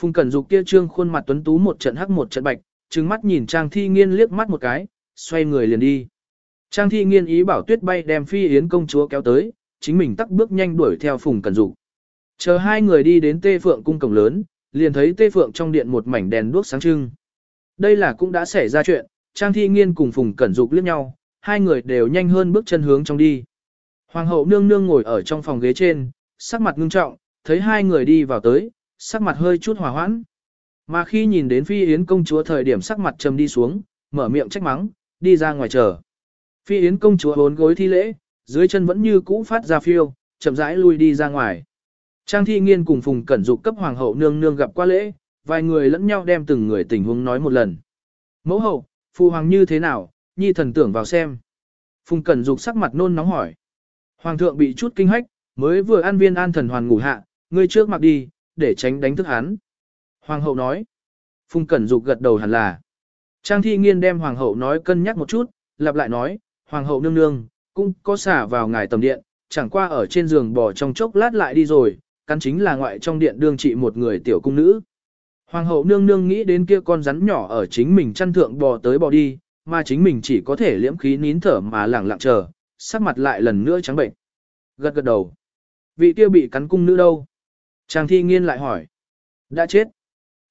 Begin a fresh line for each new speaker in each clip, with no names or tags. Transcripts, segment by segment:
Phùng Cẩn Dục kia trương khuôn mặt tuấn tú một trận hắc một trận bạch, trừng mắt nhìn Trang Thi Nghiên liếc mắt một cái, xoay người liền đi. Trang Thi Nghiên ý bảo Tuyết Bay đem Phi Yến công chúa kéo tới, chính mình tắc bước nhanh đuổi theo Phùng Cẩn Dục. Chờ hai người đi đến Tê Phượng cung cổng lớn, liền thấy Tê Phượng trong điện một mảnh đèn đuốc sáng trưng. Đây là cũng đã xảy ra chuyện, Trang Thi Nghiên cùng Phùng Cẩn Dục liếc nhau, hai người đều nhanh hơn bước chân hướng trong đi. Hoàng hậu nương nương ngồi ở trong phòng ghế trên, sắc mặt ngưng trọng, thấy hai người đi vào tới, sắc mặt hơi chút hòa hoãn. Mà khi nhìn đến Phi Yến công chúa thời điểm sắc mặt trầm đi xuống, mở miệng trách mắng, đi ra ngoài chờ. Phi Yến công chúa bốn gối thi lễ, dưới chân vẫn như cũ phát ra phiêu, chậm rãi lui đi ra ngoài. Trang thi nghiên cùng Phùng Cẩn Dục cấp hoàng hậu nương nương gặp qua lễ, vài người lẫn nhau đem từng người tình huống nói một lần. Mẫu hậu, phụ hoàng như thế nào, nhi thần tưởng vào xem. Phùng Cẩn Dục sắc mặt nôn nóng hỏi. Hoàng thượng bị chút kinh hách, mới vừa ăn viên an thần hoàn ngủ hạ, ngươi trước mặc đi, để tránh đánh thức hắn. Hoàng hậu nói. Phùng Cẩn Dục gật đầu hẳn là. Trang thi nghiên đem hoàng hậu nói cân nhắc một chút, lặp lại nói, hoàng hậu nương nương, cũng có xả vào ngài tầm điện, chẳng qua ở trên giường bò trong chốc lát lại đi rồi, căn chính là ngoại trong điện đương trị một người tiểu cung nữ. Hoàng hậu nương nương nghĩ đến kia con rắn nhỏ ở chính mình chăn thượng bò tới bò đi, mà chính mình chỉ có thể liễm khí nín thở mà lẳng lặng chờ, sắc mặt lại lần nữa trắng bệnh. Gật gật đầu. Vị kia bị cắn cung nữ đâu? Trang thi nghiên lại hỏi. Đã chết.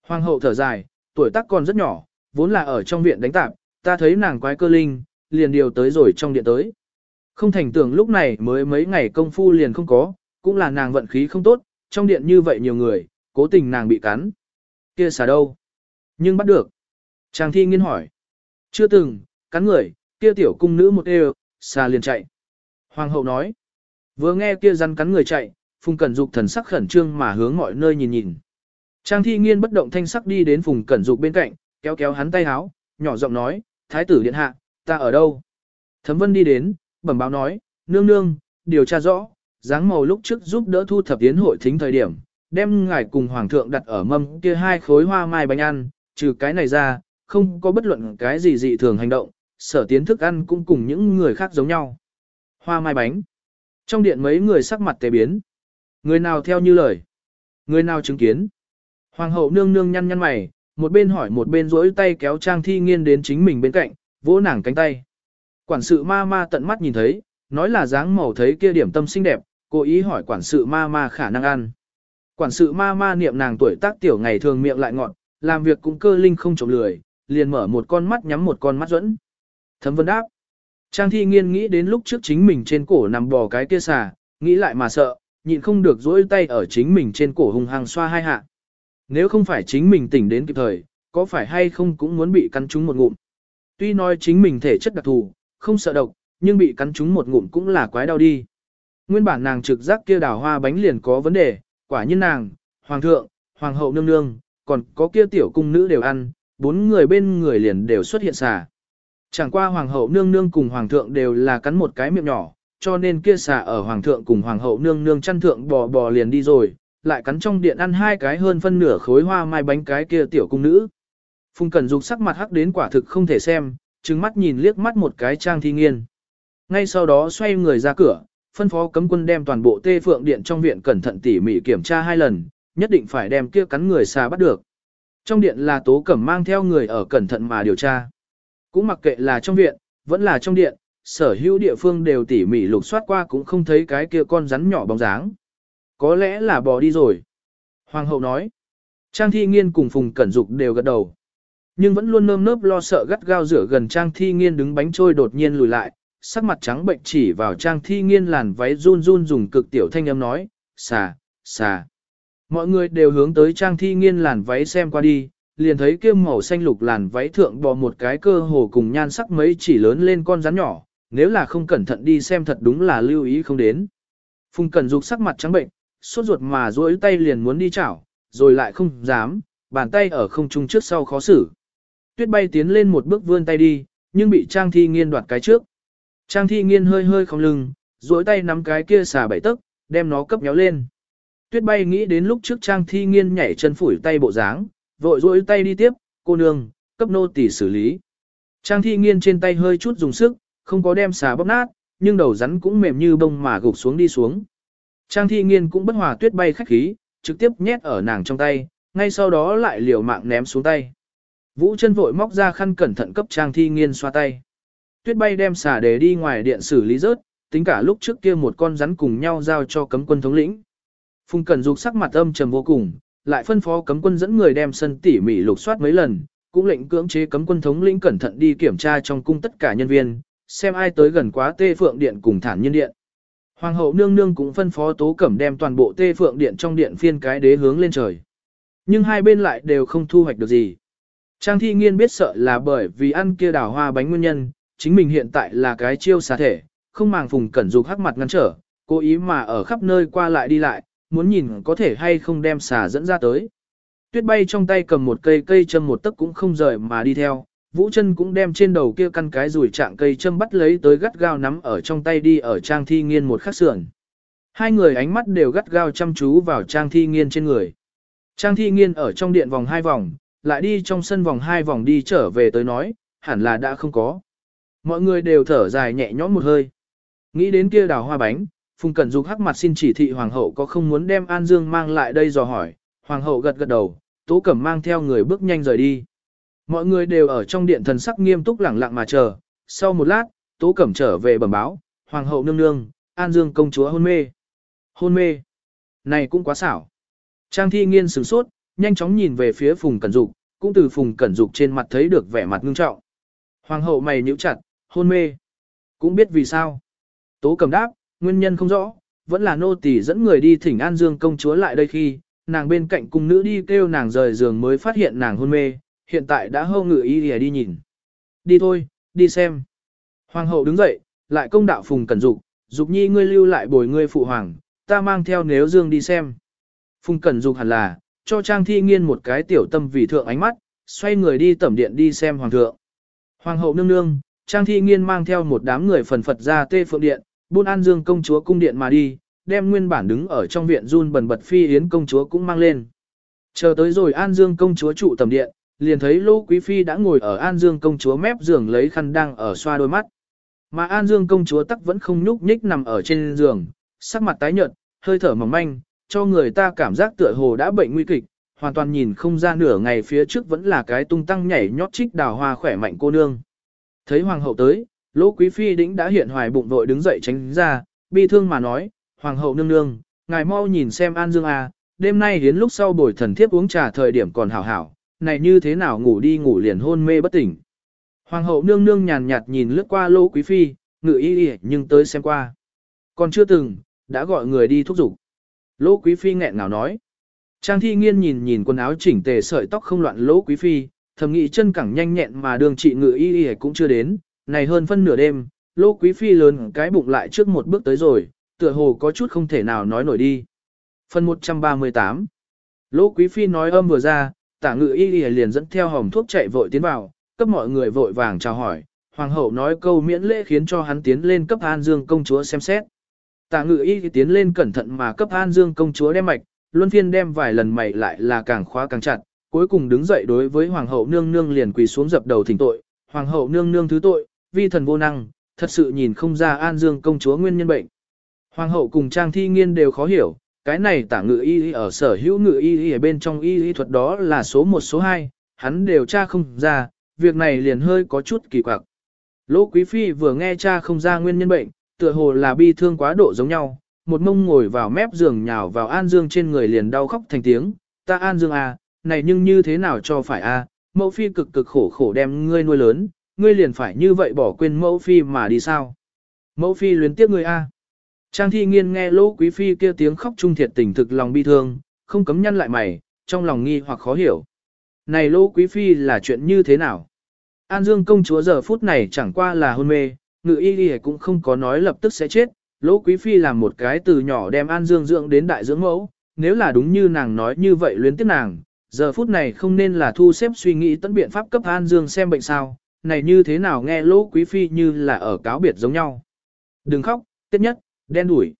Hoàng hậu thở dài, tuổi tác còn rất nhỏ, vốn là ở trong viện đánh tạp, ta thấy nàng quái cơ linh, liền điều tới rồi trong điện tới. Không thành tưởng lúc này mới mấy ngày công phu liền không có, cũng là nàng vận khí không tốt, trong điện như vậy nhiều người, cố tình nàng bị cắn. Kia xả đâu? Nhưng bắt được. Trang thi nghiên hỏi. Chưa từng, cắn người, kia tiểu cung nữ một đều, xà liền chạy. Hoàng hậu nói. Vừa nghe kia rắn cắn người chạy, Phùng Cẩn Dục thần sắc khẩn trương mà hướng mọi nơi nhìn nhìn. Trang thi nghiên bất động thanh sắc đi đến Phùng Cẩn Dục bên cạnh, kéo kéo hắn tay háo, nhỏ giọng nói, Thái tử điện hạ, ta ở đâu? Thẩm vân đi đến, bẩm báo nói, nương nương, điều tra rõ, dáng màu lúc trước giúp đỡ thu thập tiến hội thính thời điểm, đem ngài cùng hoàng thượng đặt ở mâm kia hai khối hoa mai bánh ăn, trừ cái này ra, không có bất luận cái gì dị thường hành động, sở tiến thức ăn cũng cùng những người khác giống nhau. Hoa mai bánh. Trong điện mấy người sắc mặt tề biến. Người nào theo như lời. Người nào chứng kiến. Hoàng hậu nương nương nhăn nhăn mày, một bên hỏi một bên rỗi tay kéo Trang Thi Nghiên đến chính mình bên cạnh, vỗ nàng cánh tay. Quản sự ma ma tận mắt nhìn thấy, nói là dáng màu thấy kia điểm tâm xinh đẹp, cố ý hỏi quản sự ma ma khả năng ăn. Quản sự ma ma niệm nàng tuổi tác tiểu ngày thường miệng lại ngọn, làm việc cũng cơ linh không trộm lười, liền mở một con mắt nhắm một con mắt dẫn. Thấm vân đáp. Trang thi nghiên nghĩ đến lúc trước chính mình trên cổ nằm bò cái kia xà, nghĩ lại mà sợ, nhịn không được dỗi tay ở chính mình trên cổ hùng hăng xoa hai hạ. Nếu không phải chính mình tỉnh đến kịp thời, có phải hay không cũng muốn bị cắn trúng một ngụm. Tuy nói chính mình thể chất đặc thù, không sợ độc, nhưng bị cắn trúng một ngụm cũng là quái đau đi. Nguyên bản nàng trực giác kia đào hoa bánh liền có vấn đề, quả nhiên nàng, hoàng thượng, hoàng hậu nương nương, còn có kia tiểu cung nữ đều ăn, bốn người bên người liền đều xuất hiện xà. Chẳng qua hoàng hậu nương nương cùng hoàng thượng đều là cắn một cái miệng nhỏ, cho nên kia xà ở hoàng thượng cùng hoàng hậu nương nương chăn thượng bò bò liền đi rồi, lại cắn trong điện ăn hai cái hơn phân nửa khối hoa mai bánh cái kia tiểu cung nữ. Phùng Cẩn Dục sắc mặt hắc đến quả thực không thể xem, trừng mắt nhìn liếc mắt một cái trang thi nghiên. Ngay sau đó xoay người ra cửa, phân phó cấm quân đem toàn bộ tê phượng điện trong viện cẩn thận tỉ mỉ kiểm tra hai lần, nhất định phải đem kia cắn người xà bắt được. Trong điện là tố cẩm mang theo người ở cẩn thận mà điều tra. Cũng mặc kệ là trong viện, vẫn là trong điện, sở hữu địa phương đều tỉ mỉ lục soát qua cũng không thấy cái kia con rắn nhỏ bóng dáng. Có lẽ là bò đi rồi. Hoàng hậu nói. Trang thi nghiên cùng Phùng Cẩn Dục đều gật đầu. Nhưng vẫn luôn nơm nớp lo sợ gắt gao rửa gần Trang thi nghiên đứng bánh trôi đột nhiên lùi lại, sắc mặt trắng bệnh chỉ vào Trang thi nghiên làn váy run run dùng cực tiểu thanh âm nói, xà, xà. Mọi người đều hướng tới Trang thi nghiên làn váy xem qua đi, liền thấy kia màu xanh lục làn váy thượng bò một cái cơ hồ cùng nhan sắc mấy chỉ lớn lên con rắn nhỏ, nếu là không cẩn thận đi xem thật đúng là lưu ý không đến. Phùng Cẩn Dục sắc mặt trắng bệnh, sốt ruột mà duỗi tay liền muốn đi chảo, rồi lại không dám, bàn tay ở không trung trước sau khó xử. Tuyết bay tiến lên một bước vươn tay đi, nhưng bị Trang Thi Nghiên đoạt cái trước. Trang Thi Nghiên hơi hơi không lưng, duỗi tay nắm cái kia xà bảy tấc, đem nó cấp nhéo lên. Tuyết bay nghĩ đến lúc trước Trang Thi Nghiên nhảy chân phủi tay bộ dáng, vội duỗi tay đi tiếp, cô nương, cấp nô tỳ xử lý. Trang Thi Nghiên trên tay hơi chút dùng sức, không có đem xà bóp nát, nhưng đầu rắn cũng mềm như bông mà gục xuống đi xuống. Trang thi nghiên cũng bất hòa tuyết bay khách khí, trực tiếp nhét ở nàng trong tay, ngay sau đó lại liều mạng ném xuống tay. Vũ chân vội móc ra khăn cẩn thận cấp Trang Thi Nghiên xoa tay. Tuyết bay đem xà để đi ngoài điện xử lý rớt, tính cả lúc trước kia một con rắn cùng nhau giao cho cấm quân thống lĩnh. Phùng Cẩn Dục sắc mặt âm trầm vô cùng, lại phân phó cấm quân dẫn người đem sân tỉ mỉ lục soát mấy lần, cũng lệnh cưỡng chế cấm quân thống lĩnh cẩn thận đi kiểm tra trong cung tất cả nhân viên, xem ai tới gần quá Tê Phượng điện cùng Thản Nhiên điện. Hoàng hậu nương nương cũng phân phó Tố Cẩm đem toàn bộ Tê Phượng điện trong điện phiên cái đế hướng lên trời. Nhưng hai bên lại đều không thu hoạch được gì. Trang Thi Nghiên biết sợ là bởi vì ăn kia đào hoa bánh nguyên nhân, chính mình hiện tại là cái chiêu xà thể, không màng Phùng Cẩn Dục hắc mặt ngăn trở, cố ý mà ở khắp nơi qua lại đi lại, muốn nhìn có thể hay không đem xà dẫn ra tới. Tuyết bay trong tay cầm một cây cây châm một tấc cũng không rời mà đi theo, Vũ chân cũng đem trên đầu kia căn cái rủi trạng cây châm bắt lấy tới gắt gao nắm ở trong tay đi ở trang thi nghiên một khắc sườn. Hai người ánh mắt đều gắt gao chăm chú vào trang thi nghiên trên người. Trang thi nghiên ở trong điện vòng hai vòng, lại đi trong sân vòng hai vòng đi trở về tới nói, hẳn là đã không có. Mọi người đều thở dài nhẹ nhõm một hơi. Nghĩ đến kia đào hoa bánh, Phùng Cẩn Dục hắc mặt xin chỉ thị Hoàng hậu có không muốn đem An Dương mang lại đây dò hỏi. Hoàng hậu gật gật đầu, Tố Cẩm mang theo người bước nhanh rời đi. Mọi người đều ở trong điện thần sắc nghiêm túc lẳng lặng mà chờ. Sau một lát, Tố Cẩm trở về bẩm báo, Hoàng hậu nương nương, An Dương công chúa hôn mê. Hôn mê. Này cũng quá xảo. Trang thi nghiên sửng sốt, nhanh chóng nhìn về phía Phùng Cẩn Dục, cũng từ Phùng Cẩn Dục trên mặt thấy được vẻ mặt ngưng trọng. Hoàng hậu mày nhíu chặt, hôn mê. Cũng biết vì sao. Tố Cẩm đáp, nguyên nhân không rõ, vẫn là nô tỳ dẫn người đi thỉnh An Dương công chúa lại đây khi, nàng bên cạnh cung nữ đi kêu nàng rời giường mới phát hiện nàng hôn mê, hiện tại đã hâu ngự y đi, đi nhìn. Đi thôi, đi xem. Hoàng hậu đứng dậy, lại công đạo Phùng Cẩn Dục, Dục nhi ngươi lưu lại bồi ngươi phụ hoàng, ta mang theo nếu Dương đi xem. Phùng Cẩn Dục hẳn là, cho Trang Thi Nghiên một cái tiểu tâm vì thượng ánh mắt, xoay người đi tẩm điện đi xem hoàng thượng. Hoàng hậu nương nương, Trang Thi Nghiên mang theo một đám người phần phật ra tê phượng điện, buôn an dương công chúa cung điện mà đi, đem nguyên bản đứng ở trong viện run bần bật phi yến công chúa cũng mang lên. Chờ tới rồi an dương công chúa trụ tầm điện, liền thấy lô quý phi đã ngồi ở an dương công chúa mép giường lấy khăn đang ở xoa đôi mắt. Mà an dương công chúa tắc vẫn không nhúc nhích nằm ở trên giường, sắc mặt tái nhợt, hơi thở mỏng manh, cho người ta cảm giác tựa hồ đã bệnh nguy kịch, hoàn toàn nhìn không ra nửa ngày phía trước vẫn là cái tung tăng nhảy nhót trích đào hoa khỏe mạnh cô nương. Thấy hoàng hậu tới, Lỗ Quý Phi đĩnh đã hiện hoài bụng vội đứng dậy tránh ra, bi thương mà nói, Hoàng hậu nương nương, ngài mau nhìn xem An Dương à, đêm nay đến lúc sau bồi thần thiếp uống trà thời điểm còn hảo hảo, này như thế nào ngủ đi ngủ liền hôn mê bất tỉnh. Hoàng hậu nương nương nhàn nhạt nhìn lướt qua Lỗ Quý Phi, ngự y y nhưng tới xem qua. Còn chưa từng, đã gọi người đi thúc giục. Lỗ Quý Phi nghẹn ngào nói. Trang thi nghiên nhìn nhìn quần áo chỉnh tề sợi tóc không loạn Lỗ Quý Phi, thầm nghĩ chân cẳng nhanh nhẹn mà đường trị ngự y y cũng chưa đến, này hơn phân nửa đêm, lô quý phi lớn cái bụng lại trước một bước tới rồi, tựa hồ có chút không thể nào nói nổi đi. Phần 138 Lô quý phi nói âm vừa ra, tả ngự y liền dẫn theo hồng thuốc chạy vội tiến vào, cấp mọi người vội vàng chào hỏi. Hoàng hậu nói câu miễn lễ khiến cho hắn tiến lên cấp An Dương công chúa xem xét. Tả ngự y tiến lên cẩn thận mà cấp An Dương công chúa đem mạch, luân phiên đem vài lần mày lại là càng khóa càng chặt, cuối cùng đứng dậy đối với hoàng hậu nương nương liền quỳ xuống dập đầu thỉnh tội, hoàng hậu nương nương thứ tội, vi thần vô năng, thật sự nhìn không ra An Dương công chúa nguyên nhân bệnh. Hoàng hậu cùng Trang Thi Nghiên đều khó hiểu, cái này tả ngự y ở sở hữu ngự y ở bên trong y y thuật đó là số 1 số 2, hắn đều tra không ra, việc này liền hơi có chút kỳ quặc. Lỗ Quý Phi vừa nghe cha không ra nguyên nhân bệnh, tựa hồ là bi thương quá độ giống nhau, một mông ngồi vào mép giường nhào vào An Dương trên người liền đau khóc thành tiếng, ta An Dương à, này nhưng như thế nào cho phải a? À? mẫu phi cực cực khổ khổ đem ngươi nuôi lớn, ngươi liền phải như vậy bỏ quên mẫu phi mà đi sao? Mẫu phi luyến tiếc ngươi a. Trang thi nghiên nghe lỗ quý phi kia tiếng khóc trung thiệt tình thực lòng bi thương, không cấm nhăn lại mày, trong lòng nghi hoặc khó hiểu. Này lỗ quý phi là chuyện như thế nào? An Dương công chúa giờ phút này chẳng qua là hôn mê, ngự y y cũng không có nói lập tức sẽ chết. Lỗ quý phi làm một cái từ nhỏ đem An Dương dưỡng đến đại dưỡng mẫu, nếu là đúng như nàng nói như vậy luyến tiếc nàng, giờ phút này không nên là thu xếp suy nghĩ tận biện pháp cấp An Dương xem bệnh sao, này như thế nào nghe lỗ quý phi như là ở cáo biệt giống nhau. Đừng khóc, tiết nhất, đen đủi.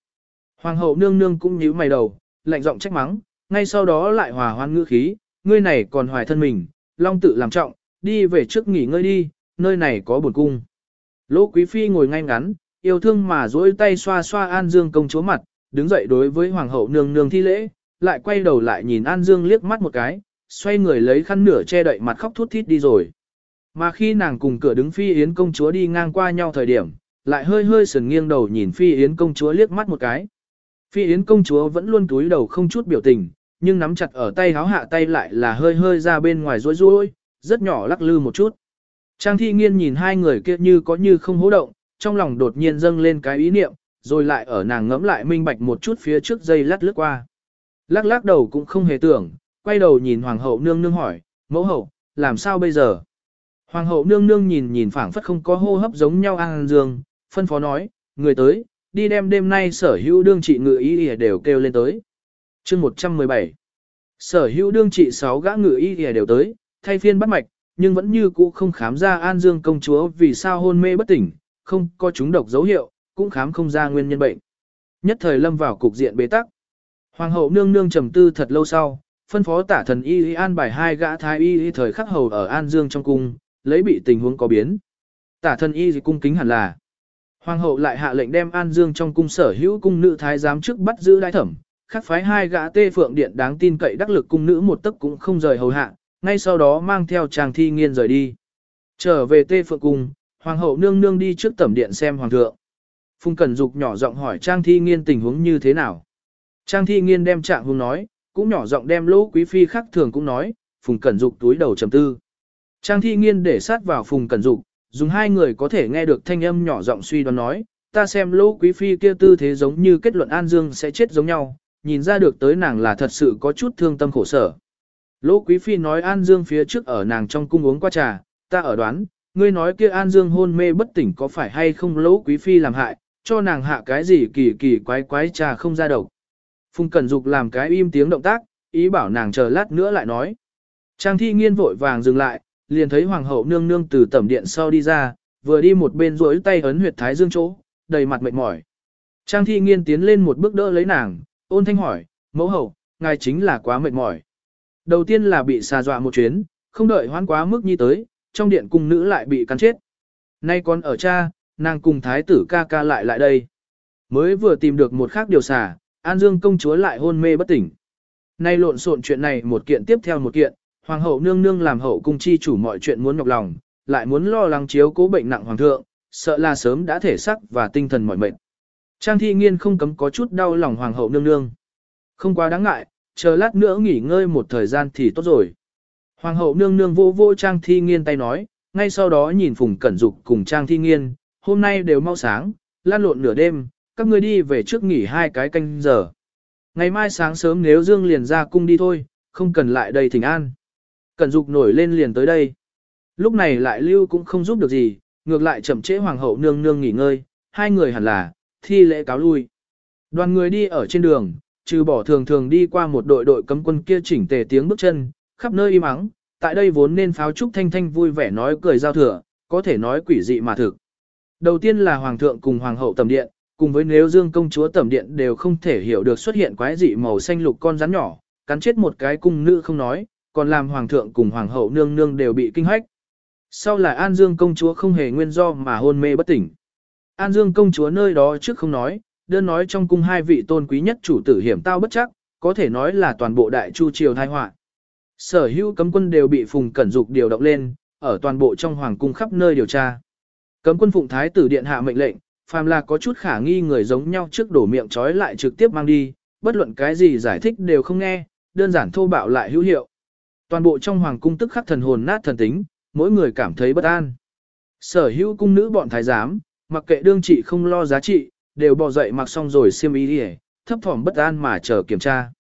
Hoàng hậu nương nương cũng nhíu mày đầu, lạnh giọng trách mắng, ngay sau đó lại hòa hoan ngữ khí, ngươi này còn hoài thân mình, long tự làm trọng, đi về trước nghỉ ngơi đi, nơi này có buồn cung. Lỗ quý phi ngồi ngay ngắn, yêu thương mà duỗi tay xoa xoa an dương công chúa mặt, đứng dậy đối với hoàng hậu nương nương thi lễ, lại quay đầu lại nhìn An Dương liếc mắt một cái, xoay người lấy khăn nửa che đậy mặt khóc thút thít đi rồi. Mà khi nàng cùng cửa đứng Phi Yến công chúa đi ngang qua nhau thời điểm, lại hơi hơi sườn nghiêng đầu nhìn Phi Yến công chúa liếc mắt một cái. Phi Yến công chúa vẫn luôn túi đầu không chút biểu tình, nhưng nắm chặt ở tay háo hạ tay lại là hơi hơi ra bên ngoài rối rối, rất nhỏ lắc lư một chút. Trang thi nghiên nhìn hai người kia như có như không hố động, trong lòng đột nhiên dâng lên cái ý niệm, rồi lại ở nàng ngẫm lại minh bạch một chút phía trước dây lát lướt qua. Lắc lắc đầu cũng không hề tưởng, quay đầu nhìn hoàng hậu nương nương hỏi, mẫu hậu, làm sao bây giờ? Hoàng hậu nương nương nhìn nhìn phảng phất không có hô hấp giống nhau an dương, phân phó nói, người tới, đi đem đêm nay sở hữu đương trị ngự y đều kêu lên tới. chương 117 Sở hữu đương trị 6 gã ngự y đều tới, thay phiên bắt mạch, nhưng vẫn như cũ không khám ra An Dương công chúa vì sao hôn mê bất tỉnh, không có chúng độc dấu hiệu, cũng khám không ra nguyên nhân bệnh. Nhất thời lâm vào cục diện bế tắc. Hoàng hậu nương nương trầm tư thật lâu sau, phân phó tả thần y, y an bài hai gã thái y, y thời khắc hầu ở An Dương trong cung, lấy bị tình huống có biến. Tả thần y cung kính hẳn là. Hoàng hậu lại hạ lệnh đem An Dương trong cung sở hữu cung nữ thái giám trước bắt giữ đại thẩm, khắc phái hai gã tê phượng điện đáng tin cậy đắc lực cung nữ một tấc cũng không rời hầu hạ, ngay sau đó mang theo chàng thi nghiên rời đi. Trở về tê phượng cung, hoàng hậu nương nương đi trước tẩm điện xem hoàng thượng. Phùng Cẩn Dục nhỏ giọng hỏi Trang Thi Nghiên tình huống như thế nào. Trang Thi Nghiên đem trạng hùng nói, cũng nhỏ giọng đem lỗ quý phi khác thường cũng nói, Phùng Cẩn Dục túi đầu trầm tư. Trang Thi Nghiên để sát vào Phùng Cẩn Dục, dùng hai người có thể nghe được thanh âm nhỏ giọng suy đoán nói, ta xem lỗ quý phi kia tư thế giống như kết luận An Dương sẽ chết giống nhau, nhìn ra được tới nàng là thật sự có chút thương tâm khổ sở. Lỗ quý phi nói An Dương phía trước ở nàng trong cung uống qua trà, ta ở đoán, ngươi nói kia An Dương hôn mê bất tỉnh có phải hay không lỗ quý phi làm hại, cho nàng hạ cái gì kỳ kỳ quái quái trà không ra độc. Phùng Cẩn Dục làm cái im tiếng động tác, ý bảo nàng chờ lát nữa lại nói. Trang thi nghiên vội vàng dừng lại, liền thấy hoàng hậu nương nương từ tẩm điện sau đi ra, vừa đi một bên duỗi tay ấn huyệt thái dương chỗ, đầy mặt mệt mỏi. Trang thi nghiên tiến lên một bước đỡ lấy nàng, ôn thanh hỏi, mẫu hậu, ngài chính là quá mệt mỏi. Đầu tiên là bị xà dọa một chuyến, không đợi hoán quá mức nhi tới, trong điện cung nữ lại bị cắn chết. Nay còn ở cha, nàng cùng thái tử ca ca lại lại đây. Mới vừa tìm được một khác điều xà, An Dương công chúa lại hôn mê bất tỉnh. Nay lộn xộn chuyện này một kiện tiếp theo một kiện, hoàng hậu nương nương làm hậu cung chi chủ mọi chuyện muốn nhọc lòng, lại muốn lo lắng chiếu cố bệnh nặng hoàng thượng, sợ là sớm đã thể sắc và tinh thần mỏi mệt. Trang thi nghiên không cấm có chút đau lòng hoàng hậu nương nương. Không quá đáng ngại, chờ lát nữa nghỉ ngơi một thời gian thì tốt rồi. Hoàng hậu nương nương vô vô Trang thi nghiên tay nói, ngay sau đó nhìn Phùng Cẩn Dục cùng Trang thi nghiên, hôm nay đều mau sáng, lan lộn nửa đêm, các ngươi đi về trước nghỉ hai cái canh giờ. Ngày mai sáng sớm nếu Dương liền ra cung đi thôi, không cần lại đây thỉnh an. Cẩn Dục nổi lên liền tới đây. Lúc này lại lưu cũng không giúp được gì, ngược lại chậm trễ hoàng hậu nương nương nghỉ ngơi, hai người hẳn là, thi lễ cáo lui. Đoàn người đi ở trên đường, trừ bỏ thường thường đi qua một đội đội cấm quân kia chỉnh tề tiếng bước chân, khắp nơi im ắng, tại đây vốn nên pháo trúc thanh thanh vui vẻ nói cười giao thừa, có thể nói quỷ dị mà thực. Đầu tiên là hoàng thượng cùng hoàng hậu tầm điện, cùng với nếu dương công chúa tầm điện đều không thể hiểu được xuất hiện quái dị màu xanh lục con rắn nhỏ, cắn chết một cái cung nữ không nói, còn làm hoàng thượng cùng hoàng hậu nương nương đều bị kinh hách. Sau lại An Dương công chúa không hề nguyên do mà hôn mê bất tỉnh. An Dương công chúa nơi đó trước không nói, đơn nói trong cung hai vị tôn quý nhất chủ tử hiểm tao bất chắc, có thể nói là toàn bộ đại chu triều tai họa. Sở hữu cấm quân đều bị Phùng Cẩn Dục điều động lên, ở toàn bộ trong hoàng cung khắp nơi điều tra. Cấm quân phụng thái tử điện hạ mệnh lệnh, phàm là có chút khả nghi người giống nhau trước đổ miệng trói lại trực tiếp mang đi, bất luận cái gì giải thích đều không nghe, đơn giản thô bạo lại hữu hiệu. Toàn bộ trong hoàng cung tức khắc thần hồn nát thần tính, mỗi người cảm thấy bất an. Sở hữu cung nữ bọn thái giám, mặc kệ đương trị không lo giá trị, đều bò dậy mặc xong rồi xiêm y đi thấp thỏm bất an mà chờ kiểm tra.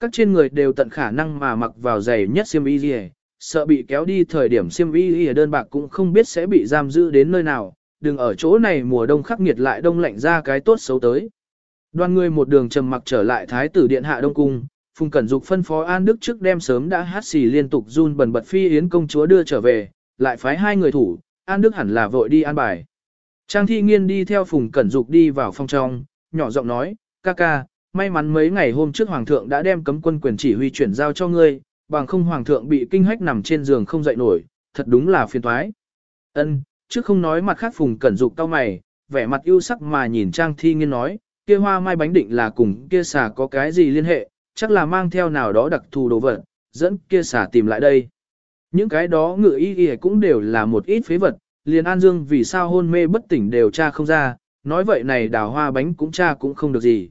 Các trên người đều tận khả năng mà mặc vào giày nhất xiêm y đi sợ bị kéo đi thời điểm xiêm y đi đơn bạc cũng không biết sẽ bị giam giữ đến nơi nào, đừng ở chỗ này mùa đông khắc nghiệt lại đông lạnh ra cái tốt xấu tới. Đoàn người một đường trầm mặc trở lại thái tử điện hạ đông cung, Phùng Cẩn Dục phân phó An Đức trước đem sớm đã hát xì liên tục run bần bật phi yến công chúa đưa trở về, lại phái hai người thủ, An Đức hẳn là vội đi an bài. Trang thi nghiên đi theo Phùng Cẩn Dục đi vào phòng trong, nhỏ giọng nói, ca ca, may mắn mấy ngày hôm trước Hoàng thượng đã đem cấm quân quyền chỉ huy chuyển giao cho ngươi, bằng không Hoàng thượng bị kinh hách nằm trên giường không dậy nổi, thật đúng là phiền toái. Ân, trước không nói mặt khác Phùng Cẩn Dục cao mày, vẻ mặt ưu sắc mà nhìn Trang thi nghiên nói, kia hoa mai bánh định là cùng kia xà có cái gì liên hệ, chắc là mang theo nào đó đặc thù đồ vật, dẫn kia xả tìm lại đây. Những cái đó ngự y y cũng đều là một ít phế vật, liền An Dương vì sao hôn mê bất tỉnh đều tra không ra, nói vậy này đào hoa bánh cũng tra cũng không được gì.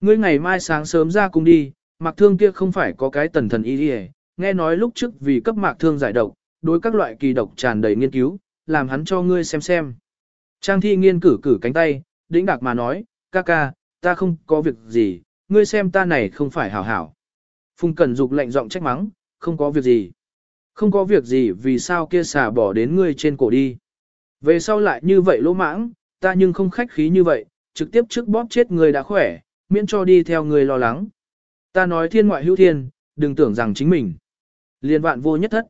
Ngươi ngày mai sáng sớm ra cùng đi, mặc thương kia không phải có cái tần thần y y nghe nói lúc trước vì cấp mạc thương giải độc, đối các loại kỳ độc tràn đầy nghiên cứu, làm hắn cho ngươi xem xem. Trang thi nghiên cử cử cánh tay, đĩnh đạc mà nói, ca ca, ta không có việc gì, ngươi xem ta này không phải hảo hảo. Phùng Cẩn Dục lệnh giọng trách mắng, không có việc gì. Không có việc gì vì sao kia xà bỏ đến ngươi trên cổ đi. Về sau lại như vậy lỗ mãng, ta nhưng không khách khí như vậy, trực tiếp trước bóp chết người đã khỏe, miễn cho đi theo người lo lắng. Ta nói thiên ngoại hữu thiên, đừng tưởng rằng chính mình. Liên vạn vô nhất thất.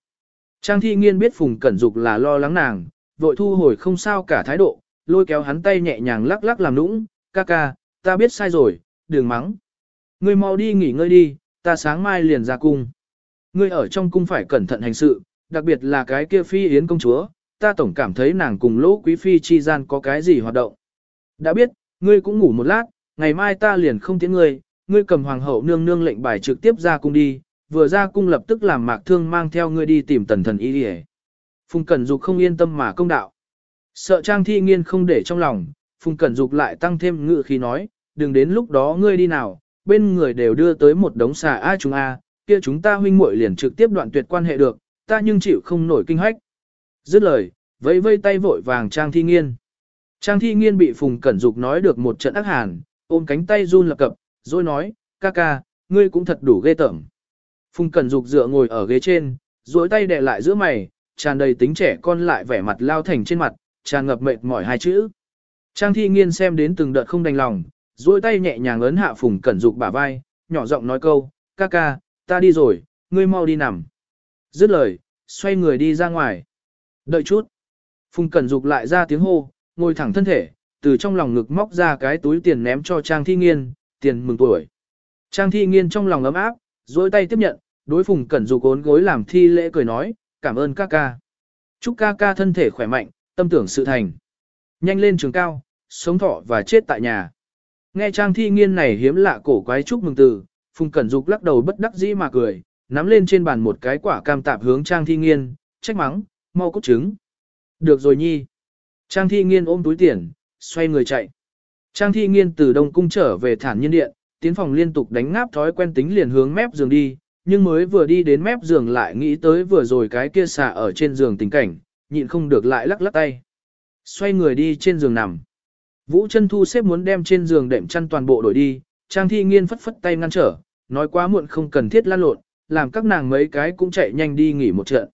Trang thi nghiên biết Phùng Cẩn Dục là lo lắng nàng, vội thu hồi không sao cả thái độ, lôi kéo hắn tay nhẹ nhàng lắc lắc làm nũng, ca ca, ta biết sai rồi, đừng mắng. Ngươi mau đi nghỉ ngơi đi, ta sáng mai liền ra cung. Ngươi ở trong cung phải cẩn thận hành sự, đặc biệt là cái kia phi yến công chúa, ta tổng cảm thấy nàng cùng lỗ quý phi chi gian có cái gì hoạt động. Đã biết, ngươi cũng ngủ một lát, ngày mai ta liền không tiễn ngươi, ngươi cầm hoàng hậu nương nương lệnh bài trực tiếp ra cung đi, vừa ra cung lập tức làm mạc thương mang theo ngươi đi tìm tần thần y đi Phùng Cẩn Dục không yên tâm mà công đạo. Sợ Trang Thi Nghiên không để trong lòng, Phùng Cẩn Dục lại tăng thêm ngự khi nói, đừng đến lúc đó ngươi đi nào, bên người đều đưa tới một đống xà A chúng A, kia chúng ta huynh muội liền trực tiếp đoạn tuyệt quan hệ được, ta nhưng chịu không nổi kinh hách. Dứt lời, vẫy vây tay vội vàng Trang Thi Nghiên. Trang Thi Nghiên bị Phùng Cẩn Dục nói được một trận ác hàn, ôm cánh tay run lập cập, rồi nói, ca ca, ngươi cũng thật đủ ghê tởm. Phùng Cẩn Dục dựa ngồi ở ghế trên, duỗi tay đè lại giữa mày, tràn đầy tính trẻ con lại vẻ mặt lao thành trên mặt, tràn ngập mệt mỏi hai chữ. Trang Thi Nghiên xem đến từng đợt không đành lòng, duỗi tay nhẹ nhàng ấn hạ Phùng Cẩn Dục bả vai, nhỏ giọng nói câu, ca ca, ta đi rồi, ngươi mau đi nằm. Dứt lời, xoay người đi ra ngoài. Đợi chút. Phùng Cẩn Dục lại ra tiếng hô, ngồi thẳng thân thể, từ trong lòng ngực móc ra cái túi tiền ném cho Trang Thi Nghiên, tiền mừng tuổi. Trang Thi Nghiên trong lòng ấm áp, duỗi tay tiếp nhận, đối Phùng Cẩn Dục ốn gối làm thi lễ cười nói, cảm ơn ca ca. Chúc ca ca thân thể khỏe mạnh, tâm tưởng sự thành. Nhanh lên trường cao, sống thọ và chết tại nhà. Nghe Trang Thi Nghiên này hiếm lạ cổ quái chúc mừng từ, Phùng Cẩn Dục lắc đầu bất đắc dĩ mà cười, nắm lên trên bàn một cái quả cam tạp hướng Trang Thi Nghiên, trách mắng, mau cút trứng. Được rồi nhi. Trang Thi Nghiên ôm túi tiền, xoay người chạy. Trang Thi Nghiên từ Đông Cung trở về thản nhiên điện, tiến phòng liên tục đánh ngáp thói quen tính liền hướng mép giường đi, nhưng mới vừa đi đến mép giường lại nghĩ tới vừa rồi cái kia xà ở trên giường tình cảnh, nhịn không được lại lắc lắc tay. Xoay người đi trên giường nằm. Vũ chân thu xếp muốn đem trên giường đệm chăn toàn bộ đổi đi, Trang Thi Nghiên phất phất tay ngăn trở, nói quá muộn không cần thiết lan lộn, làm các nàng mấy cái cũng chạy nhanh đi nghỉ một trận.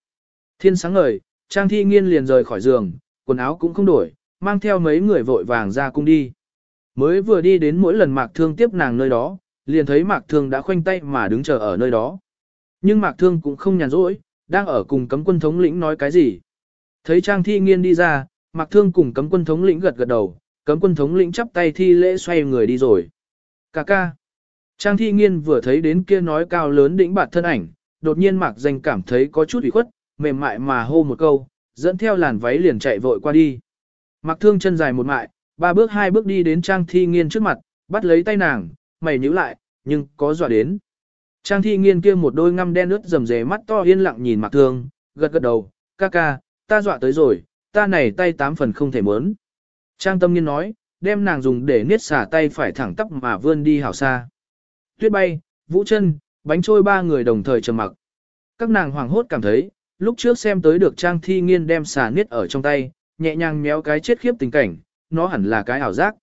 Thiên sáng ngời, Trang Thi Nghiên liền rời khỏi giường, quần áo cũng không đổi, mang theo mấy người vội vàng ra cung đi. Mới vừa đi đến mỗi lần Mạc Thương tiếp nàng nơi đó, liền thấy Mạc Thương đã khoanh tay mà đứng chờ ở nơi đó. Nhưng Mạc Thương cũng không nhàn rỗi, đang ở cùng cấm quân thống lĩnh nói cái gì. Thấy Trang Thi Nghiên đi ra, Mạc Thương cùng cấm quân thống lĩnh gật gật đầu, cấm quân thống lĩnh chắp tay thi lễ xoay người đi rồi. Cà ca. Trang Thi Nghiên vừa thấy đến kia nói cao lớn đỉnh bạt thân ảnh, đột nhiên Mạc Danh cảm thấy có chút ủy khuất, mềm mại mà hô một câu, dẫn theo làn váy liền chạy vội qua đi. Mạc Thương chân dài một mại, ba bước hai bước đi đến Trang Thi Nghiên trước mặt, bắt lấy tay nàng, mày nhíu lại, nhưng có dọa đến. Trang thi nghiên kia một đôi ngăm đen ướt rầm rề mắt to yên lặng nhìn Mạc Thương, gật gật đầu, ca ca, ta dọa tới rồi, ta này tay tám phần không thể mớn. Trang tâm nghiên nói, đem nàng dùng để niết xả tay phải thẳng tắp mà vươn đi hảo xa. Tuyết bay, vũ chân, bánh trôi ba người đồng thời trầm mặc. Các nàng hoàng hốt cảm thấy, lúc trước xem tới được Trang thi nghiên đem xả niết ở trong tay, nhẹ nhàng méo cái chết khiếp tình cảnh, nó hẳn là cái ảo giác.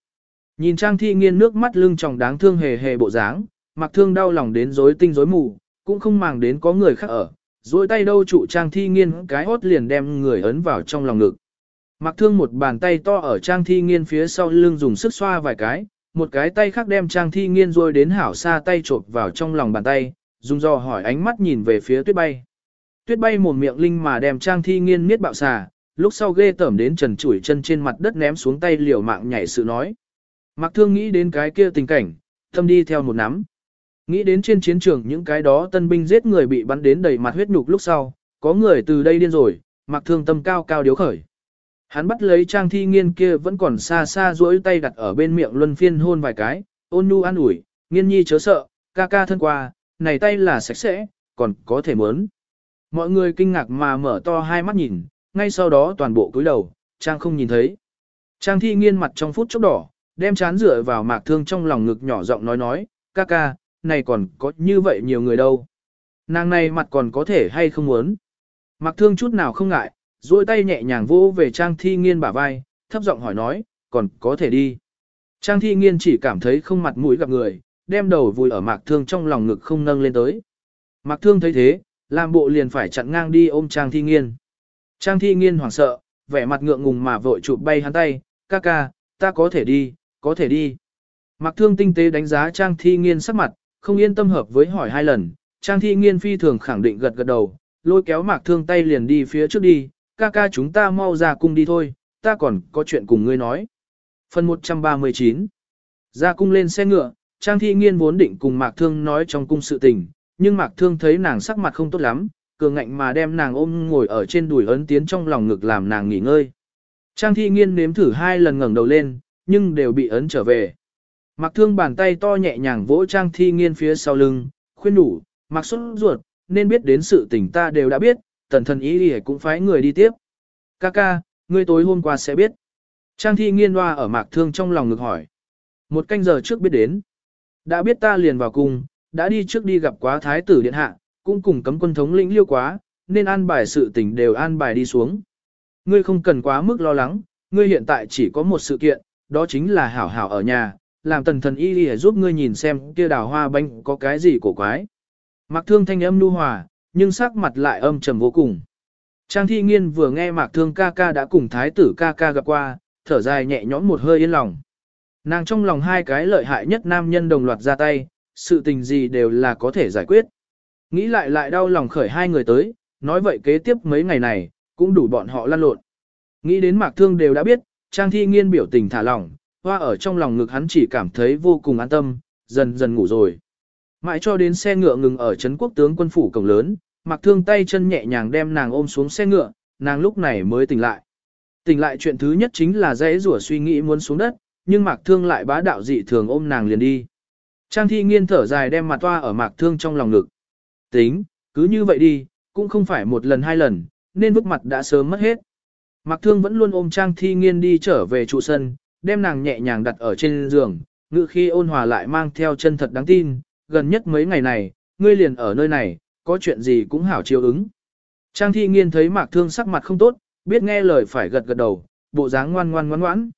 Nhìn Trang thi nghiên nước mắt lưng tròng đáng thương hề hề bộ dáng, mặc thương đau lòng đến rối tinh rối mù, cũng không màng đến có người khác ở, rồi tay đâu trụ Trang thi nghiên cái hốt liền đem người ấn vào trong lòng ngực. Mặc thương một bàn tay to ở Trang thi nghiên phía sau lưng dùng sức xoa vài cái, một cái tay khác đem Trang thi nghiên rồi đến hảo xa tay trộp vào trong lòng bàn tay, dùng dò hỏi ánh mắt nhìn về phía tuyết bay. Tuyết bay một miệng linh mà đem Trang thi nghiên miết bạo xà, lúc sau ghê tởm đến trần chủi chân trên mặt đất ném xuống tay liều mạng nhảy sự nói. Mặc thương nghĩ đến cái kia tình cảnh, tâm đi theo một nắm. Nghĩ đến trên chiến trường những cái đó tân binh giết người bị bắn đến đầy mặt huyết nhục lúc sau, có người từ đây điên rồi, mặc thương tâm cao cao điếu khởi. Hắn bắt lấy trang thi nghiên kia vẫn còn xa xa duỗi tay đặt ở bên miệng luân phiên hôn vài cái, ôn nhu an ủi, nghiên nhi chớ sợ, ca ca thân qua, này tay là sạch sẽ, còn có thể muốn. Mọi người kinh ngạc mà mở to hai mắt nhìn, ngay sau đó toàn bộ cúi đầu, Trang không nhìn thấy. Trang thi nghiên mặt trong phút chốc đỏ, đem chán rửa vào mạc thương trong lòng ngực nhỏ giọng nói nói, ca ca, này còn có như vậy nhiều người đâu. Nàng này mặt còn có thể hay không muốn. Mạc thương chút nào không ngại, duỗi tay nhẹ nhàng vỗ về Trang thi nghiên bả vai, thấp giọng hỏi nói, còn có thể đi. Trang thi nghiên chỉ cảm thấy không mặt mũi gặp người, đem đầu vùi ở mạc thương trong lòng ngực không nâng lên tới. Mạc thương thấy thế, làm bộ liền phải chặn ngang đi ôm Trang thi nghiên. Trang thi nghiên hoảng sợ, vẻ mặt ngượng ngùng mà vội chụp bay hắn tay, ca ca, ta có thể đi, có thể đi. Mạc thương tinh tế đánh giá Trang thi nghiên sắc mặt, không yên tâm hợp với hỏi hai lần, Trang thi nghiên phi thường khẳng định gật gật đầu, lôi kéo mạc thương tay liền đi phía trước đi, ca ca chúng ta mau ra cung đi thôi, ta còn có chuyện cùng ngươi nói. Phần 139 Ra cung lên xe ngựa, Trang Thi Nghiên vốn định cùng Mạc Thương nói trong cung sự tình, nhưng Mạc Thương thấy nàng sắc mặt không tốt lắm, cường ngạnh mà đem nàng ôm ngồi ở trên đùi ấn tiến trong lòng ngực làm nàng nghỉ ngơi. Trang Thi Nghiên nếm thử hai lần ngẩng đầu lên, nhưng đều bị ấn trở về. Mạc Thương bàn tay to nhẹ nhàng vỗ Trang Thi Nghiên phía sau lưng, khuyên đủ, Mạc xuất ruột, nên biết đến sự tình ta đều đã biết, tần thần ý đi cũng phái người đi tiếp. Ca ca, ngươi tối hôm qua sẽ biết. Trang thi nghiên hoa ở mạc thương trong lòng ngực hỏi. Một canh giờ trước biết đến. Đã biết ta liền vào cung, đã đi trước đi gặp quá thái tử điện hạ, cũng cùng cấm quân thống lĩnh liêu quá, nên an bài sự tình đều an bài đi xuống. Ngươi không cần quá mức lo lắng, ngươi hiện tại chỉ có một sự kiện, đó chính là hảo hảo ở nhà, làm tần thần y đi giúp ngươi nhìn xem kia đào hoa bánh có cái gì cổ quái. Mạc thương thanh âm nu hòa, nhưng sắc mặt lại âm trầm vô cùng. Trang thi nghiên vừa nghe mạc thương ca ca đã cùng thái tử ca ca gặp qua, thở dài nhẹ nhõm một hơi yên lòng. Nàng trong lòng hai cái lợi hại nhất nam nhân đồng loạt ra tay, sự tình gì đều là có thể giải quyết. Nghĩ lại lại đau lòng khởi hai người tới, nói vậy kế tiếp mấy ngày này, cũng đủ bọn họ lăn lộn. Nghĩ đến mạc thương đều đã biết, trang thi nghiên biểu tình thả lỏng, hoa ở trong lòng ngực hắn chỉ cảm thấy vô cùng an tâm, dần dần ngủ rồi. Mãi cho đến xe ngựa ngừng ở Trấn quốc tướng quân phủ cổng lớn, mặc thương tay chân nhẹ nhàng đem nàng ôm xuống xe ngựa, nàng lúc này mới tỉnh lại. Tỉnh lại chuyện thứ nhất chính là dễ rủa suy nghĩ muốn xuống đất, nhưng mạc thương lại bá đạo dị thường ôm nàng liền đi. Trang thi nghiên thở dài đem mặt toa ở mạc thương trong lòng ngực. Tính, cứ như vậy đi, cũng không phải một lần hai lần, nên bức mặt đã sớm mất hết. Mạc thương vẫn luôn ôm trang thi nghiên đi trở về trụ sân, đem nàng nhẹ nhàng đặt ở trên giường, ngự khi ôn hòa lại mang theo chân thật đáng tin, gần nhất mấy ngày này, ngươi liền ở nơi này, có chuyện gì cũng hảo chiếu ứng. Trang thi nghiên thấy mạc thương sắc mặt không tốt, biết nghe lời phải gật gật đầu, bộ dáng ngoan ngoan ngoan ngoãn.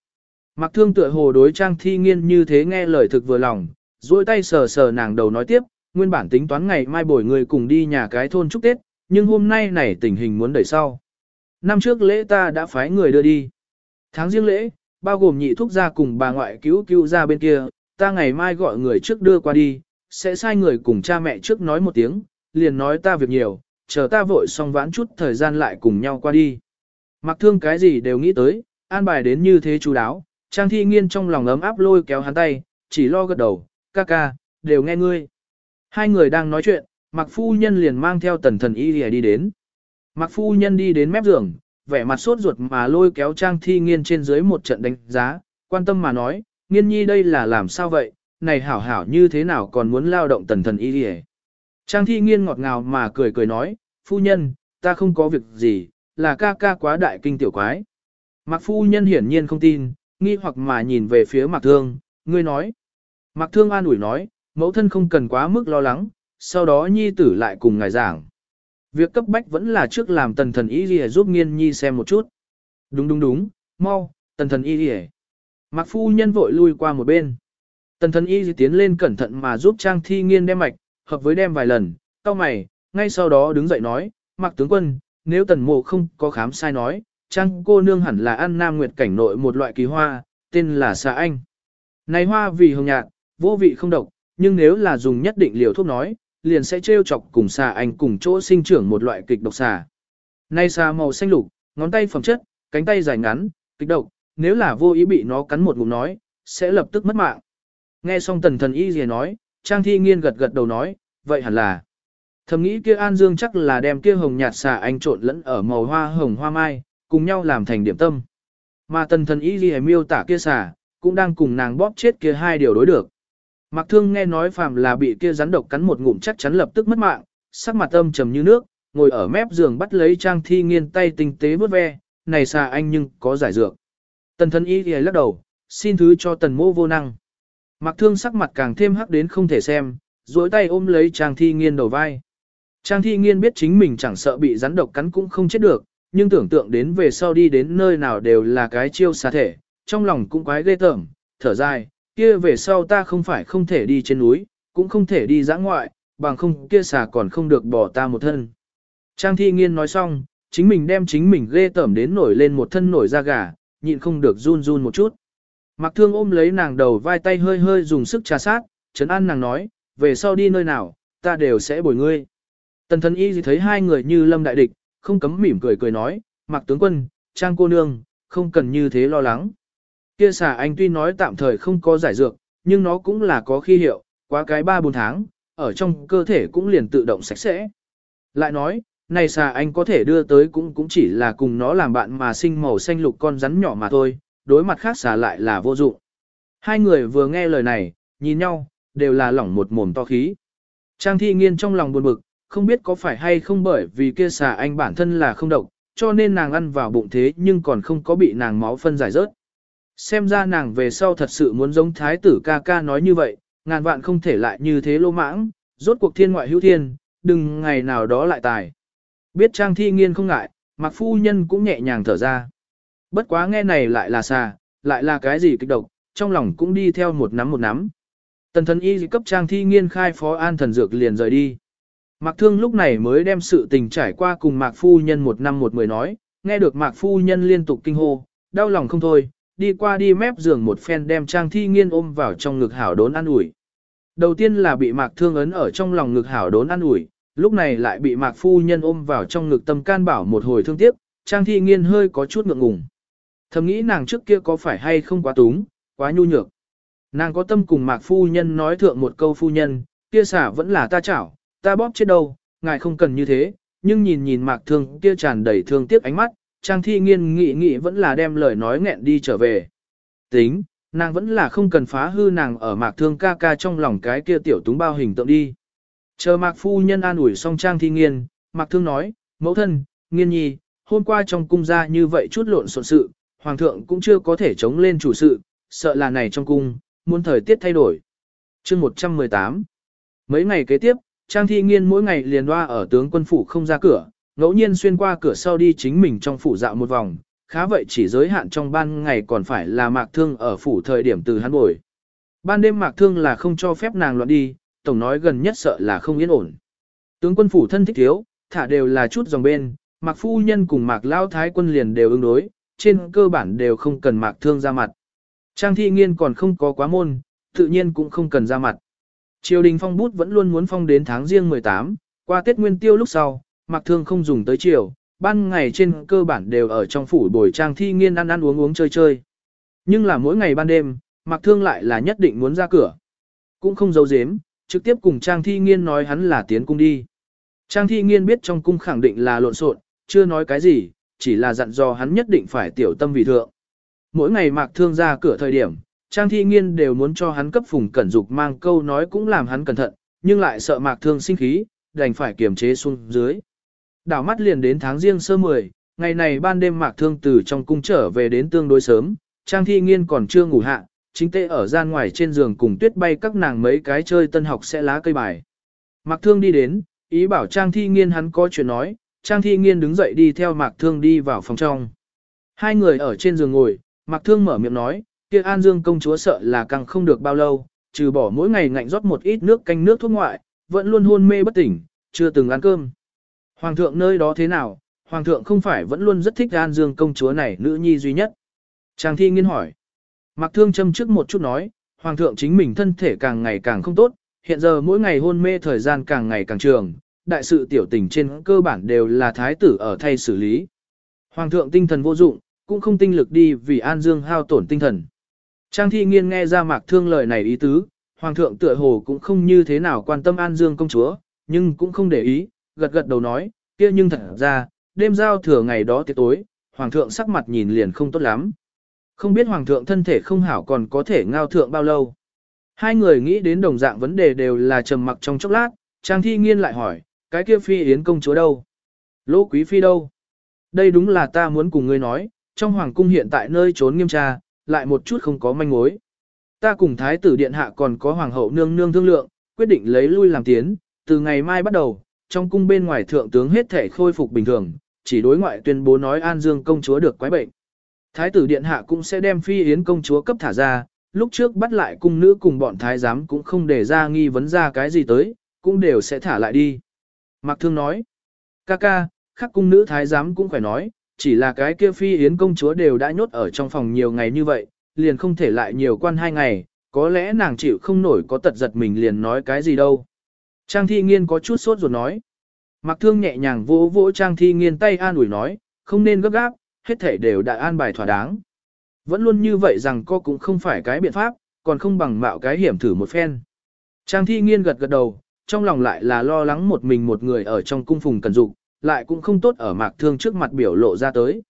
Mạc thương tựa hồ đối trang thi nghiên như thế nghe lời thực vừa lòng, duỗi tay sờ sờ nàng đầu nói tiếp, nguyên bản tính toán ngày mai bồi người cùng đi nhà cái thôn chúc Tết, nhưng hôm nay này tình hình muốn đẩy sau. Năm trước lễ ta đã phái người đưa đi. Tháng riêng lễ, bao gồm nhị thúc gia cùng bà ngoại cứu cứu ra bên kia, ta ngày mai gọi người trước đưa qua đi, sẽ sai người cùng cha mẹ trước nói một tiếng, liền nói ta việc nhiều, chờ ta vội xong vãn chút thời gian lại cùng nhau qua đi. Mặc thương cái gì đều nghĩ tới, an bài đến như thế chú đáo, Trang Thi Nghiên trong lòng ấm áp lôi kéo hắn tay, chỉ lo gật đầu, ca ca, đều nghe ngươi. Hai người đang nói chuyện, Mặc Phu Nhân liền mang theo tần thần y đi đến. Mặc Phu Nhân đi đến mép giường, vẻ mặt sốt ruột mà lôi kéo Trang Thi Nghiên trên dưới một trận đánh giá, quan tâm mà nói, Nghiên nhi đây là làm sao vậy, này hảo hảo như thế nào còn muốn lao động tần thần y đi Trang thi nghiên ngọt ngào mà cười cười nói, phu nhân, ta không có việc gì, là ca ca quá đại kinh tiểu quái. Mạc phu nhân hiển nhiên không tin, nghi hoặc mà nhìn về phía Mạc Thương, ngươi nói. Mạc Thương an ủi nói, mẫu thân không cần quá mức lo lắng, sau đó nhi tử lại cùng ngài giảng. Việc cấp bách vẫn là trước làm tần thần y gì giúp nghiên nhi xem một chút. Đúng đúng đúng, mau, tần thần y gì Mạc phu nhân vội lui qua một bên. Tần thần y tiến lên cẩn thận mà giúp Trang Thi Nghiên đem mạch, hợp với đem vài lần, cao mày, ngay sau đó đứng dậy nói, Mặc tướng quân, nếu tần mộ không có khám sai nói, Trang cô nương hẳn là ăn nam nguyệt cảnh nội một loại kỳ hoa, tên là xà anh. Này hoa vì hồng nhạt, vô vị không độc, nhưng nếu là dùng nhất định liều thuốc nói, liền sẽ trêu chọc cùng xà anh cùng chỗ sinh trưởng một loại kịch độc xà. Này xà màu xanh lục, ngón tay phẩm chất, cánh tay dài ngắn, kịch độc, nếu là vô ý bị nó cắn một ngụm nói, sẽ lập tức mất mạng. Nghe xong tần thần y gì nói, Trang Thi Nghiên gật gật đầu nói, vậy hẳn là. Thầm nghĩ kia An Dương chắc là đem kia hồng nhạt xà anh trộn lẫn ở màu hoa hồng hoa mai, cùng nhau làm thành điểm tâm. Mà tần thần y gì miêu tả kia xà, cũng đang cùng nàng bóp chết kia hai điều đối được. Mạc Thương nghe nói phàm là bị kia rắn độc cắn một ngụm chắc chắn lập tức mất mạng, sắc mặt âm trầm như nước, ngồi ở mép giường bắt lấy Trang Thi Nghiên tay tinh tế vớt ve, này xà anh nhưng có giải dược. Tần thần y thì lắc đầu, xin thứ cho tần mô vô năng. Mạc Thương sắc mặt càng thêm hắc đến không thể xem, duỗi tay ôm lấy Trang Thi Nghiên đầu vai. Trang Thi Nghiên biết chính mình chẳng sợ bị rắn độc cắn cũng không chết được, nhưng tưởng tượng đến về sau đi đến nơi nào đều là cái chiêu xà thể, trong lòng cũng quái ghê tởm, thở dài, kia về sau ta không phải không thể đi trên núi, cũng không thể đi dã ngoại, bằng không kia xà còn không được bỏ ta một thân. Trang thi nghiên nói xong, chính mình đem chính mình ghê tởm đến nổi lên một thân nổi da gà, nhịn không được run run một chút. Mạc thương ôm lấy nàng đầu vai tay hơi hơi dùng sức trà sát, chấn an nàng nói, về sau đi nơi nào, ta đều sẽ bồi ngươi. Tần thân y thấy hai người như lâm đại địch, không cấm mỉm cười cười nói, mặc tướng quân, trang cô nương, không cần như thế lo lắng. Kia xà anh tuy nói tạm thời không có giải dược, nhưng nó cũng là có khi hiệu, quá cái 3-4 tháng, ở trong cơ thể cũng liền tự động sạch sẽ. Lại nói, này xà anh có thể đưa tới cũng cũng chỉ là cùng nó làm bạn mà sinh màu xanh lục con rắn nhỏ mà thôi, đối mặt khác xà lại là vô dụng. Hai người vừa nghe lời này, nhìn nhau, đều là lỏng một mồm to khí. Trang thi nghiên trong lòng buồn bực, không biết có phải hay không bởi vì kia xà anh bản thân là không độc, cho nên nàng ăn vào bụng thế nhưng còn không có bị nàng máu phân giải rớt. Xem ra nàng về sau thật sự muốn giống thái tử ca ca nói như vậy, ngàn vạn không thể lại như thế lô mãng, rốt cuộc thiên ngoại hữu thiên, đừng ngày nào đó lại tài. Biết trang thi nghiên không ngại, mặc phu nhân cũng nhẹ nhàng thở ra. Bất quá nghe này lại là xà, lại là cái gì kích độc, trong lòng cũng đi theo một nắm một nắm. Tần thần y cấp trang thi nghiên khai phó an thần dược liền rời đi. Mạc Thương lúc này mới đem sự tình trải qua cùng Mạc Phu Nhân một năm một mười nói, nghe được Mạc Phu Nhân liên tục kinh hô, đau lòng không thôi, đi qua đi mép giường một phen đem Trang Thi Nghiên ôm vào trong ngực hảo đốn ăn ủi. Đầu tiên là bị Mạc Thương ấn ở trong lòng ngực hảo đốn ăn ủi, lúc này lại bị Mạc Phu Nhân ôm vào trong ngực tâm can bảo một hồi thương tiếc, Trang Thi Nghiên hơi có chút ngượng ngùng. Thầm nghĩ nàng trước kia có phải hay không quá túng, quá nhu nhược. Nàng có tâm cùng Mạc Phu Nhân nói thượng một câu Phu Nhân, kia xả vẫn là ta chảo, ta bóp chết đâu, ngài không cần như thế, nhưng nhìn nhìn mạc thương kia tràn đầy thương tiếc ánh mắt, trang thi nghiên nghị nghị vẫn là đem lời nói nghẹn đi trở về. Tính, nàng vẫn là không cần phá hư nàng ở mạc thương ca ca trong lòng cái kia tiểu túng bao hình tượng đi. Chờ mạc phu nhân an ủi xong trang thi nghiên, mạc thương nói, mẫu thân, nghiên nhi, hôm qua trong cung ra như vậy chút lộn xộn sự, hoàng thượng cũng chưa có thể chống lên chủ sự, sợ là này trong cung, muốn thời tiết thay đổi. chương 118 Mấy ngày kế tiếp, Trang thi nghiên mỗi ngày liền loa ở tướng quân phủ không ra cửa, ngẫu nhiên xuyên qua cửa sau đi chính mình trong phủ dạo một vòng, khá vậy chỉ giới hạn trong ban ngày còn phải là mạc thương ở phủ thời điểm từ hắn bồi. Ban đêm mạc thương là không cho phép nàng loạn đi, tổng nói gần nhất sợ là không yên ổn. Tướng quân phủ thân thích thiếu, thả đều là chút dòng bên, mạc phu nhân cùng mạc lao thái quân liền đều ứng đối, trên cơ bản đều không cần mạc thương ra mặt. Trang thi nghiên còn không có quá môn, tự nhiên cũng không cần ra mặt. Triều đình phong bút vẫn luôn muốn phong đến tháng riêng 18, qua Tết Nguyên Tiêu lúc sau, Mạc Thương không dùng tới chiều, ban ngày trên cơ bản đều ở trong phủ bồi trang thi nghiên ăn ăn uống uống chơi chơi. Nhưng là mỗi ngày ban đêm, Mạc Thương lại là nhất định muốn ra cửa. Cũng không giấu giếm, trực tiếp cùng trang thi nghiên nói hắn là tiến cung đi. Trang thi nghiên biết trong cung khẳng định là lộn xộn, chưa nói cái gì, chỉ là dặn dò hắn nhất định phải tiểu tâm vì thượng. Mỗi ngày Mạc Thương ra cửa thời điểm, Trang Thi Nghiên đều muốn cho hắn cấp Phùng Cẩn Dục mang câu nói cũng làm hắn cẩn thận, nhưng lại sợ Mạc Thương sinh khí, đành phải kiềm chế xuống dưới. Đảo mắt liền đến tháng riêng sơ 10, ngày này ban đêm Mạc Thương từ trong cung trở về đến tương đối sớm, Trang Thi Nghiên còn chưa ngủ hạ, chính tê ở gian ngoài trên giường cùng tuyết bay các nàng mấy cái chơi tân học sẽ lá cây bài. Mạc Thương đi đến, ý bảo Trang Thi Nghiên hắn có chuyện nói, Trang Thi Nghiên đứng dậy đi theo Mạc Thương đi vào phòng trong. Hai người ở trên giường ngồi, Mạc Thương mở miệng nói, kia An Dương công chúa sợ là càng không được bao lâu, trừ bỏ mỗi ngày ngạnh rót một ít nước canh nước thuốc ngoại, vẫn luôn hôn mê bất tỉnh, chưa từng ăn cơm. Hoàng thượng nơi đó thế nào, Hoàng thượng không phải vẫn luôn rất thích An Dương công chúa này nữ nhi duy nhất. Trang thi nghiên hỏi. Mạc Thương châm trước một chút nói, Hoàng thượng chính mình thân thể càng ngày càng không tốt, hiện giờ mỗi ngày hôn mê thời gian càng ngày càng trường, đại sự tiểu tình trên cơ bản đều là thái tử ở thay xử lý. Hoàng thượng tinh thần vô dụng, cũng không tinh lực đi vì An Dương hao tổn tinh thần. Trang thi nghiên nghe ra mạc thương lời này ý tứ, hoàng thượng tựa hồ cũng không như thế nào quan tâm an dương công chúa, nhưng cũng không để ý, gật gật đầu nói, kia nhưng thật ra, đêm giao thừa ngày đó tiệc tối, hoàng thượng sắc mặt nhìn liền không tốt lắm. Không biết hoàng thượng thân thể không hảo còn có thể ngao thượng bao lâu. Hai người nghĩ đến đồng dạng vấn đề đều là trầm mặc trong chốc lát, Trang Thi Nghiên lại hỏi, cái kia phi yến công chúa đâu? Lỗ quý phi đâu? Đây đúng là ta muốn cùng ngươi nói, trong hoàng cung hiện tại nơi trốn nghiêm tra, lại một chút không có manh mối. Ta cùng thái tử điện hạ còn có hoàng hậu nương nương thương lượng, quyết định lấy lui làm tiến, từ ngày mai bắt đầu, trong cung bên ngoài thượng tướng hết thể khôi phục bình thường, chỉ đối ngoại tuyên bố nói An Dương công chúa được quái bệnh. Thái tử điện hạ cũng sẽ đem phi yến công chúa cấp thả ra, lúc trước bắt lại cung nữ cùng bọn thái giám cũng không để ra nghi vấn ra cái gì tới, cũng đều sẽ thả lại đi. Mạc Thương nói, ca ca, khắc cung nữ thái giám cũng phải nói, chỉ là cái kia phi yến công chúa đều đã nhốt ở trong phòng nhiều ngày như vậy, liền không thể lại nhiều quan hai ngày, có lẽ nàng chịu không nổi có tật giật mình liền nói cái gì đâu. Trang thi nghiên có chút sốt ruột nói. Mạc Thương nhẹ nhàng vỗ vỗ Trang thi nghiên tay an ủi nói, không nên gấp gáp, hết thể đều đã an bài thỏa đáng. Vẫn luôn như vậy rằng cô cũng không phải cái biện pháp, còn không bằng mạo cái hiểm thử một phen. Trang thi nghiên gật gật đầu, trong lòng lại là lo lắng một mình một người ở trong cung phùng cần dục, lại cũng không tốt ở mạc thương trước mặt biểu lộ ra tới.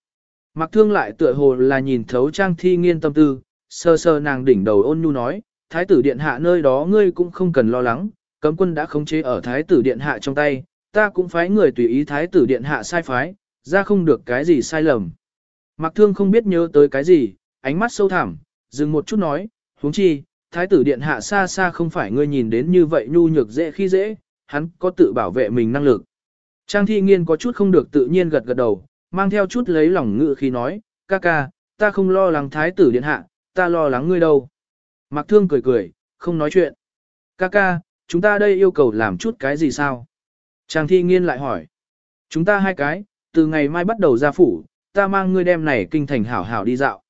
Mạc thương lại tựa hồ là nhìn thấu trang thi nghiên tâm tư, sơ sơ nàng đỉnh đầu ôn nhu nói, thái tử điện hạ nơi đó ngươi cũng không cần lo lắng, cấm quân đã khống chế ở thái tử điện hạ trong tay, ta cũng phái người tùy ý thái tử điện hạ sai phái, ra không được cái gì sai lầm. Mạc thương không biết nhớ tới cái gì, ánh mắt sâu thẳm, dừng một chút nói, huống chi, thái tử điện hạ xa xa không phải ngươi nhìn đến như vậy nhu nhược dễ khi dễ, hắn có tự bảo vệ mình năng lực. Trang thi nghiên có chút không được tự nhiên gật gật đầu, mang theo chút lấy lòng ngự khi nói, ca ca, ta không lo lắng thái tử điện hạ, ta lo lắng ngươi đâu. Mạc thương cười cười, không nói chuyện. Ca ca, chúng ta đây yêu cầu làm chút cái gì sao? Trang thi nghiên lại hỏi. Chúng ta hai cái, từ ngày mai bắt đầu ra phủ, ta mang ngươi đem này kinh thành hảo hảo đi dạo.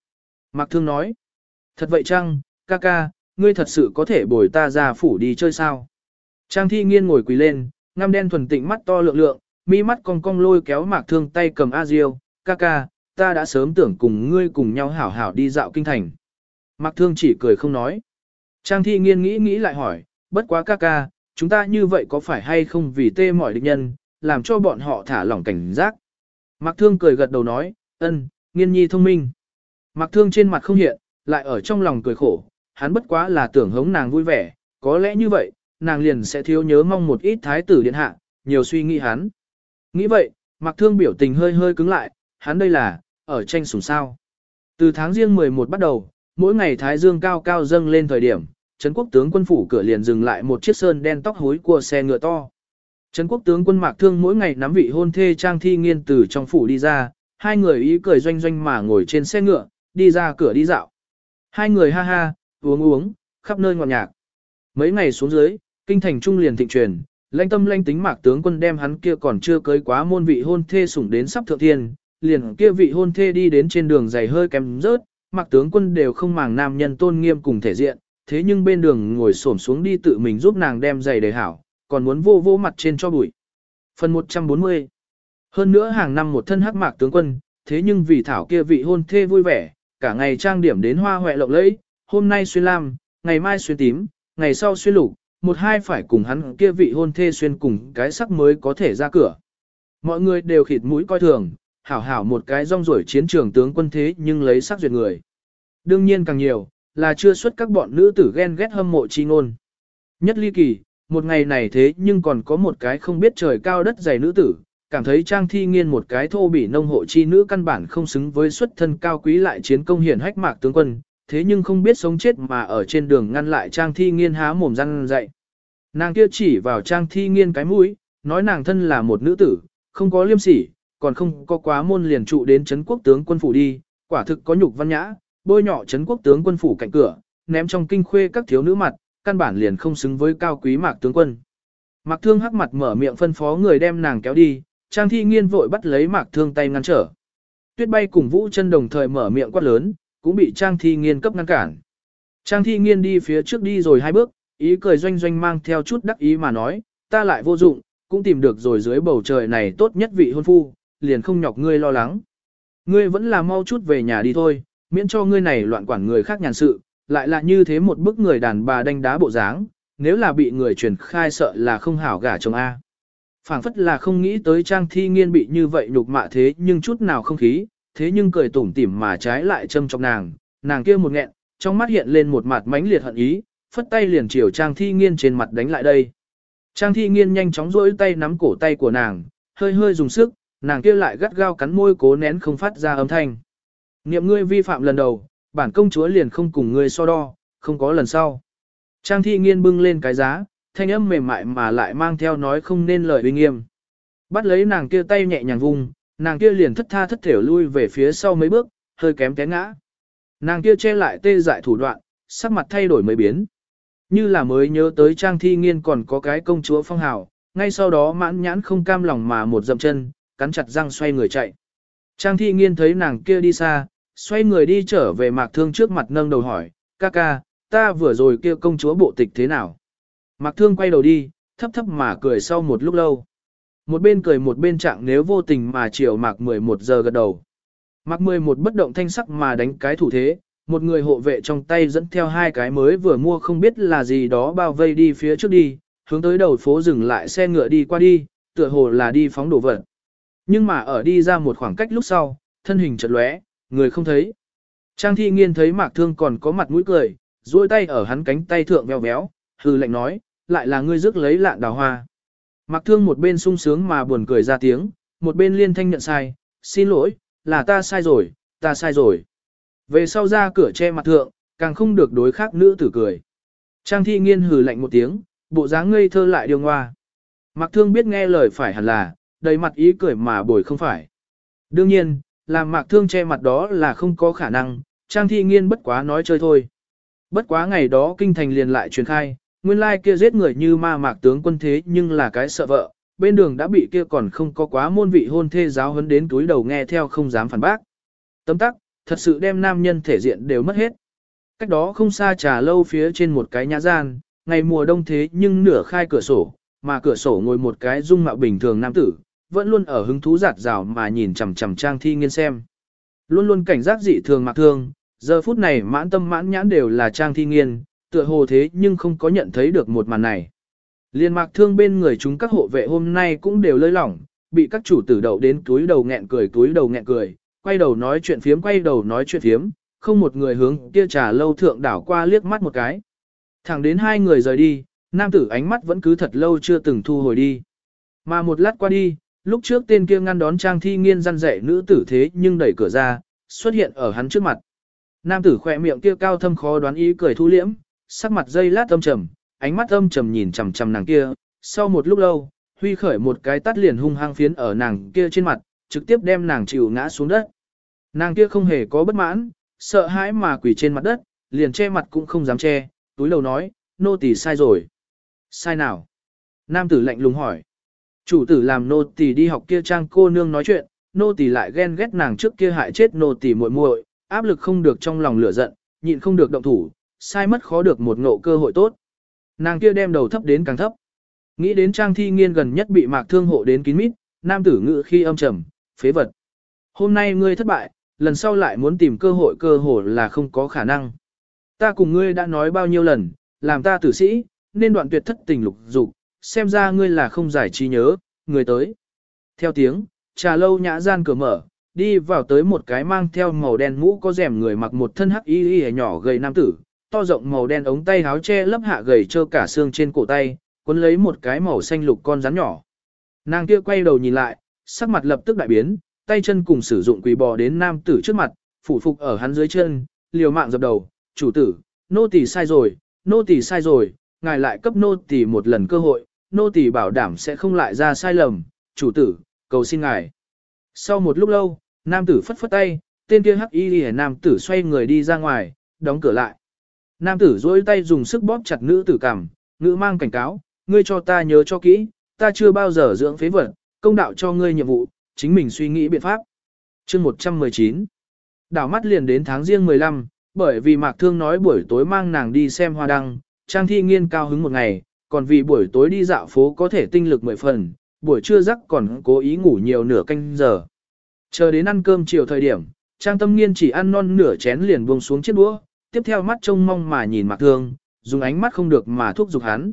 Mạc thương nói. Thật vậy chăng, ca ca, ngươi thật sự có thể bồi ta ra phủ đi chơi sao? Trang thi nghiên ngồi quỳ lên, ngăm đen thuần tịnh mắt to lượng lượng, mi mắt cong cong lôi kéo mạc thương tay cầm A Diêu, ca ca, ta đã sớm tưởng cùng ngươi cùng nhau hảo hảo đi dạo kinh thành. Mạc thương chỉ cười không nói. Trang thi nghiên nghĩ nghĩ lại hỏi, bất quá ca ca, chúng ta như vậy có phải hay không vì tê mỏi địch nhân, làm cho bọn họ thả lỏng cảnh giác. Mạc thương cười gật đầu nói, ân, nghiên nhi thông minh. Mạc thương trên mặt không hiện, lại ở trong lòng cười khổ, hắn bất quá là tưởng hống nàng vui vẻ, có lẽ như vậy, nàng liền sẽ thiếu nhớ mong một ít thái tử điện hạ, nhiều suy nghĩ hắn. Nghĩ vậy, mặc Thương biểu tình hơi hơi cứng lại, hắn đây là, ở tranh sủng sao. Từ tháng riêng 11 bắt đầu, mỗi ngày Thái Dương cao cao dâng lên thời điểm, Trấn quốc tướng quân phủ cửa liền dừng lại một chiếc sơn đen tóc hối của xe ngựa to. Trấn quốc tướng quân Mạc Thương mỗi ngày nắm vị hôn thê Trang Thi Nghiên từ trong phủ đi ra, hai người ý cười doanh doanh mà ngồi trên xe ngựa, đi ra cửa đi dạo. Hai người ha ha, uống uống, khắp nơi ngọn nhạc. Mấy ngày xuống dưới, kinh thành trung liền thịnh truyền, lãnh tâm lãnh tính mạc tướng quân đem hắn kia còn chưa cưới quá môn vị hôn thê sủng đến sắp thượng thiên, liền kia vị hôn thê đi đến trên đường dày hơi kém rớt, mạc tướng quân đều không màng nam nhân tôn nghiêm cùng thể diện, thế nhưng bên đường ngồi xổm xuống đi tự mình giúp nàng đem giày để hảo, còn muốn vô vô mặt trên cho bụi. Phần 140 Hơn nữa hàng năm một thân hắc mạc tướng quân, thế nhưng vì thảo kia vị hôn thê vui vẻ, cả ngày trang điểm đến hoa hoẹ lộng lẫy, hôm nay xuyên lam, ngày mai xuyên tím, ngày sau xuyên lục, một hai phải cùng hắn kia vị hôn thê xuyên cùng cái sắc mới có thể ra cửa. Mọi người đều khịt mũi coi thường, hảo hảo một cái rong rổi chiến trường tướng quân thế nhưng lấy sắc duyệt người. Đương nhiên càng nhiều, là chưa xuất các bọn nữ tử ghen ghét hâm mộ chi ngôn. Nhất ly kỳ, một ngày này thế nhưng còn có một cái không biết trời cao đất dày nữ tử, cảm thấy trang thi nghiên một cái thô bỉ nông hộ chi nữ căn bản không xứng với xuất thân cao quý lại chiến công hiển hách mạc tướng quân, thế nhưng không biết sống chết mà ở trên đường ngăn lại trang thi nghiên há mồm răng dậy. Nàng kia chỉ vào trang thi nghiên cái mũi, nói nàng thân là một nữ tử, không có liêm sỉ, còn không có quá môn liền trụ đến Trấn quốc tướng quân phủ đi, quả thực có nhục văn nhã, bôi nhọ Trấn quốc tướng quân phủ cạnh cửa, ném trong kinh khuê các thiếu nữ mặt, căn bản liền không xứng với cao quý mạc tướng quân. Mạc thương hắc mặt mở miệng phân phó người đem nàng kéo đi, trang thi nghiên vội bắt lấy mạc thương tay ngăn trở. Tuyết bay cùng vũ chân đồng thời mở miệng quát lớn, cũng bị Trang Thi Nghiên cấp ngăn cản. Trang Thi Nghiên đi phía trước đi rồi hai bước, ý cười doanh doanh mang theo chút đắc ý mà nói, ta lại vô dụng, cũng tìm được rồi dưới bầu trời này tốt nhất vị hôn phu, liền không nhọc ngươi lo lắng. Ngươi vẫn là mau chút về nhà đi thôi, miễn cho ngươi này loạn quản người khác nhàn sự, lại là như thế một bức người đàn bà đánh đá bộ dáng, nếu là bị người truyền khai sợ là không hảo gả chồng A. phảng phất là không nghĩ tới trang thi nghiên bị như vậy nhục mạ thế nhưng chút nào không khí, thế nhưng cười tủm tỉm mà trái lại châm chọc nàng, nàng kia một nghẹn, trong mắt hiện lên một mặt mãnh liệt hận ý, phất tay liền chiều Trang Thi Nghiên trên mặt đánh lại đây. Trang Thi Nghiên nhanh chóng rỗi tay nắm cổ tay của nàng, hơi hơi dùng sức, nàng kia lại gắt gao cắn môi cố nén không phát ra âm thanh. Niệm ngươi vi phạm lần đầu, bản công chúa liền không cùng ngươi so đo, không có lần sau. Trang Thi Nghiên bưng lên cái giá, thanh âm mềm mại mà lại mang theo nói không nên lời uy nghiêm. Bắt lấy nàng kia tay nhẹ nhàng vùng, nàng kia liền thất tha thất thểu lui về phía sau mấy bước, hơi kém té ngã. Nàng kia che lại tê dại thủ đoạn, sắc mặt thay đổi mấy biến. Như là mới nhớ tới trang thi nghiên còn có cái công chúa phong hào, ngay sau đó mãn nhãn không cam lòng mà một dậm chân, cắn chặt răng xoay người chạy. Trang thi nghiên thấy nàng kia đi xa, xoay người đi trở về mạc thương trước mặt nâng đầu hỏi, ca ca, ta vừa rồi kia công chúa bộ tịch thế nào? Mạc thương quay đầu đi, thấp thấp mà cười sau một lúc lâu. Một bên cười một bên trạng nếu vô tình mà chiều mạc 11 giờ gật đầu. Mạc 11 bất động thanh sắc mà đánh cái thủ thế, một người hộ vệ trong tay dẫn theo hai cái mới vừa mua không biết là gì đó bao vây đi phía trước đi, hướng tới đầu phố dừng lại xe ngựa đi qua đi, tựa hồ là đi phóng đồ vật. Nhưng mà ở đi ra một khoảng cách lúc sau, thân hình chợt lóe, người không thấy. Trang thi nghiên thấy mạc thương còn có mặt mũi cười, duỗi tay ở hắn cánh tay thượng veo véo, hư lệnh nói, lại là ngươi rước lấy lạn đào hoa. Mạc thương một bên sung sướng mà buồn cười ra tiếng, một bên liên thanh nhận sai, xin lỗi, là ta sai rồi, ta sai rồi. Về sau ra cửa che mặt thượng, càng không được đối khác nữ tử cười. Trang thi nghiên hừ lạnh một tiếng, bộ dáng ngây thơ lại điều ngoa. Mạc thương biết nghe lời phải hẳn là, đầy mặt ý cười mà bồi không phải. Đương nhiên, làm mạc thương che mặt đó là không có khả năng, trang thi nghiên bất quá nói chơi thôi. Bất quá ngày đó kinh thành liền lại truyền khai, nguyên lai kia giết người như ma mạc tướng quân thế nhưng là cái sợ vợ, bên đường đã bị kia còn không có quá môn vị hôn thê giáo hấn đến túi đầu nghe theo không dám phản bác. Tấm tắc, thật sự đem nam nhân thể diện đều mất hết. Cách đó không xa trà lâu phía trên một cái nhã gian, ngày mùa đông thế nhưng nửa khai cửa sổ, mà cửa sổ ngồi một cái dung mạo bình thường nam tử, vẫn luôn ở hứng thú giạt rào mà nhìn chằm chằm trang thi nghiên xem. Luôn luôn cảnh giác dị thường mặc thương, giờ phút này mãn tâm mãn nhãn đều là trang thi nghiên, tựa hồ thế nhưng không có nhận thấy được một màn này. Liên mạc thương bên người chúng các hộ vệ hôm nay cũng đều lơi lỏng, bị các chủ tử đậu đến túi đầu nghẹn cười túi đầu nghẹn cười, quay đầu nói chuyện phiếm quay đầu nói chuyện phiếm, không một người hướng kia trà lâu thượng đảo qua liếc mắt một cái. Thẳng đến hai người rời đi, nam tử ánh mắt vẫn cứ thật lâu chưa từng thu hồi đi. Mà một lát qua đi, lúc trước tên kia ngăn đón trang thi nghiên răn dạy nữ tử thế nhưng đẩy cửa ra, xuất hiện ở hắn trước mặt. Nam tử khỏe miệng kia cao thâm khó đoán ý cười thu liễm, sắc mặt dây lát âm trầm, ánh mắt âm trầm nhìn chằm chằm nàng kia, sau một lúc lâu, huy khởi một cái tát liền hung hăng phiến ở nàng kia trên mặt, trực tiếp đem nàng chịu ngã xuống đất. Nàng kia không hề có bất mãn, sợ hãi mà quỳ trên mặt đất, liền che mặt cũng không dám che, túi lầu nói, nô tỳ sai rồi. Sai nào? Nam tử lạnh lùng hỏi. Chủ tử làm nô tỳ đi học kia trang cô nương nói chuyện, nô tỳ lại ghen ghét nàng trước kia hại chết nô tỳ muội muội, áp lực không được trong lòng lửa giận, nhịn không được động thủ, sai mất khó được một ngộ cơ hội tốt. Nàng kia đem đầu thấp đến càng thấp. Nghĩ đến trang thi nghiên gần nhất bị mạc thương hộ đến kín mít, nam tử ngự khi âm trầm, phế vật. Hôm nay ngươi thất bại, lần sau lại muốn tìm cơ hội cơ hội là không có khả năng. Ta cùng ngươi đã nói bao nhiêu lần, làm ta tử sĩ, nên đoạn tuyệt thất tình lục dục, xem ra ngươi là không giải trí nhớ, người tới. Theo tiếng, trà lâu nhã gian cửa mở, đi vào tới một cái mang theo màu đen mũ có rèm người mặc một thân hắc y y nhỏ gầy nam tử, to rộng màu đen ống tay áo che lấp hạ gầy trơ cả xương trên cổ tay, cuốn lấy một cái màu xanh lục con rắn nhỏ. Nàng kia quay đầu nhìn lại, sắc mặt lập tức đại biến, tay chân cùng sử dụng quỳ bò đến nam tử trước mặt, phủ phục ở hắn dưới chân, liều mạng dập đầu, chủ tử, nô tỳ sai rồi, nô tỳ sai rồi, ngài lại cấp nô tỳ một lần cơ hội, nô tỳ bảo đảm sẽ không lại ra sai lầm, chủ tử, cầu xin ngài. Sau một lúc lâu, nam tử phất phất tay, tên kia hắc y nam tử xoay người đi ra ngoài, đóng cửa lại. Nam tử duỗi tay dùng sức bóp chặt nữ tử cằm, ngữ mang cảnh cáo, ngươi cho ta nhớ cho kỹ, ta chưa bao giờ dưỡng phế vật, công đạo cho ngươi nhiệm vụ, chính mình suy nghĩ biện pháp. chương 119 Đảo mắt liền đến tháng riêng 15, bởi vì Mạc Thương nói buổi tối mang nàng đi xem hoa đăng, Trang Thi Nghiên cao hứng một ngày, còn vì buổi tối đi dạo phố có thể tinh lực mười phần, buổi trưa giấc còn cố ý ngủ nhiều nửa canh giờ. Chờ đến ăn cơm chiều thời điểm, Trang Tâm Nghiên chỉ ăn non nửa chén liền buông xuống chiếc đũa, tiếp theo mắt trông mong mà nhìn Mạc Thương, dùng ánh mắt không được mà thúc giục hắn.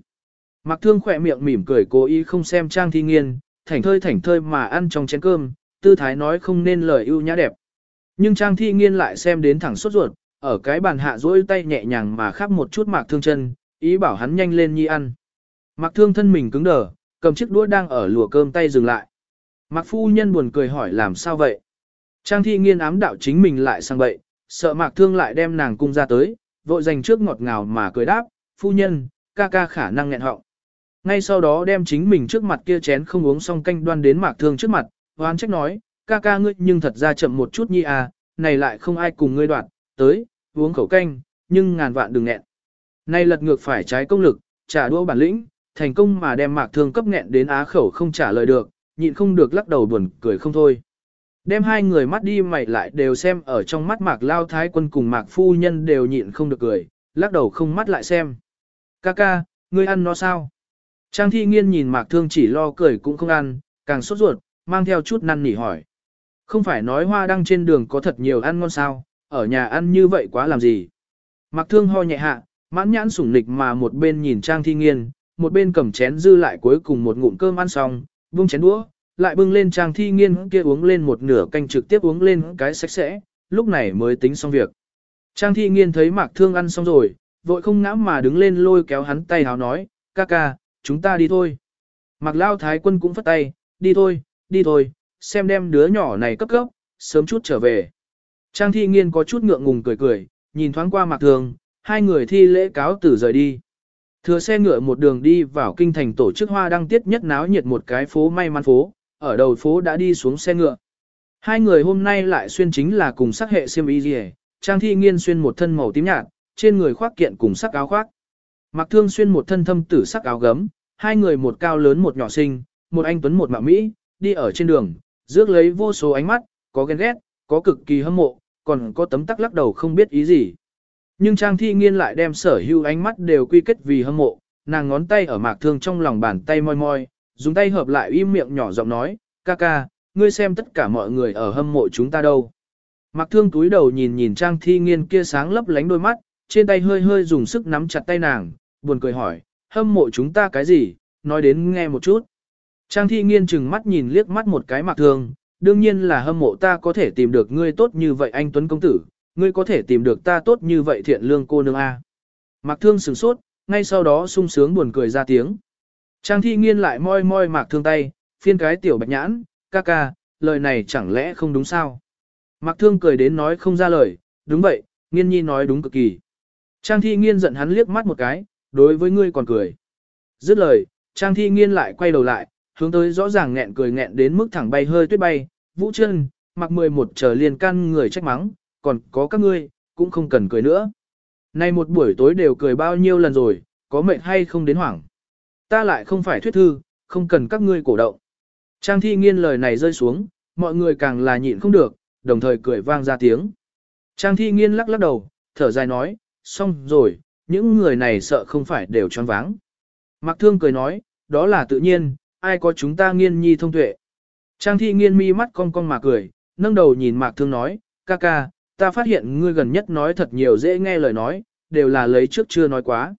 Mạc Thương khỏe miệng mỉm cười cố ý không xem Trang Thi Nghiên, thảnh thơi thảnh thơi mà ăn trong chén cơm, tư thái nói không nên lời ưu nhã đẹp. Nhưng Trang Thi Nghiên lại xem đến thẳng sốt ruột, ở cái bàn hạ duỗi tay nhẹ nhàng mà khắp một chút Mạc Thương chân, Ý bảo hắn nhanh lên nhi ăn. Mạc thương thân mình cứng đờ, cầm chiếc đũa đang ở lùa cơm tay dừng lại. Mạc phu nhân buồn cười hỏi làm sao vậy? Trang thi nghiên ám đạo chính mình lại sang vậy sợ mạc thương lại đem nàng cung ra tới, vội dành trước ngọt ngào mà cười đáp, phu nhân, ca ca khả năng nghẹn họng. Ngay sau đó đem chính mình trước mặt kia chén không uống xong canh đoan đến mạc thương trước mặt, hoán trách nói, ca ca ngươi nhưng thật ra chậm một chút nhi à, này lại không ai cùng ngươi đoạn, tới, uống khẩu canh, nhưng ngàn vạn đừng nghẹn. Này lật ngược phải trái công lực, trả đũa bản lĩnh, thành công mà đem mạc thương cấp nghẹn đến á khẩu không trả lời được, nhịn không được lắc đầu buồn cười không thôi. Đem hai người mắt đi mày lại đều xem ở trong mắt mạc lao thái quân cùng mạc phu nhân đều nhịn không được cười, lắc đầu không mắt lại xem. Ca ca, ngươi ăn nó sao? Trang thi nghiên nhìn mạc thương chỉ lo cười cũng không ăn, càng sốt ruột, mang theo chút năn nỉ hỏi. Không phải nói hoa đăng trên đường có thật nhiều ăn ngon sao, ở nhà ăn như vậy quá làm gì? Mạc thương ho nhẹ hạ, mãn nhãn sủng nịch mà một bên nhìn trang thi nghiên, một bên cầm chén dư lại cuối cùng một ngụm cơm ăn xong, buông chén đũa, lại bưng lên trang thi nghiên kia uống lên một nửa canh trực tiếp uống lên cái sạch sẽ, lúc này mới tính xong việc. Trang thi nghiên thấy mạc thương ăn xong rồi, vội không ngã mà đứng lên lôi kéo hắn tay hào nói, ca ca, chúng ta đi thôi. Mạc lao thái quân cũng phất tay, đi thôi, đi thôi, xem đem đứa nhỏ này cấp cấp, sớm chút trở về. Trang thi nghiên có chút ngượng ngùng cười cười, nhìn thoáng qua mạc thương, hai người thi lễ cáo tử rời đi. Thừa xe ngựa một đường đi vào kinh thành tổ chức hoa đăng tiết nhất náo nhiệt một cái phố may mắn phố, ở đầu phố đã đi xuống xe ngựa. Hai người hôm nay lại xuyên chính là cùng sắc hệ xiêm y gì Trang thi nghiên xuyên một thân màu tím nhạt, trên người khoác kiện cùng sắc áo khoác. Mặc thương xuyên một thân thâm tử sắc áo gấm, hai người một cao lớn một nhỏ xinh, một anh tuấn một mạo mỹ, đi ở trên đường, rước lấy vô số ánh mắt, có ghen ghét, có cực kỳ hâm mộ, còn có tấm tắc lắc đầu không biết ý gì. Nhưng Trang Thi Nghiên lại đem sở hữu ánh mắt đều quy kết vì hâm mộ, nàng ngón tay ở mạc thương trong lòng bàn tay moi moi, dùng tay hợp lại im miệng nhỏ giọng nói, ca ca, ngươi xem tất cả mọi người ở hâm mộ chúng ta đâu. Mặc thương túi đầu nhìn nhìn Trang Thi Nghiên kia sáng lấp lánh đôi mắt, trên tay hơi hơi dùng sức nắm chặt tay nàng, buồn cười hỏi, hâm mộ chúng ta cái gì, nói đến nghe một chút. Trang Thi Nghiên chừng mắt nhìn liếc mắt một cái Mặc thương, đương nhiên là hâm mộ ta có thể tìm được ngươi tốt như vậy anh Tuấn Công Tử, ngươi có thể tìm được ta tốt như vậy thiện lương cô nương A. Mặc thương sửng sốt, ngay sau đó sung sướng buồn cười ra tiếng. Trang thi nghiên lại moi moi mạc thương tay, phiên cái tiểu bạch nhãn, ca ca, lời này chẳng lẽ không đúng sao? Mạc thương cười đến nói không ra lời, đúng vậy, nghiên nhi nói đúng cực kỳ. Trang thi nghiên giận hắn liếc mắt một cái, đối với ngươi còn cười. Dứt lời, Trang thi nghiên lại quay đầu lại, hướng tới rõ ràng nghẹn cười nghẹn đến mức thẳng bay hơi tuyết bay, vũ chân, mặc mười một trở liền căn người trách mắng, còn có các ngươi, cũng không cần cười nữa. Nay một buổi tối đều cười bao nhiêu lần rồi, có mệt hay không đến hoảng. Ta lại không phải thuyết thư, không cần các ngươi cổ động. Trang thi nghiên lời này rơi xuống, mọi người càng là nhịn không được, đồng thời cười vang ra tiếng. Trang thi nghiên lắc lắc đầu, thở dài nói, xong rồi, những người này sợ không phải đều choáng váng. Mạc thương cười nói, đó là tự nhiên, ai có chúng ta nghiên nhi thông tuệ. Trang thi nghiên mi mắt cong cong mà cười, nâng đầu nhìn mạc thương nói, ca ca, ta phát hiện ngươi gần nhất nói thật nhiều dễ nghe lời nói, đều là lấy trước chưa nói quá.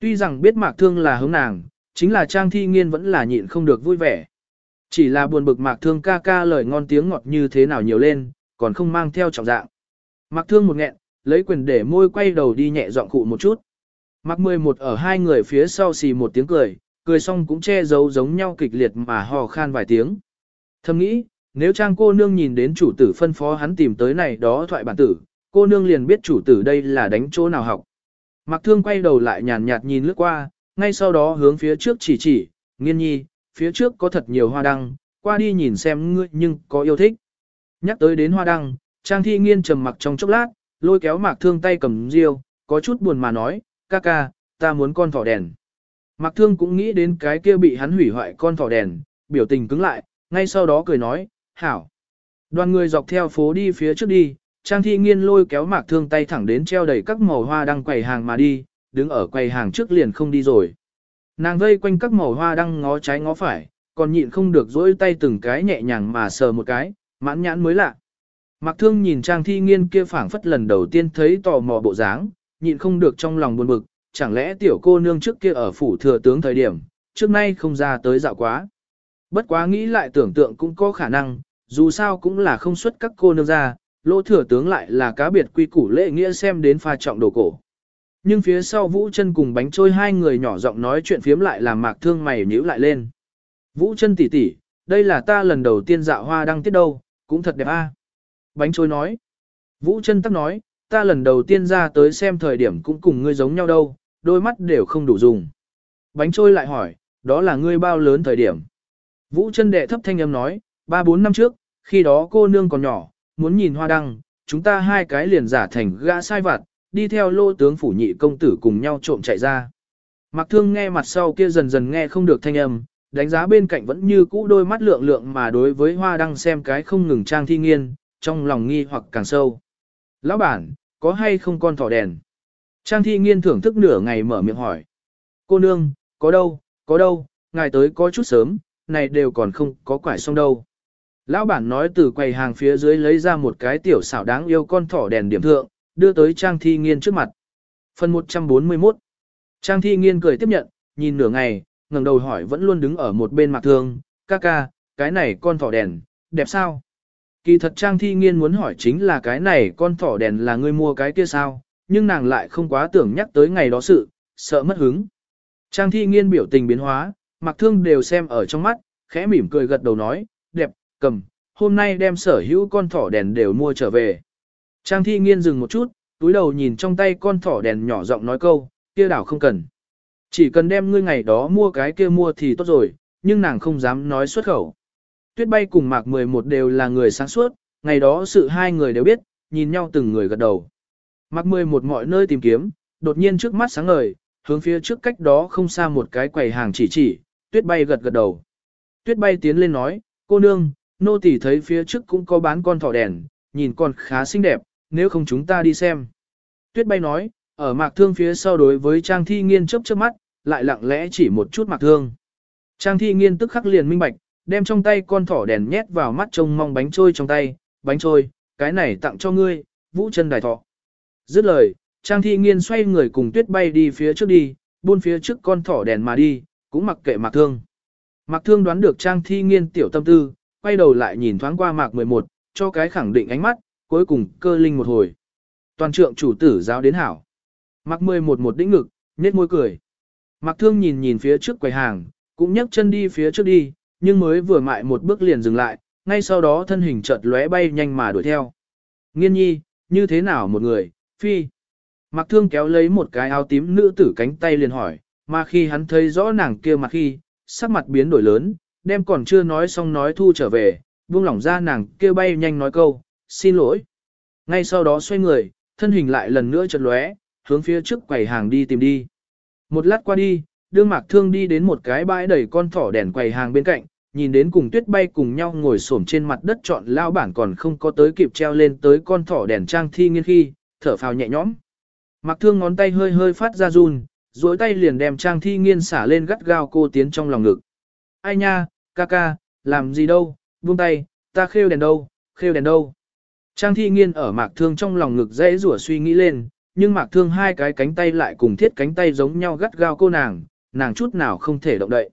Tuy rằng biết mạc thương là hướng nàng, chính là trang thi nghiên vẫn là nhịn không được vui vẻ. Chỉ là buồn bực mạc thương ca ca lời ngon tiếng ngọt như thế nào nhiều lên, còn không mang theo trọng dạng. Mạc thương một nghẹn, lấy quyền để môi quay đầu đi nhẹ giọng cụ một chút. Mạc mười một ở hai người phía sau xì một tiếng cười, cười xong cũng che giấu giống nhau kịch liệt mà hò khan vài tiếng. Thầm nghĩ, nếu trang cô nương nhìn đến chủ tử phân phó hắn tìm tới này đó thoại bản tử, cô nương liền biết chủ tử đây là đánh chỗ nào học. Mặc thương quay đầu lại nhàn nhạt nhìn lướt qua, ngay sau đó hướng phía trước chỉ chỉ, nghiên nhi, phía trước có thật nhiều hoa đăng, qua đi nhìn xem ngươi nhưng có yêu thích. Nhắc tới đến hoa đăng, trang thi nghiên trầm mặc trong chốc lát, lôi kéo mạc thương tay cầm riêu, có chút buồn mà nói, ca ca, ta muốn con thỏ đèn. Mạc thương cũng nghĩ đến cái kia bị hắn hủy hoại con thỏ đèn, biểu tình cứng lại, ngay sau đó cười nói, hảo. Đoàn người dọc theo phố đi phía trước đi, Trang Thi Nghiên lôi kéo mạc thương tay thẳng đến treo đầy các màu hoa đăng quầy hàng mà đi, đứng ở quầy hàng trước liền không đi rồi. Nàng vây quanh các màu hoa đang ngó trái ngó phải, còn nhịn không được dỗi tay từng cái nhẹ nhàng mà sờ một cái, mãn nhãn mới lạ. Mạc thương nhìn Trang Thi Nghiên kia phảng phất lần đầu tiên thấy tò mò bộ dáng, nhịn không được trong lòng buồn bực, chẳng lẽ tiểu cô nương trước kia ở phủ thừa tướng thời điểm, trước nay không ra tới dạo quá. Bất quá nghĩ lại tưởng tượng cũng có khả năng, dù sao cũng là không xuất các cô nương ra, lỗ thừa tướng lại là cá biệt quy củ lễ nghĩa xem đến pha trọng đồ cổ nhưng phía sau Vũ chân cùng bánh trôi hai người nhỏ giọng nói chuyện phiếm lại làm mạc thương mày nhíu lại lên. Vũ chân tỷ tỷ, đây là ta lần đầu tiên dạo hoa đăng tiết đâu, cũng thật đẹp a. Bánh trôi nói. Vũ chân tắc nói, ta lần đầu tiên ra tới xem thời điểm cũng cùng ngươi giống nhau đâu, đôi mắt đều không đủ dùng. Bánh trôi lại hỏi, đó là ngươi bao lớn thời điểm. Vũ chân đệ thấp thanh âm nói, ba bốn năm trước, khi đó cô nương còn nhỏ, muốn nhìn hoa đăng, chúng ta hai cái liền giả thành gã sai vặt, đi theo lô tướng phủ nhị công tử cùng nhau trộm chạy ra. Mặc thương nghe mặt sau kia dần dần nghe không được thanh âm, đánh giá bên cạnh vẫn như cũ đôi mắt lượng lượng mà đối với hoa đăng xem cái không ngừng trang thi nghiên, trong lòng nghi hoặc càng sâu. Lão bản, có hay không con thỏ đèn? Trang thi nghiên thưởng thức nửa ngày mở miệng hỏi. Cô nương, có đâu, có đâu, ngài tới có chút sớm, này đều còn không có quải xong đâu. Lão bản nói từ quầy hàng phía dưới lấy ra một cái tiểu xảo đáng yêu con thỏ đèn điểm thượng, đưa tới Trang Thi Nghiên trước mặt. Phần 141 Trang Thi Nghiên cười tiếp nhận, nhìn nửa ngày, ngẩng đầu hỏi vẫn luôn đứng ở một bên mặt thương, ca ca, cái này con thỏ đèn, đẹp sao? Kỳ thật Trang Thi Nghiên muốn hỏi chính là cái này con thỏ đèn là ngươi mua cái kia sao, nhưng nàng lại không quá tưởng nhắc tới ngày đó sự, sợ mất hứng. Trang Thi Nghiên biểu tình biến hóa, mặc thương đều xem ở trong mắt, khẽ mỉm cười gật đầu nói, đẹp, cầm, hôm nay đem sở hữu con thỏ đèn đều mua trở về. Trang thi nghiên dừng một chút, túi đầu nhìn trong tay con thỏ đèn nhỏ giọng nói câu, kia đảo không cần. Chỉ cần đem ngươi ngày đó mua cái kia mua thì tốt rồi, nhưng nàng không dám nói xuất khẩu. Tuyết bay cùng mạc 11 đều là người sáng suốt, ngày đó sự hai người đều biết, nhìn nhau từng người gật đầu. Mạc 11 mọi nơi tìm kiếm, đột nhiên trước mắt sáng ngời, hướng phía trước cách đó không xa một cái quầy hàng chỉ chỉ, tuyết bay gật gật đầu. Tuyết bay tiến lên nói, cô nương, nô tỳ thấy phía trước cũng có bán con thỏ đèn, nhìn còn khá xinh đẹp, nếu không chúng ta đi xem. Tuyết bay nói, ở mạc thương phía sau đối với Trang Thi Nghiên chớp chớp mắt, lại lặng lẽ chỉ một chút mạc thương. Trang Thi Nghiên tức khắc liền minh bạch, đem trong tay con thỏ đèn nhét vào mắt trông mong bánh trôi trong tay, bánh trôi, cái này tặng cho ngươi, vũ chân đài thọ. Dứt lời, Trang Thi Nghiên xoay người cùng tuyết bay đi phía trước đi, buôn phía trước con thỏ đèn mà đi, cũng mặc kệ mạc thương. Mạc thương đoán được Trang Thi Nghiên tiểu tâm tư, quay đầu lại nhìn thoáng qua mạc 11, cho cái khẳng định ánh mắt, cuối cùng cơ linh một hồi. Toàn trượng chủ tử giáo đến hảo. Mặc mười một một đĩnh ngực, nét môi cười. mặc thương nhìn nhìn phía trước quầy hàng, cũng nhấc chân đi phía trước đi, nhưng mới vừa mại một bước liền dừng lại, ngay sau đó thân hình chợt lóe bay nhanh mà đuổi theo. Nghiên nhi, như thế nào một người, phi. mặc thương kéo lấy một cái áo tím nữ tử cánh tay liền hỏi, mà khi hắn thấy rõ nàng kia mặt khi, sắc mặt biến đổi lớn, đem còn chưa nói xong nói thu trở về, buông lỏng ra nàng kêu bay nhanh nói câu, xin lỗi. Ngay sau đó xoay người, thân hình lại lần nữa chợt lóe, hướng phía trước quầy hàng đi tìm đi. Một lát qua đi, đương mạc thương đi đến một cái bãi đầy con thỏ đèn quầy hàng bên cạnh, nhìn đến cùng tuyết bay cùng nhau ngồi xổm trên mặt đất chọn lao bản còn không có tới kịp treo lên tới con thỏ đèn trang thi nghiên khi, thở phào nhẹ nhõm. Mạc thương ngón tay hơi hơi phát ra run, duỗi tay liền đem trang thi nghiên xả lên gắt gao cô tiến trong lòng ngực ai nha, ca ca, làm gì đâu, buông tay, ta khêu đèn đâu, khêu đèn đâu. Trang thi nghiên ở mạc thương trong lòng ngực dễ rủa suy nghĩ lên, nhưng mạc thương hai cái cánh tay lại cùng thiết cánh tay giống nhau gắt gao cô nàng, nàng chút nào không thể động đậy.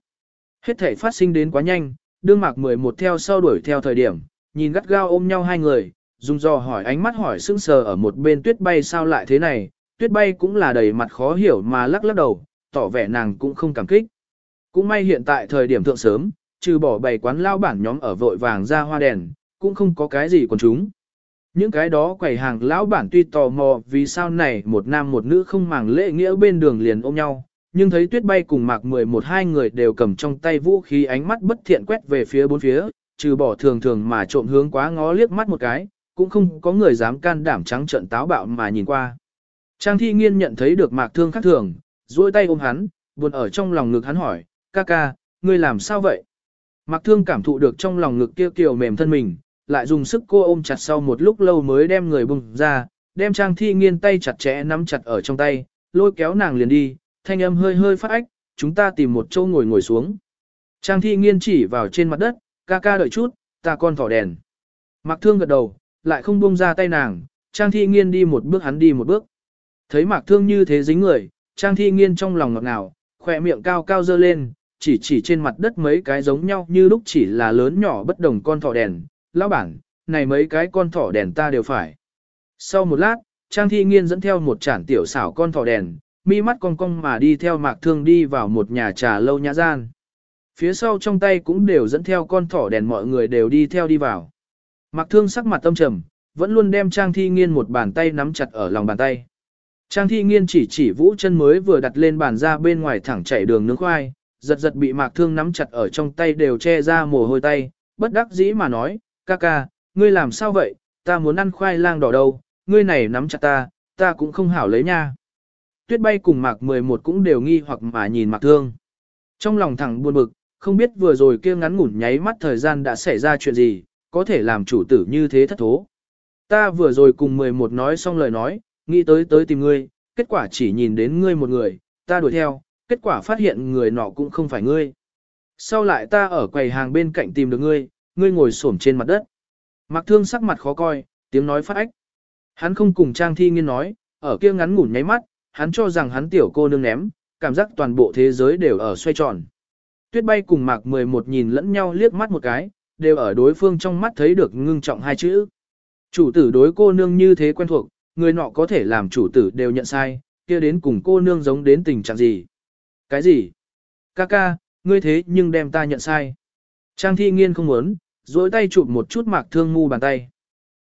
Hết thể phát sinh đến quá nhanh, đương mạc 11 theo sau đuổi theo thời điểm, nhìn gắt gao ôm nhau hai người, dùng dò hỏi ánh mắt hỏi sững sờ ở một bên tuyết bay sao lại thế này, tuyết bay cũng là đầy mặt khó hiểu mà lắc lắc đầu, tỏ vẻ nàng cũng không cảm kích. Cũng may hiện tại thời điểm thượng sớm, trừ bỏ bày quán lao bản nhóm ở vội vàng ra hoa đèn, cũng không có cái gì còn chúng. Những cái đó quầy hàng lão bản tuy tò mò vì sao này một nam một nữ không màng lễ nghĩa bên đường liền ôm nhau, nhưng thấy tuyết bay cùng mạc 11 hai người đều cầm trong tay vũ khí ánh mắt bất thiện quét về phía bốn phía, trừ bỏ thường thường mà trộm hướng quá ngó liếc mắt một cái, cũng không có người dám can đảm trắng trận táo bạo mà nhìn qua. Trang thi nghiên nhận thấy được mạc thương khác thường, duỗi tay ôm hắn, buồn ở trong lòng ngực hắn hỏi, ca ca, ngươi làm sao vậy? Mạc Thương cảm thụ được trong lòng ngực kia kiều mềm thân mình, lại dùng sức cô ôm chặt sau một lúc lâu mới đem người bùng ra, đem Trang Thi Nghiên tay chặt chẽ nắm chặt ở trong tay, lôi kéo nàng liền đi, thanh âm hơi hơi phát ách, chúng ta tìm một chỗ ngồi ngồi xuống. Trang Thi Nghiên chỉ vào trên mặt đất, ca ca đợi chút, ta con thỏ đèn. Mạc Thương gật đầu, lại không buông ra tay nàng, Trang Thi Nghiên đi một bước hắn đi một bước. Thấy Mạc Thương như thế dính người, Trang Thi Nghiên trong lòng ngọt ngào, khỏe miệng cao cao dơ lên, chỉ chỉ trên mặt đất mấy cái giống nhau như lúc chỉ là lớn nhỏ bất đồng con thỏ đèn. Lão bản, này mấy cái con thỏ đèn ta đều phải. Sau một lát, Trang Thi Nghiên dẫn theo một chản tiểu xảo con thỏ đèn, mi mắt cong cong mà đi theo Mạc Thương đi vào một nhà trà lâu nhã gian. Phía sau trong tay cũng đều dẫn theo con thỏ đèn mọi người đều đi theo đi vào. Mạc Thương sắc mặt tâm trầm, vẫn luôn đem Trang Thi Nghiên một bàn tay nắm chặt ở lòng bàn tay. Trang Thi Nghiên chỉ chỉ vũ chân mới vừa đặt lên bàn ra bên ngoài thẳng chạy đường nướng khoai, giật giật bị Mạc Thương nắm chặt ở trong tay đều che ra mồ hôi tay, bất đắc dĩ mà nói, ca ca, ngươi làm sao vậy, ta muốn ăn khoai lang đỏ đâu, ngươi này nắm chặt ta, ta cũng không hảo lấy nha. Tuyết bay cùng Mạc 11 cũng đều nghi hoặc mà nhìn Mạc Thương. Trong lòng thẳng buồn bực, không biết vừa rồi kia ngắn ngủn nháy mắt thời gian đã xảy ra chuyện gì, có thể làm chủ tử như thế thất thố. Ta vừa rồi cùng 11 nói xong lời nói, nghĩ tới tới tìm ngươi, kết quả chỉ nhìn đến ngươi một người, ta đuổi theo, kết quả phát hiện người nọ cũng không phải ngươi. Sau lại ta ở quầy hàng bên cạnh tìm được ngươi, ngươi ngồi xổm trên mặt đất. Mặc thương sắc mặt khó coi, tiếng nói phát ách. Hắn không cùng Trang Thi Nghiên nói, ở kia ngắn ngủn nháy mắt, hắn cho rằng hắn tiểu cô nương ném, cảm giác toàn bộ thế giới đều ở xoay tròn. Tuyết bay cùng Mạc 11 nhìn lẫn nhau liếc mắt một cái, đều ở đối phương trong mắt thấy được ngưng trọng hai chữ. Chủ tử đối cô nương như thế quen thuộc, người nọ có thể làm chủ tử đều nhận sai, kia đến cùng cô nương giống đến tình trạng gì. Cái gì? Ca ca, ngươi thế nhưng đem ta nhận sai. Trang thi nghiên không muốn, duỗi tay chụp một chút mạc thương ngu bàn tay.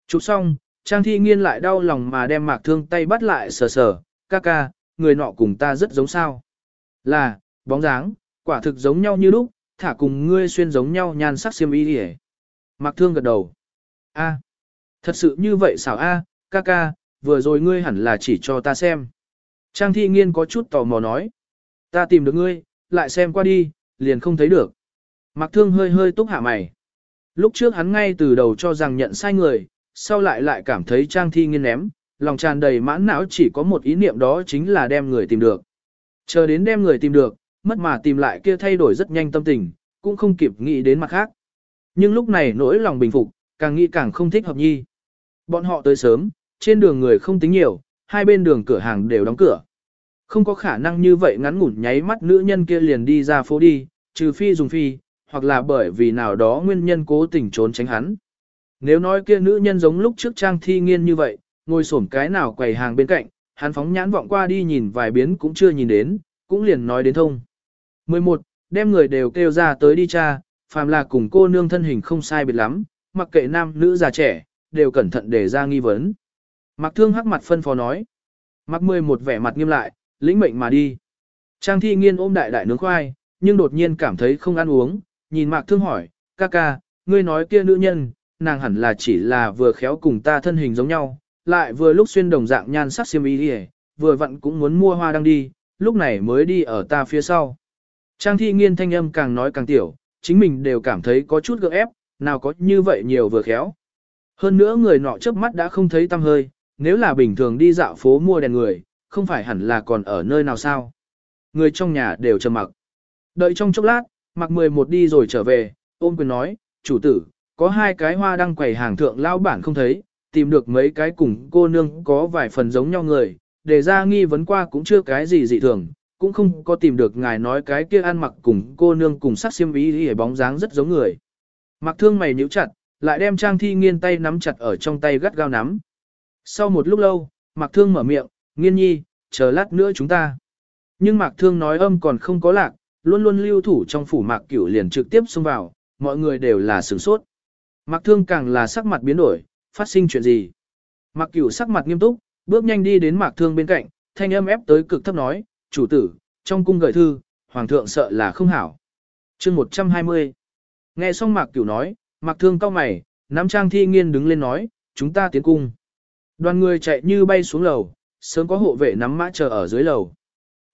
Chụp xong, Trang thi nghiên lại đau lòng mà đem mạc thương tay bắt lại sờ sờ, ca ca, người nọ cùng ta rất giống sao. Là, bóng dáng, quả thực giống nhau như lúc, thả cùng ngươi xuyên giống nhau nhan sắc xiêm y đi Mạc thương gật đầu. A, thật sự như vậy xảo A, ca ca, vừa rồi ngươi hẳn là chỉ cho ta xem. Trang thi nghiên có chút tò mò nói. Ta tìm được ngươi, lại xem qua đi, liền không thấy được. Mạc thương hơi hơi túc hạ mày. Lúc trước hắn ngay từ đầu cho rằng nhận sai người, sau lại lại cảm thấy trang thi nghiên ném, lòng tràn đầy mãn não chỉ có một ý niệm đó chính là đem người tìm được. Chờ đến đem người tìm được, mất mà tìm lại kia thay đổi rất nhanh tâm tình, cũng không kịp nghĩ đến mặt khác. Nhưng lúc này nỗi lòng bình phục, càng nghĩ càng không thích hợp nhi. Bọn họ tới sớm, trên đường người không tính nhiều, hai bên đường cửa hàng đều đóng cửa. Không có khả năng như vậy ngắn ngủn nháy mắt nữ nhân kia liền đi ra phố đi, trừ phi dùng phi, hoặc là bởi vì nào đó nguyên nhân cố tình trốn tránh hắn. Nếu nói kia nữ nhân giống lúc trước trang thi nghiên như vậy, ngồi xổm cái nào quầy hàng bên cạnh, hắn phóng nhãn vọng qua đi nhìn vài biến cũng chưa nhìn đến, cũng liền nói đến thông. 11. Đem người đều kêu ra tới đi cha, phàm là cùng cô nương thân hình không sai biệt lắm, mặc kệ nam nữ già trẻ, đều cẩn thận để ra nghi vấn. Mặc thương hắc mặt phân phó nói. Mặc 11 vẻ mặt nghiêm lại, lĩnh mệnh mà đi. Trang thi nghiên ôm đại đại nướng khoai, nhưng đột nhiên cảm thấy không ăn uống, nhìn mạc thương hỏi, ca ca, ngươi nói kia nữ nhân, nàng hẳn là chỉ là vừa khéo cùng ta thân hình giống nhau, lại vừa lúc xuyên đồng dạng nhan sắc xiêm y đi vừa vặn cũng muốn mua hoa đang đi, lúc này mới đi ở ta phía sau. Trang thi nghiên thanh âm càng nói càng tiểu, chính mình đều cảm thấy có chút gượng ép, nào có như vậy nhiều vừa khéo. Hơn nữa người nọ trước mắt đã không thấy tâm hơi, nếu là bình thường đi dạo phố mua đèn người, không phải hẳn là còn ở nơi nào sao. Người trong nhà đều trầm mặc. Đợi trong chốc lát, mặc 11 đi rồi trở về, ôm quyền nói, chủ tử, có hai cái hoa đang quầy hàng thượng lao bản không thấy, tìm được mấy cái cùng cô nương có vài phần giống nhau người, để ra nghi vấn qua cũng chưa cái gì dị thường, cũng không có tìm được ngài nói cái kia ăn mặc cùng cô nương cùng sắc xiêm ý hề bóng dáng rất giống người. Mặc thương mày nhíu chặt, lại đem trang thi nghiên tay nắm chặt ở trong tay gắt gao nắm. Sau một lúc lâu, mặc thương mở miệng, nghiên nhi, chờ lát nữa chúng ta. Nhưng Mặc thương nói âm còn không có lạc, luôn luôn lưu thủ trong phủ mạc cửu liền trực tiếp xông vào, mọi người đều là sửng sốt. Mạc thương càng là sắc mặt biến đổi, phát sinh chuyện gì. Mạc cửu sắc mặt nghiêm túc, bước nhanh đi đến mạc thương bên cạnh, thanh âm ép tới cực thấp nói, chủ tử, trong cung gửi thư, hoàng thượng sợ là không hảo. chương 120 Nghe xong mạc cửu nói, mạc thương cao mày, nắm trang thi nghiên đứng lên nói, chúng ta tiến cung. Đoàn người chạy như bay xuống lầu, sớm có hộ vệ nắm mã chờ ở dưới lầu.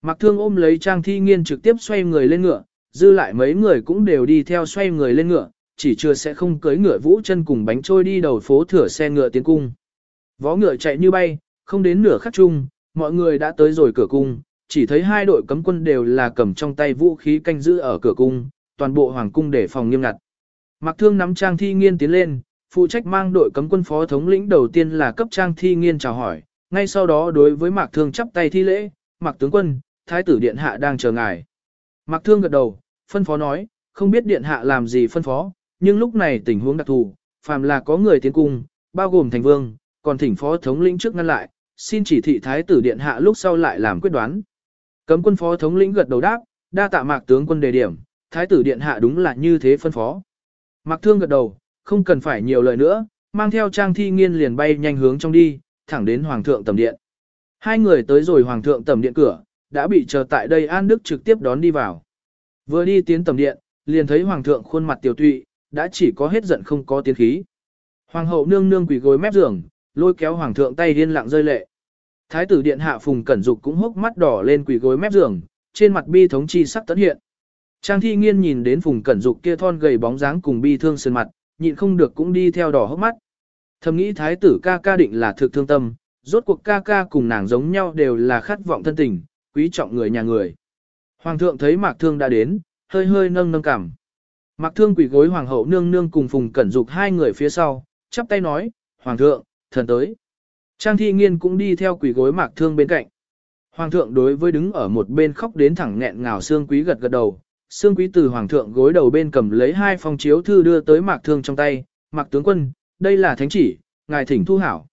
Mạc Thương ôm lấy Trang Thi Nghiên trực tiếp xoay người lên ngựa, dư lại mấy người cũng đều đi theo xoay người lên ngựa, chỉ chưa sẽ không cưới ngựa vũ chân cùng bánh trôi đi đầu phố thửa xe ngựa tiến cung. Vó ngựa chạy như bay, không đến nửa khắc chung, mọi người đã tới rồi cửa cung, chỉ thấy hai đội cấm quân đều là cầm trong tay vũ khí canh giữ ở cửa cung, toàn bộ hoàng cung để phòng nghiêm ngặt. Mạc Thương nắm Trang Thi Nghiên tiến lên, phụ trách mang đội cấm quân phó thống lĩnh đầu tiên là cấp Trang Thi Nghiên chào hỏi, ngay sau đó đối với Mạc Thương chắp tay thi lễ, Mạc tướng quân, thái tử điện hạ đang chờ ngài. Mạc Thương gật đầu, phân phó nói, không biết điện hạ làm gì phân phó, nhưng lúc này tình huống đặc thù, phàm là có người tiến cung, bao gồm thành vương, còn thỉnh phó thống lĩnh trước ngăn lại, xin chỉ thị thái tử điện hạ lúc sau lại làm quyết đoán. Cấm quân phó thống lĩnh gật đầu đáp, đa tạ mạc tướng quân đề điểm, thái tử điện hạ đúng là như thế phân phó. Mạc thương gật đầu, không cần phải nhiều lời nữa, mang theo trang thi nghiên liền bay nhanh hướng trong đi, thẳng đến hoàng thượng tầm điện. Hai người tới rồi hoàng thượng tầm điện cửa, đã bị chờ tại đây An Đức trực tiếp đón đi vào. Vừa đi tiến tầm điện, liền thấy hoàng thượng khuôn mặt tiểu tụy, đã chỉ có hết giận không có tiến khí. Hoàng hậu nương nương quỳ gối mép giường, lôi kéo hoàng thượng tay điên lặng rơi lệ. Thái tử điện hạ Phùng Cẩn Dục cũng hốc mắt đỏ lên quỳ gối mép giường, trên mặt bi thống chi sắc tấn hiện. Trang thi nghiên nhìn đến Phùng Cẩn Dục kia thon gầy bóng dáng cùng bi thương sơn mặt, nhịn không được cũng đi theo đỏ hốc mắt. Thầm nghĩ thái tử ca ca định là thực thương tâm, rốt cuộc ca ca cùng nàng giống nhau đều là khát vọng thân tình, quý trọng người nhà người. Hoàng thượng thấy mạc thương đã đến, hơi hơi nâng nâng cảm. Mạc thương quỳ gối hoàng hậu nương nương cùng phùng cẩn dục hai người phía sau, chắp tay nói, hoàng thượng, thần tới. Trang thi nghiên cũng đi theo quỳ gối mạc thương bên cạnh. Hoàng thượng đối với đứng ở một bên khóc đến thẳng nghẹn ngào xương quý gật gật đầu. Xương quý từ hoàng thượng gối đầu bên cầm lấy hai phong chiếu thư đưa tới mạc thương trong tay. Mạc tướng quân, đây là thánh chỉ, ngài thỉnh thu hảo.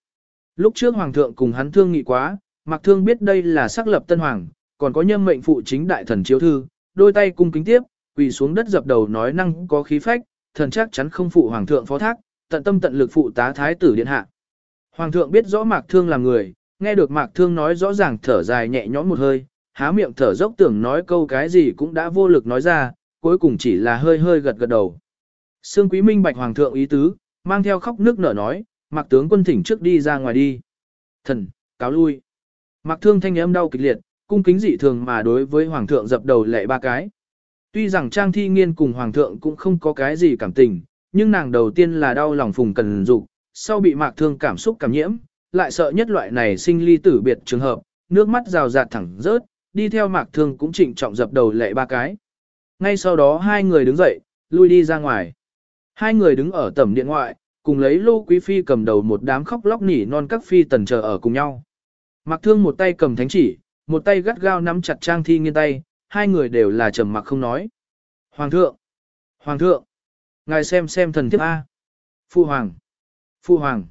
Lúc trước hoàng thượng cùng hắn thương nghị quá, mạc thương biết đây là xác lập tân hoàng, còn có nhâm mệnh phụ chính đại thần chiếu thư, đôi tay cung kính tiếp, quỳ xuống đất dập đầu nói năng có khí phách, thần chắc chắn không phụ hoàng thượng phó thác, tận tâm tận lực phụ tá thái tử điện hạ. Hoàng thượng biết rõ mạc thương là người, nghe được mạc thương nói rõ ràng thở dài nhẹ nhõm một hơi, há miệng thở dốc tưởng nói câu cái gì cũng đã vô lực nói ra, cuối cùng chỉ là hơi hơi gật gật đầu. Sương quý minh bạch hoàng thượng ý tứ, mang theo khóc nước nở nói, mạc tướng quân thỉnh trước đi ra ngoài đi. Thần, cáo lui. Mạc thương thanh âm đau kịch liệt, cung kính dị thường mà đối với hoàng thượng dập đầu lệ ba cái. Tuy rằng Trang Thi Nghiên cùng hoàng thượng cũng không có cái gì cảm tình, nhưng nàng đầu tiên là đau lòng phùng cần dục, sau bị mạc thương cảm xúc cảm nhiễm, lại sợ nhất loại này sinh ly tử biệt trường hợp, nước mắt rào rạt thẳng rớt, đi theo mạc thương cũng trịnh trọng dập đầu lệ ba cái. Ngay sau đó hai người đứng dậy, lui đi ra ngoài. Hai người đứng ở tầm điện ngoại, cùng lấy lô quý phi cầm đầu một đám khóc lóc nỉ non các phi tần chờ ở cùng nhau. Mạc thương một tay cầm thánh chỉ, một tay gắt gao nắm chặt trang thi nghiên tay, hai người đều là trầm mặc không nói. Hoàng thượng! Hoàng thượng! Ngài xem xem thần thiếp A. Phu Hoàng! Phu Hoàng!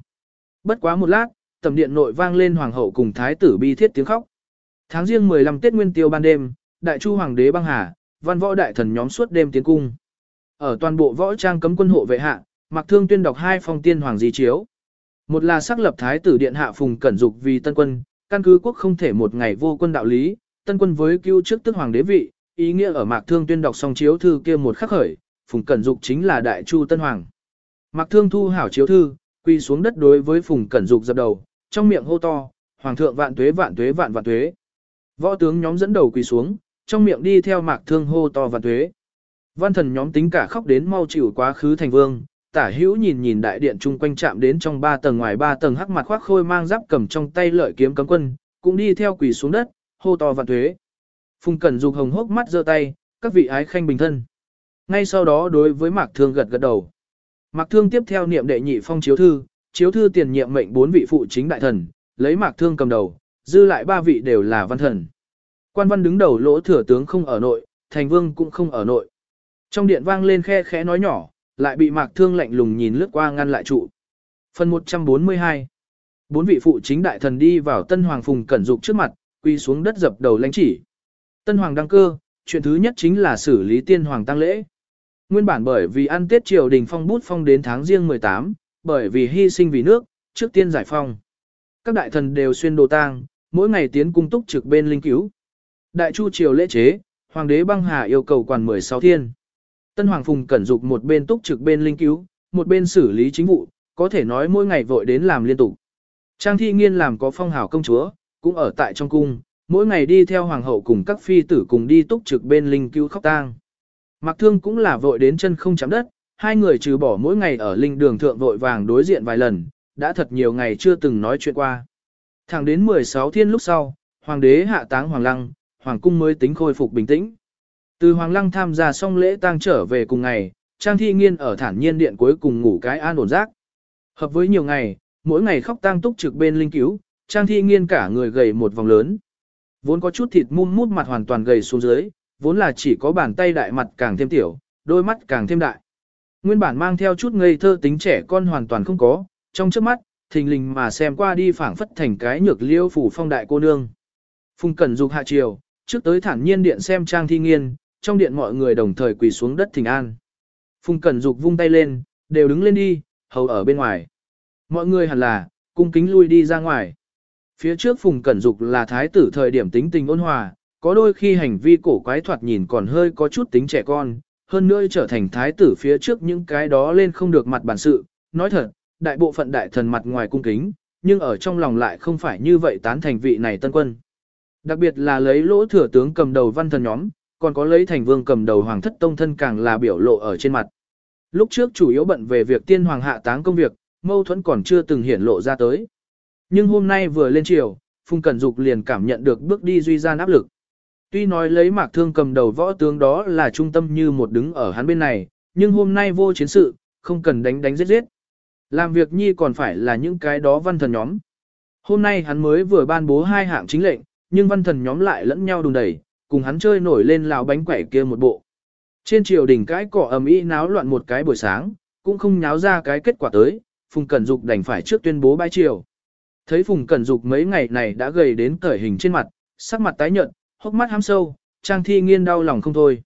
Bất quá một lát, tầm điện nội vang lên Hoàng hậu cùng Thái tử bi thiết tiếng khóc. Tháng riêng 15 Tết Nguyên Tiêu ban đêm, Đại Chu Hoàng đế băng hà, văn võ đại thần nhóm suốt đêm tiến cung. Ở toàn bộ võ trang cấm quân hộ vệ hạ, Mạc Thương tuyên đọc hai phong tiên hoàng di chiếu. Một là xác lập Thái tử điện hạ Phùng Cẩn Dục vì tân quân, căn cứ quốc không thể một ngày vô quân đạo lý, tân quân với cứu trước tức hoàng đế vị, ý nghĩa ở Mạc Thương tuyên đọc xong chiếu thư kia một khắc khởi, Phùng Cẩn Dục chính là đại chu tân hoàng. Mạc Thương thu hảo chiếu thư, quy xuống đất đối với Phùng Cẩn Dục dập đầu, trong miệng hô to, hoàng thượng vạn tuế vạn tuế vạn vạn tuế. Võ tướng nhóm dẫn đầu quỳ xuống, trong miệng đi theo Mạc Thương hô to vạn tuế. Văn thần nhóm tính cả khóc đến mau chịu quá khứ thành vương, tả hữu nhìn nhìn đại điện chung quanh chạm đến trong ba tầng ngoài ba tầng hắc mặt khoác khôi mang giáp cầm trong tay lợi kiếm cấm quân, cũng đi theo quỳ xuống đất, hô to vạn thuế. Phùng Cẩn dục hồng hốc mắt giơ tay, các vị ái khanh bình thân. Ngay sau đó đối với Mạc Thương gật gật đầu. Mạc Thương tiếp theo niệm đệ nhị phong chiếu thư, chiếu thư tiền nhiệm mệnh bốn vị phụ chính đại thần, lấy Mạc Thương cầm đầu, dư lại ba vị đều là văn thần. Quan văn đứng đầu lỗ thừa tướng không ở nội, thành vương cũng không ở nội. Trong điện vang lên khe khẽ nói nhỏ, lại bị Mạc Thương lạnh lùng nhìn lướt qua ngăn lại trụ. Phần 142 Bốn vị phụ chính đại thần đi vào Tân Hoàng Phùng Cẩn Dục trước mặt, quy xuống đất dập đầu lãnh chỉ. Tân Hoàng đăng cơ, chuyện thứ nhất chính là xử lý tiên hoàng tăng lễ. Nguyên bản bởi vì ăn tiết triều đình phong bút phong đến tháng riêng 18, bởi vì hy sinh vì nước, trước tiên giải phong. Các đại thần đều xuyên đồ tang, mỗi ngày tiến cung túc trực bên linh cứu. Đại chu triều lễ chế, hoàng đế băng hà yêu cầu quản 16 thiên. Tân Hoàng Phùng cẩn dục một bên túc trực bên linh cứu, một bên xử lý chính vụ, có thể nói mỗi ngày vội đến làm liên tục. Trang thi nghiên làm có phong hào công chúa, cũng ở tại trong cung, mỗi ngày đi theo hoàng hậu cùng các phi tử cùng đi túc trực bên linh cứu khóc tang. Mặc thương cũng là vội đến chân không chạm đất, hai người trừ bỏ mỗi ngày ở linh đường thượng vội vàng đối diện vài lần, đã thật nhiều ngày chưa từng nói chuyện qua. Thẳng đến 16 thiên lúc sau, hoàng đế hạ táng hoàng lăng, hoàng cung mới tính khôi phục bình tĩnh. Từ Hoàng Lăng tham gia xong lễ tang trở về cùng ngày, Trang Thi Nghiên ở thản nhiên điện cuối cùng ngủ cái an ổn giấc. Hợp với nhiều ngày, mỗi ngày khóc tang túc trực bên linh cứu, Trang Thi Nghiên cả người gầy một vòng lớn. Vốn có chút thịt mum mút mặt hoàn toàn gầy xuống dưới, vốn là chỉ có bàn tay đại mặt càng thêm tiểu, đôi mắt càng thêm đại. Nguyên bản mang theo chút ngây thơ tính trẻ con hoàn toàn không có, trong trước mắt, thình lình mà xem qua đi phảng phất thành cái nhược liêu phủ phong đại cô nương. Phùng Cẩn Dục hạ Triều trước tới thản nhiên điện xem trang thi nghiên, trong điện mọi người đồng thời quỳ xuống đất thỉnh an. Phùng Cẩn Dục vung tay lên, đều đứng lên đi, hầu ở bên ngoài. Mọi người hẳn là, cung kính lui đi ra ngoài. Phía trước Phùng Cẩn Dục là thái tử thời điểm tính tình ôn hòa, có đôi khi hành vi cổ quái thoạt nhìn còn hơi có chút tính trẻ con, hơn nữa trở thành thái tử phía trước những cái đó lên không được mặt bản sự, nói thật, đại bộ phận đại thần mặt ngoài cung kính, nhưng ở trong lòng lại không phải như vậy tán thành vị này tân quân. Đặc biệt là lấy lỗ thừa tướng cầm đầu văn thần nhóm, còn có lấy thành vương cầm đầu hoàng thất tông thân càng là biểu lộ ở trên mặt. Lúc trước chủ yếu bận về việc tiên hoàng hạ táng công việc, mâu thuẫn còn chưa từng hiển lộ ra tới. Nhưng hôm nay vừa lên chiều, Phùng Cẩn Dục liền cảm nhận được bước đi duy gian áp lực. Tuy nói lấy mạc thương cầm đầu võ tướng đó là trung tâm như một đứng ở hắn bên này, nhưng hôm nay vô chiến sự, không cần đánh đánh giết giết. Làm việc nhi còn phải là những cái đó văn thần nhóm. Hôm nay hắn mới vừa ban bố hai hạng chính lệnh, nhưng văn thần nhóm lại lẫn nhau đùng đẩy, cùng hắn chơi nổi lên lão bánh quẩy kia một bộ. Trên triều đình cái cỏ ầm ĩ náo loạn một cái buổi sáng, cũng không nháo ra cái kết quả tới, Phùng Cẩn Dục đành phải trước tuyên bố bãi triều. Thấy Phùng Cẩn Dục mấy ngày này đã gầy đến cởi hình trên mặt, sắc mặt tái nhợt, hốc mắt hăm sâu, Trang Thi Nghiên đau lòng không thôi.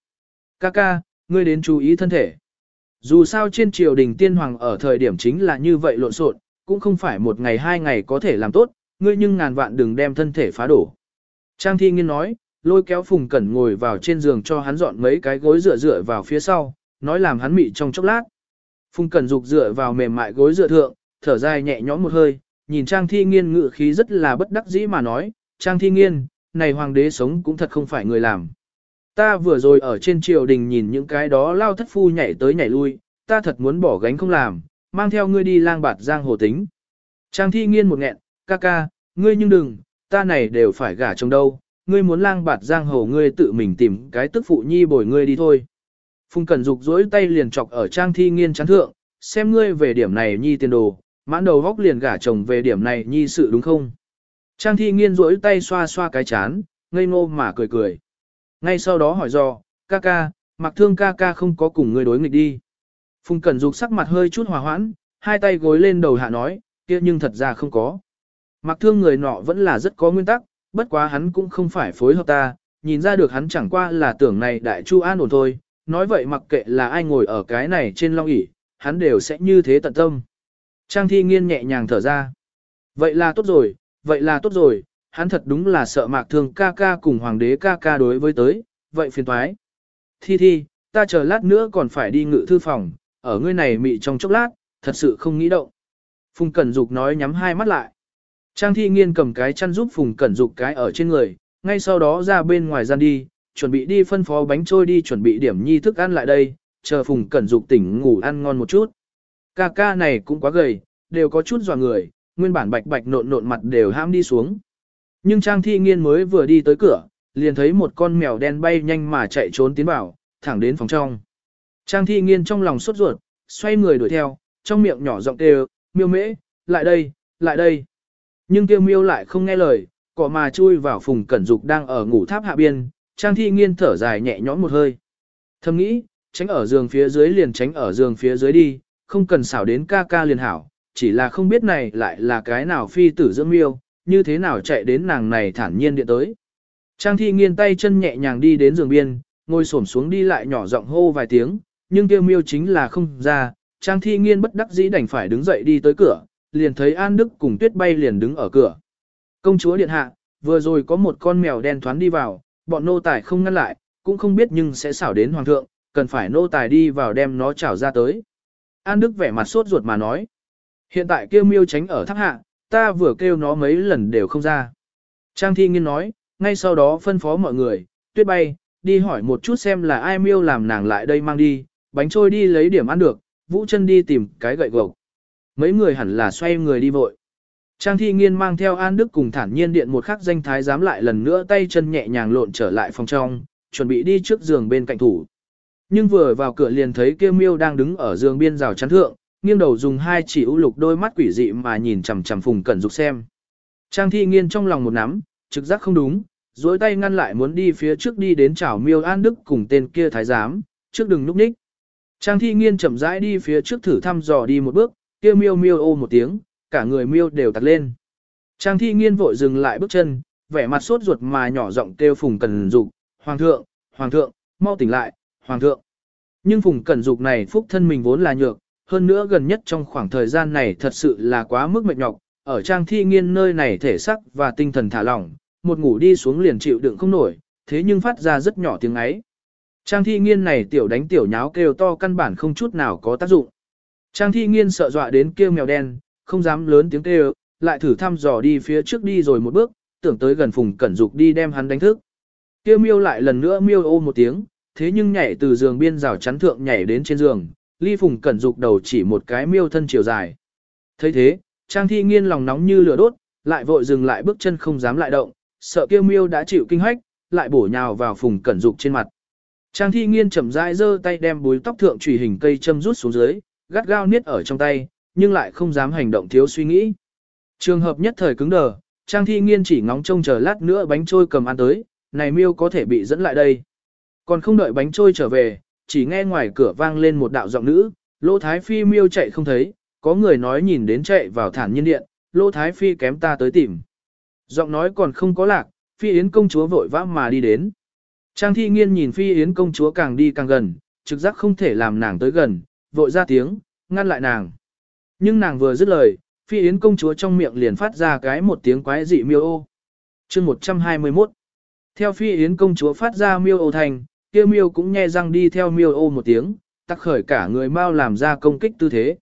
Ca ca, ngươi đến chú ý thân thể. Dù sao trên triều đình tiên hoàng ở thời điểm chính là như vậy lộn xộn, cũng không phải một ngày hai ngày có thể làm tốt, ngươi nhưng ngàn vạn đừng đem thân thể phá đổ. Trang Thi Nghiên nói, lôi kéo Phùng Cẩn ngồi vào trên giường cho hắn dọn mấy cái gối dựa dựa vào phía sau, nói làm hắn mị trong chốc lát. Phùng Cẩn dục dựa vào mềm mại gối dựa thượng, thở dài nhẹ nhõm một hơi, nhìn Trang Thi Nghiên ngự khí rất là bất đắc dĩ mà nói, Trang Thi Nghiên, này hoàng đế sống cũng thật không phải người làm. Ta vừa rồi ở trên triều đình nhìn những cái đó lao thất phu nhảy tới nhảy lui, ta thật muốn bỏ gánh không làm, mang theo ngươi đi lang bạt giang hồ tính. Trang thi nghiên một nghẹn, ca ca, ngươi nhưng đừng, ta này đều phải gả chồng đâu, ngươi muốn lang bạt giang hồ ngươi tự mình tìm cái tức phụ nhi bồi ngươi đi thôi. Phùng Cẩn Dục dối tay liền chọc ở Trang Thi Nghiên chán thượng, xem ngươi về điểm này nhi tiền đồ, mãn đầu góc liền gả chồng về điểm này nhi sự đúng không? Trang Thi Nghiên rỗi tay xoa xoa cái chán, ngây ngô mà cười cười. Ngay sau đó hỏi do, ca ca, mặc thương ca ca không có cùng ngươi đối nghịch đi. Phùng Cẩn Dục sắc mặt hơi chút hòa hoãn, hai tay gối lên đầu hạ nói, kia nhưng thật ra không có. Mặc thương người nọ vẫn là rất có nguyên tắc, bất quá hắn cũng không phải phối hợp ta, nhìn ra được hắn chẳng qua là tưởng này đại chu an ổn thôi, nói vậy mặc kệ là ai ngồi ở cái này trên long ỷ, hắn đều sẽ như thế tận tâm. Trang thi nghiên nhẹ nhàng thở ra. Vậy là tốt rồi, vậy là tốt rồi, hắn thật đúng là sợ mạc thương ca ca cùng hoàng đế ca ca đối với tới, vậy phiền toái. Thi thi, ta chờ lát nữa còn phải đi ngự thư phòng, ở ngươi này mị trong chốc lát, thật sự không nghĩ động. Phùng Cẩn Dục nói nhắm hai mắt lại. Trang thi nghiên cầm cái chăn giúp Phùng Cẩn Dục cái ở trên người, ngay sau đó ra bên ngoài gian đi, chuẩn bị đi phân phó bánh trôi đi chuẩn bị điểm nhi thức ăn lại đây, chờ Phùng Cẩn Dục tỉnh ngủ ăn ngon một chút. Ca ca này cũng quá gầy, đều có chút dò người, nguyên bản bạch bạch nộn nộn mặt đều ham đi xuống. Nhưng Trang Thi Nghiên mới vừa đi tới cửa, liền thấy một con mèo đen bay nhanh mà chạy trốn tiến vào, thẳng đến phòng trong. Trang Thi Nghiên trong lòng sốt ruột, xoay người đuổi theo, trong miệng nhỏ giọng kêu, miêu mễ, lại đây, lại đây. Nhưng kêu miêu lại không nghe lời, cọ mà chui vào phùng cẩn dục đang ở ngủ tháp hạ biên, Trang Thi Nghiên thở dài nhẹ nhõm một hơi. Thầm nghĩ, tránh ở giường phía dưới liền tránh ở giường phía dưới đi, không cần xảo đến ca ca liền hảo, chỉ là không biết này lại là cái nào phi tử dưỡng miêu, như thế nào chạy đến nàng này thản nhiên điện tới. Trang thi nghiên tay chân nhẹ nhàng đi đến giường biên, ngồi xổm xuống đi lại nhỏ giọng hô vài tiếng, nhưng kêu miêu chính là không ra, Trang thi nghiên bất đắc dĩ đành phải đứng dậy đi tới cửa, liền thấy An Đức cùng tuyết bay liền đứng ở cửa. Công chúa điện hạ, vừa rồi có một con mèo đen thoán đi vào, bọn nô tài không ngăn lại, cũng không biết nhưng sẽ xảo đến hoàng thượng, cần phải nô tài đi vào đem nó trảo ra tới. An Đức vẻ mặt sốt ruột mà nói. Hiện tại kêu miêu tránh ở tháp hạ, ta vừa kêu nó mấy lần đều không ra. Trang thi nghiên nói, ngay sau đó phân phó mọi người, tuyết bay, đi hỏi một chút xem là ai miêu làm nàng lại đây mang đi, bánh trôi đi lấy điểm ăn được, vũ chân đi tìm cái gậy gộc. Mấy người hẳn là xoay người đi vội. Trang thi nghiên mang theo An Đức cùng thản nhiên điện một khắc danh thái dám lại lần nữa tay chân nhẹ nhàng lộn trở lại phòng trong, chuẩn bị đi trước giường bên cạnh thủ. Nhưng vừa vào cửa liền thấy kêu miêu đang đứng ở giường biên rào chắn thượng, nghiêng đầu dùng hai chỉ ưu lục đôi mắt quỷ dị mà nhìn chằm chằm Phùng Cẩn Dục xem. Trang thi nghiên trong lòng một nắm, trực giác không đúng, dối tay ngăn lại muốn đi phía trước đi đến chảo miêu an đức cùng tên kia thái giám, trước đừng núp ních. Trang thi nghiên chậm rãi đi phía trước thử thăm dò đi một bước, kia miêu miêu ô một tiếng, cả người miêu đều tặc lên. Trang thi nghiên vội dừng lại bước chân, vẻ mặt sốt ruột mà nhỏ giọng kêu Phùng Cẩn Dục, Hoàng thượng, Hoàng thượng, mau tỉnh lại, Hoàng thượng. Nhưng Phùng Cẩn Dục này phúc thân mình vốn là nhược, hơn nữa gần nhất trong khoảng thời gian này thật sự là quá mức mệt nhọc, ở trang thi nghiên nơi này thể sắc và tinh thần thả lỏng, một ngủ đi xuống liền chịu đựng không nổi, thế nhưng phát ra rất nhỏ tiếng ấy. Trang thi nghiên này tiểu đánh tiểu nháo kêu to căn bản không chút nào có tác dụng. Trang thi nghiên sợ dọa đến kêu mèo đen, không dám lớn tiếng kêu, lại thử thăm dò đi phía trước đi rồi một bước, tưởng tới gần Phùng Cẩn Dục đi đem hắn đánh thức. Kêu miêu lại lần nữa miêu ô một tiếng, thế nhưng nhảy từ giường biên rào chắn thượng nhảy đến trên giường, ly Phùng Cẩn Dục đầu chỉ một cái miêu thân chiều dài. thấy thế, Trang thi nghiên lòng nóng như lửa đốt, lại vội dừng lại bước chân không dám lại động, sợ kêu miêu đã chịu kinh hách, lại bổ nhào vào Phùng Cẩn Dục trên mặt. Trang thi nghiên chậm rãi giơ tay đem búi tóc thượng trùy hình cây châm rút xuống dưới, gắt gao niết ở trong tay, nhưng lại không dám hành động thiếu suy nghĩ. Trường hợp nhất thời cứng đờ, Trang thi nghiên chỉ ngóng trông chờ lát nữa bánh trôi cầm ăn tới, này miêu có thể bị dẫn lại đây. Còn không đợi bánh trôi trở về, chỉ nghe ngoài cửa vang lên một đạo giọng nữ, Lô thái phi miêu chạy không thấy, có người nói nhìn đến chạy vào thản nhiên điện, Lô thái phi kém ta tới tìm. Giọng nói còn không có lạc, phi yến công chúa vội vã mà đi đến. Trang thi nghiên nhìn phi yến công chúa càng đi càng gần, trực giác không thể làm nàng tới gần, vội ra tiếng, ngăn lại nàng. Nhưng nàng vừa dứt lời, phi yến công chúa trong miệng liền phát ra cái một tiếng quái dị miêu ô. chương 121 Theo phi yến công chúa phát ra miêu ô thành, kia miêu cũng nghe răng đi theo miêu ô một tiếng, tắc khởi cả người mau làm ra công kích tư thế.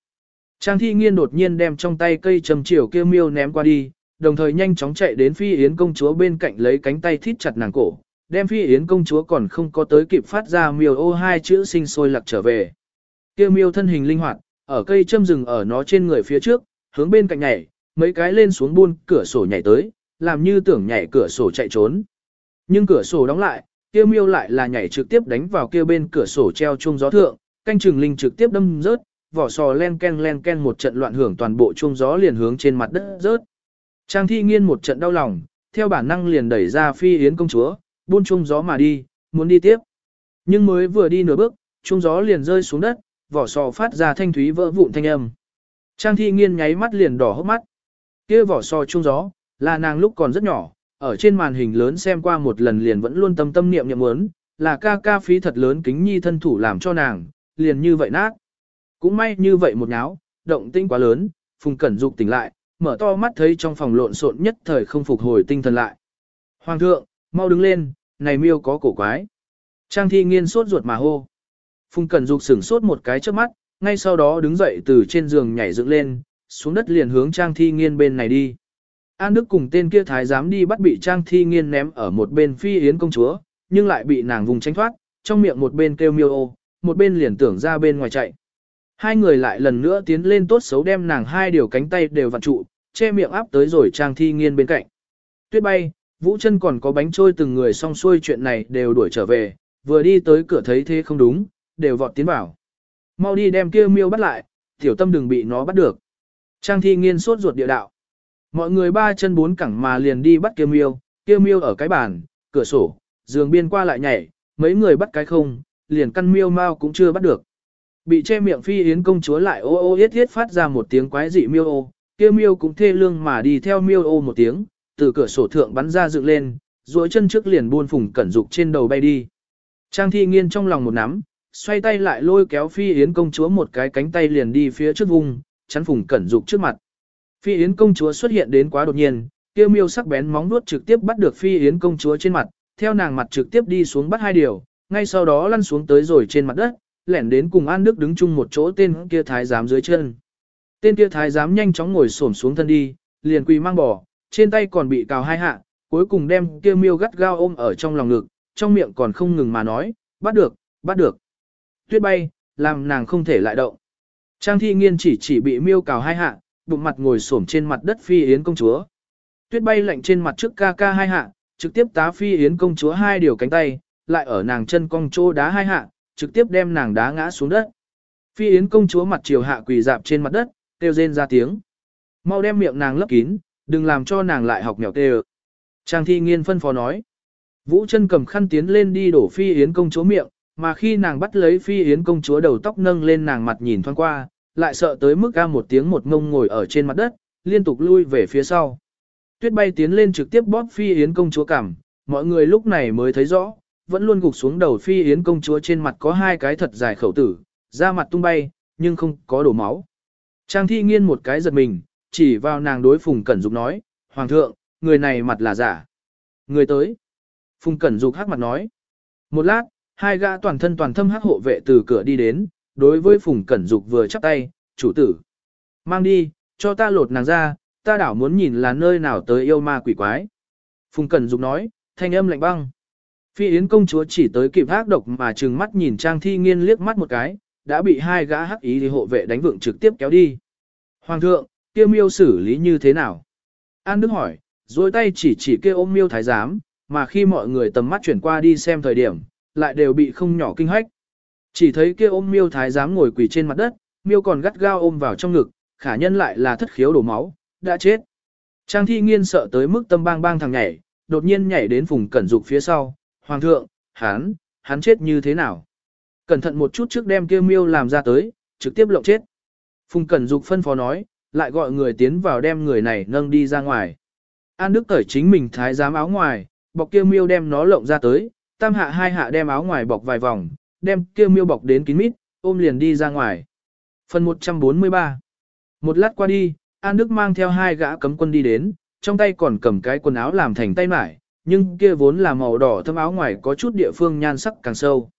Trang thi nghiên đột nhiên đem trong tay cây trầm chiều kia miêu ném qua đi, đồng thời nhanh chóng chạy đến phi yến công chúa bên cạnh lấy cánh tay thít chặt nàng cổ, đem phi yến công chúa còn không có tới kịp phát ra miêu ô hai chữ sinh sôi lặc trở về. Kia miêu thân hình linh hoạt, ở cây châm rừng ở nó trên người phía trước, hướng bên cạnh nhảy, mấy cái lên xuống buôn cửa sổ nhảy tới, làm như tưởng nhảy cửa sổ chạy trốn. Nhưng cửa sổ đóng lại, kia miêu lại là nhảy trực tiếp đánh vào kia bên cửa sổ treo chuông gió thượng, canh chừng linh trực tiếp đâm rớt, vỏ sò len ken len ken một trận loạn hưởng toàn bộ chuông gió liền hướng trên mặt đất rớt. Trang thi nghiên một trận đau lòng, theo bản năng liền đẩy ra phi yến công chúa, buôn chuông gió mà đi, muốn đi tiếp. Nhưng mới vừa đi nửa bước, chuông gió liền rơi xuống đất, vỏ sò phát ra thanh thúy vỡ vụn thanh âm. Trang thi nghiên nháy mắt liền đỏ hốc mắt. kia vỏ sò trung gió, là nàng lúc còn rất nhỏ, ở trên màn hình lớn xem qua một lần liền vẫn luôn tâm tâm niệm niệm muốn, là ca ca phí thật lớn kính nhi thân thủ làm cho nàng, liền như vậy nát. Cũng may như vậy một nháo, động tinh quá lớn, Phùng Cẩn Dục tỉnh lại, mở to mắt thấy trong phòng lộn xộn nhất thời không phục hồi tinh thần lại. Hoàng thượng, mau đứng lên, này miêu có cổ quái. Trang thi nghiên sốt ruột mà hô. Phùng Cẩn Dục sửng sốt một cái trước mắt, ngay sau đó đứng dậy từ trên giường nhảy dựng lên, xuống đất liền hướng Trang thi nghiên bên này đi. An Đức cùng tên kia thái giám đi bắt bị Trang thi nghiên ném ở một bên phi yến công chúa, nhưng lại bị nàng vùng tránh thoát, trong miệng một bên kêu miêu ô, một bên liền tưởng ra bên ngoài chạy. Hai người lại lần nữa tiến lên tốt xấu đem nàng hai điều cánh tay đều vặn trụ, che miệng áp tới rồi Trang thi nghiên bên cạnh. Tuyết bay, Vũ chân còn có bánh trôi từng người xong xuôi chuyện này đều đuổi trở về, vừa đi tới cửa thấy thế không đúng, đều vọt tiến vào. Mau đi đem kia miêu bắt lại, tiểu tâm đừng bị nó bắt được. Trang thi nghiên sốt ruột địa đạo. Mọi người ba chân bốn cẳng mà liền đi bắt kia miêu, kia miêu ở cái bàn, cửa sổ, giường biên qua lại nhảy, mấy người bắt cái không, liền căn miêu mau cũng chưa bắt được. Bị che miệng phi yến công chúa lại ô ô yết yết phát ra một tiếng quái dị miêu ô, kia miêu cũng thê lương mà đi theo miêu ô một tiếng, từ cửa sổ thượng bắn ra dựng lên, duỗi chân trước liền buôn phùng cẩn dục trên đầu bay đi. Trang thi nghiên trong lòng một nắm, xoay tay lại lôi kéo phi yến công chúa một cái cánh tay liền đi phía trước vùng, chắn phùng cẩn dục trước mặt. Phi yến công chúa xuất hiện đến quá đột nhiên, kia miêu sắc bén móng nuốt trực tiếp bắt được phi yến công chúa trên mặt, theo nàng mặt trực tiếp đi xuống bắt hai điều, ngay sau đó lăn xuống tới rồi trên mặt đất, lẻn đến cùng An Đức đứng chung một chỗ tên kia thái giám dưới chân. Tên kia thái giám nhanh chóng ngồi xổm xuống thân đi, liền quỳ mang bỏ trên tay còn bị cào hai hạ, cuối cùng đem kia miêu gắt gao ôm ở trong lòng ngực, trong miệng còn không ngừng mà nói, bắt được, bắt được. Tuyết bay, làm nàng không thể lại động. Trang thi nghiên chỉ chỉ bị miêu cào hai hạ, bụng mặt ngồi xổm trên mặt đất phi yến công chúa. Tuyết bay lạnh trên mặt trước ca ca hai hạ, trực tiếp tá phi yến công chúa hai điều cánh tay, lại ở nàng chân cong chỗ đá hai hạ, trực tiếp đem nàng đá ngã xuống đất. Phi yến công chúa mặt chiều hạ quỳ dạp trên mặt đất, kêu rên ra tiếng. Mau đem miệng nàng lấp kín, đừng làm cho nàng lại học mèo tê Trang thi nghiên phân phó nói. Vũ chân cầm khăn tiến lên đi đổ phi yến công chúa miệng, mà khi nàng bắt lấy phi yến công chúa đầu tóc nâng lên nàng mặt nhìn thoáng qua, lại sợ tới mức ca một tiếng một ngông ngồi ở trên mặt đất, liên tục lui về phía sau. Tuyết bay tiến lên trực tiếp bóp phi yến công chúa cảm, mọi người lúc này mới thấy rõ, vẫn luôn gục xuống đầu phi yến công chúa trên mặt có hai cái thật dài khẩu tử, da mặt tung bay, nhưng không có đổ máu. Trang thi nghiên một cái giật mình, chỉ vào nàng đối Phùng Cẩn Dục nói, Hoàng thượng, người này mặt là giả. Người tới. Phùng Cẩn Dục hắc mặt nói. Một lát, hai gã toàn thân toàn thâm hắc hộ vệ từ cửa đi đến, đối với Phùng Cẩn Dục vừa chắp tay, chủ tử. Mang đi, cho ta lột nàng ra, ta đảo muốn nhìn là nơi nào tới yêu ma quỷ quái. Phùng Cẩn Dục nói, thanh âm lạnh băng. Phi Yến công chúa chỉ tới kịp ác độc mà trừng mắt nhìn Trang Thi Nghiên liếc mắt một cái, đã bị hai gã hắc ý thì hộ vệ đánh vượng trực tiếp kéo đi. Hoàng thượng, kia miêu xử lý như thế nào? An Đức hỏi, dối tay chỉ chỉ kia ôm miêu thái giám, mà khi mọi người tầm mắt chuyển qua đi xem thời điểm, lại đều bị không nhỏ kinh hách. Chỉ thấy kia ôm miêu thái giám ngồi quỳ trên mặt đất, miêu còn gắt gao ôm vào trong ngực, khả nhân lại là thất khiếu đổ máu, đã chết. Trang thi nghiên sợ tới mức tâm bang bang thằng nhảy, đột nhiên nhảy đến vùng cẩn dục phía sau, hoàng thượng, hắn, hắn chết như thế nào? Cẩn thận một chút trước đem kia miêu làm ra tới, trực tiếp lộng chết. Phùng Cẩn Dục phân phó nói, lại gọi người tiến vào đem người này nâng đi ra ngoài. An Đức cởi chính mình thái giám áo ngoài, bọc kia miêu đem nó lộng ra tới, tam hạ hai hạ đem áo ngoài bọc vài vòng, đem kia miêu bọc đến kín mít, ôm liền đi ra ngoài. Phần 143 Một lát qua đi, An Đức mang theo hai gã cấm quân đi đến, trong tay còn cầm cái quần áo làm thành tay mải, nhưng kia vốn là màu đỏ thâm áo ngoài có chút địa phương nhan sắc càng sâu.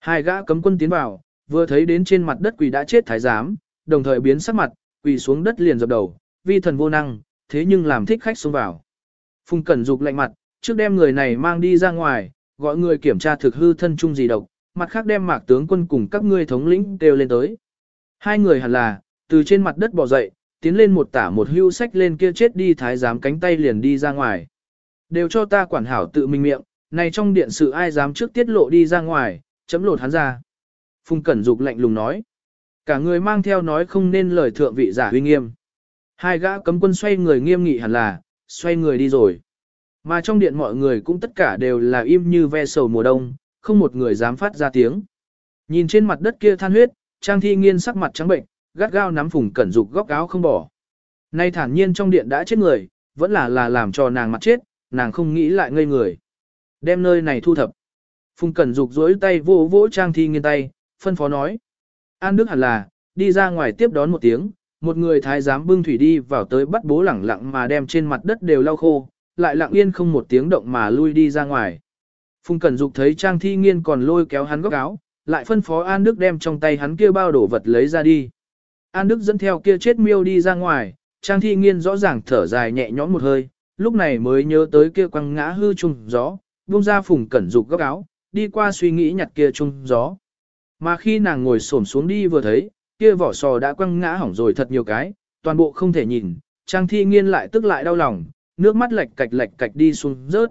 Hai gã cấm quân tiến vào, vừa thấy đến trên mặt đất quỷ đã chết thái giám, đồng thời biến sắc mặt, quỳ xuống đất liền dập đầu, vi thần vô năng, thế nhưng làm thích khách xông vào. Phùng Cẩn Dục lạnh mặt, trước đem người này mang đi ra ngoài, gọi người kiểm tra thực hư thân chung gì độc, mặt khác đem mạc tướng quân cùng các ngươi thống lĩnh đều lên tới. Hai người hẳn là, từ trên mặt đất bò dậy, tiến lên một tả một hưu sách lên kia chết đi thái giám cánh tay liền đi ra ngoài. Đều cho ta quản hảo tự mình miệng, này trong điện sự ai dám trước tiết lộ đi ra ngoài, chấm lột hắn ra. Phùng Cẩn Dục lạnh lùng nói. Cả người mang theo nói không nên lời thượng vị giả huy nghiêm. Hai gã cấm quân xoay người nghiêm nghị hẳn là, xoay người đi rồi. Mà trong điện mọi người cũng tất cả đều là im như ve sầu mùa đông, không một người dám phát ra tiếng. Nhìn trên mặt đất kia than huyết, Trang Thi Nghiên sắc mặt trắng bệnh, gắt gao nắm Phùng Cẩn Dục góc áo không bỏ. Nay thản nhiên trong điện đã chết người, vẫn là là làm cho nàng mặt chết, nàng không nghĩ lại ngây người. Đem nơi này thu thập. Phùng Cẩn Dục duỗi tay vỗ vỗ Trang Thi Nghiên tay, phân phó nói. An Đức hẳn là, đi ra ngoài tiếp đón một tiếng, một người thái giám bưng thủy đi vào tới bắt bố lẳng lặng mà đem trên mặt đất đều lau khô, lại lặng yên không một tiếng động mà lui đi ra ngoài. Phùng Cẩn Dục thấy Trang Thi Nghiên còn lôi kéo hắn góc áo, lại phân phó An Đức đem trong tay hắn kia bao đồ vật lấy ra đi. An Đức dẫn theo kia chết miêu đi ra ngoài, Trang Thi Nghiên rõ ràng thở dài nhẹ nhõm một hơi, lúc này mới nhớ tới kia quăng ngã hư trùng gió, buông ra Phùng Cẩn Dục góc áo, đi qua suy nghĩ nhặt kia trung gió. Mà khi nàng ngồi xổm xuống đi vừa thấy, kia vỏ sò đã quăng ngã hỏng rồi thật nhiều cái, toàn bộ không thể nhìn, Trang Thi Nghiên lại tức lại đau lòng, nước mắt lệch cạch lệch cạch đi xuống rớt.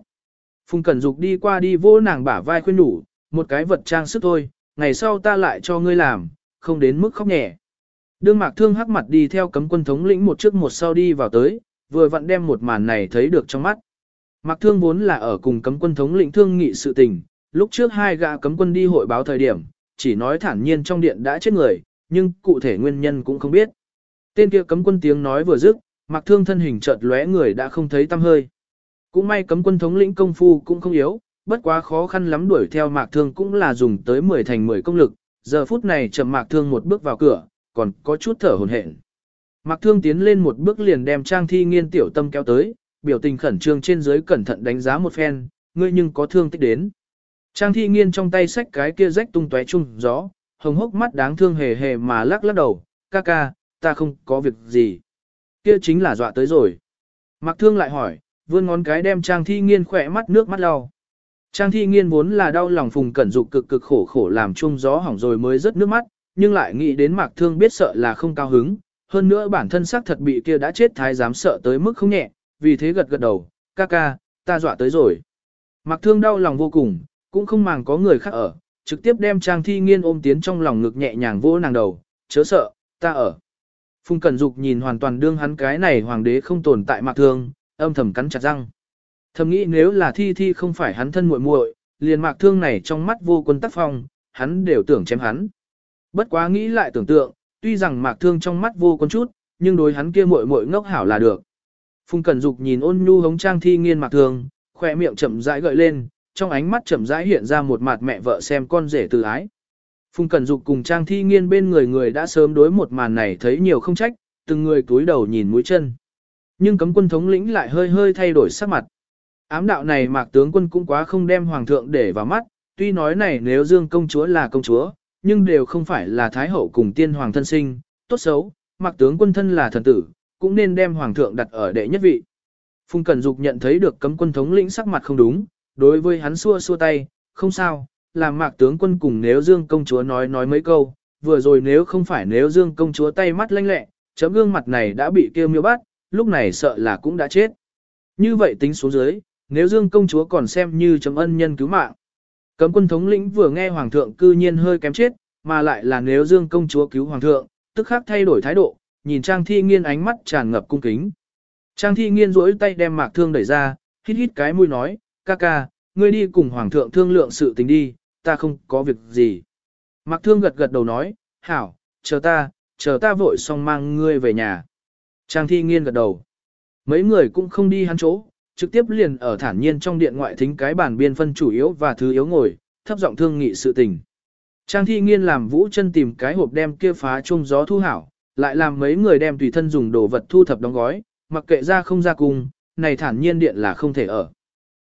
Phùng Cẩn Dục đi qua đi vô nàng bả vai khuyên nhủ, một cái vật trang sức thôi, ngày sau ta lại cho ngươi làm, không đến mức khóc nhẹ. Đương Mạc Thương hắc mặt đi theo cấm quân thống lĩnh một trước một sau đi vào tới, vừa vặn đem một màn này thấy được trong mắt. Mạc Thương vốn là ở cùng cấm quân thống lĩnh thương nghị sự tình, lúc trước hai gã cấm quân đi hội báo thời điểm, chỉ nói thản nhiên trong điện đã chết người, nhưng cụ thể nguyên nhân cũng không biết. Tên kia cấm quân tiếng nói vừa dứt, Mạc Thương thân hình chợt lóe người đã không thấy tăm hơi. Cũng may cấm quân thống lĩnh công phu cũng không yếu, bất quá khó khăn lắm đuổi theo Mạc Thương cũng là dùng tới 10 thành 10 công lực, giờ phút này chậm Mạc Thương một bước vào cửa, còn có chút thở hổn hển. Mạc Thương tiến lên một bước liền đem Trang Thi Nghiên tiểu tâm kéo tới, biểu tình khẩn trương trên dưới cẩn thận đánh giá một phen, ngươi nhưng có thương tích đến. Trang Thi Nghiên trong tay xách cái kia rách tung tóe chung gió, hồng hốc mắt đáng thương hề hề mà lắc lắc đầu, ca ca, ta không có việc gì. Kia chính là dọa tới rồi. Mặc Thương lại hỏi, vươn ngón cái đem Trang Thi Nghiên khỏe mắt nước mắt lau. Trang Thi Nghiên vốn là đau lòng Phùng Cẩn Dục cực cực khổ khổ làm chung gió hỏng rồi mới rớt nước mắt, nhưng lại nghĩ đến Mạc Thương biết sợ là không cao hứng, hơn nữa bản thân xác thật bị kia đã chết thái giám sợ tới mức không nhẹ, vì thế gật gật đầu, ca ca, ta dọa tới rồi. Mạc Thương đau lòng vô cùng, cũng không màng có người khác ở, trực tiếp đem Trang Thi Nghiên ôm tiến trong lòng ngực nhẹ nhàng vỗ nàng đầu, chớ sợ, ta ở. Phùng Cẩn Dục nhìn hoàn toàn đương hắn cái này hoàng đế không tồn tại Mạc Thương, âm thầm cắn chặt răng. Thầm nghĩ nếu là thi thi không phải hắn thân muội muội, liền mạc thương này trong mắt vô quân tác phong, hắn đều tưởng chém hắn. Bất quá nghĩ lại tưởng tượng, tuy rằng mạc thương trong mắt vô quân chút, nhưng đối hắn kia muội muội ngốc hảo là được. Phùng Cẩn Dục nhìn ôn nhu hống trang thi nghiên mặc Thương, khỏe miệng chậm rãi gợi lên, trong ánh mắt chậm rãi hiện ra một mặt mẹ vợ xem con rể từ ái. Phùng Cẩn Dục cùng trang thi nghiên bên người người đã sớm đối một màn này thấy nhiều không trách, từng người túi đầu nhìn mũi chân. Nhưng cấm quân thống lĩnh lại hơi hơi thay đổi sắc mặt. Ám đạo này mạc tướng quân cũng quá không đem hoàng thượng để vào mắt, tuy nói này nếu dương công chúa là công chúa, nhưng đều không phải là thái hậu cùng tiên hoàng thân sinh, tốt xấu, mạc tướng quân thân là thần tử, cũng nên đem hoàng thượng đặt ở đệ nhất vị. Phùng Cẩn Dục nhận thấy được cấm quân thống lĩnh sắc mặt không đúng, đối với hắn xua xua tay, không sao, làm mạc tướng quân cùng nếu dương công chúa nói nói mấy câu, vừa rồi nếu không phải nếu dương công chúa tay mắt lanh lẹ, chấm gương mặt này đã bị kêu miêu bắt, lúc này sợ là cũng đã chết. Như vậy tính xuống dưới, nếu dương công chúa còn xem như chấm ân nhân cứu mạng. Cấm quân thống lĩnh vừa nghe hoàng thượng cư nhiên hơi kém chết, mà lại là nếu dương công chúa cứu hoàng thượng, tức khắc thay đổi thái độ, nhìn Trang Thi Nghiên ánh mắt tràn ngập cung kính. Trang Thi Nghiên duỗi tay đem Mạc Thương đẩy ra, hít hít cái mũi nói, ca ca, ngươi đi cùng Hoàng thượng thương lượng sự tình đi, ta không có việc gì. Mạc Thương gật gật đầu nói, hảo, chờ ta, chờ ta vội xong mang ngươi về nhà. Trang Thi Nghiên gật đầu. Mấy người cũng không đi hắn chỗ, trực tiếp liền ở thản nhiên trong điện ngoại thính cái bàn biên phân chủ yếu và thứ yếu ngồi, thấp giọng thương nghị sự tình. Trang Thi Nghiên làm Vũ chân tìm cái hộp đem kia phá chung gió thu hảo, lại làm mấy người đem tùy thân dùng đồ vật thu thập đóng gói, mặc kệ ra không ra cùng, này thản nhiên điện là không thể ở.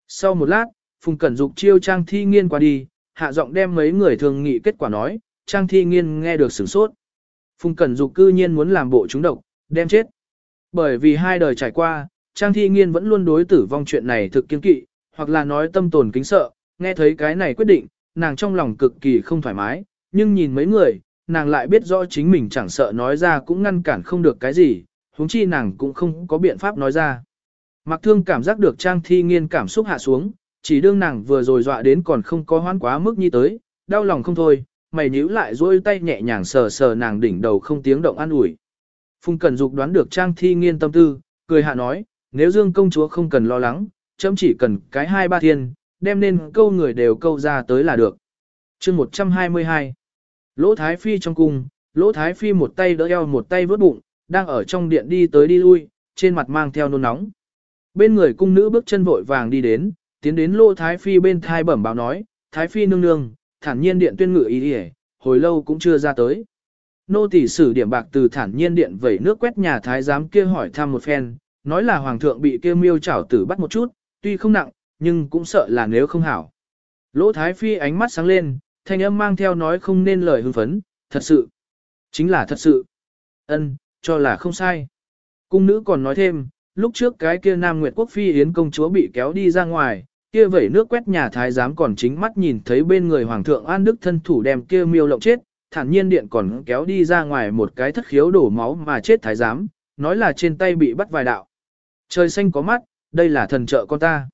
Sau một lát, Phùng Cẩn Dục chiêu Trang Thi Nghiên qua đi, hạ giọng đem mấy người thường nghị kết quả nói, Trang Thi Nghiên nghe được sửng sốt. Phùng Cẩn Dục cư nhiên muốn làm bộ chúng độc, đem chết. Bởi vì hai đời trải qua, Trang Thi Nghiên vẫn luôn đối tử vong chuyện này thực kiên kỵ, hoặc là nói tâm tồn kính sợ, nghe thấy cái này quyết định, nàng trong lòng cực kỳ không thoải mái, nhưng nhìn mấy người, nàng lại biết rõ chính mình chẳng sợ nói ra cũng ngăn cản không được cái gì, huống chi nàng cũng không có biện pháp nói ra. Mặc thương cảm giác được Trang Thi Nghiên cảm xúc hạ xuống, chỉ đương nàng vừa rồi dọa đến còn không có hoán quá mức như tới, đau lòng không thôi, mày nhíu lại duỗi tay nhẹ nhàng sờ sờ nàng đỉnh đầu không tiếng động an ủi. Phùng Cẩn Dục đoán được Trang Thi Nghiên tâm tư, cười hạ nói, nếu Dương công chúa không cần lo lắng, chấm chỉ cần cái hai ba thiên, đem nên câu người đều câu ra tới là được. chương 122 Lỗ Thái Phi trong cung, Lỗ Thái Phi một tay đỡ eo một tay vớt bụng, đang ở trong điện đi tới đi lui, trên mặt mang theo nôn nóng. Bên người cung nữ bước chân vội vàng đi đến, tiến đến Lỗ Thái Phi bên thai bẩm báo nói, Thái Phi nương nương, thản nhiên điện tuyên ngự ý đi hồi lâu cũng chưa ra tới. Nô tỷ sử điểm bạc từ thản nhiên điện vẩy nước quét nhà thái giám kia hỏi thăm một phen, nói là hoàng thượng bị kia miêu chảo tử bắt một chút, tuy không nặng, nhưng cũng sợ là nếu không hảo. Lỗ Thái Phi ánh mắt sáng lên, thanh âm mang theo nói không nên lời hưng phấn, thật sự. Chính là thật sự. ân cho là không sai. Cung nữ còn nói thêm, lúc trước cái kia Nam Nguyệt Quốc Phi Yến công chúa bị kéo đi ra ngoài, kia vẩy nước quét nhà thái giám còn chính mắt nhìn thấy bên người Hoàng thượng An Đức thân thủ đem kia miêu lộng chết, thản nhiên điện còn kéo đi ra ngoài một cái thất khiếu đổ máu mà chết thái giám, nói là trên tay bị bắt vài đạo. Trời xanh có mắt, đây là thần trợ con ta.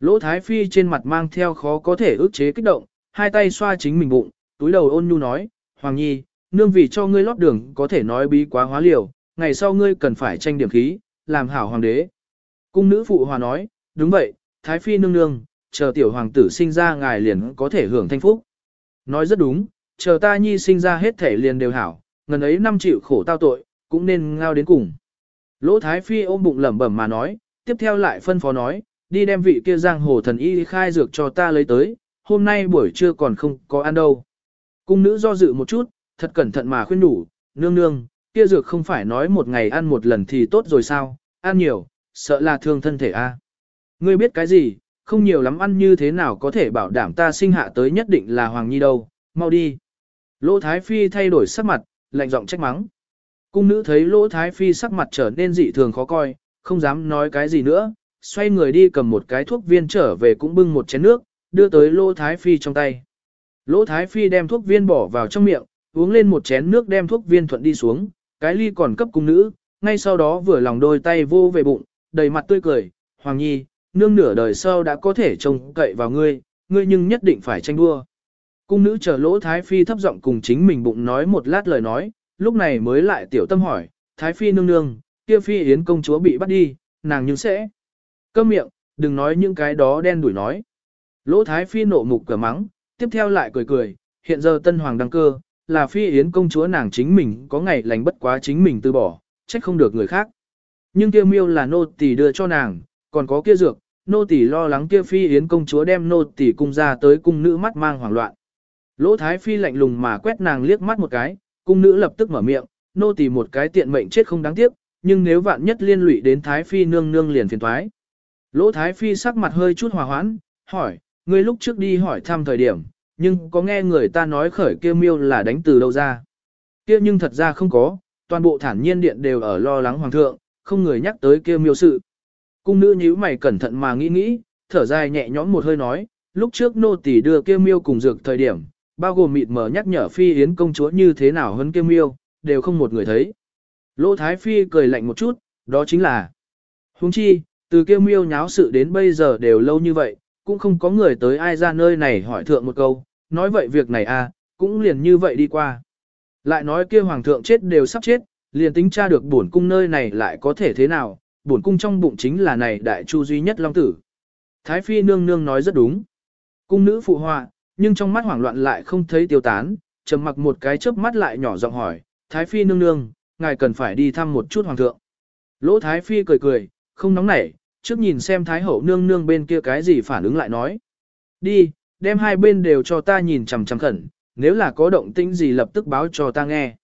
Lỗ Thái Phi trên mặt mang theo khó có thể ức chế kích động, hai tay xoa chính mình bụng, túi đầu ôn nhu nói, Hoàng Nhi, nương vì cho ngươi lót đường có thể nói bí quá hóa liều, ngày sau ngươi cần phải tranh điểm khí, làm hảo hoàng đế. Cung nữ phụ hòa nói, đúng vậy, Thái Phi nương nương, chờ tiểu hoàng tử sinh ra ngài liền có thể hưởng thanh phúc. Nói rất đúng, chờ ta nhi sinh ra hết thể liền đều hảo, ngần ấy năm chịu khổ tao tội, cũng nên ngao đến cùng. Lỗ Thái Phi ôm bụng lẩm bẩm mà nói, tiếp theo lại phân phó nói, đi đem vị kia giang hồ thần y khai dược cho ta lấy tới, hôm nay buổi trưa còn không có ăn đâu. Cung nữ do dự một chút, thật cẩn thận mà khuyên đủ, nương nương, kia dược không phải nói một ngày ăn một lần thì tốt rồi sao, ăn nhiều, sợ là thương thân thể a. Ngươi biết cái gì, không nhiều lắm ăn như thế nào có thể bảo đảm ta sinh hạ tới nhất định là Hoàng Nhi đâu, mau đi. Lỗ Thái Phi thay đổi sắc mặt, lạnh giọng trách mắng. Cung nữ thấy Lỗ Thái Phi sắc mặt trở nên dị thường khó coi, không dám nói cái gì nữa, xoay người đi cầm một cái thuốc viên trở về cũng bưng một chén nước, đưa tới Lỗ Thái Phi trong tay. Lỗ Thái Phi đem thuốc viên bỏ vào trong miệng, uống lên một chén nước đem thuốc viên thuận đi xuống, cái ly còn cấp cung nữ, ngay sau đó vừa lòng đôi tay vô về bụng, đầy mặt tươi cười, Hoàng Nhi, nương nửa đời sau đã có thể trông cậy vào ngươi, ngươi nhưng nhất định phải tranh đua. Cung nữ chờ lỗ Thái Phi thấp giọng cùng chính mình bụng nói một lát lời nói, lúc này mới lại tiểu tâm hỏi, Thái Phi nương nương, kia Phi Yến công chúa bị bắt đi, nàng nhưng sẽ. Câm miệng, đừng nói những cái đó đen đuổi nói. Lỗ Thái Phi nộ mục cửa mắng, tiếp theo lại cười cười, hiện giờ tân hoàng đăng cơ, là Phi Yến công chúa nàng chính mình có ngày lành bất quá chính mình từ bỏ, trách không được người khác. Nhưng kia miêu là nô tỳ đưa cho nàng, còn có kia dược, nô tỳ lo lắng kia phi yến công chúa đem nô tỳ cung ra tới cung nữ mắt mang hoảng loạn. Lỗ thái phi lạnh lùng mà quét nàng liếc mắt một cái, cung nữ lập tức mở miệng, nô tỳ một cái tiện mệnh chết không đáng tiếc, nhưng nếu vạn nhất liên lụy đến thái phi nương nương liền phiền toái. Lỗ thái phi sắc mặt hơi chút hòa hoãn, hỏi, ngươi lúc trước đi hỏi thăm thời điểm, nhưng có nghe người ta nói khởi kia miêu là đánh từ đâu ra. Kia nhưng thật ra không có, toàn bộ thản nhiên điện đều ở lo lắng hoàng thượng, không người nhắc tới kia miêu sự. Cung nữ nhíu mày cẩn thận mà nghĩ nghĩ, thở dài nhẹ nhõm một hơi nói, lúc trước nô tỳ đưa kia miêu cùng dược thời điểm, bao gồm mịt mờ nhắc nhở phi yến công chúa như thế nào hơn kia miêu, đều không một người thấy. Lỗ Thái Phi cười lạnh một chút, đó chính là Huống chi, từ kia miêu nháo sự đến bây giờ đều lâu như vậy, cũng không có người tới ai ra nơi này hỏi thượng một câu, nói vậy việc này à, cũng liền như vậy đi qua. Lại nói kia hoàng thượng chết đều sắp chết, liền tính tra được bổn cung nơi này lại có thể thế nào, bổn cung trong bụng chính là này đại chu duy nhất long tử. Thái phi nương nương nói rất đúng. Cung nữ phụ họa, nhưng trong mắt hoảng loạn lại không thấy tiêu tán, trầm mặc một cái chớp mắt lại nhỏ giọng hỏi, Thái phi nương nương, ngài cần phải đi thăm một chút hoàng thượng. Lỗ Thái phi cười cười, không nóng nảy, trước nhìn xem Thái hậu nương nương bên kia cái gì phản ứng lại nói. Đi, đem hai bên đều cho ta nhìn chằm chằm khẩn, nếu là có động tĩnh gì lập tức báo cho ta nghe.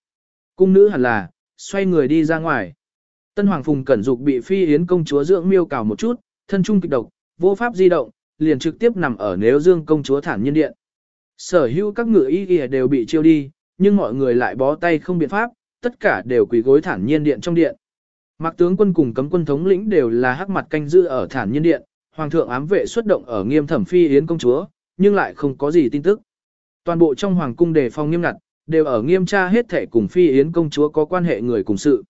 Cung nữ hẳn là, xoay người đi ra ngoài. Tân Hoàng Phùng Cẩn Dục bị phi yến công chúa dưỡng miêu cào một chút, thân trung kịch độc, vô pháp di động, liền trực tiếp nằm ở nếu dương công chúa thản nhiên điện. Sở hữu các ngựa y y đều bị chiêu đi, nhưng mọi người lại bó tay không biện pháp, tất cả đều quỳ gối thản nhiên điện trong điện. Mạc tướng quân cùng cấm quân thống lĩnh đều là hắc mặt canh giữ ở thản nhiên điện, hoàng thượng ám vệ xuất động ở nghiêm thẩm phi yến công chúa, nhưng lại không có gì tin tức. Toàn bộ trong hoàng cung đề phòng nghiêm ngặt, đều ở nghiêm tra hết thể cùng phi yến công chúa có quan hệ người cùng sự.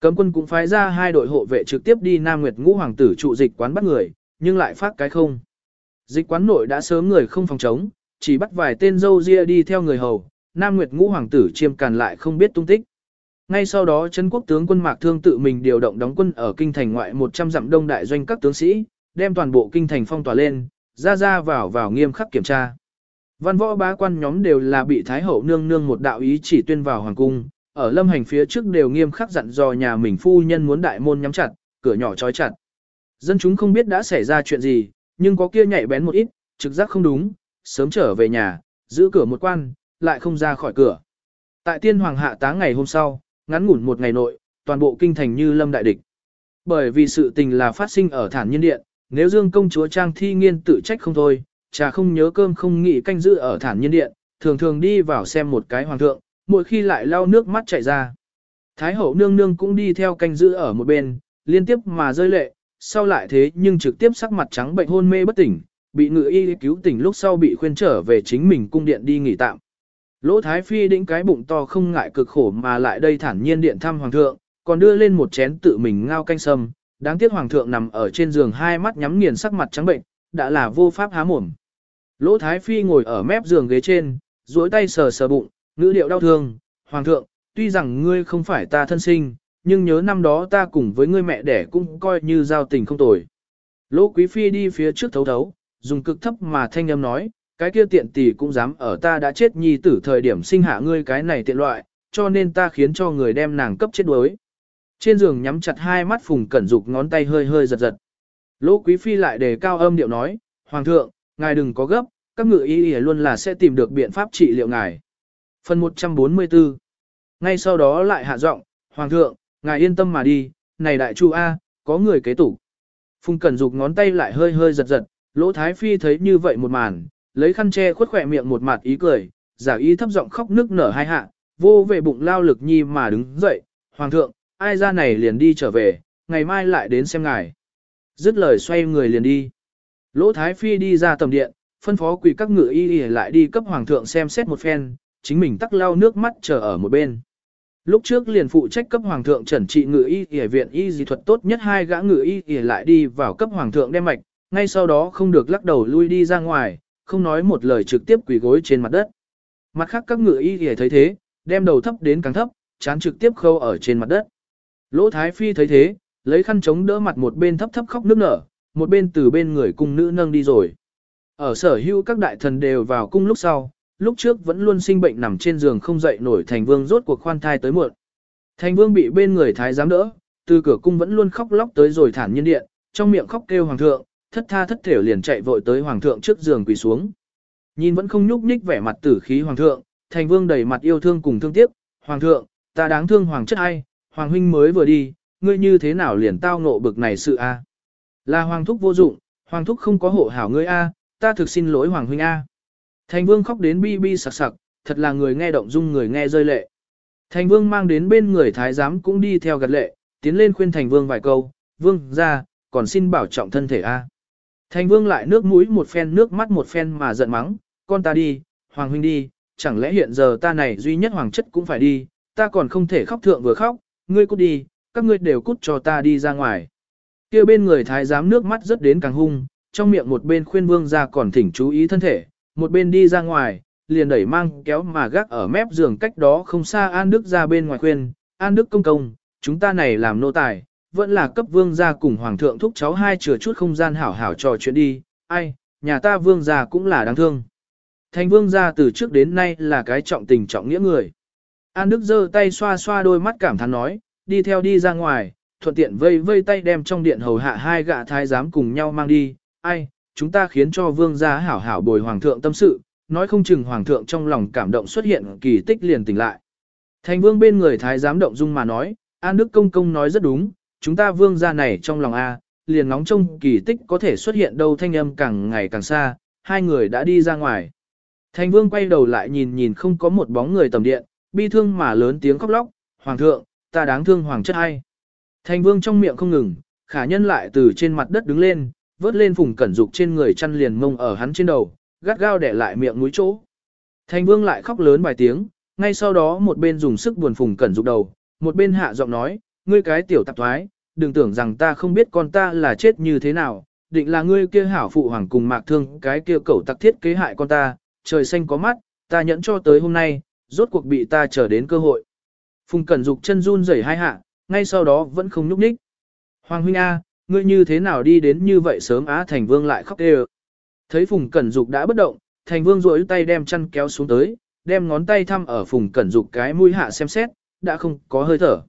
Cấm quân cũng phái ra hai đội hộ vệ trực tiếp đi Nam Nguyệt Ngũ hoàng tử trụ dịch quán bắt người, nhưng lại phát cái không. Dịch quán nội đã sớm người không phòng chống, chỉ bắt vài tên dâu ria đi theo người hầu, Nam Nguyệt Ngũ hoàng tử chiêm càn lại không biết tung tích. Ngay sau đó chân quốc tướng quân Mạc Thương tự mình điều động đóng quân ở kinh thành ngoại 100 dặm đông đại doanh các tướng sĩ, đem toàn bộ kinh thành phong tỏa lên, ra ra vào vào nghiêm khắc kiểm tra. Văn võ bá quan nhóm đều là bị Thái Hậu nương nương một đạo ý chỉ tuyên vào hoàng cung, ở lâm hành phía trước đều nghiêm khắc dặn dò nhà mình phu nhân muốn đại môn nhắm chặt, cửa nhỏ trói chặt. Dân chúng không biết đã xảy ra chuyện gì, nhưng có kia nhạy bén một ít, trực giác không đúng, sớm trở về nhà, giữ cửa một quan, lại không ra khỏi cửa. Tại tiên hoàng hạ tá ngày hôm sau, ngắn ngủn một ngày nội, toàn bộ kinh thành như lâm đại địch. Bởi vì sự tình là phát sinh ở thản nhân điện, nếu dương công chúa trang thi nghiên tự trách không thôi, trà không nhớ cơm không nghĩ canh giữ ở thản nhân điện, thường thường đi vào xem một cái hoàng thượng, mỗi khi lại lau nước mắt chảy ra. Thái hậu nương nương cũng đi theo canh giữ ở một bên, liên tiếp mà rơi lệ, sau lại thế nhưng trực tiếp sắc mặt trắng bệnh hôn mê bất tỉnh, bị ngự y cứu tỉnh lúc sau bị khuyên trở về chính mình cung điện đi nghỉ tạm. Lỗ Thái Phi đĩnh cái bụng to không ngại cực khổ mà lại đây thản nhiên điện thăm Hoàng thượng, còn đưa lên một chén tự mình ngao canh sâm, đáng tiếc Hoàng thượng nằm ở trên giường hai mắt nhắm nghiền sắc mặt trắng bệnh, đã là vô pháp há mồm. Lỗ Thái Phi ngồi ở mép giường ghế trên, duỗi tay sờ sờ bụng, ngữ điệu đau thương, Hoàng thượng, tuy rằng ngươi không phải ta thân sinh, nhưng nhớ năm đó ta cùng với ngươi mẹ đẻ cũng coi như giao tình không tồi. Lỗ Quý Phi đi phía trước thấu thấu, dùng cực thấp mà thanh âm nói, cái kia tiện tỷ cũng dám ở ta đã chết nhi tử thời điểm sinh hạ ngươi cái này tiện loại, cho nên ta khiến cho người đem nàng cấp chết đuối. Trên giường nhắm chặt hai mắt phùng cẩn dục ngón tay hơi hơi giật giật. Lỗ quý phi lại đề cao âm điệu nói, Hoàng thượng, ngài đừng có gấp, các ngự y y luôn là sẽ tìm được biện pháp trị liệu ngài. Phần 144 Ngay sau đó lại hạ giọng, Hoàng thượng, ngài yên tâm mà đi, này đại chu A, có người kế tủ. Phùng cẩn dục ngón tay lại hơi hơi giật giật, lỗ thái phi thấy như vậy một màn, lấy khăn che khuất khỏe miệng một mặt ý cười, giả ý thấp giọng khóc nước nở hai hạ, vô về bụng lao lực nhi mà đứng dậy, hoàng thượng, ai ra này liền đi trở về, ngày mai lại đến xem ngài. Dứt lời xoay người liền đi. Lỗ Thái Phi đi ra tầm điện, phân phó quỳ các ngựa y y lại đi cấp hoàng thượng xem xét một phen, chính mình tắc lau nước mắt chờ ở một bên. Lúc trước liền phụ trách cấp hoàng thượng trần trị ngự y y viện y dị thuật tốt nhất hai gã ngự y y lại đi vào cấp hoàng thượng đem mạch, ngay sau đó không được lắc đầu lui đi ra ngoài, không nói một lời trực tiếp quỳ gối trên mặt đất. Mặt khác các ngự y y thấy thế, đem đầu thấp đến càng thấp, chán trực tiếp khâu ở trên mặt đất. Lỗ Thái Phi thấy thế, lấy khăn chống đỡ mặt một bên thấp thấp khóc nước nở, một bên từ bên người cung nữ nâng đi rồi. Ở sở hữu các đại thần đều vào cung lúc sau, lúc trước vẫn luôn sinh bệnh nằm trên giường không dậy nổi thành vương rốt cuộc khoan thai tới muộn. Thành vương bị bên người thái giám đỡ, từ cửa cung vẫn luôn khóc lóc tới rồi thản nhiên điện, trong miệng khóc kêu hoàng thượng, thất tha thất thểu liền chạy vội tới hoàng thượng trước giường quỳ xuống. Nhìn vẫn không nhúc nhích vẻ mặt tử khí hoàng thượng, thành vương đầy mặt yêu thương cùng thương tiếc, hoàng thượng, ta đáng thương hoàng chất ai, hoàng huynh mới vừa đi, ngươi như thế nào liền tao ngộ bực này sự a? Là hoàng thúc vô dụng, hoàng thúc không có hộ hảo ngươi a, ta thực xin lỗi hoàng huynh a. Thành vương khóc đến bi bi sặc sặc, thật là người nghe động dung người nghe rơi lệ. Thành vương mang đến bên người thái giám cũng đi theo gật lệ, tiến lên khuyên thành vương vài câu, vương ra, còn xin bảo trọng thân thể a. Thành vương lại nước mũi một phen nước mắt một phen mà giận mắng, con ta đi, hoàng huynh đi, chẳng lẽ hiện giờ ta này duy nhất hoàng chất cũng phải đi, ta còn không thể khóc thượng vừa khóc, ngươi cút đi, các ngươi đều cút cho ta đi ra ngoài. kia bên người thái giám nước mắt rất đến càng hung, trong miệng một bên khuyên vương ra còn thỉnh chú ý thân thể, một bên đi ra ngoài, liền đẩy mang kéo mà gác ở mép giường cách đó không xa An Đức ra bên ngoài khuyên, An Đức công công, chúng ta này làm nô tài, vẫn là cấp vương gia cùng hoàng thượng thúc cháu hai chừa chút không gian hảo hảo trò chuyện đi, ai, nhà ta vương gia cũng là đáng thương. Thành vương gia từ trước đến nay là cái trọng tình trọng nghĩa người. An Đức giơ tay xoa xoa đôi mắt cảm thán nói, đi theo đi ra ngoài, thuận tiện vây vây tay đem trong điện hầu hạ hai gạ thái giám cùng nhau mang đi, ai, chúng ta khiến cho vương gia hảo hảo bồi hoàng thượng tâm sự, nói không chừng hoàng thượng trong lòng cảm động xuất hiện kỳ tích liền tỉnh lại. Thành vương bên người thái giám động dung mà nói, An Đức Công Công nói rất đúng, chúng ta vương gia này trong lòng A, liền ngóng trông kỳ tích có thể xuất hiện đâu thanh âm càng ngày càng xa, hai người đã đi ra ngoài. Thành vương quay đầu lại nhìn nhìn không có một bóng người tầm điện, bi thương mà lớn tiếng khóc lóc, Hoàng thượng, ta đáng thương Hoàng chất hay? Thành vương trong miệng không ngừng, khả nhân lại từ trên mặt đất đứng lên, vớt lên phùng cẩn dục trên người chăn liền mông ở hắn trên đầu, gắt gao để lại miệng mũi chỗ. Thành vương lại khóc lớn vài tiếng, ngay sau đó một bên dùng sức buồn phùng cẩn dục đầu, một bên hạ giọng nói, ngươi cái tiểu tạp thoái, đừng tưởng rằng ta không biết con ta là chết như thế nào, định là ngươi kia hảo phụ hoàng cùng mạc thương cái kia cẩu tặc thiết kế hại con ta, trời xanh có mắt, ta nhẫn cho tới hôm nay, rốt cuộc bị ta chờ đến cơ hội. Phùng Cẩn Dục chân run rẩy hai hạ, ngay sau đó vẫn không nhúc nhích. Hoàng huynh A, ngươi như thế nào đi đến như vậy sớm Á Thành Vương lại khóc đê Thấy Phùng Cẩn Dục đã bất động, Thành Vương rỗi tay đem chăn kéo xuống tới, đem ngón tay thăm ở Phùng Cẩn Dục cái mũi hạ xem xét, đã không có hơi thở.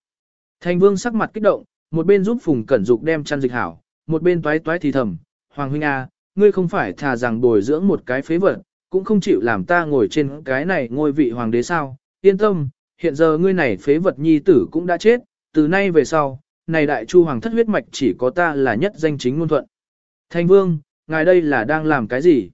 Thành Vương sắc mặt kích động, một bên giúp Phùng Cẩn Dục đem chăn dịch hảo, một bên toái toái thì thầm, Hoàng huynh A, ngươi không phải thà rằng bồi dưỡng một cái phế vật, cũng không chịu làm ta ngồi trên cái này ngôi vị hoàng đế sao, yên tâm, hiện giờ ngươi này phế vật nhi tử cũng đã chết, từ nay về sau, này đại chu hoàng thất huyết mạch chỉ có ta là nhất danh chính ngôn thuận. Thành vương, ngài đây là đang làm cái gì?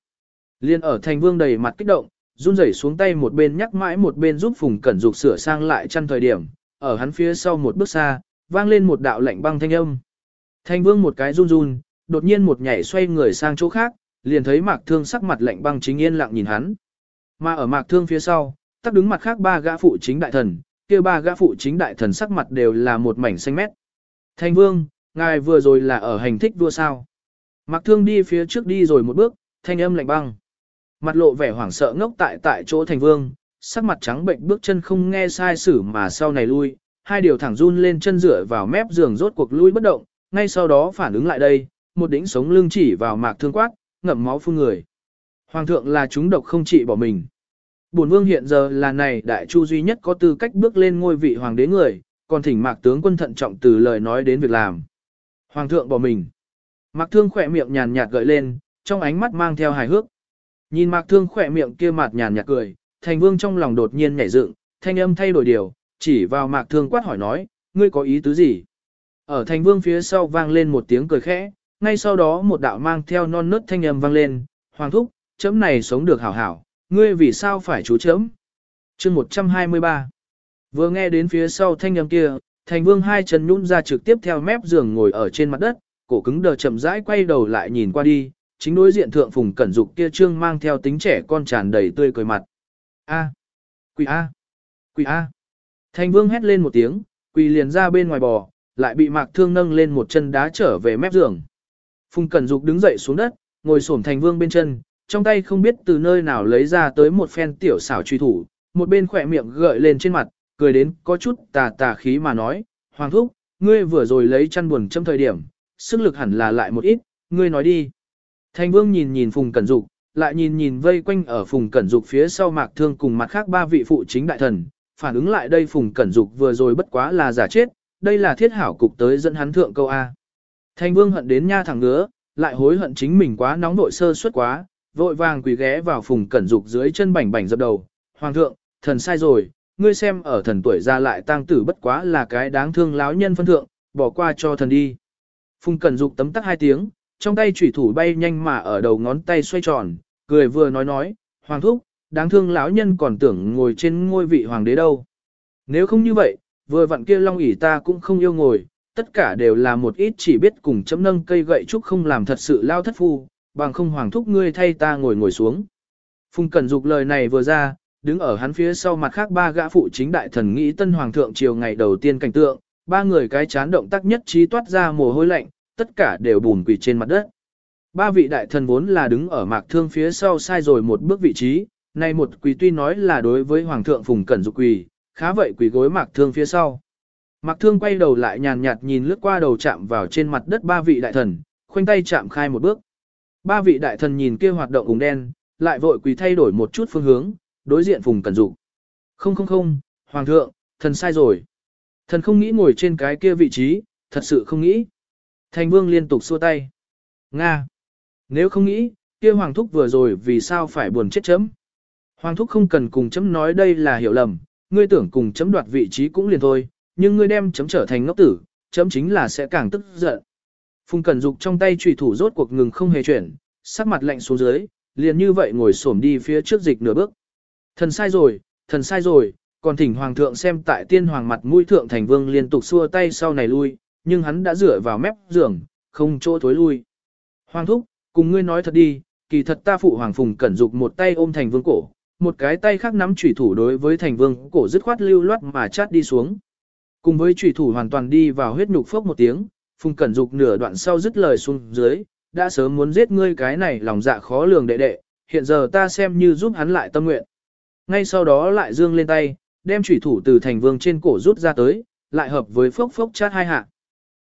Liên ở thành vương đầy mặt kích động, run rẩy xuống tay một bên nhắc mãi một bên giúp Phùng Cẩn Dục sửa sang lại chăn thời điểm, ở hắn phía sau một bước xa, vang lên một đạo lạnh băng thanh âm. Thành vương một cái run run, đột nhiên một nhảy xoay người sang chỗ khác, liền thấy mạc thương sắc mặt lạnh băng chính yên lặng nhìn hắn. Mà ở mạc thương phía sau, tắc đứng mặt khác ba gã phụ chính đại thần, kia ba gã phụ chính đại thần sắc mặt đều là một mảnh xanh mét. Thành vương, ngài vừa rồi là ở hành thích đua sao. Mặc thương đi phía trước đi rồi một bước, thanh âm lạnh băng. Mặt lộ vẻ hoảng sợ ngốc tại tại chỗ thành vương, sắc mặt trắng bệnh bước chân không nghe sai sử mà sau này lui, hai điều thẳng run lên chân rửa vào mép giường rốt cuộc lui bất động, ngay sau đó phản ứng lại đây, một đỉnh sống lưng chỉ vào mạc thương quát, ngậm máu phun người. Hoàng thượng là chúng độc không trị bỏ mình. Bổn vương hiện giờ là này đại chu duy nhất có tư cách bước lên ngôi vị hoàng đế người, còn thỉnh mạc tướng quân thận trọng từ lời nói đến việc làm. Hoàng thượng bỏ mình. Mạc thương khỏe miệng nhàn nhạt gợi lên, trong ánh mắt mang theo hài hước. Nhìn mạc thương khỏe miệng kia mặt nhàn nhạt cười, thành vương trong lòng đột nhiên nhảy dựng, thanh âm thay đổi điều, chỉ vào mạc thương quát hỏi nói, ngươi có ý tứ gì? Ở thành vương phía sau vang lên một tiếng cười khẽ, ngay sau đó một đạo mang theo non nớt thanh âm vang lên, hoàng thúc, chấm này sống được hảo hảo, ngươi vì sao phải chú chấm? chương 123 Vừa nghe đến phía sau thanh âm kia, thành vương hai chân nhún ra trực tiếp theo mép giường ngồi ở trên mặt đất, cổ cứng đờ chậm rãi quay đầu lại nhìn qua đi, chính đối diện thượng phùng cẩn dục kia trương mang theo tính trẻ con tràn đầy tươi cười mặt. A. Quỷ A. Quỷ A. Thành vương hét lên một tiếng, quỳ liền ra bên ngoài bò, lại bị mạc thương nâng lên một chân đá trở về mép giường. Phùng Cẩn Dục đứng dậy xuống đất, ngồi xổm thành vương bên chân, trong tay không biết từ nơi nào lấy ra tới một phen tiểu xảo truy thủ, một bên khỏe miệng gợi lên trên mặt, cười đến có chút tà tà khí mà nói, Hoàng Thúc, ngươi vừa rồi lấy chăn buồn trong thời điểm, sức lực hẳn là lại một ít, ngươi nói đi. Thành vương nhìn nhìn Phùng Cẩn Dục, lại nhìn nhìn vây quanh ở Phùng Cẩn Dục phía sau mạc thương cùng mặt khác ba vị phụ chính đại thần, phản ứng lại đây Phùng Cẩn Dục vừa rồi bất quá là giả chết, đây là thiết hảo cục tới dẫn hắn thượng câu A. Thành vương hận đến nha thẳng ngứa, lại hối hận chính mình quá nóng nội sơ suất quá, vội vàng quỳ ghé vào Phùng Cẩn Dục dưới chân bảnh bảnh dập đầu. Hoàng thượng, thần sai rồi, ngươi xem ở thần tuổi ra lại tang tử bất quá là cái đáng thương láo nhân phân thượng, bỏ qua cho thần đi. Phùng Cẩn Dục tấm tắc hai tiếng, trong tay chủy thủ bay nhanh mà ở đầu ngón tay xoay tròn, cười vừa nói nói, Hoàng thúc, đáng thương lão nhân còn tưởng ngồi trên ngôi vị hoàng đế đâu. Nếu không như vậy, vừa vặn kia long ỷ ta cũng không yêu ngồi, tất cả đều là một ít chỉ biết cùng chấm nâng cây gậy trúc không làm thật sự lao thất phu, bằng không hoàng thúc ngươi thay ta ngồi ngồi xuống. Phùng Cẩn Dục lời này vừa ra, đứng ở hắn phía sau mặt khác ba gã phụ chính đại thần nghĩ tân hoàng thượng chiều ngày đầu tiên cảnh tượng, ba người cái chán động tác nhất trí toát ra mồ hôi lạnh, tất cả đều bùn quỳ trên mặt đất. Ba vị đại thần vốn là đứng ở mạc thương phía sau sai rồi một bước vị trí, nay một quỳ tuy nói là đối với hoàng thượng Phùng Cẩn Dục quỳ, khá vậy quỳ gối mạc thương phía sau. Mạc thương quay đầu lại nhàn nhạt nhìn lướt qua đầu chạm vào trên mặt đất ba vị đại thần, khoanh tay chạm khai một bước. Ba vị đại thần nhìn kia hoạt động ủng đen, lại vội quỳ thay đổi một chút phương hướng, đối diện Phùng Cẩn Dục. Không không không, Hoàng thượng, thần sai rồi. Thần không nghĩ ngồi trên cái kia vị trí, thật sự không nghĩ. Thành vương liên tục xua tay. Nga. Nếu không nghĩ, kia Hoàng thúc vừa rồi vì sao phải buồn chết chấm. Hoàng thúc không cần cùng chấm nói đây là hiểu lầm, ngươi tưởng cùng chấm đoạt vị trí cũng liền thôi, nhưng ngươi đem chấm trở thành ngốc tử, chấm chính là sẽ càng tức giận. Phùng Cẩn Dục trong tay trùy thủ rốt cuộc ngừng không hề chuyển, sắc mặt lạnh xuống dưới, liền như vậy ngồi xổm đi phía trước dịch nửa bước. Thần sai rồi, thần sai rồi, còn thỉnh hoàng thượng xem tại tiên hoàng mặt mũi thượng thành vương liên tục xua tay sau này lui, nhưng hắn đã rửa vào mép giường, không chỗ thối lui. Hoàng thúc, cùng ngươi nói thật đi, kỳ thật ta phụ hoàng phùng cẩn dục một tay ôm thành vương cổ, một cái tay khác nắm chủy thủ đối với thành vương cổ dứt khoát lưu loát mà chát đi xuống. Cùng với chủy thủ hoàn toàn đi vào huyết nhục phốc một tiếng, phùng cẩn dục nửa đoạn sau dứt lời xuống dưới, đã sớm muốn giết ngươi cái này lòng dạ khó lường đệ đệ, hiện giờ ta xem như giúp hắn lại tâm nguyện. Ngay sau đó lại dương lên tay, đem chủy thủ từ thành vương trên cổ rút ra tới, lại hợp với phốc phốc chát hai hạ.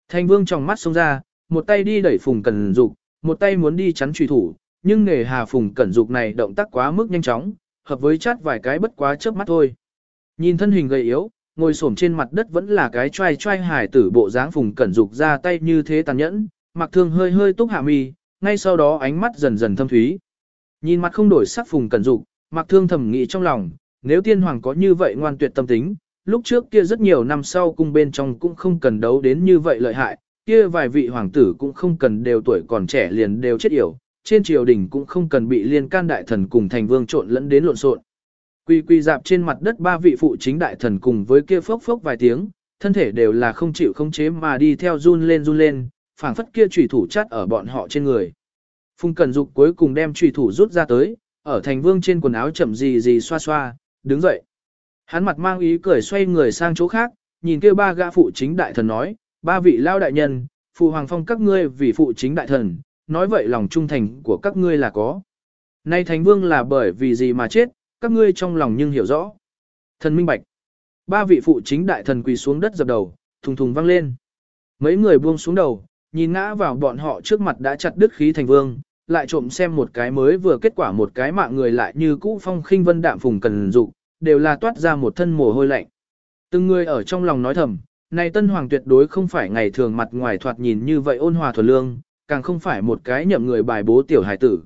Thành vương trong mắt xông ra, một tay đi đẩy phùng cẩn dục, một tay muốn đi chắn chủy thủ, nhưng nghề hà phùng cẩn dục này động tác quá mức nhanh chóng, hợp với chát vài cái bất quá chớp mắt thôi. Nhìn thân hình gầy yếu, ngồi xổm trên mặt đất vẫn là cái trai trai hải tử bộ dáng phùng cẩn dục ra tay như thế tàn nhẫn, mặc thương hơi hơi túc hạ mi, ngay sau đó ánh mắt dần dần thâm thúy. Nhìn mặt không đổi sắc phùng cẩn dục, mặc thương thầm nghĩ trong lòng, nếu tiên hoàng có như vậy ngoan tuyệt tâm tính, lúc trước kia rất nhiều năm sau cung bên trong cũng không cần đấu đến như vậy lợi hại, kia vài vị hoàng tử cũng không cần đều tuổi còn trẻ liền đều chết yểu, trên triều đình cũng không cần bị liên can đại thần cùng thành vương trộn lẫn đến lộn xộn. Quy quy dạp trên mặt đất ba vị phụ chính đại thần cùng với kia phốc phốc vài tiếng, thân thể đều là không chịu không chế mà đi theo run lên run lên, phảng phất kia chủy thủ chắt ở bọn họ trên người. Phùng cần Dục cuối cùng đem chủy thủ rút ra tới, ở thành vương trên quần áo chậm gì gì xoa xoa, đứng dậy. Hắn mặt mang ý cười xoay người sang chỗ khác, nhìn kia ba gã phụ chính đại thần nói, ba vị lao đại nhân, phụ hoàng phong các ngươi vì phụ chính đại thần, nói vậy lòng trung thành của các ngươi là có. Nay thành vương là bởi vì gì mà chết, các ngươi trong lòng nhưng hiểu rõ. Thần minh bạch. Ba vị phụ chính đại thần quỳ xuống đất dập đầu, thùng thùng vang lên. Mấy người buông xuống đầu, nhìn ngã vào bọn họ trước mặt đã chặt đứt khí thành vương, lại trộm xem một cái mới vừa kết quả một cái mạng người lại như cũ phong khinh vân đạm phùng cần dục đều là toát ra một thân mồ hôi lạnh. Từng người ở trong lòng nói thầm, này tân hoàng tuyệt đối không phải ngày thường mặt ngoài thoạt nhìn như vậy ôn hòa thuần lương, càng không phải một cái nhậm người bài bố tiểu hải tử.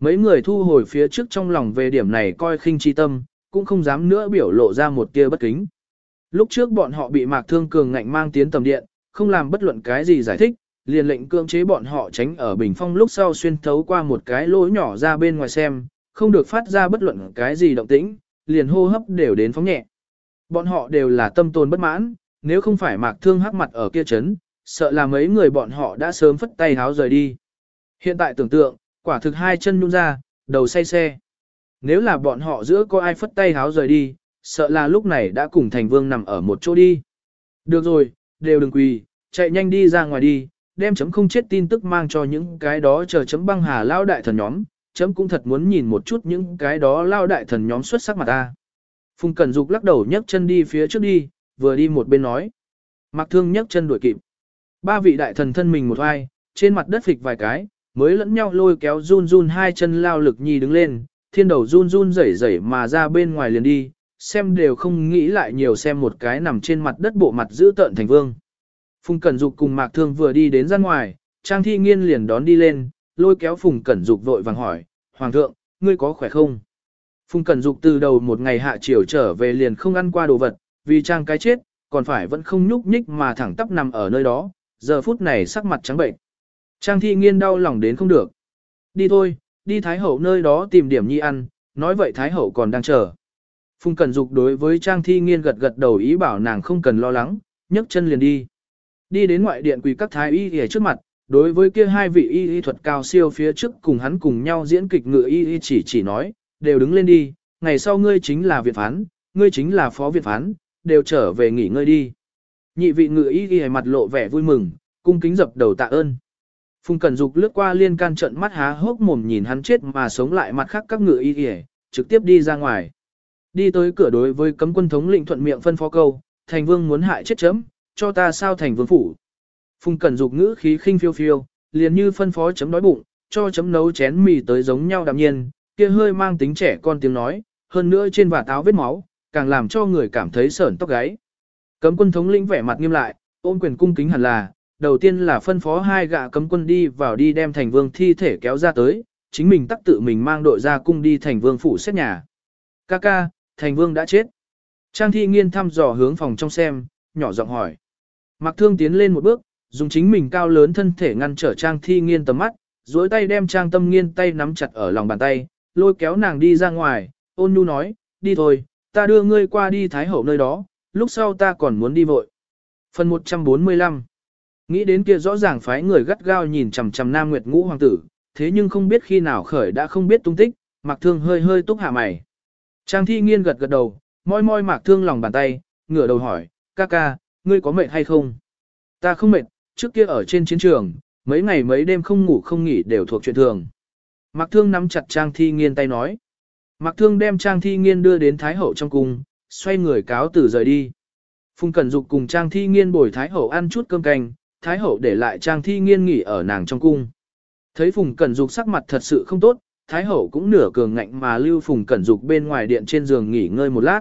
Mấy người thu hồi phía trước trong lòng về điểm này coi khinh chi tâm, cũng không dám nữa biểu lộ ra một tia bất kính. Lúc trước bọn họ bị mạc thương cường ngạnh mang tiến tầm điện, không làm bất luận cái gì giải thích, liền lệnh cưỡng chế bọn họ tránh ở bình phong lúc sau xuyên thấu qua một cái lỗ nhỏ ra bên ngoài xem, không được phát ra bất luận cái gì động tĩnh, liền hô hấp đều đến phóng nhẹ. Bọn họ đều là tâm tồn bất mãn, nếu không phải mạc thương hắc mặt ở kia chấn, sợ là mấy người bọn họ đã sớm phất tay háo rời đi. Hiện tại tưởng tượng, quả thực hai chân nhung ra, đầu say xe. Nếu là bọn họ giữa có ai phất tay háo rời đi, sợ là lúc này đã cùng thành vương nằm ở một chỗ đi. Được rồi, đều đừng quỳ, chạy nhanh đi ra ngoài đi, đem chấm không chết tin tức mang cho những cái đó chờ chấm băng hà lao đại thần nhóm, chấm cũng thật muốn nhìn một chút những cái đó lao đại thần nhóm xuất sắc mặt ta. Phùng Cẩn Dục lắc đầu nhấc chân đi phía trước đi, vừa đi một bên nói. Mặc thương nhấc chân đuổi kịp. Ba vị đại thần thân mình một vai, trên mặt đất phịch vài cái, mới lẫn nhau lôi kéo run run hai chân lao lực nhi đứng lên, thiên đầu run run rẩy rẩy mà ra bên ngoài liền đi, xem đều không nghĩ lại nhiều xem một cái nằm trên mặt đất bộ mặt giữ tợn thành vương. Phùng Cẩn Dục cùng Mạc Thương vừa đi đến ra ngoài, Trang Thi Nghiên liền đón đi lên, lôi kéo Phùng Cẩn Dục vội vàng hỏi, Hoàng thượng, ngươi có khỏe không? Phùng Cẩn Dục từ đầu một ngày hạ chiều trở về liền không ăn qua đồ vật, vì Trang cái chết, còn phải vẫn không nhúc nhích mà thẳng tắp nằm ở nơi đó, giờ phút này sắc mặt trắng bệnh. Trang Thi Nghiên đau lòng đến không được. Đi thôi, đi Thái Hậu nơi đó tìm điểm nhi ăn, nói vậy Thái Hậu còn đang chờ. Phùng Cẩn Dục đối với Trang Thi Nghiên gật gật đầu ý bảo nàng không cần lo lắng, nhấc chân liền đi. Đi đến ngoại điện quỳ các thái y y trước mặt, đối với kia hai vị y y thuật cao siêu phía trước cùng hắn cùng nhau diễn kịch ngựa y y chỉ chỉ nói, đều đứng lên đi, ngày sau ngươi chính là viện phán, ngươi chính là phó viện phán, đều trở về nghỉ ngơi đi. Nhị vị ngựa y y mặt lộ vẻ vui mừng, cung kính dập đầu tạ ơn. Phùng Cẩn Dục lướt qua liên can trận mắt há hốc mồm nhìn hắn chết mà sống lại mặt khác các ngựa y y, trực tiếp đi ra ngoài. Đi tới cửa đối với cấm quân thống lĩnh thuận miệng phân phó câu, thành vương muốn hại chết chấm, cho ta sao thành vương phủ. Phùng Cẩn Dục ngữ khí khinh phiêu phiêu, liền như phân phó chấm đói bụng, cho chấm nấu chén mì tới giống nhau đạm nhiên, kia hơi mang tính trẻ con tiếng nói, hơn nữa trên vạt áo vết máu, càng làm cho người cảm thấy sởn tóc gáy. Cấm quân thống lĩnh vẻ mặt nghiêm lại, ôm quyền cung kính hẳn là, đầu tiên là phân phó hai gạ cấm quân đi vào đi đem thành vương thi thể kéo ra tới, chính mình tắc tự mình mang đội ra cung đi thành vương phủ xét nhà. Ca ca, thành vương đã chết. Trang thi nghiên thăm dò hướng phòng trong xem, nhỏ giọng hỏi. Mạc thương tiến lên một bước, dùng chính mình cao lớn thân thể ngăn trở trang thi nghiên tầm mắt, duỗi tay đem trang tâm nghiên tay nắm chặt ở lòng bàn tay, lôi kéo nàng đi ra ngoài, ôn nhu nói, đi thôi, ta đưa ngươi qua đi thái hậu nơi đó, lúc sau ta còn muốn đi vội. Phần 145 Nghĩ đến kia rõ ràng phái người gắt gao nhìn chằm chằm Nam Nguyệt Ngũ hoàng tử, thế nhưng không biết khi nào khởi đã không biết tung tích, Mạc Thương hơi hơi túc hạ mày. Trang Thi Nghiên gật gật đầu, moi moi Mạc Thương lòng bàn tay, ngửa đầu hỏi, ca ca, ngươi có mệt hay không? Ta không mệt, trước kia ở trên chiến trường, mấy ngày mấy đêm không ngủ không nghỉ đều thuộc chuyện thường. Mạc Thương nắm chặt Trang Thi Nghiên tay nói. Mạc Thương đem Trang Thi Nghiên đưa đến Thái Hậu trong cung, xoay người cáo tử rời đi. Phùng Cẩn Dục cùng Trang Thi Nghiên bồi Thái Hậu ăn chút cơm canh, Thái Hậu để lại Trang Thi Nghiên nghỉ ở nàng trong cung. Thấy Phùng Cẩn Dục sắc mặt thật sự không tốt, Thái Hậu cũng nửa cường ngạnh mà lưu Phùng Cẩn Dục bên ngoài điện trên giường nghỉ ngơi một lát.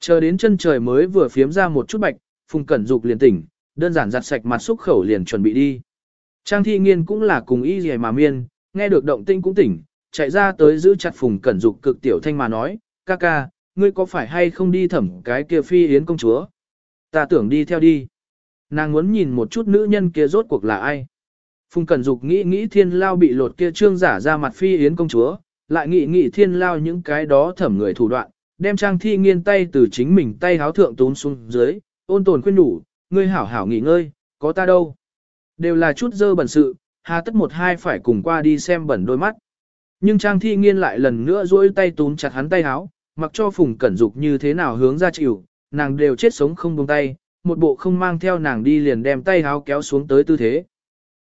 Chờ đến chân trời mới vừa phiếm ra một chút bạch, Phùng Cẩn Dục liền tỉnh, đơn giản giặt sạch mặt xúc khẩu liền chuẩn bị đi. Trang Thi Nghiên cũng là cùng y gì mà miên, nghe được động tinh cũng tỉnh, chạy ra tới giữ chặt Phùng Cẩn Dục cực tiểu thanh mà nói, ca ca, ngươi có phải hay không đi thẩm cái kia phi yến công chúa? Ta tưởng đi theo đi. Nàng muốn nhìn một chút nữ nhân kia rốt cuộc là ai. Phùng Cẩn Dục nghĩ nghĩ thiên lao bị lột kia trương giả ra mặt phi yến công chúa, lại nghĩ nghĩ thiên lao những cái đó thẩm người thủ đoạn, đem trang thi nghiên tay từ chính mình tay háo thượng tún xuống dưới, ôn tồn khuyên nhủ, ngươi hảo hảo nghỉ ngơi, có ta đâu. Đều là chút dơ bẩn sự, hà tất một hai phải cùng qua đi xem bẩn đôi mắt. Nhưng trang thi nghiên lại lần nữa duỗi tay túm chặt hắn tay háo, mặc cho phùng cẩn dục như thế nào hướng ra chịu, nàng đều chết sống không buông tay, một bộ không mang theo nàng đi liền đem tay háo kéo xuống tới tư thế.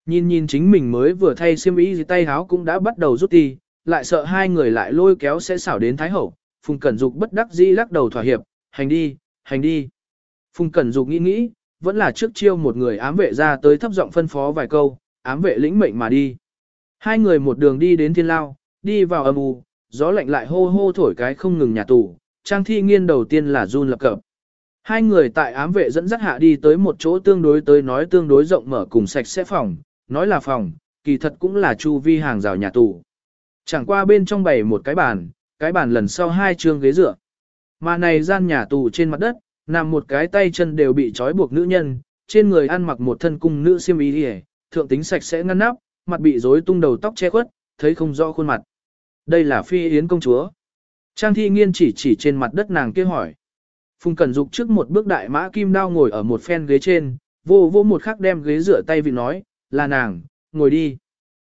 Nhìn nhìn chính mình mới vừa thay xiêm y thì tay háo cũng đã bắt đầu rút đi, lại sợ hai người lại lôi kéo sẽ xảo đến Thái Hậu, Phùng Cẩn Dục bất đắc dĩ lắc đầu thỏa hiệp, hành đi, hành đi. Phùng Cẩn Dục nghĩ nghĩ, vẫn là trước chiêu một người ám vệ ra tới thấp giọng phân phó vài câu, ám vệ lĩnh mệnh mà đi. Hai người một đường đi đến thiên lao, đi vào âm u, gió lạnh lại hô hô thổi cái không ngừng nhà tù, trang thi nghiên đầu tiên là run lập cập. Hai người tại ám vệ dẫn dắt hạ đi tới một chỗ tương đối tới nói tương đối rộng mở cùng sạch sẽ phòng, nói là phòng, kỳ thật cũng là chu vi hàng rào nhà tù. Chẳng qua bên trong bày một cái bàn, cái bàn lần sau hai chương ghế dựa. Mà này gian nhà tù trên mặt đất, nằm một cái tay chân đều bị trói buộc nữ nhân, trên người ăn mặc một thân cung nữ xiêm y đi thượng tính sạch sẽ ngăn nắp, mặt bị rối tung đầu tóc che khuất, thấy không rõ khuôn mặt. Đây là phi yến công chúa. Trang thi nghiên chỉ chỉ trên mặt đất nàng kia hỏi. Phùng Cẩn Dục trước một bước đại mã kim đao ngồi ở một phen ghế trên, vô vô một khắc đem ghế rửa tay vị nói, là nàng, ngồi đi.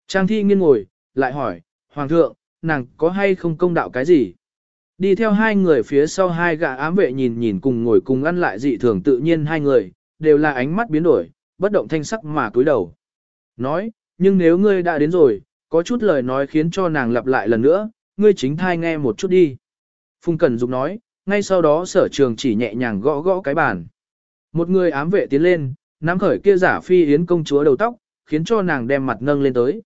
Trang thi nghiên ngồi, lại hỏi, Hoàng thượng, nàng có hay không công đạo cái gì? Đi theo hai người phía sau hai gã ám vệ nhìn nhìn cùng ngồi cùng ăn lại dị thường tự nhiên hai người, đều là ánh mắt biến đổi, bất động thanh sắc mà cúi đầu. Nói, nhưng nếu ngươi đã đến rồi, có chút lời nói khiến cho nàng lặp lại lần nữa, ngươi chính thai nghe một chút đi. Phùng Cẩn Dục nói, ngay sau đó sở trường chỉ nhẹ nhàng gõ gõ cái bàn. Một người ám vệ tiến lên, nắm khởi kia giả phi yến công chúa đầu tóc, khiến cho nàng đem mặt nâng lên tới.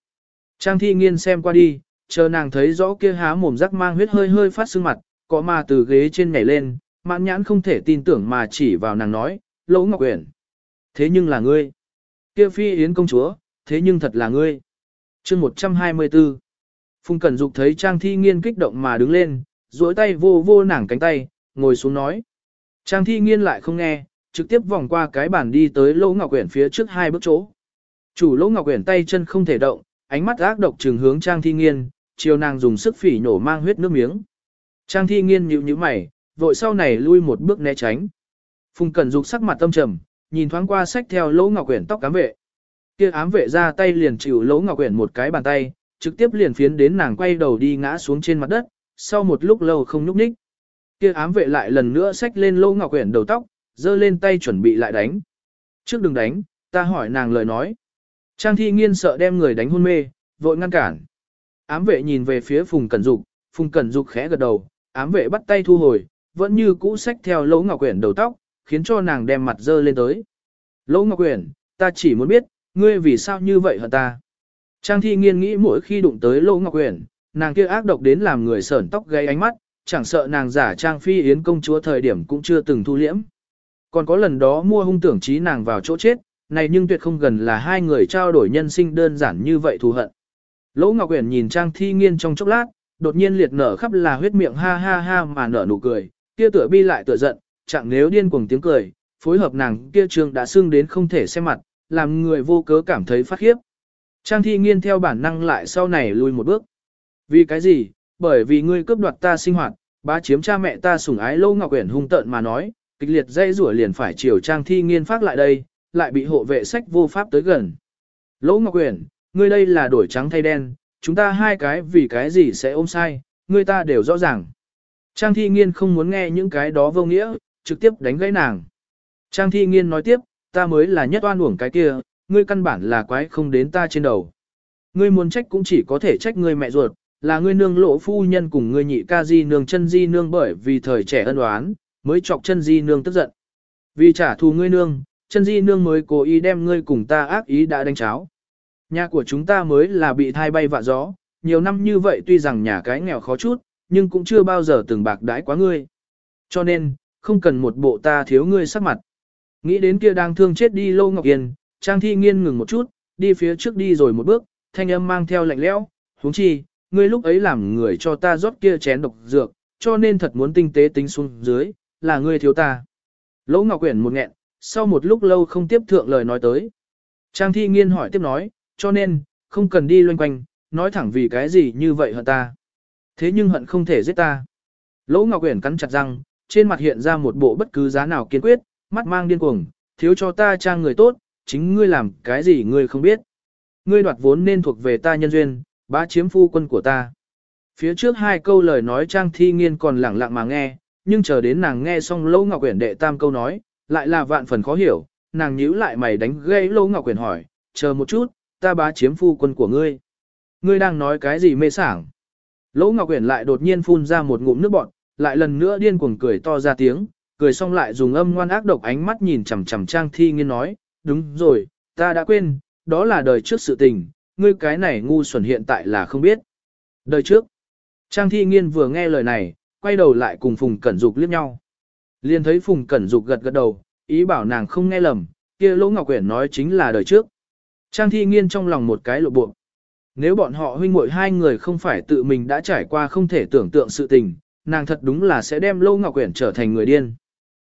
Trang thi nghiên xem qua đi, chờ nàng thấy rõ kia há mồm rắc mang huyết hơi hơi phát sưng mặt, Có mà từ ghế trên nhảy lên, mãn nhãn không thể tin tưởng mà chỉ vào nàng nói, Lỗ Ngọc Uyển. Thế nhưng là ngươi. Kia phi yến công chúa, thế nhưng thật là ngươi. chương 124. Phùng Cẩn Dục thấy Trang Thi Nghiên kích động mà đứng lên, duỗi tay vô vô nàng cánh tay, ngồi xuống nói. Trang Thi Nghiên lại không nghe, trực tiếp vòng qua cái bàn đi tới Lỗ Ngọc Uyển phía trước hai bước chỗ. Chủ Lỗ Ngọc Uyển tay chân không thể động, ánh mắt ác độc trừng hướng Trang Thi Nghiên, chiều nàng dùng sức phỉ nổ mang huyết nước miếng. Trang Thi Nghiên nhíu nhíu mày, vội sau này lui một bước né tránh. Phùng Cẩn Dục sắc mặt tâm trầm, nhìn thoáng qua sách theo Lỗ Ngọc quyển tóc cám vệ. Kia ám vệ ra tay liền chịu Lỗ Ngọc quyển một cái bàn tay, trực tiếp liền phiến đến nàng quay đầu đi ngã xuống trên mặt đất, sau một lúc lâu không nhúc nhích. Kia ám vệ lại lần nữa xách lên Lỗ Ngọc quyển đầu tóc, giơ lên tay chuẩn bị lại đánh. Trước đừng đánh, ta hỏi nàng lời nói. Trang thi nghiên sợ đem người đánh hôn mê, vội ngăn cản. Ám vệ nhìn về phía Phùng Cẩn Dục, Phùng Cẩn Dục khẽ gật đầu, ám vệ bắt tay thu hồi, vẫn như cũ xách theo Lỗ Ngọc Uyển đầu tóc, khiến cho nàng đem mặt dơ lên tới. Lỗ Ngọc Uyển, ta chỉ muốn biết, ngươi vì sao như vậy hả ta? Trang thi nghiên nghĩ mỗi khi đụng tới Lỗ Ngọc Uyển, nàng kia ác độc đến làm người sởn tóc gây ánh mắt, chẳng sợ nàng giả trang phi yến công chúa thời điểm cũng chưa từng thu liễm. Còn có lần đó mua hung tưởng trí nàng vào chỗ chết, này nhưng tuyệt không gần là hai người trao đổi nhân sinh đơn giản như vậy thù hận. Lỗ Ngọc Uyển nhìn Trang Thi Nghiên trong chốc lát, đột nhiên liệt nở khắp là huyết miệng ha ha ha mà nở nụ cười, kia tựa bi lại tựa giận, chẳng nếu điên cuồng tiếng cười, phối hợp nàng kia trường đã sưng đến không thể xem mặt, làm người vô cớ cảm thấy phát khiếp. Trang Thi Nghiên theo bản năng lại sau này lùi một bước. Vì cái gì? Bởi vì ngươi cướp đoạt ta sinh hoạt, bá chiếm cha mẹ ta sủng ái Lỗ Ngọc Uyển hung tợn mà nói, kịch liệt dây rủa liền phải chiều Trang Thi Nghiên phát lại đây, lại bị hộ vệ sách vô pháp tới gần. Lỗ Ngọc Uyển, ngươi đây là đổi trắng thay đen, chúng ta hai cái vì cái gì sẽ ôm sai, ngươi ta đều rõ ràng. Trang thi nghiên không muốn nghe những cái đó vô nghĩa, trực tiếp đánh gãy nàng. Trang thi nghiên nói tiếp, ta mới là nhất oan uổng cái kia, ngươi căn bản là quái không đến ta trên đầu. Ngươi muốn trách cũng chỉ có thể trách ngươi mẹ ruột, là ngươi nương lộ phu nhân cùng ngươi nhị ca di nương chân di nương bởi vì thời trẻ ân oán, mới chọc chân di nương tức giận. Vì trả thù ngươi nương, chân di nương mới cố ý đem ngươi cùng ta ác ý đã đánh cháo. Nhà của chúng ta mới là bị thai bay vạ gió, nhiều năm như vậy tuy rằng nhà cái nghèo khó chút, nhưng cũng chưa bao giờ từng bạc đãi quá ngươi. Cho nên, không cần một bộ ta thiếu ngươi sắc mặt. Nghĩ đến kia đang thương chết đi Lâu Ngọc Yên, Trang Thi Nghiên ngừng một chút, đi phía trước đi rồi một bước, thanh âm mang theo lạnh lẽo, huống chi, ngươi lúc ấy làm người cho ta rót kia chén độc dược, cho nên thật muốn tinh tế tính xuống dưới, là ngươi thiếu ta. Lỗ Ngọc Uyển một nghẹn, sau một lúc lâu không tiếp thượng lời nói tới. Trang Thi Nghiên hỏi tiếp nói, cho nên, không cần đi loanh quanh, nói thẳng vì cái gì như vậy hận ta. Thế nhưng hận không thể giết ta. Lỗ Ngọc Uyển cắn chặt răng, trên mặt hiện ra một bộ bất cứ giá nào kiên quyết, mắt mang điên cuồng, thiếu cho ta trang người tốt, chính ngươi làm cái gì ngươi không biết. Ngươi đoạt vốn nên thuộc về ta nhân duyên, bá chiếm phu quân của ta. Phía trước hai câu lời nói trang thi nghiên còn lẳng lặng mà nghe, nhưng chờ đến nàng nghe xong Lỗ Ngọc Uyển đệ tam câu nói, lại là vạn phần khó hiểu, nàng nhíu lại mày đánh gây Lỗ Ngọc Uyển hỏi, chờ một chút, ta bá chiếm phu quân của ngươi. Ngươi đang nói cái gì mê sảng? Lỗ Ngọc Uyển lại đột nhiên phun ra một ngụm nước bọt, lại lần nữa điên cuồng cười to ra tiếng, cười xong lại dùng âm ngoan ác độc ánh mắt nhìn chằm chằm Trang Thi Nghiên nói, đúng rồi, ta đã quên, đó là đời trước sự tình, ngươi cái này ngu xuẩn hiện tại là không biết. Đời trước, Trang Thi Nghiên vừa nghe lời này, quay đầu lại cùng Phùng Cẩn Dục liếc nhau. Liền thấy Phùng Cẩn Dục gật gật đầu, ý bảo nàng không nghe lầm, kia Lỗ Ngọc Uyển nói chính là đời trước. Trang thi nghiên trong lòng một cái lộ bộ. Nếu bọn họ huynh muội hai người không phải tự mình đã trải qua không thể tưởng tượng sự tình, nàng thật đúng là sẽ đem Lâu Ngọc Uyển trở thành người điên.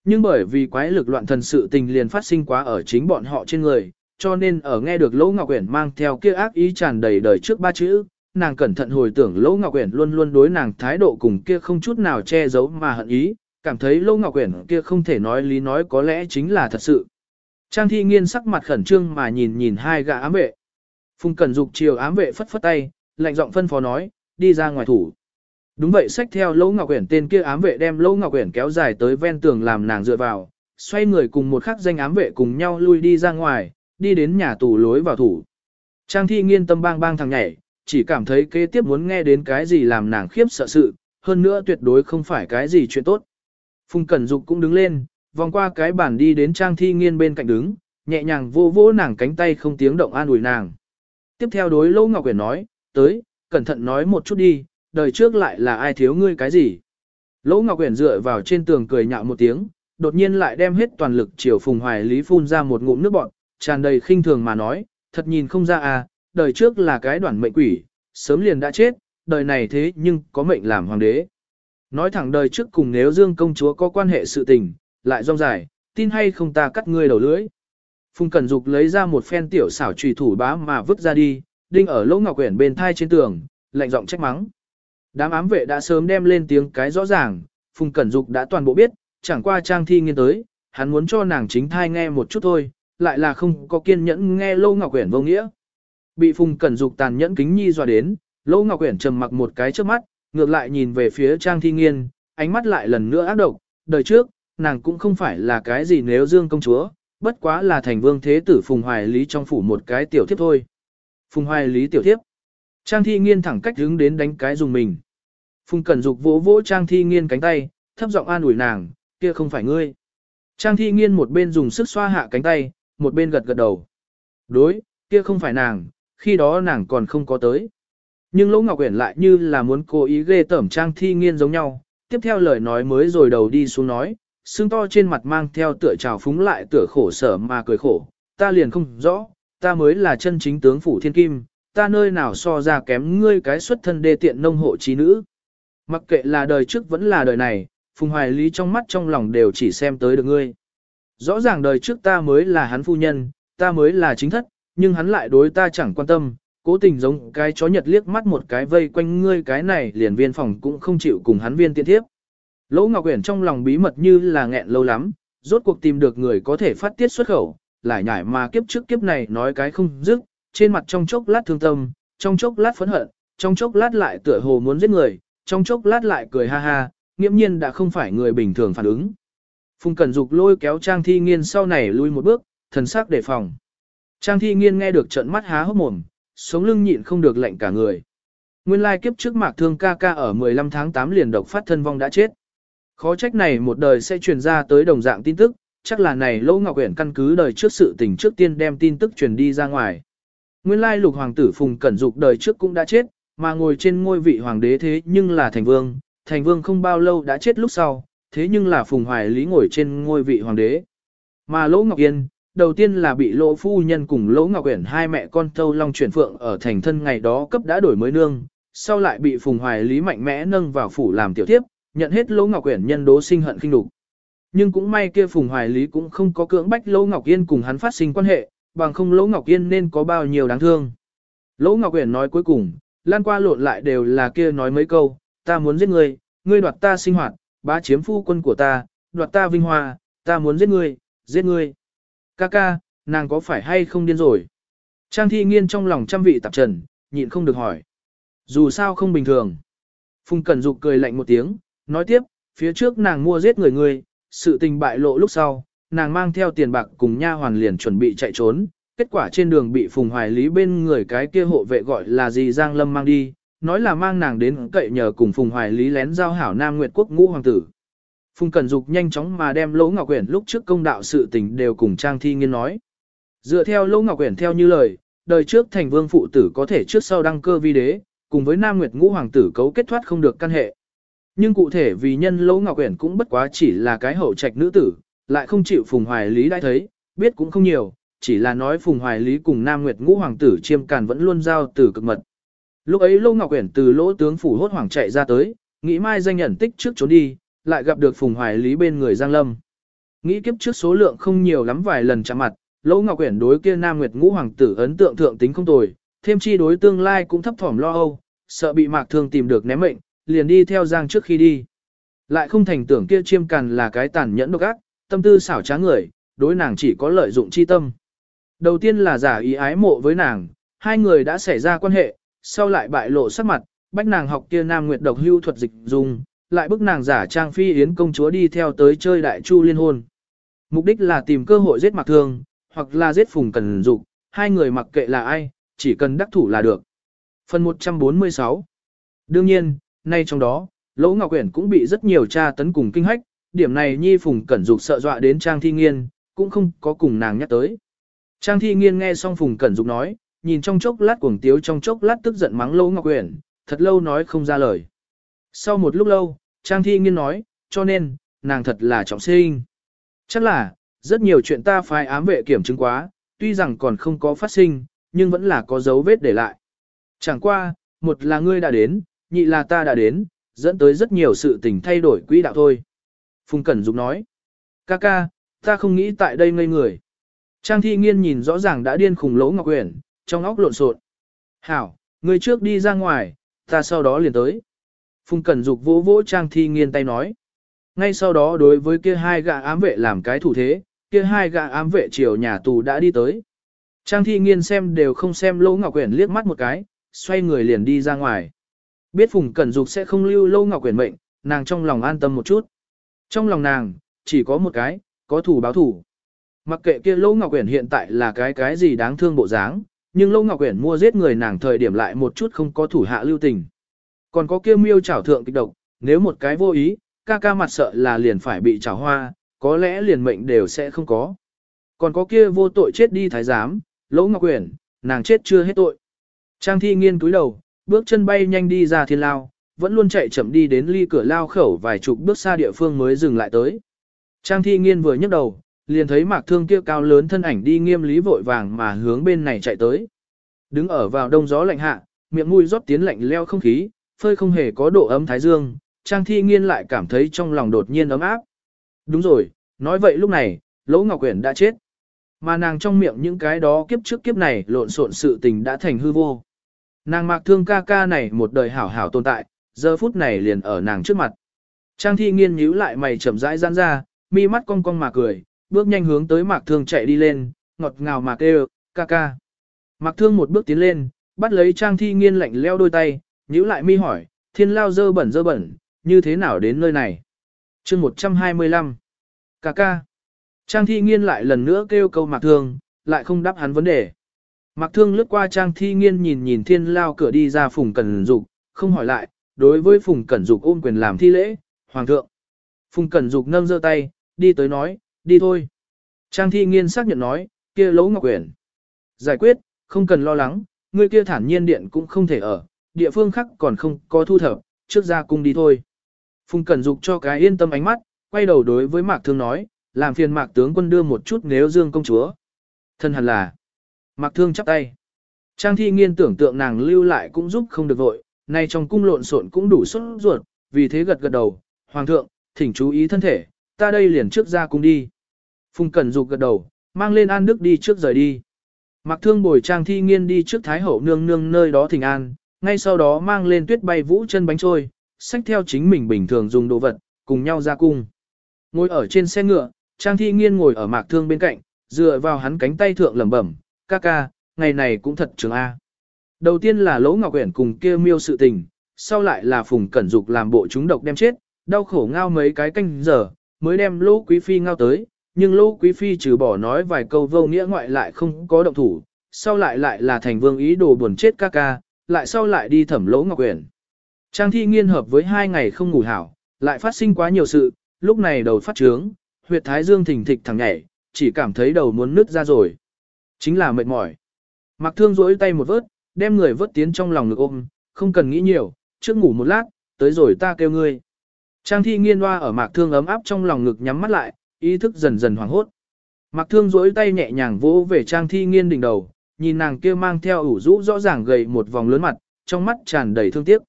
Nhưng bởi vì quái lực loạn thần sự tình liền phát sinh quá ở chính bọn họ trên người, cho nên ở nghe được Lỗ Ngọc Uyển mang theo kia ác ý tràn đầy đời trước ba chữ, nàng cẩn thận hồi tưởng Lỗ Ngọc Uyển luôn luôn đối nàng thái độ cùng kia không chút nào che giấu mà hận ý, cảm thấy Lỗ Ngọc Uyển kia không thể nói lý nói có lẽ chính là thật sự. Trang thi nghiên sắc mặt khẩn trương mà nhìn nhìn hai gã ám vệ. Phùng Cẩn Dục chiều ám vệ phất phất tay, lạnh giọng phân phó nói, đi ra ngoài thủ. Đúng vậy sách theo Lỗ Ngọc Uyển tên kia ám vệ đem Lỗ Ngọc Uyển kéo dài tới ven tường làm nàng dựa vào, xoay người cùng một khắc danh ám vệ cùng nhau lui đi ra ngoài, đi đến nhà tù lối vào thủ. Trang thi nghiên tâm bang bang thằng nhảy, chỉ cảm thấy kế tiếp muốn nghe đến cái gì làm nàng khiếp sợ sự, hơn nữa tuyệt đối không phải cái gì chuyện tốt. Phùng Cẩn Dục cũng đứng lên, vòng qua cái bàn đi đến Trang Thi Nghiên bên cạnh đứng, nhẹ nhàng vô vô nàng cánh tay không tiếng động an ủi nàng. Tiếp theo đối Lỗ Ngọc Uyển nói, tới, cẩn thận nói một chút đi, đời trước lại là ai thiếu ngươi cái gì. Lỗ Ngọc Uyển dựa vào trên tường cười nhạo một tiếng, đột nhiên lại đem hết toàn lực chiều Phùng Hoài Lý phun ra một ngụm nước bọt, tràn đầy khinh thường mà nói, thật nhìn không ra à, đời trước là cái đoạn mệnh quỷ, sớm liền đã chết, đời này thế nhưng có mệnh làm hoàng đế. Nói thẳng đời trước cùng nếu Dương công chúa có quan hệ sự tình, lại rong dài, tin hay không ta cắt ngươi đầu lưỡi. Phùng Cẩn Dục lấy ra một phen tiểu xảo trùy thủ bá mà vứt ra đi, đinh ở lỗ ngọc quyển bên thai trên tường, lạnh giọng trách mắng. Đám ám vệ đã sớm đem lên tiếng cái rõ ràng, Phùng Cẩn Dục đã toàn bộ biết, chẳng qua trang thi nghiên tới, hắn muốn cho nàng chính thai nghe một chút thôi, lại là không có kiên nhẫn nghe Lô Ngọc Uyển vô nghĩa. Bị Phùng Cẩn Dục tàn nhẫn kính nhi dọa đến, Lô Ngọc Uyển trầm mặc một cái trước mắt, ngược lại nhìn về phía Trang Thi Nghiên, ánh mắt lại lần nữa ác độc, đời trước, nàng cũng không phải là cái gì nếu dương công chúa, bất quá là thành vương thế tử Phùng Hoài Lý trong phủ một cái tiểu thiếp thôi. Phùng Hoài Lý tiểu thiếp. Trang Thi Nghiên thẳng cách hướng đến đánh cái dùng mình. Phùng Cẩn Dục vỗ vỗ Trang Thi Nghiên cánh tay, thấp giọng an ủi nàng, kia không phải ngươi. Trang Thi Nghiên một bên dùng sức xoa hạ cánh tay, một bên gật gật đầu. Đối, kia không phải nàng, khi đó nàng còn không có tới. Nhưng Lỗ Ngọc Uyển lại như là muốn cố ý ghê tẩm Trang Thi Nghiên giống nhau, tiếp theo lời nói mới rồi đầu đi xuống nói, xương to trên mặt mang theo tựa trào phúng lại tựa khổ sở mà cười khổ, ta liền không rõ, ta mới là chân chính tướng phủ thiên kim, ta nơi nào so ra kém ngươi cái xuất thân đê tiện nông hộ trí nữ. Mặc kệ là đời trước vẫn là đời này, Phùng Hoài Lý trong mắt trong lòng đều chỉ xem tới được ngươi. Rõ ràng đời trước ta mới là hắn phu nhân, ta mới là chính thất, nhưng hắn lại đối ta chẳng quan tâm, cố tình giống cái chó nhật liếc mắt một cái vây quanh ngươi cái này liền viên phòng cũng không chịu cùng hắn viên tiện tiếp. Lỗ Ngọc Uyển trong lòng bí mật như là nghẹn lâu lắm, rốt cuộc tìm được người có thể phát tiết xuất khẩu, lại nhải mà kiếp trước kiếp này nói cái không dứt, trên mặt trong chốc lát thương tâm, trong chốc lát phẫn hận, trong chốc lát lại tựa hồ muốn giết người, trong chốc lát lại cười ha ha, nghiễm nhiên đã không phải người bình thường phản ứng. Phùng Cẩn Dục lôi kéo Trang Thi Nghiên sau này lui một bước, thần sắc đề phòng. Trang Thi Nghiên nghe được trận mắt há hốc mồm, sống lưng nhịn không được lạnh cả người. Nguyên lai kiếp trước mạc thương ca ca ở 15 tháng 8 liền độc phát thân vong đã chết. Khó trách này một đời sẽ truyền ra tới đồng dạng tin tức, chắc là này Lỗ Ngọc Uyển căn cứ đời trước sự tình trước tiên đem tin tức truyền đi ra ngoài. Nguyên lai lục hoàng tử Phùng Cẩn Dục đời trước cũng đã chết, mà ngồi trên ngôi vị hoàng đế thế nhưng là thành vương, thành vương không bao lâu đã chết lúc sau, thế nhưng là Phùng Hoài Lý ngồi trên ngôi vị hoàng đế. Mà Lỗ Ngọc Yên, đầu tiên là bị Lỗ Phu Nhân cùng Lỗ Ngọc Uyển hai mẹ con Tâu Long chuyển phượng ở thành thân ngày đó cấp đã đổi mới nương, sau lại bị Phùng Hoài Lý mạnh mẽ nâng vào phủ làm tiểu thiếp, nhận hết Lỗ Ngọc Uyển nhân đố sinh hận khinh đục. Nhưng cũng may kia Phùng Hoài Lý cũng không có cưỡng bách Lỗ Ngọc Yên cùng hắn phát sinh quan hệ, bằng không Lỗ Ngọc Yên nên có bao nhiêu đáng thương. Lỗ Ngọc Uyển nói cuối cùng, lan qua lộn lại đều là kia nói mấy câu, ta muốn giết ngươi, ngươi đoạt ta sinh hoạt, bá chiếm phu quân của ta, đoạt ta vinh hoa, ta muốn giết ngươi, giết ngươi. Ca ca, nàng có phải hay không điên rồi? Trang thi nghiên trong lòng trăm vị tạp trần, nhịn không được hỏi. Dù sao không bình thường. Phùng Cẩn Dục cười lạnh một tiếng, nói tiếp, phía trước nàng mua giết người ngươi, sự tình bại lộ lúc sau, nàng mang theo tiền bạc cùng nha hoàn liền chuẩn bị chạy trốn, kết quả trên đường bị Phùng Hoài Lý bên người cái kia hộ vệ gọi là gì Giang Lâm mang đi, nói là mang nàng đến cậy nhờ cùng Phùng Hoài Lý lén giao hảo Nam Nguyệt Quốc ngũ hoàng tử. Phùng Cẩn Dục nhanh chóng mà đem Lỗ Ngọc Quyển lúc trước công đạo sự tình đều cùng Trang Thi Nghiên nói. Dựa theo Lỗ Ngọc Quyển theo như lời, đời trước thành vương phụ tử có thể trước sau đăng cơ vi đế, cùng với Nam Nguyệt ngũ hoàng tử cấu kết thoát không được căn hệ. Nhưng cụ thể vì nhân Lỗ Ngọc Uyển cũng bất quá chỉ là cái hậu trạch nữ tử, lại không chịu Phùng Hoài Lý đã thấy, biết cũng không nhiều, chỉ là nói Phùng Hoài Lý cùng Nam Nguyệt ngũ hoàng tử chiêm càn vẫn luôn giao tử cực mật. Lúc ấy Lỗ Ngọc Uyển từ lỗ tướng phủ hốt hoảng chạy ra tới, nghĩ mai danh nhận tích trước trốn đi, lại gặp được Phùng Hoài Lý bên người Giang Lâm. Nghĩ kiếp trước số lượng không nhiều lắm vài lần chạm mặt, Lỗ Ngọc Uyển đối kia Nam Nguyệt Ngũ hoàng tử ấn tượng thượng tính không tồi, thêm chi đối tương lai cũng thấp thỏm lo âu, sợ bị Mạc Thương tìm được ném mệnh, liền đi theo Giang trước khi đi. Lại không thành tưởng kia chiêm càn là cái tàn nhẫn độc ác, tâm tư xảo trá người, đối nàng chỉ có lợi dụng chi tâm. Đầu tiên là giả ý ái mộ với nàng, hai người đã xảy ra quan hệ, sau lại bại lộ sắc mặt, bách nàng học kia Nam Nguyệt độc hưu thuật dịch dùng, lại bức nàng giả trang phi yến công chúa đi theo tới chơi đại chu liên hôn. Mục đích là tìm cơ hội giết mặc Thương, hoặc là giết Phùng Cần Dục, hai người mặc kệ là ai, chỉ cần đắc thủ là được. Phần 146 Đương nhiên, nay trong đó, Lỗ Ngọc Uyển cũng bị rất nhiều tra tấn cùng kinh hách, điểm này Nhi Phùng Cẩn Dục sợ dọa đến Trang Thi Nghiên, cũng không có cùng nàng nhắc tới. Trang Thi Nghiên nghe xong Phùng Cẩn Dục nói, nhìn trong chốc lát cuồng tiếu trong chốc lát tức giận mắng Lỗ Ngọc Uyển, thật lâu nói không ra lời. Sau một lúc lâu, Trang Thi Nghiên nói, cho nên, nàng thật là trọng sinh. Chắc là, rất nhiều chuyện ta phải ám vệ kiểm chứng quá, tuy rằng còn không có phát sinh, nhưng vẫn là có dấu vết để lại. Chẳng qua, một là ngươi đã đến, nhị là ta đã đến, dẫn tới rất nhiều sự tình thay đổi quỹ đạo thôi. Phùng Cẩn Dục nói, ca ca, ta không nghĩ tại đây ngây người. Trang thi nghiên nhìn rõ ràng đã điên khùng lỗ ngọc quyển, trong óc lộn xộn. Hảo, ngươi trước đi ra ngoài, ta sau đó liền tới. Phùng Cẩn Dục vỗ vỗ Trang thi nghiên tay nói. Ngay sau đó đối với kia hai gã ám vệ làm cái thủ thế, kia hai gã ám vệ chiều nhà tù đã đi tới. Trang thi nghiên xem đều không xem Lỗ Ngọc Quyển liếc mắt một cái, xoay người liền đi ra ngoài. Biết Phùng Cẩn Dục sẽ không lưu lâu Ngọc Quyển mệnh, nàng trong lòng an tâm một chút. Trong lòng nàng, chỉ có một cái, có thủ báo thủ. Mặc kệ kia Lỗ Ngọc quyền hiện tại là cái cái gì đáng thương bộ dáng, nhưng Lỗ Ngọc quyền mua giết người nàng thời điểm lại một chút không có thủ hạ lưu tình. Còn có kia miêu trảo thượng kịch độc, nếu một cái vô ý, ca ca mặt sợ là liền phải bị trảo hoa, có lẽ liền mệnh đều sẽ không có. Còn có kia vô tội chết đi thái giám, Lỗ Ngọc quyền nàng chết chưa hết tội. Trang thi nghiên túi đầu, bước chân bay nhanh đi ra thiên lao, vẫn luôn chạy chậm đi đến ly cửa lao khẩu vài chục bước xa địa phương mới dừng lại tới. Trang thi nghiên vừa nhấc đầu, liền thấy mạc thương kia cao lớn thân ảnh đi nghiêm lý vội vàng mà hướng bên này chạy tới. Đứng ở vào đông gió lạnh hạ, miệng mũi rót tiến lạnh leo không khí, phơi không hề có độ ấm thái dương, Trang thi nghiên lại cảm thấy trong lòng đột nhiên ấm áp. Đúng rồi, nói vậy lúc này, Lỗ Ngọc Quyển đã chết. Mà nàng trong miệng những cái đó kiếp trước kiếp này lộn xộn sự tình đã thành hư vô. Nàng mạc thương ca ca này một đời hảo hảo tồn tại, giờ phút này liền ở nàng trước mặt. Trang thi nghiên nhíu lại mày chậm rãi giãn ra, mi mắt cong cong mà cười, bước nhanh hướng tới mạc thương chạy đi lên, ngọt ngào mà kêu, ca ca. Mạc thương một bước tiến lên, bắt lấy trang thi nghiên lạnh leo đôi tay, nhíu lại mi hỏi, thiên lao dơ bẩn dơ bẩn, như thế nào đến nơi này? chương 125. Ca ca. Trang thi nghiên lại lần nữa kêu câu mạc thương, lại không đáp hắn vấn đề. Mạc thương lướt qua trang thi nghiên nhìn nhìn thiên lao cửa đi ra phùng cẩn dục, không hỏi lại, đối với phùng cẩn dục ôm quyền làm thi lễ, hoàng thượng. Phùng cẩn dục nâng giơ tay, đi tới nói, đi thôi. Trang thi nghiên xác nhận nói, kia lỗ ngọc Uyển. Giải quyết, không cần lo lắng, người kia thản nhiên điện cũng không thể ở, địa phương khác còn không có thu thập, trước ra cung đi thôi. Phùng cẩn dục cho cái yên tâm ánh mắt, quay đầu đối với mạc thương nói, làm phiền mạc tướng quân đưa một chút nếu dương công chúa. Thân hẳn là, mạc thương chắp tay. Trang thi nghiên tưởng tượng nàng lưu lại cũng giúp không được vội, nay trong cung lộn xộn cũng đủ sốt ruột, vì thế gật gật đầu, hoàng thượng, thỉnh chú ý thân thể, ta đây liền trước ra cung đi. Phùng Cẩn Dục gật đầu, mang lên An Đức đi trước rời đi. Mạc Thương bồi Trang Thi Nghiên đi trước Thái Hậu nương nương nơi đó thỉnh an, ngay sau đó mang lên tuyết bay vũ chân bánh trôi, xách theo chính mình bình thường dùng đồ vật, cùng nhau ra cung. Ngồi ở trên xe ngựa, Trang Thi Nghiên ngồi ở Mạc Thương bên cạnh, dựa vào hắn cánh tay thượng lẩm bẩm, ca ca, ngày này cũng thật trường A. Đầu tiên là Lỗ Ngọc Uyển cùng kia miêu sự tình, sau lại là Phùng Cẩn Dục làm bộ chúng độc đem chết, đau khổ ngao mấy cái canh giờ, mới đem Lỗ Quý Phi ngao tới, nhưng Lỗ Quý Phi trừ bỏ nói vài câu vô nghĩa ngoại lại không có động thủ, sau lại lại là thành vương ý đồ buồn chết ca ca, lại sau lại đi thẩm Lỗ Ngọc Uyển. Trang thi nghiên hợp với hai ngày không ngủ hảo, lại phát sinh quá nhiều sự, lúc này đầu phát trướng, huyệt thái dương thỉnh thịch thẳng nhảy, chỉ cảm thấy đầu muốn nứt ra rồi. Chính là mệt mỏi. Mặc thương rỗi tay một vớt, đem người vớt tiến trong lòng ngực ôm, không cần nghĩ nhiều, trước ngủ một lát, tới rồi ta kêu ngươi. Trang thi nghiên hoa ở mạc thương ấm áp trong lòng ngực nhắm mắt lại, ý thức dần dần hoảng hốt. Mạc thương rỗi tay nhẹ nhàng vỗ về trang thi nghiên đỉnh đầu, nhìn nàng kia mang theo ủ rũ rõ ràng gầy một vòng lớn mặt, trong mắt tràn đầy thương tiếc.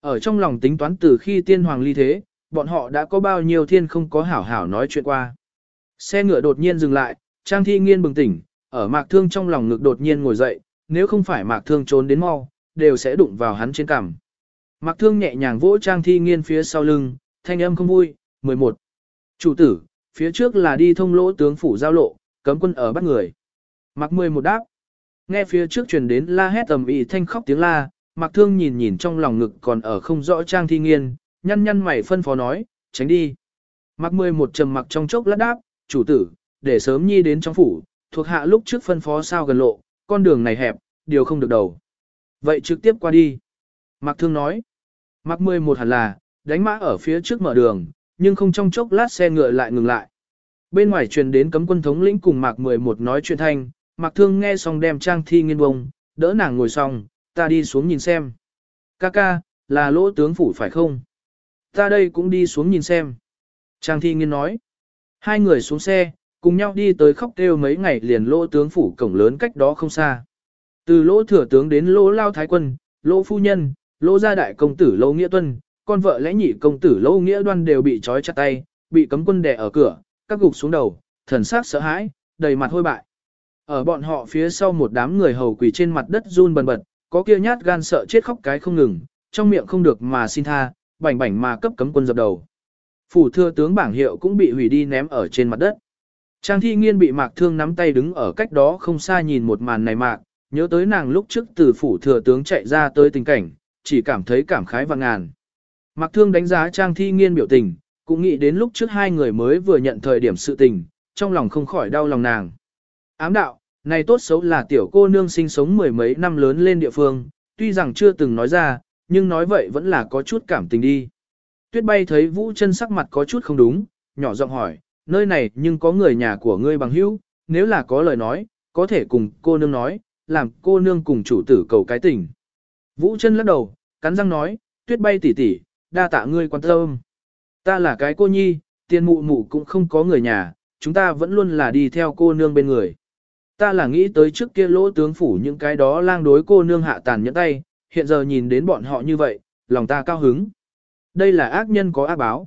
Ở trong lòng tính toán từ khi tiên hoàng ly thế, bọn họ đã có bao nhiêu thiên không có hảo hảo nói chuyện qua. Xe ngựa đột nhiên dừng lại, Trang Thi Nghiên bừng tỉnh, ở mạc thương trong lòng ngực đột nhiên ngồi dậy, nếu không phải mạc thương trốn đến mau, đều sẽ đụng vào hắn trên cằm. Mạc thương nhẹ nhàng vỗ Trang Thi Nghiên phía sau lưng, thanh âm không vui, 11. Chủ tử, phía trước là đi thông lỗ tướng phủ giao lộ, cấm quân ở bắt người. Mạc 11 đáp. Nghe phía trước truyền đến la hét tầm ị thanh khóc tiếng la, Mạc Thương nhìn nhìn trong lòng ngực còn ở không rõ Trang Thi Nghiên, nhăn nhăn mày phân phó nói, tránh đi. Mạc Mười một trầm mặc trong chốc lát đáp, chủ tử, để sớm nhi đến trong phủ, thuộc hạ lúc trước phân phó sao gần lộ, con đường này hẹp, điều không được đầu. Vậy trực tiếp qua đi. Mạc Thương nói, Mạc Mười một hẳn là, đánh mã ở phía trước mở đường, nhưng không trong chốc lát xe ngựa lại ngừng lại. Bên ngoài truyền đến cấm quân thống lĩnh cùng Mạc Mười một nói chuyện thanh, Mạc Thương nghe xong đem Trang Thi Nghiên bông, đỡ nàng ngồi xong, ta đi xuống nhìn xem. Ca ca, là lỗ tướng phủ phải không? Ta đây cũng đi xuống nhìn xem. Trang thi nghiên nói. Hai người xuống xe, cùng nhau đi tới khóc kêu mấy ngày liền lỗ tướng phủ cổng lớn cách đó không xa. Từ lỗ thừa tướng đến lỗ lao thái quân, lỗ phu nhân, lỗ gia đại công tử lỗ nghĩa tuân, con vợ lẽ nhị công tử lỗ nghĩa đoan đều bị trói chặt tay, bị cấm quân đè ở cửa, các gục xuống đầu, thần sắc sợ hãi, đầy mặt hôi bại. Ở bọn họ phía sau một đám người hầu quỳ trên mặt đất run bần bật, có kia nhát gan sợ chết khóc cái không ngừng, trong miệng không được mà xin tha, bảnh bảnh mà cấp cấm quân dập đầu. Phủ thừa tướng bảng hiệu cũng bị hủy đi ném ở trên mặt đất. Trang thi nghiên bị mạc thương nắm tay đứng ở cách đó không xa nhìn một màn này mạc, nhớ tới nàng lúc trước từ phủ thừa tướng chạy ra tới tình cảnh, chỉ cảm thấy cảm khái và ngàn. Mạc thương đánh giá trang thi nghiên biểu tình, cũng nghĩ đến lúc trước hai người mới vừa nhận thời điểm sự tình, trong lòng không khỏi đau lòng nàng. Ám đạo, này tốt xấu là tiểu cô nương sinh sống mười mấy năm lớn lên địa phương, tuy rằng chưa từng nói ra, nhưng nói vậy vẫn là có chút cảm tình đi. Tuyết bay thấy Vũ chân sắc mặt có chút không đúng, nhỏ giọng hỏi, nơi này nhưng có người nhà của ngươi bằng hữu, nếu là có lời nói, có thể cùng cô nương nói, làm cô nương cùng chủ tử cầu cái tình. Vũ chân lắc đầu, cắn răng nói, tuyết bay tỉ tỉ, đa tạ ngươi quan tâm. Ta là cái cô nhi, tiền mụ mụ cũng không có người nhà, chúng ta vẫn luôn là đi theo cô nương bên người. Ta là nghĩ tới trước kia lỗ tướng phủ những cái đó lang đối cô nương hạ tàn nhẫn tay, hiện giờ nhìn đến bọn họ như vậy, lòng ta cao hứng. Đây là ác nhân có ác báo.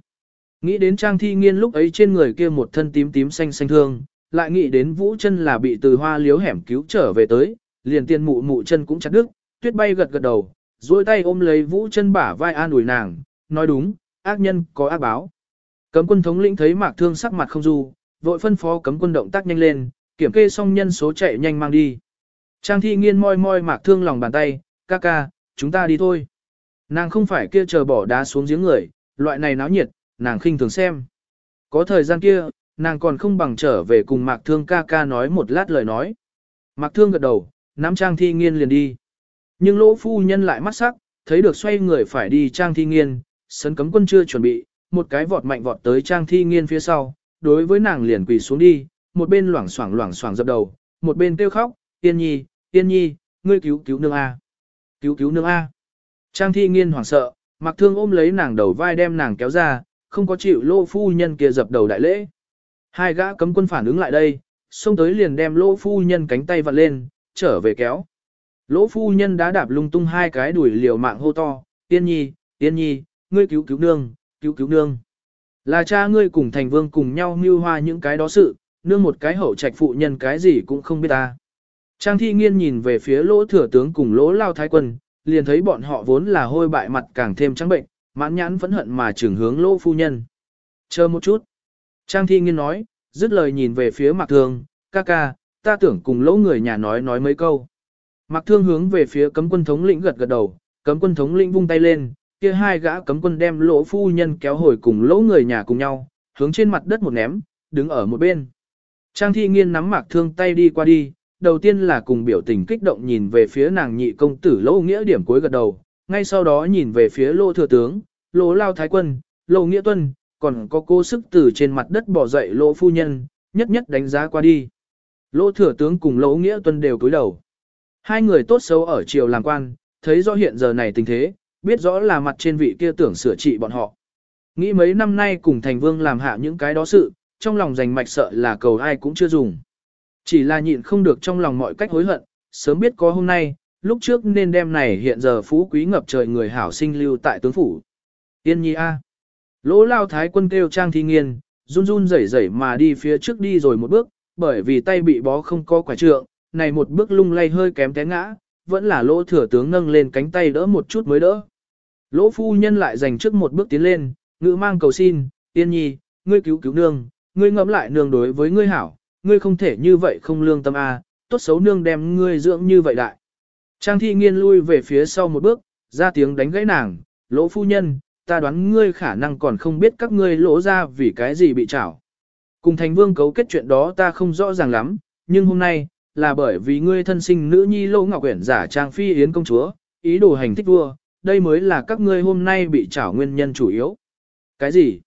Nghĩ đến trang thi nghiên lúc ấy trên người kia một thân tím tím xanh xanh thương, lại nghĩ đến vũ chân là bị từ hoa liếu hẻm cứu trở về tới, liền tiên mụ mụ chân cũng chặt đứt, tuyết bay gật gật đầu, duỗi tay ôm lấy vũ chân bả vai an ủi nàng, nói đúng, ác nhân có ác báo. Cấm quân thống lĩnh thấy mạc thương sắc mặt không du, vội phân phó cấm quân động tác nhanh lên, kiểm kê xong nhân số chạy nhanh mang đi. Trang thi nghiên moi moi mạc thương lòng bàn tay, ca ca, chúng ta đi thôi. Nàng không phải kia chờ bỏ đá xuống giếng người, loại này náo nhiệt, nàng khinh thường xem. Có thời gian kia, nàng còn không bằng trở về cùng mạc thương ca ca nói một lát lời nói. Mạc thương gật đầu, nắm trang thi nghiên liền đi. Nhưng lỗ phu nhân lại mắt sắc, thấy được xoay người phải đi trang thi nghiên, sấn cấm quân chưa chuẩn bị, một cái vọt mạnh vọt tới trang thi nghiên phía sau, đối với nàng liền quỳ xuống đi, một bên loảng xoảng loảng xoảng dập đầu, một bên kêu khóc, tiên nhi, tiên nhi, ngươi cứu cứu nương A. Cứu cứu nương A. Trang thi nghiên hoảng sợ, mặc thương ôm lấy nàng đầu vai đem nàng kéo ra, không có chịu lô phu nhân kia dập đầu đại lễ. Hai gã cấm quân phản ứng lại đây, xông tới liền đem lô phu nhân cánh tay vặn lên, trở về kéo. Lỗ phu nhân đã đạp lung tung hai cái đuổi liều mạng hô to, tiên nhi, tiên nhi, ngươi cứu cứu nương, cứu cứu nương. Là cha ngươi cùng thành vương cùng nhau mưu hoa những cái đó sự, nương một cái hậu trạch phụ nhân cái gì cũng không biết ta. Trang thi nghiên nhìn về phía lỗ thừa tướng cùng lỗ lao thái quân, liền thấy bọn họ vốn là hôi bại mặt càng thêm trắng bệnh, mãn nhãn phẫn hận mà trưởng hướng lỗ phu nhân. Chờ một chút. Trang thi nghiên nói, dứt lời nhìn về phía mạc thương, ca ca, ta tưởng cùng lỗ người nhà nói nói mấy câu. Mạc thương hướng về phía cấm quân thống lĩnh gật gật đầu, cấm quân thống lĩnh vung tay lên, kia hai gã cấm quân đem lỗ phu nhân kéo hồi cùng lỗ người nhà cùng nhau, hướng trên mặt đất một ném, đứng ở một bên. Trang thi nghiên nắm mạc thương tay đi qua đi, đầu tiên là cùng biểu tình kích động nhìn về phía nàng nhị công tử lỗ nghĩa điểm cuối gật đầu, ngay sau đó nhìn về phía lô thừa tướng, lô lao thái quân, lô nghĩa tuân, còn có cô sức từ trên mặt đất bỏ dậy lô phu nhân, nhất nhất đánh giá qua đi. lô thừa tướng cùng lô nghĩa tuân đều cúi đầu. Hai người tốt xấu ở triều làm quan, thấy rõ hiện giờ này tình thế, biết rõ là mặt trên vị kia tưởng sửa trị bọn họ. Nghĩ mấy năm nay cùng thành vương làm hạ những cái đó sự, trong lòng giành mạch sợ là cầu ai cũng chưa dùng. Chỉ là nhịn không được trong lòng mọi cách hối hận, sớm biết có hôm nay, lúc trước nên đem này hiện giờ phú quý ngập trời người hảo sinh lưu tại tướng phủ. Yên nhi A. Lỗ lao thái quân kêu trang thi nghiên, run run rẩy rẩy mà đi phía trước đi rồi một bước, bởi vì tay bị bó không có quả trượng, này một bước lung lay hơi kém té ngã, vẫn là lỗ thừa tướng nâng lên cánh tay đỡ một chút mới đỡ. Lỗ phu nhân lại dành trước một bước tiến lên, ngữ mang cầu xin, yên nhi, ngươi cứu cứu nương, ngươi ngẫm lại nương đối với ngươi hảo, ngươi không thể như vậy không lương tâm a, à, tốt xấu nương đem ngươi dưỡng như vậy đại. Trang thi nghiên lui về phía sau một bước, ra tiếng đánh gãy nàng, lỗ phu nhân, ta đoán ngươi khả năng còn không biết các ngươi lỗ ra vì cái gì bị trảo. Cùng thành vương cấu kết chuyện đó ta không rõ ràng lắm, nhưng hôm nay, là bởi vì ngươi thân sinh nữ nhi lỗ ngọc quyển giả trang phi yến công chúa, ý đồ hành thích vua, đây mới là các ngươi hôm nay bị trảo nguyên nhân chủ yếu. Cái gì?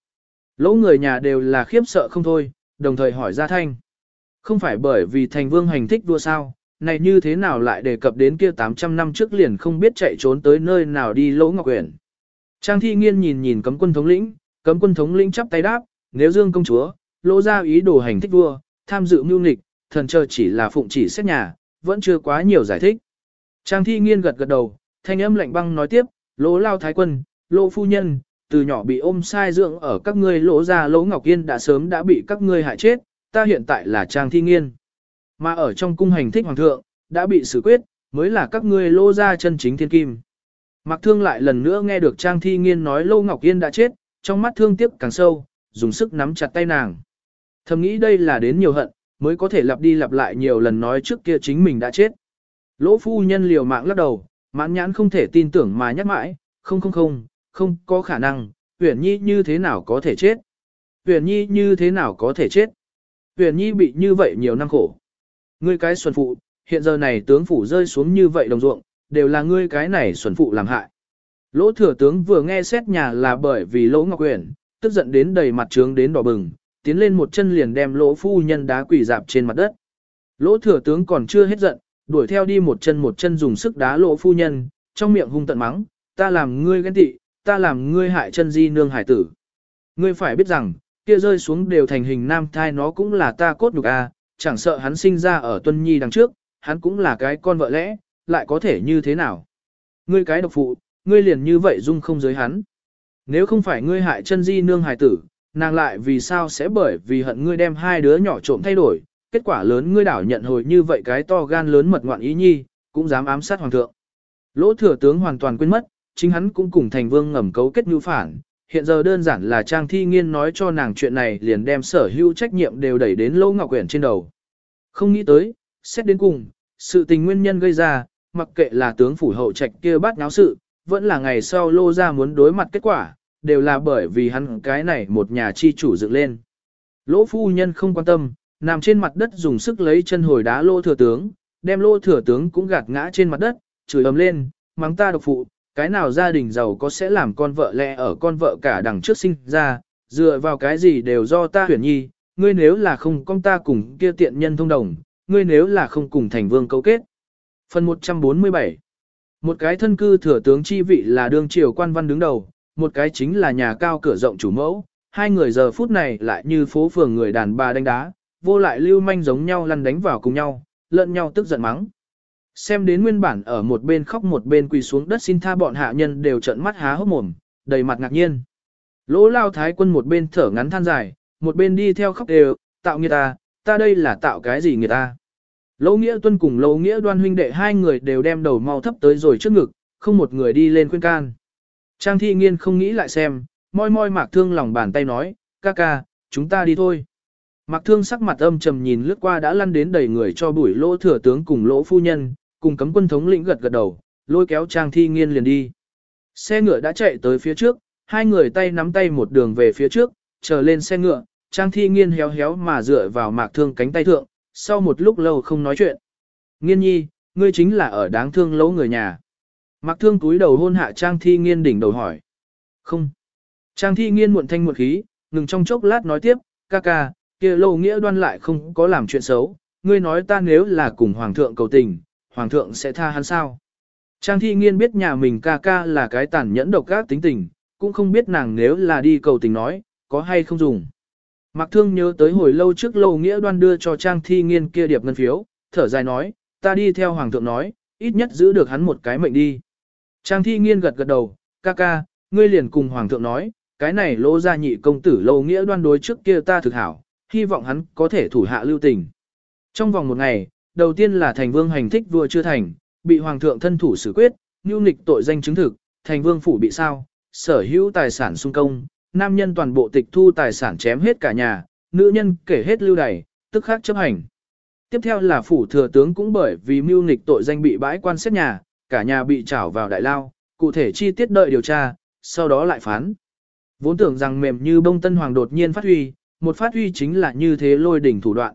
Lỗ người nhà đều là khiếp sợ không thôi, đồng thời hỏi ra thanh. Không phải bởi vì thành vương hành thích vua sao, này như thế nào lại đề cập đến kia 800 năm trước liền không biết chạy trốn tới nơi nào đi lỗ ngọc quyển. Trang thi nghiên nhìn nhìn cấm quân thống lĩnh, cấm quân thống lĩnh chắp tay đáp, nếu dương công chúa, lỗ ra ý đồ hành thích vua, tham dự mưu nghịch, thần chờ chỉ là phụng chỉ xét nhà, vẫn chưa quá nhiều giải thích. Trang thi nghiên gật gật đầu, thanh âm lạnh băng nói tiếp, lỗ lao thái quân, lỗ phu nhân, từ nhỏ bị ôm sai dưỡng ở các ngươi lỗ ra lỗ ngọc yên đã sớm đã bị các ngươi hại chết, ta hiện tại là trang thi nghiên. Mà ở trong cung hành thích hoàng thượng, đã bị xử quyết, mới là các ngươi lô ra chân chính thiên kim. Mặc thương lại lần nữa nghe được trang thi nghiên nói lô ngọc yên đã chết, trong mắt thương tiếc càng sâu, dùng sức nắm chặt tay nàng. Thầm nghĩ đây là đến nhiều hận, mới có thể lặp đi lặp lại nhiều lần nói trước kia chính mình đã chết. Lỗ phu nhân liều mạng lắc đầu, mãn nhãn không thể tin tưởng mà nhắc mãi, không không không, không có khả năng, Huyền Nhi như thế nào có thể chết? Huyền Nhi như thế nào có thể chết? Huyền Nhi bị như vậy nhiều năm khổ. Ngươi cái xuân phụ, hiện giờ này tướng phủ rơi xuống như vậy đồng ruộng, đều là ngươi cái này xuân phụ làm hại. Lỗ thừa tướng vừa nghe xét nhà là bởi vì lỗ ngọc quyển, tức giận đến đầy mặt trướng đến đỏ bừng, tiến lên một chân liền đem lỗ phu nhân đá quỷ dạp trên mặt đất. Lỗ thừa tướng còn chưa hết giận, đuổi theo đi một chân một chân dùng sức đá lỗ phu nhân, trong miệng hung tận mắng, ta làm ngươi ghen tị, ta làm ngươi hại chân di nương hải tử. Ngươi phải biết rằng, kia rơi xuống đều thành hình nam thai nó cũng là ta cốt nhục a, chẳng sợ hắn sinh ra ở tuân nhi đằng trước, hắn cũng là cái con vợ lẽ, lại có thể như thế nào. Ngươi cái độc phụ, ngươi liền như vậy dung không giới hắn. Nếu không phải ngươi hại chân di nương hải tử, nàng lại vì sao sẽ bởi vì hận ngươi đem hai đứa nhỏ trộm thay đổi, kết quả lớn ngươi đảo nhận hồi như vậy cái to gan lớn mật ngoạn ý nhi, cũng dám ám sát hoàng thượng. Lỗ thừa tướng hoàn toàn quên mất, chính hắn cũng cùng thành vương ngầm cấu kết nhu phản, hiện giờ đơn giản là Trang Thi Nghiên nói cho nàng chuyện này liền đem sở hữu trách nhiệm đều đẩy đến Lỗ Ngọc Uyển trên đầu. Không nghĩ tới, xét đến cùng, sự tình nguyên nhân gây ra, mặc kệ là tướng phủ hậu trạch kia bắt náo sự, vẫn là ngày sau Lô ra muốn đối mặt kết quả, đều là bởi vì hắn cái này một nhà chi chủ dựng lên. Lỗ phu nhân không quan tâm, nằm trên mặt đất dùng sức lấy chân hồi đá lô thừa tướng, đem lô thừa tướng cũng gạt ngã trên mặt đất, chửi ầm lên, mắng ta độc phụ, cái nào gia đình giàu có sẽ làm con vợ lẽ ở con vợ cả đằng trước sinh ra, dựa vào cái gì đều do ta huyền nhi, ngươi nếu là không con ta cùng kia tiện nhân thông đồng, ngươi nếu là không cùng thành vương cấu kết. Phần 147 Một cái thân cư thừa tướng chi vị là đương triều quan văn đứng đầu, một cái chính là nhà cao cửa rộng chủ mẫu, hai người giờ phút này lại như phố phường người đàn bà đánh đá, vô lại lưu manh giống nhau lăn đánh vào cùng nhau, lẫn nhau tức giận mắng. Xem đến nguyên bản ở một bên khóc một bên quỳ xuống đất xin tha bọn hạ nhân đều trợn mắt há hốc mồm, đầy mặt ngạc nhiên. Lỗ lao thái quân một bên thở ngắn than dài, một bên đi theo khóc đều, tạo người ta, ta đây là tạo cái gì người ta. Lỗ nghĩa tuân cùng lỗ nghĩa đoan huynh đệ hai người đều đem đầu mau thấp tới rồi trước ngực, không một người đi lên khuyên can. Trang thi nghiên không nghĩ lại xem, moi moi mạc thương lòng bàn tay nói, ca ca, chúng ta đi thôi. Mạc thương sắc mặt âm trầm nhìn lướt qua đã lăn đến đầy người cho bụi lỗ thừa tướng cùng lỗ phu nhân, cùng cấm quân thống lĩnh gật gật đầu, lôi kéo Trang Thi Nghiên liền đi. Xe ngựa đã chạy tới phía trước, hai người tay nắm tay một đường về phía trước, chờ lên xe ngựa, Trang Thi Nghiên héo héo mà dựa vào mạc thương cánh tay thượng, sau một lúc lâu không nói chuyện. Nghiên nhi, ngươi chính là ở đáng thương lỗ người nhà. Mạc thương túi đầu hôn hạ Trang Thi Nghiên đỉnh đầu hỏi. Không. Trang Thi Nghiên muộn thanh muộn khí, ngừng trong chốc lát nói tiếp, ca ca, kia lâu nghĩa đoan lại không có làm chuyện xấu, ngươi nói ta nếu là cùng hoàng thượng cầu tình, hoàng thượng sẽ tha hắn sao? Trang thi nghiên biết nhà mình ca ca là cái tàn nhẫn độc ác tính tình, cũng không biết nàng nếu là đi cầu tình nói, có hay không dùng. Mạc Thương nhớ tới hồi lâu trước lâu nghĩa đoan đưa cho Trang thi nghiên kia điệp ngân phiếu, thở dài nói, ta đi theo hoàng thượng nói, ít nhất giữ được hắn một cái mệnh đi. Trang thi nghiên gật gật đầu, ca ca, ngươi liền cùng hoàng thượng nói, cái này lô gia nhị công tử lâu nghĩa đoan đối trước kia ta thực hảo, hy vọng hắn có thể thủ hạ lưu tình. Trong vòng một ngày, đầu tiên là thành vương hành thích vua chưa thành, bị hoàng thượng thân thủ xử quyết, nhu nịch tội danh chứng thực, thành vương phủ bị sao, sở hữu tài sản sung công, nam nhân toàn bộ tịch thu tài sản chém hết cả nhà, nữ nhân kể hết lưu đày, tức khác chấp hành. Tiếp theo là phủ thừa tướng cũng bởi vì mưu nghịch tội danh bị bãi quan xét nhà, cả nhà bị trảo vào đại lao, cụ thể chi tiết đợi điều tra, sau đó lại phán. Vốn tưởng rằng mềm như bông tân hoàng đột nhiên phát huy, một phát huy chính là như thế lôi đỉnh thủ đoạn.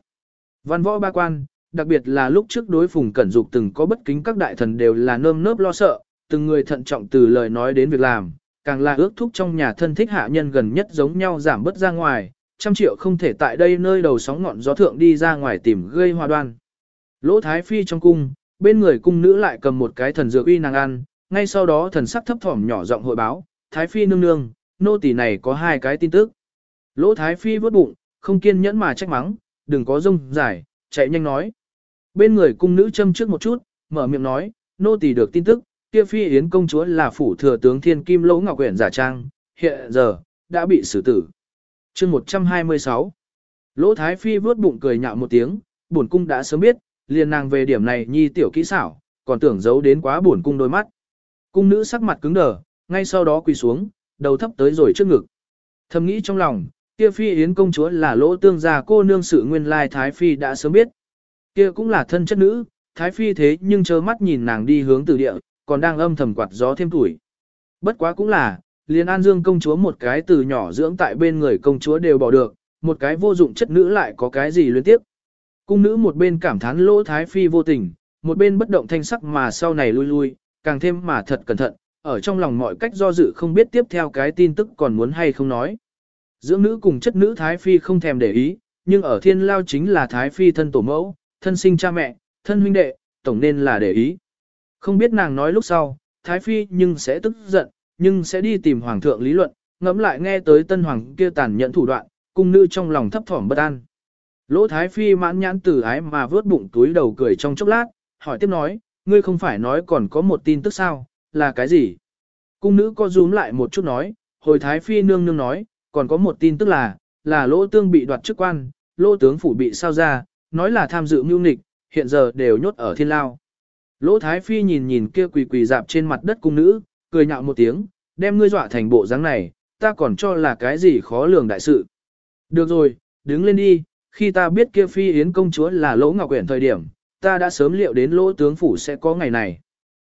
Văn võ ba quan, đặc biệt là lúc trước đối phùng cẩn dục từng có bất kính các đại thần đều là nơm nớp lo sợ, từng người thận trọng từ lời nói đến việc làm, càng là ước thúc trong nhà thân thích hạ nhân gần nhất giống nhau giảm bớt ra ngoài, trăm triệu không thể tại đây nơi đầu sóng ngọn gió thượng đi ra ngoài tìm gây hoa đoan. Lỗ Thái Phi trong cung, bên người cung nữ lại cầm một cái thần dược uy nàng ăn, ngay sau đó thần sắc thấp thỏm nhỏ giọng hội báo, Thái Phi nương nương, nô tỳ này có hai cái tin tức. Lỗ Thái Phi vớt bụng, không kiên nhẫn mà trách mắng, đừng có rông giải chạy nhanh nói. Bên người cung nữ châm trước một chút, mở miệng nói, nô tỳ được tin tức, kia Phi Yến công chúa là phủ thừa tướng Thiên Kim Lỗ Ngọc Quyển giả trang, hiện giờ, đã bị xử tử. chương 126 Lỗ Thái Phi vớt bụng cười nhạo một tiếng, bổn cung đã sớm biết, liền nàng về điểm này nhi tiểu kỹ xảo, còn tưởng giấu đến quá bổn cung đôi mắt. Cung nữ sắc mặt cứng đờ, ngay sau đó quỳ xuống, đầu thấp tới rồi trước ngực. Thầm nghĩ trong lòng, kia phi yến công chúa là lỗ tương gia cô nương sự nguyên lai Thái Phi đã sớm biết. Kia cũng là thân chất nữ, Thái Phi thế nhưng chớ mắt nhìn nàng đi hướng từ địa, còn đang âm thầm quạt gió thêm tuổi. Bất quá cũng là, liền An Dương công chúa một cái từ nhỏ dưỡng tại bên người công chúa đều bỏ được, một cái vô dụng chất nữ lại có cái gì liên tiếp. Cung nữ một bên cảm thán lỗ Thái Phi vô tình, một bên bất động thanh sắc mà sau này lui lui, càng thêm mà thật cẩn thận, ở trong lòng mọi cách do dự không biết tiếp theo cái tin tức còn muốn hay không nói. Dưỡng nữ cùng chất nữ Thái Phi không thèm để ý, nhưng ở thiên lao chính là Thái Phi thân tổ mẫu, thân sinh cha mẹ, thân huynh đệ, tổng nên là để ý. Không biết nàng nói lúc sau, Thái Phi nhưng sẽ tức giận, nhưng sẽ đi tìm Hoàng thượng lý luận, ngẫm lại nghe tới tân hoàng kia tàn nhẫn thủ đoạn, cung nữ trong lòng thấp thỏm bất an. Lỗ Thái Phi mãn nhãn tử ái mà vớt bụng túi đầu cười trong chốc lát, hỏi tiếp nói, ngươi không phải nói còn có một tin tức sao, là cái gì? Cung nữ co rúm lại một chút nói, hồi Thái Phi nương nương nói, còn có một tin tức là, là lỗ tương bị đoạt chức quan, lỗ tướng phủ bị sao ra, nói là tham dự mưu nịch, hiện giờ đều nhốt ở thiên lao. Lỗ Thái Phi nhìn nhìn kia quỳ quỳ dạp trên mặt đất cung nữ, cười nhạo một tiếng, đem ngươi dọa thành bộ dáng này, ta còn cho là cái gì khó lường đại sự. Được rồi, đứng lên đi, khi ta biết kia Phi Yến công chúa là lỗ ngọc quyển thời điểm, ta đã sớm liệu đến lỗ tướng phủ sẽ có ngày này.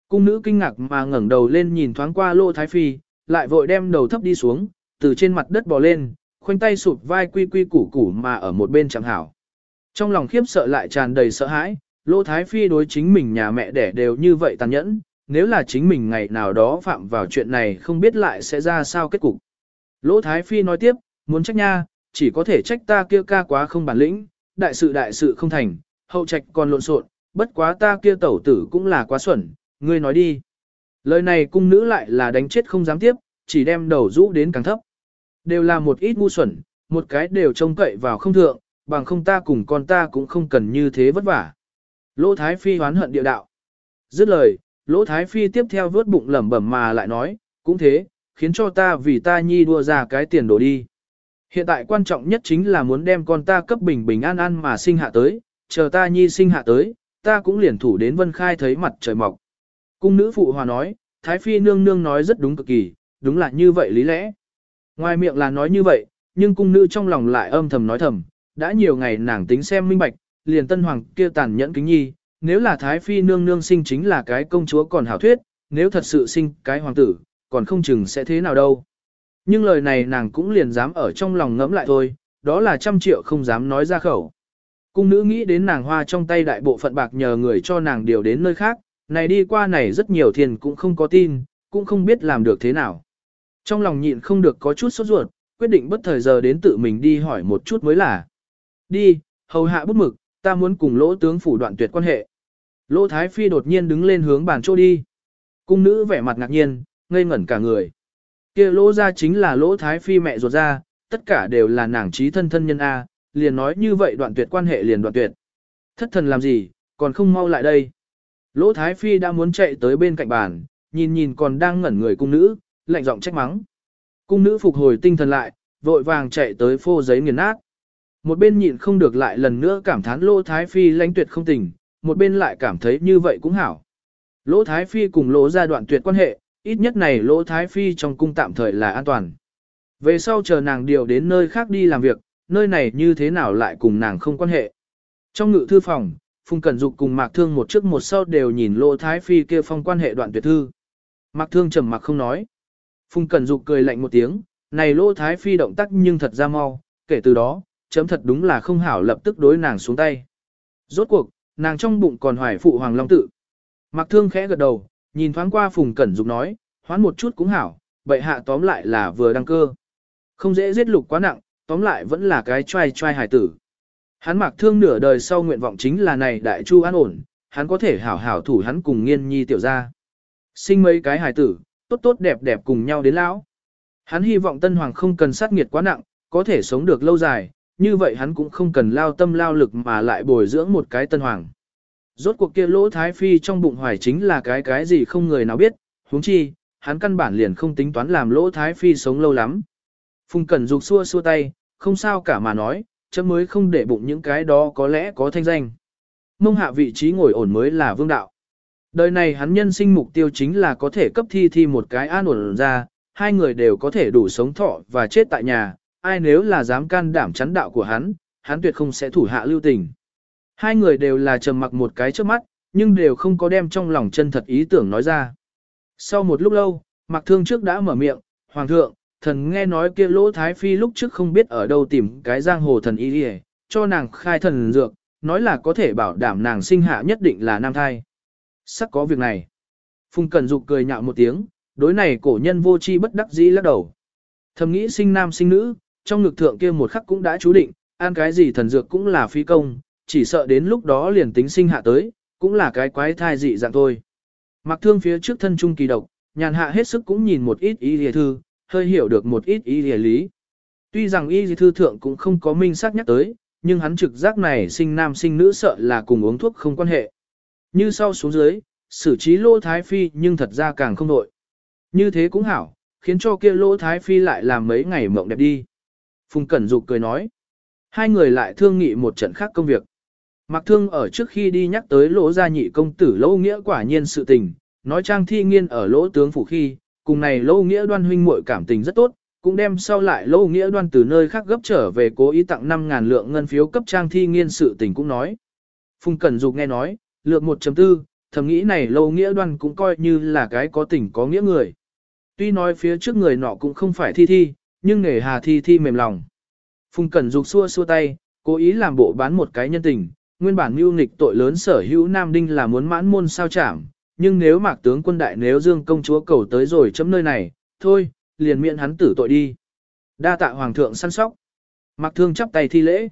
Cung nữ kinh ngạc mà ngẩng đầu lên nhìn thoáng qua lỗ Thái Phi, lại vội đem đầu thấp đi xuống, từ trên mặt đất bò lên, khoanh tay sụp vai quy quy củ củ mà ở một bên chẳng hảo. Trong lòng khiếp sợ lại tràn đầy sợ hãi, Lỗ Thái Phi đối chính mình nhà mẹ đẻ đều như vậy tàn nhẫn, nếu là chính mình ngày nào đó phạm vào chuyện này không biết lại sẽ ra sao kết cục. Lỗ Thái Phi nói tiếp, muốn trách nha, chỉ có thể trách ta kia ca quá không bản lĩnh, đại sự đại sự không thành, hậu trạch còn lộn xộn, bất quá ta kia tẩu tử cũng là quá xuẩn, ngươi nói đi. Lời này cung nữ lại là đánh chết không dám tiếp, chỉ đem đầu rũ đến càng thấp. Đều là một ít ngu xuẩn, một cái đều trông cậy vào không thượng, bằng không ta cùng con ta cũng không cần như thế vất vả. Lỗ Thái Phi hoán hận địa đạo. Dứt lời, Lỗ Thái Phi tiếp theo vớt bụng lẩm bẩm mà lại nói, cũng thế, khiến cho ta vì ta nhi đua ra cái tiền đồ đi. Hiện tại quan trọng nhất chính là muốn đem con ta cấp bình bình an an mà sinh hạ tới, chờ ta nhi sinh hạ tới, ta cũng liền thủ đến vân khai thấy mặt trời mọc. Cung nữ phụ hòa nói, Thái Phi nương nương nói rất đúng cực kỳ, đúng là như vậy lý lẽ. Ngoài miệng là nói như vậy, nhưng cung nữ trong lòng lại âm thầm nói thầm, đã nhiều ngày nàng tính xem minh bạch, liền tân hoàng kia tàn nhẫn kính nhi, nếu là thái phi nương nương sinh chính là cái công chúa còn hảo thuyết, nếu thật sự sinh cái hoàng tử, còn không chừng sẽ thế nào đâu. Nhưng lời này nàng cũng liền dám ở trong lòng ngẫm lại thôi, đó là trăm triệu không dám nói ra khẩu. Cung nữ nghĩ đến nàng hoa trong tay đại bộ phận bạc nhờ người cho nàng điều đến nơi khác, này đi qua này rất nhiều thiền cũng không có tin, cũng không biết làm được thế nào. Trong lòng nhịn không được có chút sốt ruột, quyết định bất thời giờ đến tự mình đi hỏi một chút mới là. Đi, hầu hạ bút mực, ta muốn cùng lỗ tướng phủ đoạn tuyệt quan hệ. Lỗ Thái Phi đột nhiên đứng lên hướng bàn chỗ đi. Cung nữ vẻ mặt ngạc nhiên, ngây ngẩn cả người. kia lỗ ra chính là lỗ Thái Phi mẹ ruột ra, tất cả đều là nàng trí thân thân nhân A, liền nói như vậy đoạn tuyệt quan hệ liền đoạn tuyệt. Thất thần làm gì, còn không mau lại đây. Lỗ Thái Phi đã muốn chạy tới bên cạnh bàn, nhìn nhìn còn đang ngẩn người cung nữ, lạnh giọng trách mắng. Cung nữ phục hồi tinh thần lại, vội vàng chạy tới phô giấy nghiền nát. Một bên nhịn không được lại lần nữa cảm thán Lỗ Thái Phi lãnh tuyệt không tình, một bên lại cảm thấy như vậy cũng hảo. Lỗ Thái Phi cùng Lỗ gia đoạn tuyệt quan hệ, ít nhất này Lỗ Thái Phi trong cung tạm thời là an toàn. Về sau chờ nàng điều đến nơi khác đi làm việc, nơi này như thế nào lại cùng nàng không quan hệ. Trong ngự thư phòng, Phùng Cẩn Dục cùng Mạc Thương một trước một sau đều nhìn Lỗ Thái Phi kia phong quan hệ đoạn tuyệt thư. Mạc Thương trầm mặc không nói. Phùng Cẩn Dục cười lạnh một tiếng, này Lỗ Thái Phi động tác nhưng thật ra mau, kể từ đó, chấm thật đúng là không hảo lập tức đối nàng xuống tay. Rốt cuộc, nàng trong bụng còn hoài phụ Hoàng Long tự. mặc Thương khẽ gật đầu, nhìn thoáng qua Phùng Cẩn Dục nói, hoán một chút cũng hảo, bệ hạ tóm lại là vừa đăng cơ. Không dễ giết lục quá nặng, tóm lại vẫn là cái trai trai hải tử. Hắn mặc Thương nửa đời sau nguyện vọng chính là này đại chu an ổn, hắn có thể hảo hảo thủ hắn cùng nghiên nhi tiểu ra. Sinh mấy cái hải tử, tốt tốt đẹp đẹp cùng nhau đến lão. Hắn hy vọng Tân Hoàng không cần sát nghiệt quá nặng, có thể sống được lâu dài, như vậy hắn cũng không cần lao tâm lao lực mà lại bồi dưỡng một cái Tân Hoàng. Rốt cuộc kia lỗ thái phi trong bụng hoài chính là cái cái gì không người nào biết, huống chi, hắn căn bản liền không tính toán làm lỗ thái phi sống lâu lắm. Phùng Cẩn Dục xua xua tay, không sao cả mà nói, chấm mới không để bụng những cái đó có lẽ có thanh danh. Mông hạ vị trí ngồi ổn mới là vương đạo. Đời này hắn nhân sinh mục tiêu chính là có thể cấp thi thi một cái an ổn ra, hai người đều có thể đủ sống thọ và chết tại nhà, ai nếu là dám can đảm chắn đạo của hắn, hắn tuyệt không sẽ thủ hạ lưu tình. Hai người đều là trầm mặc một cái trước mắt, nhưng đều không có đem trong lòng chân thật ý tưởng nói ra. Sau một lúc lâu, Mạc Thương trước đã mở miệng, Hoàng thượng, thần nghe nói kia lỗ thái phi lúc trước không biết ở đâu tìm cái giang hồ thần y đi cho nàng khai thần dược, nói là có thể bảo đảm nàng sinh hạ nhất định là nam thai. Sắc có việc này. Phùng Cẩn Dục cười nhạo một tiếng, đối này cổ nhân vô chi bất đắc dĩ lắc đầu. Thầm nghĩ sinh nam sinh nữ, trong ngực thượng kia một khắc cũng đã chú định, ăn cái gì thần dược cũng là phi công, chỉ sợ đến lúc đó liền tính sinh hạ tới, cũng là cái quái thai dị dạng thôi. Mặc thương phía trước thân trung kỳ độc, nhàn hạ hết sức cũng nhìn một ít ý hề thư, hơi hiểu được một ít ý hề lý. Tuy rằng y thư thượng cũng không có minh xác nhắc tới, nhưng hắn trực giác này sinh nam sinh nữ sợ là cùng uống thuốc không quan hệ. Như sau xuống dưới, xử trí lô thái phi nhưng thật ra càng không nội. Như thế cũng hảo, khiến cho kia lô thái phi lại làm mấy ngày mộng đẹp đi. Phùng Cẩn Dục cười nói. Hai người lại thương nghị một trận khác công việc. Mặc thương ở trước khi đi nhắc tới lỗ gia nhị công tử lỗ nghĩa quả nhiên sự tình, nói trang thi nghiên ở lỗ tướng phủ khi, cùng này lỗ nghĩa đoan huynh muội cảm tình rất tốt, cũng đem sau lại lỗ nghĩa đoan từ nơi khác gấp trở về cố ý tặng 5.000 lượng ngân phiếu cấp trang thi nghiên sự tình cũng nói. Phùng Cẩn Dục nghe nói, lượng 1.4, thầm nghĩ này lỗ nghĩa đoan cũng coi như là cái có tình có nghĩa người. Tuy nói phía trước người nọ cũng không phải thi thi, nhưng nghề hà thi thi mềm lòng. Phùng Cẩn Dục xua xua tay, cố ý làm bộ bán một cái nhân tình, nguyên bản mưu nghịch tội lớn sở hữu Nam Đinh là muốn mãn môn sao chảm, nhưng nếu mạc tướng quân đại nếu dương công chúa cầu tới rồi chấm nơi này, thôi, liền miệng hắn tử tội đi. Đa tạ hoàng thượng săn sóc. Mạc thương chắp tay thi lễ.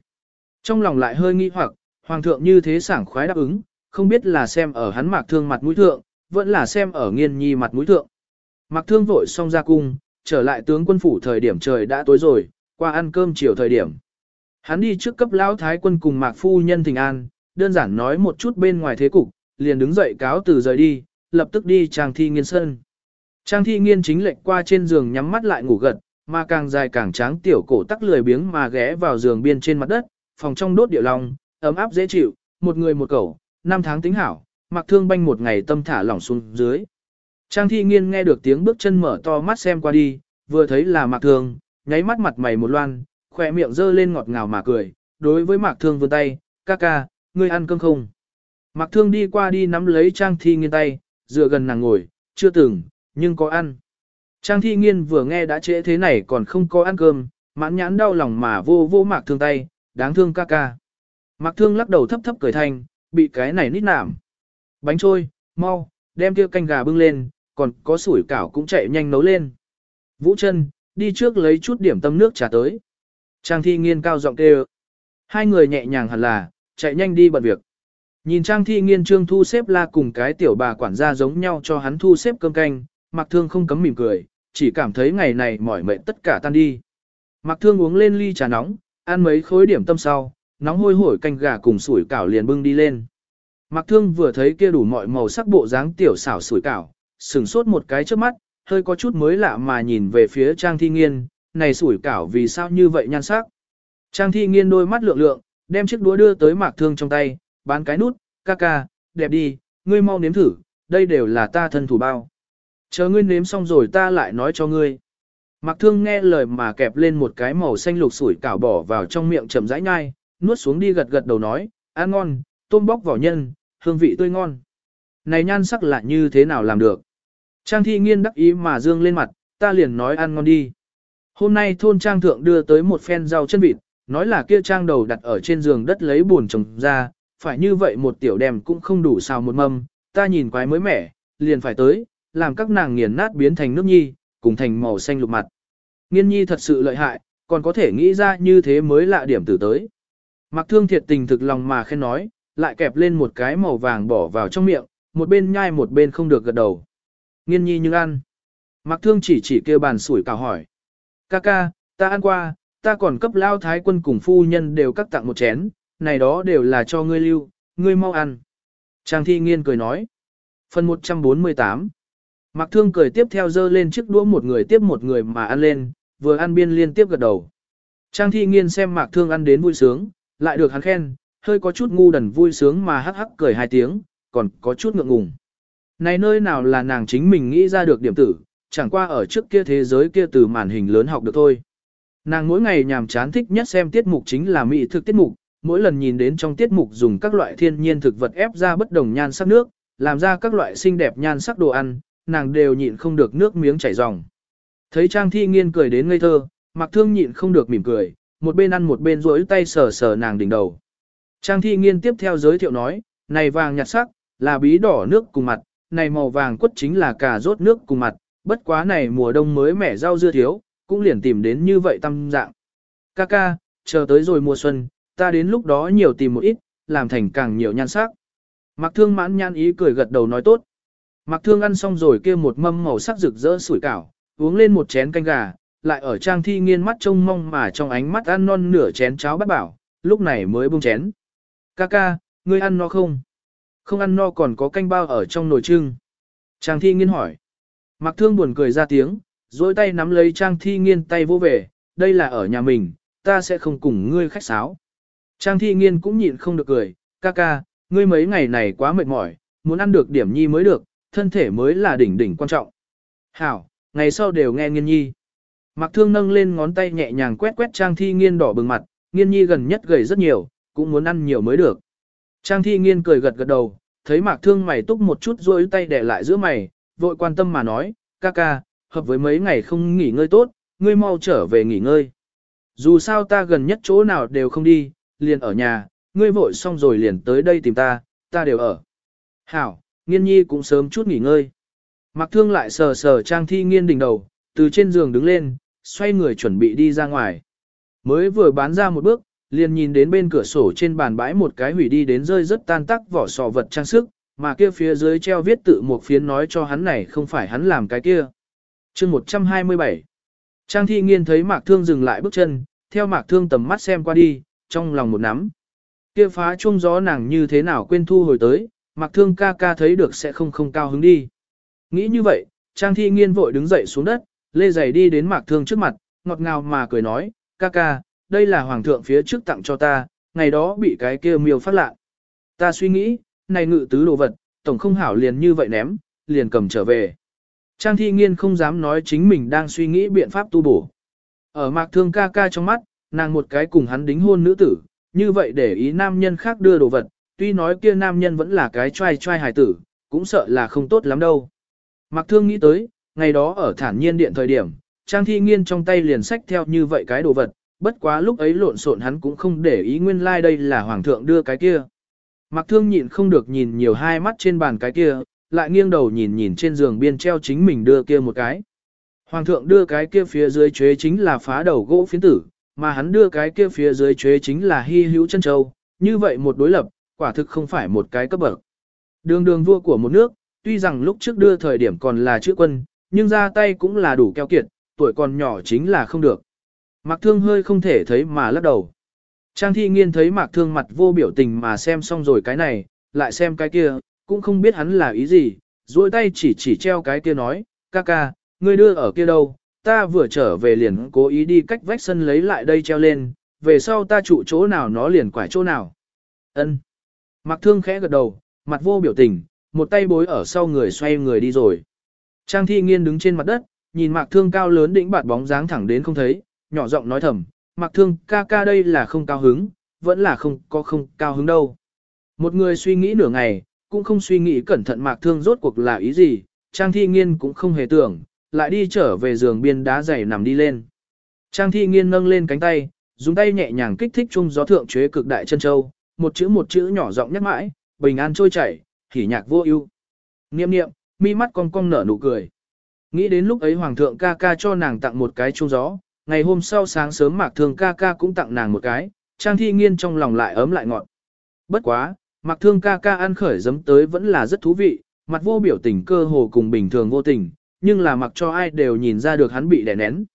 Trong lòng lại hơi nghi hoặc, hoàng thượng như thế sảng khoái đáp ứng, không biết là xem ở hắn mạc thương mặt mũi thượng, vẫn là xem ở nghiên nhi mặt mũi thượng. Mạc thương vội xong ra cung, trở lại tướng quân phủ thời điểm trời đã tối rồi, qua ăn cơm chiều thời điểm. Hắn đi trước cấp lão thái quân cùng mạc phu nhân thình an, đơn giản nói một chút bên ngoài thế cục, liền đứng dậy cáo từ rời đi, lập tức đi trang thi nghiên sân. Trang thi nghiên chính lệch qua trên giường nhắm mắt lại ngủ gật, mà càng dài càng tráng tiểu cổ tắc lười biếng mà ghé vào giường biên trên mặt đất, phòng trong đốt địa long, ấm áp dễ chịu, một người một cẩu, năm tháng tính hảo, mặc thương banh một ngày tâm thả lỏng xuống dưới. Trang thi nghiên nghe được tiếng bước chân mở to mắt xem qua đi, vừa thấy là mạc thương, nháy mắt mặt mày một loan, khỏe miệng dơ lên ngọt ngào mà cười, đối với mạc thương vươn tay, ca ca, ngươi ăn cơm không? Mạc thương đi qua đi nắm lấy trang thi nghiên tay, dựa gần nàng ngồi, chưa từng, nhưng có ăn. Trang thi nghiên vừa nghe đã trễ thế này còn không có ăn cơm, mãn nhãn đau lòng mà vô vô mạc thương tay, đáng thương ca ca. Mạc thương lắc đầu thấp thấp cười thanh, bị cái này nít nảm. Bánh trôi, mau, đem kia canh gà bưng lên, còn có sủi cảo cũng chạy nhanh nấu lên. Vũ chân, đi trước lấy chút điểm tâm nước trà tới. Trang thi nghiên cao giọng kêu. Hai người nhẹ nhàng hẳn là, chạy nhanh đi bận việc. Nhìn Trang thi nghiên trương thu xếp la cùng cái tiểu bà quản gia giống nhau cho hắn thu xếp cơm canh, mặc thương không cấm mỉm cười, chỉ cảm thấy ngày này mỏi mệt tất cả tan đi. Mặc thương uống lên ly trà nóng, ăn mấy khối điểm tâm sau, nóng hôi hổi canh gà cùng sủi cảo liền bưng đi lên. Mặc thương vừa thấy kia đủ mọi màu sắc bộ dáng tiểu xảo sủi cảo, sừng sốt một cái trước mắt, hơi có chút mới lạ mà nhìn về phía Trang Thi Nghiên, này sủi cảo vì sao như vậy nhan sắc. Trang Thi Nghiên đôi mắt lượng lượng, đem chiếc đũa đưa tới Mạc Thương trong tay, bán cái nút, ca ca, đẹp đi, ngươi mau nếm thử, đây đều là ta thân thủ bao. Chờ ngươi nếm xong rồi ta lại nói cho ngươi. Mạc Thương nghe lời mà kẹp lên một cái màu xanh lục sủi cảo bỏ vào trong miệng chậm rãi nhai, nuốt xuống đi gật gật đầu nói, ăn ngon, tôm bóc vỏ nhân, hương vị tươi ngon. Này nhan sắc lại như thế nào làm được? Trang thi nghiên đắc ý mà dương lên mặt, ta liền nói ăn ngon đi. Hôm nay thôn trang thượng đưa tới một phen rau chân vịt, nói là kia trang đầu đặt ở trên giường đất lấy buồn trồng ra, phải như vậy một tiểu đèm cũng không đủ xào một mâm, ta nhìn quái mới mẻ, liền phải tới, làm các nàng nghiền nát biến thành nước nhi, cùng thành màu xanh lục mặt. Nghiên nhi thật sự lợi hại, còn có thể nghĩ ra như thế mới lạ điểm từ tới. Mặc thương thiệt tình thực lòng mà khen nói, lại kẹp lên một cái màu vàng bỏ vào trong miệng, một bên nhai một bên không được gật đầu. Nghiên nhi nhưng ăn. Mặc thương chỉ chỉ kêu bàn sủi cảo hỏi. Ca ca, ta ăn qua, ta còn cấp lao thái quân cùng phu nhân đều cắt tặng một chén, này đó đều là cho ngươi lưu, ngươi mau ăn. Trang thi nghiên cười nói. Phần 148 Mạc Thương cười tiếp theo dơ lên chiếc đũa một người tiếp một người mà ăn lên, vừa ăn biên liên tiếp gật đầu. Trang thi nghiên xem Mạc Thương ăn đến vui sướng, lại được hắn khen, hơi có chút ngu đần vui sướng mà hắc hắc cười hai tiếng, còn có chút ngượng ngùng. Này nơi nào là nàng chính mình nghĩ ra được điểm tử, chẳng qua ở trước kia thế giới kia từ màn hình lớn học được thôi. Nàng mỗi ngày nhàm chán thích nhất xem tiết mục chính là mỹ thực tiết mục, mỗi lần nhìn đến trong tiết mục dùng các loại thiên nhiên thực vật ép ra bất đồng nhan sắc nước, làm ra các loại xinh đẹp nhan sắc đồ ăn, nàng đều nhịn không được nước miếng chảy ròng. Thấy Trang Thi Nghiên cười đến ngây thơ, Mặc Thương nhịn không được mỉm cười, một bên ăn một bên duỗi tay sờ sờ nàng đỉnh đầu. Trang Thi Nghiên tiếp theo giới thiệu nói, này vàng nhạt sắc, là bí đỏ nước cùng mặt, này màu vàng quất chính là cà rốt nước cùng mặt, bất quá này mùa đông mới mẻ rau dưa thiếu, cũng liền tìm đến như vậy tâm dạng. Ca ca, chờ tới rồi mùa xuân, ta đến lúc đó nhiều tìm một ít, làm thành càng nhiều nhan sắc. Mặc thương mãn nhan ý cười gật đầu nói tốt. Mặc thương ăn xong rồi kia một mâm màu sắc rực rỡ sủi cảo, uống lên một chén canh gà, lại ở trang thi nghiên mắt trông mong mà trong ánh mắt ăn non nửa chén cháo bát bảo, lúc này mới buông chén. Ca ca, ngươi ăn nó không? Không ăn no còn có canh bao ở trong nồi trưng. Trang thi nghiên hỏi. Mặc thương buồn cười ra tiếng, dối tay nắm lấy trang thi nghiên tay vô về, đây là ở nhà mình, ta sẽ không cùng ngươi khách sáo. Trang thi nghiên cũng nhịn không được cười, ca ca, ngươi mấy ngày này quá mệt mỏi, muốn ăn được điểm nhi mới được, thân thể mới là đỉnh đỉnh quan trọng. Hảo, ngày sau đều nghe nghiên nhi. Mặc thương nâng lên ngón tay nhẹ nhàng quét quét trang thi nghiên đỏ bừng mặt, nghiên nhi gần nhất gầy rất nhiều, cũng muốn ăn nhiều mới được. Trang thi nghiên cười gật gật đầu, thấy mạc thương mày túc một chút rôi tay để lại giữa mày, vội quan tâm mà nói, ca ca, hợp với mấy ngày không nghỉ ngơi tốt, ngươi mau trở về nghỉ ngơi. Dù sao ta gần nhất chỗ nào đều không đi, liền ở nhà, ngươi vội xong rồi liền tới đây tìm ta, ta đều ở. Hảo, nghiên nhi cũng sớm chút nghỉ ngơi. Mặc thương lại sờ sờ trang thi nghiên đỉnh đầu, từ trên giường đứng lên, xoay người chuẩn bị đi ra ngoài. Mới vừa bán ra một bước, liền nhìn đến bên cửa sổ trên bàn bãi một cái hủy đi đến rơi rất tan tác vỏ sò vật trang sức, mà kia phía dưới treo viết tự một phiến nói cho hắn này không phải hắn làm cái kia. chương 127 Trang thi nghiên thấy mạc thương dừng lại bước chân, theo mạc thương tầm mắt xem qua đi, trong lòng một nắm. Kia phá chuông gió nàng như thế nào quên thu hồi tới, mạc thương ca ca thấy được sẽ không không cao hứng đi. Nghĩ như vậy, Trang thi nghiên vội đứng dậy xuống đất, lê giày đi đến mạc thương trước mặt, ngọt ngào mà cười nói, ca ca, đây là hoàng thượng phía trước tặng cho ta, ngày đó bị cái kia miêu phát lạ. Ta suy nghĩ, này ngự tứ đồ vật, tổng không hảo liền như vậy ném, liền cầm trở về. Trang thi nghiên không dám nói chính mình đang suy nghĩ biện pháp tu bổ. Ở mạc thương ca ca trong mắt, nàng một cái cùng hắn đính hôn nữ tử, như vậy để ý nam nhân khác đưa đồ vật, tuy nói kia nam nhân vẫn là cái trai trai hài tử, cũng sợ là không tốt lắm đâu. Mạc thương nghĩ tới, ngày đó ở thản nhiên điện thời điểm, Trang thi nghiên trong tay liền sách theo như vậy cái đồ vật, bất quá lúc ấy lộn xộn hắn cũng không để ý nguyên lai like đây là hoàng thượng đưa cái kia. Mặc thương nhịn không được nhìn nhiều hai mắt trên bàn cái kia, lại nghiêng đầu nhìn nhìn trên giường biên treo chính mình đưa kia một cái. Hoàng thượng đưa cái kia phía dưới chế chính là phá đầu gỗ phiến tử, mà hắn đưa cái kia phía dưới chế chính là hy hữu chân châu, như vậy một đối lập, quả thực không phải một cái cấp bậc. Đường đường vua của một nước, tuy rằng lúc trước đưa thời điểm còn là chữ quân, nhưng ra tay cũng là đủ keo kiệt, tuổi còn nhỏ chính là không được. Mạc Thương hơi không thể thấy mà lắc đầu. Trang thi nghiên thấy Mạc Thương mặt vô biểu tình mà xem xong rồi cái này, lại xem cái kia, cũng không biết hắn là ý gì, duỗi tay chỉ chỉ treo cái kia nói, ca ca, ngươi đưa ở kia đâu, ta vừa trở về liền cố ý đi cách vách sân lấy lại đây treo lên, về sau ta trụ chỗ nào nó liền quải chỗ nào. Ân. Mạc Thương khẽ gật đầu, mặt vô biểu tình, một tay bối ở sau người xoay người đi rồi. Trang thi nghiên đứng trên mặt đất, nhìn Mạc Thương cao lớn đỉnh bạt bóng dáng thẳng đến không thấy, nhỏ giọng nói thầm, Mặc Thương ca ca đây là không cao hứng, vẫn là không có không cao hứng đâu. Một người suy nghĩ nửa ngày, cũng không suy nghĩ cẩn thận Mạc Thương rốt cuộc là ý gì, Trang Thi Nghiên cũng không hề tưởng, lại đi trở về giường biên đá dày nằm đi lên. Trang Thi Nghiên nâng lên cánh tay, dùng tay nhẹ nhàng kích thích chung gió thượng chế cực đại chân châu, một chữ một chữ nhỏ giọng nhắc mãi, bình an trôi chảy, hỉ nhạc vô ưu. Niệm niệm, mi mắt cong cong nở nụ cười. Nghĩ đến lúc ấy hoàng thượng ca ca cho nàng tặng một cái chung gió, ngày hôm sau sáng sớm Mạc Thương ca ca cũng tặng nàng một cái, Trang Thi Nghiên trong lòng lại ấm lại ngọt. Bất quá, Mạc Thương ca ca ăn khởi giấm tới vẫn là rất thú vị, mặt vô biểu tình cơ hồ cùng bình thường vô tình, nhưng là mặc cho ai đều nhìn ra được hắn bị đè nén.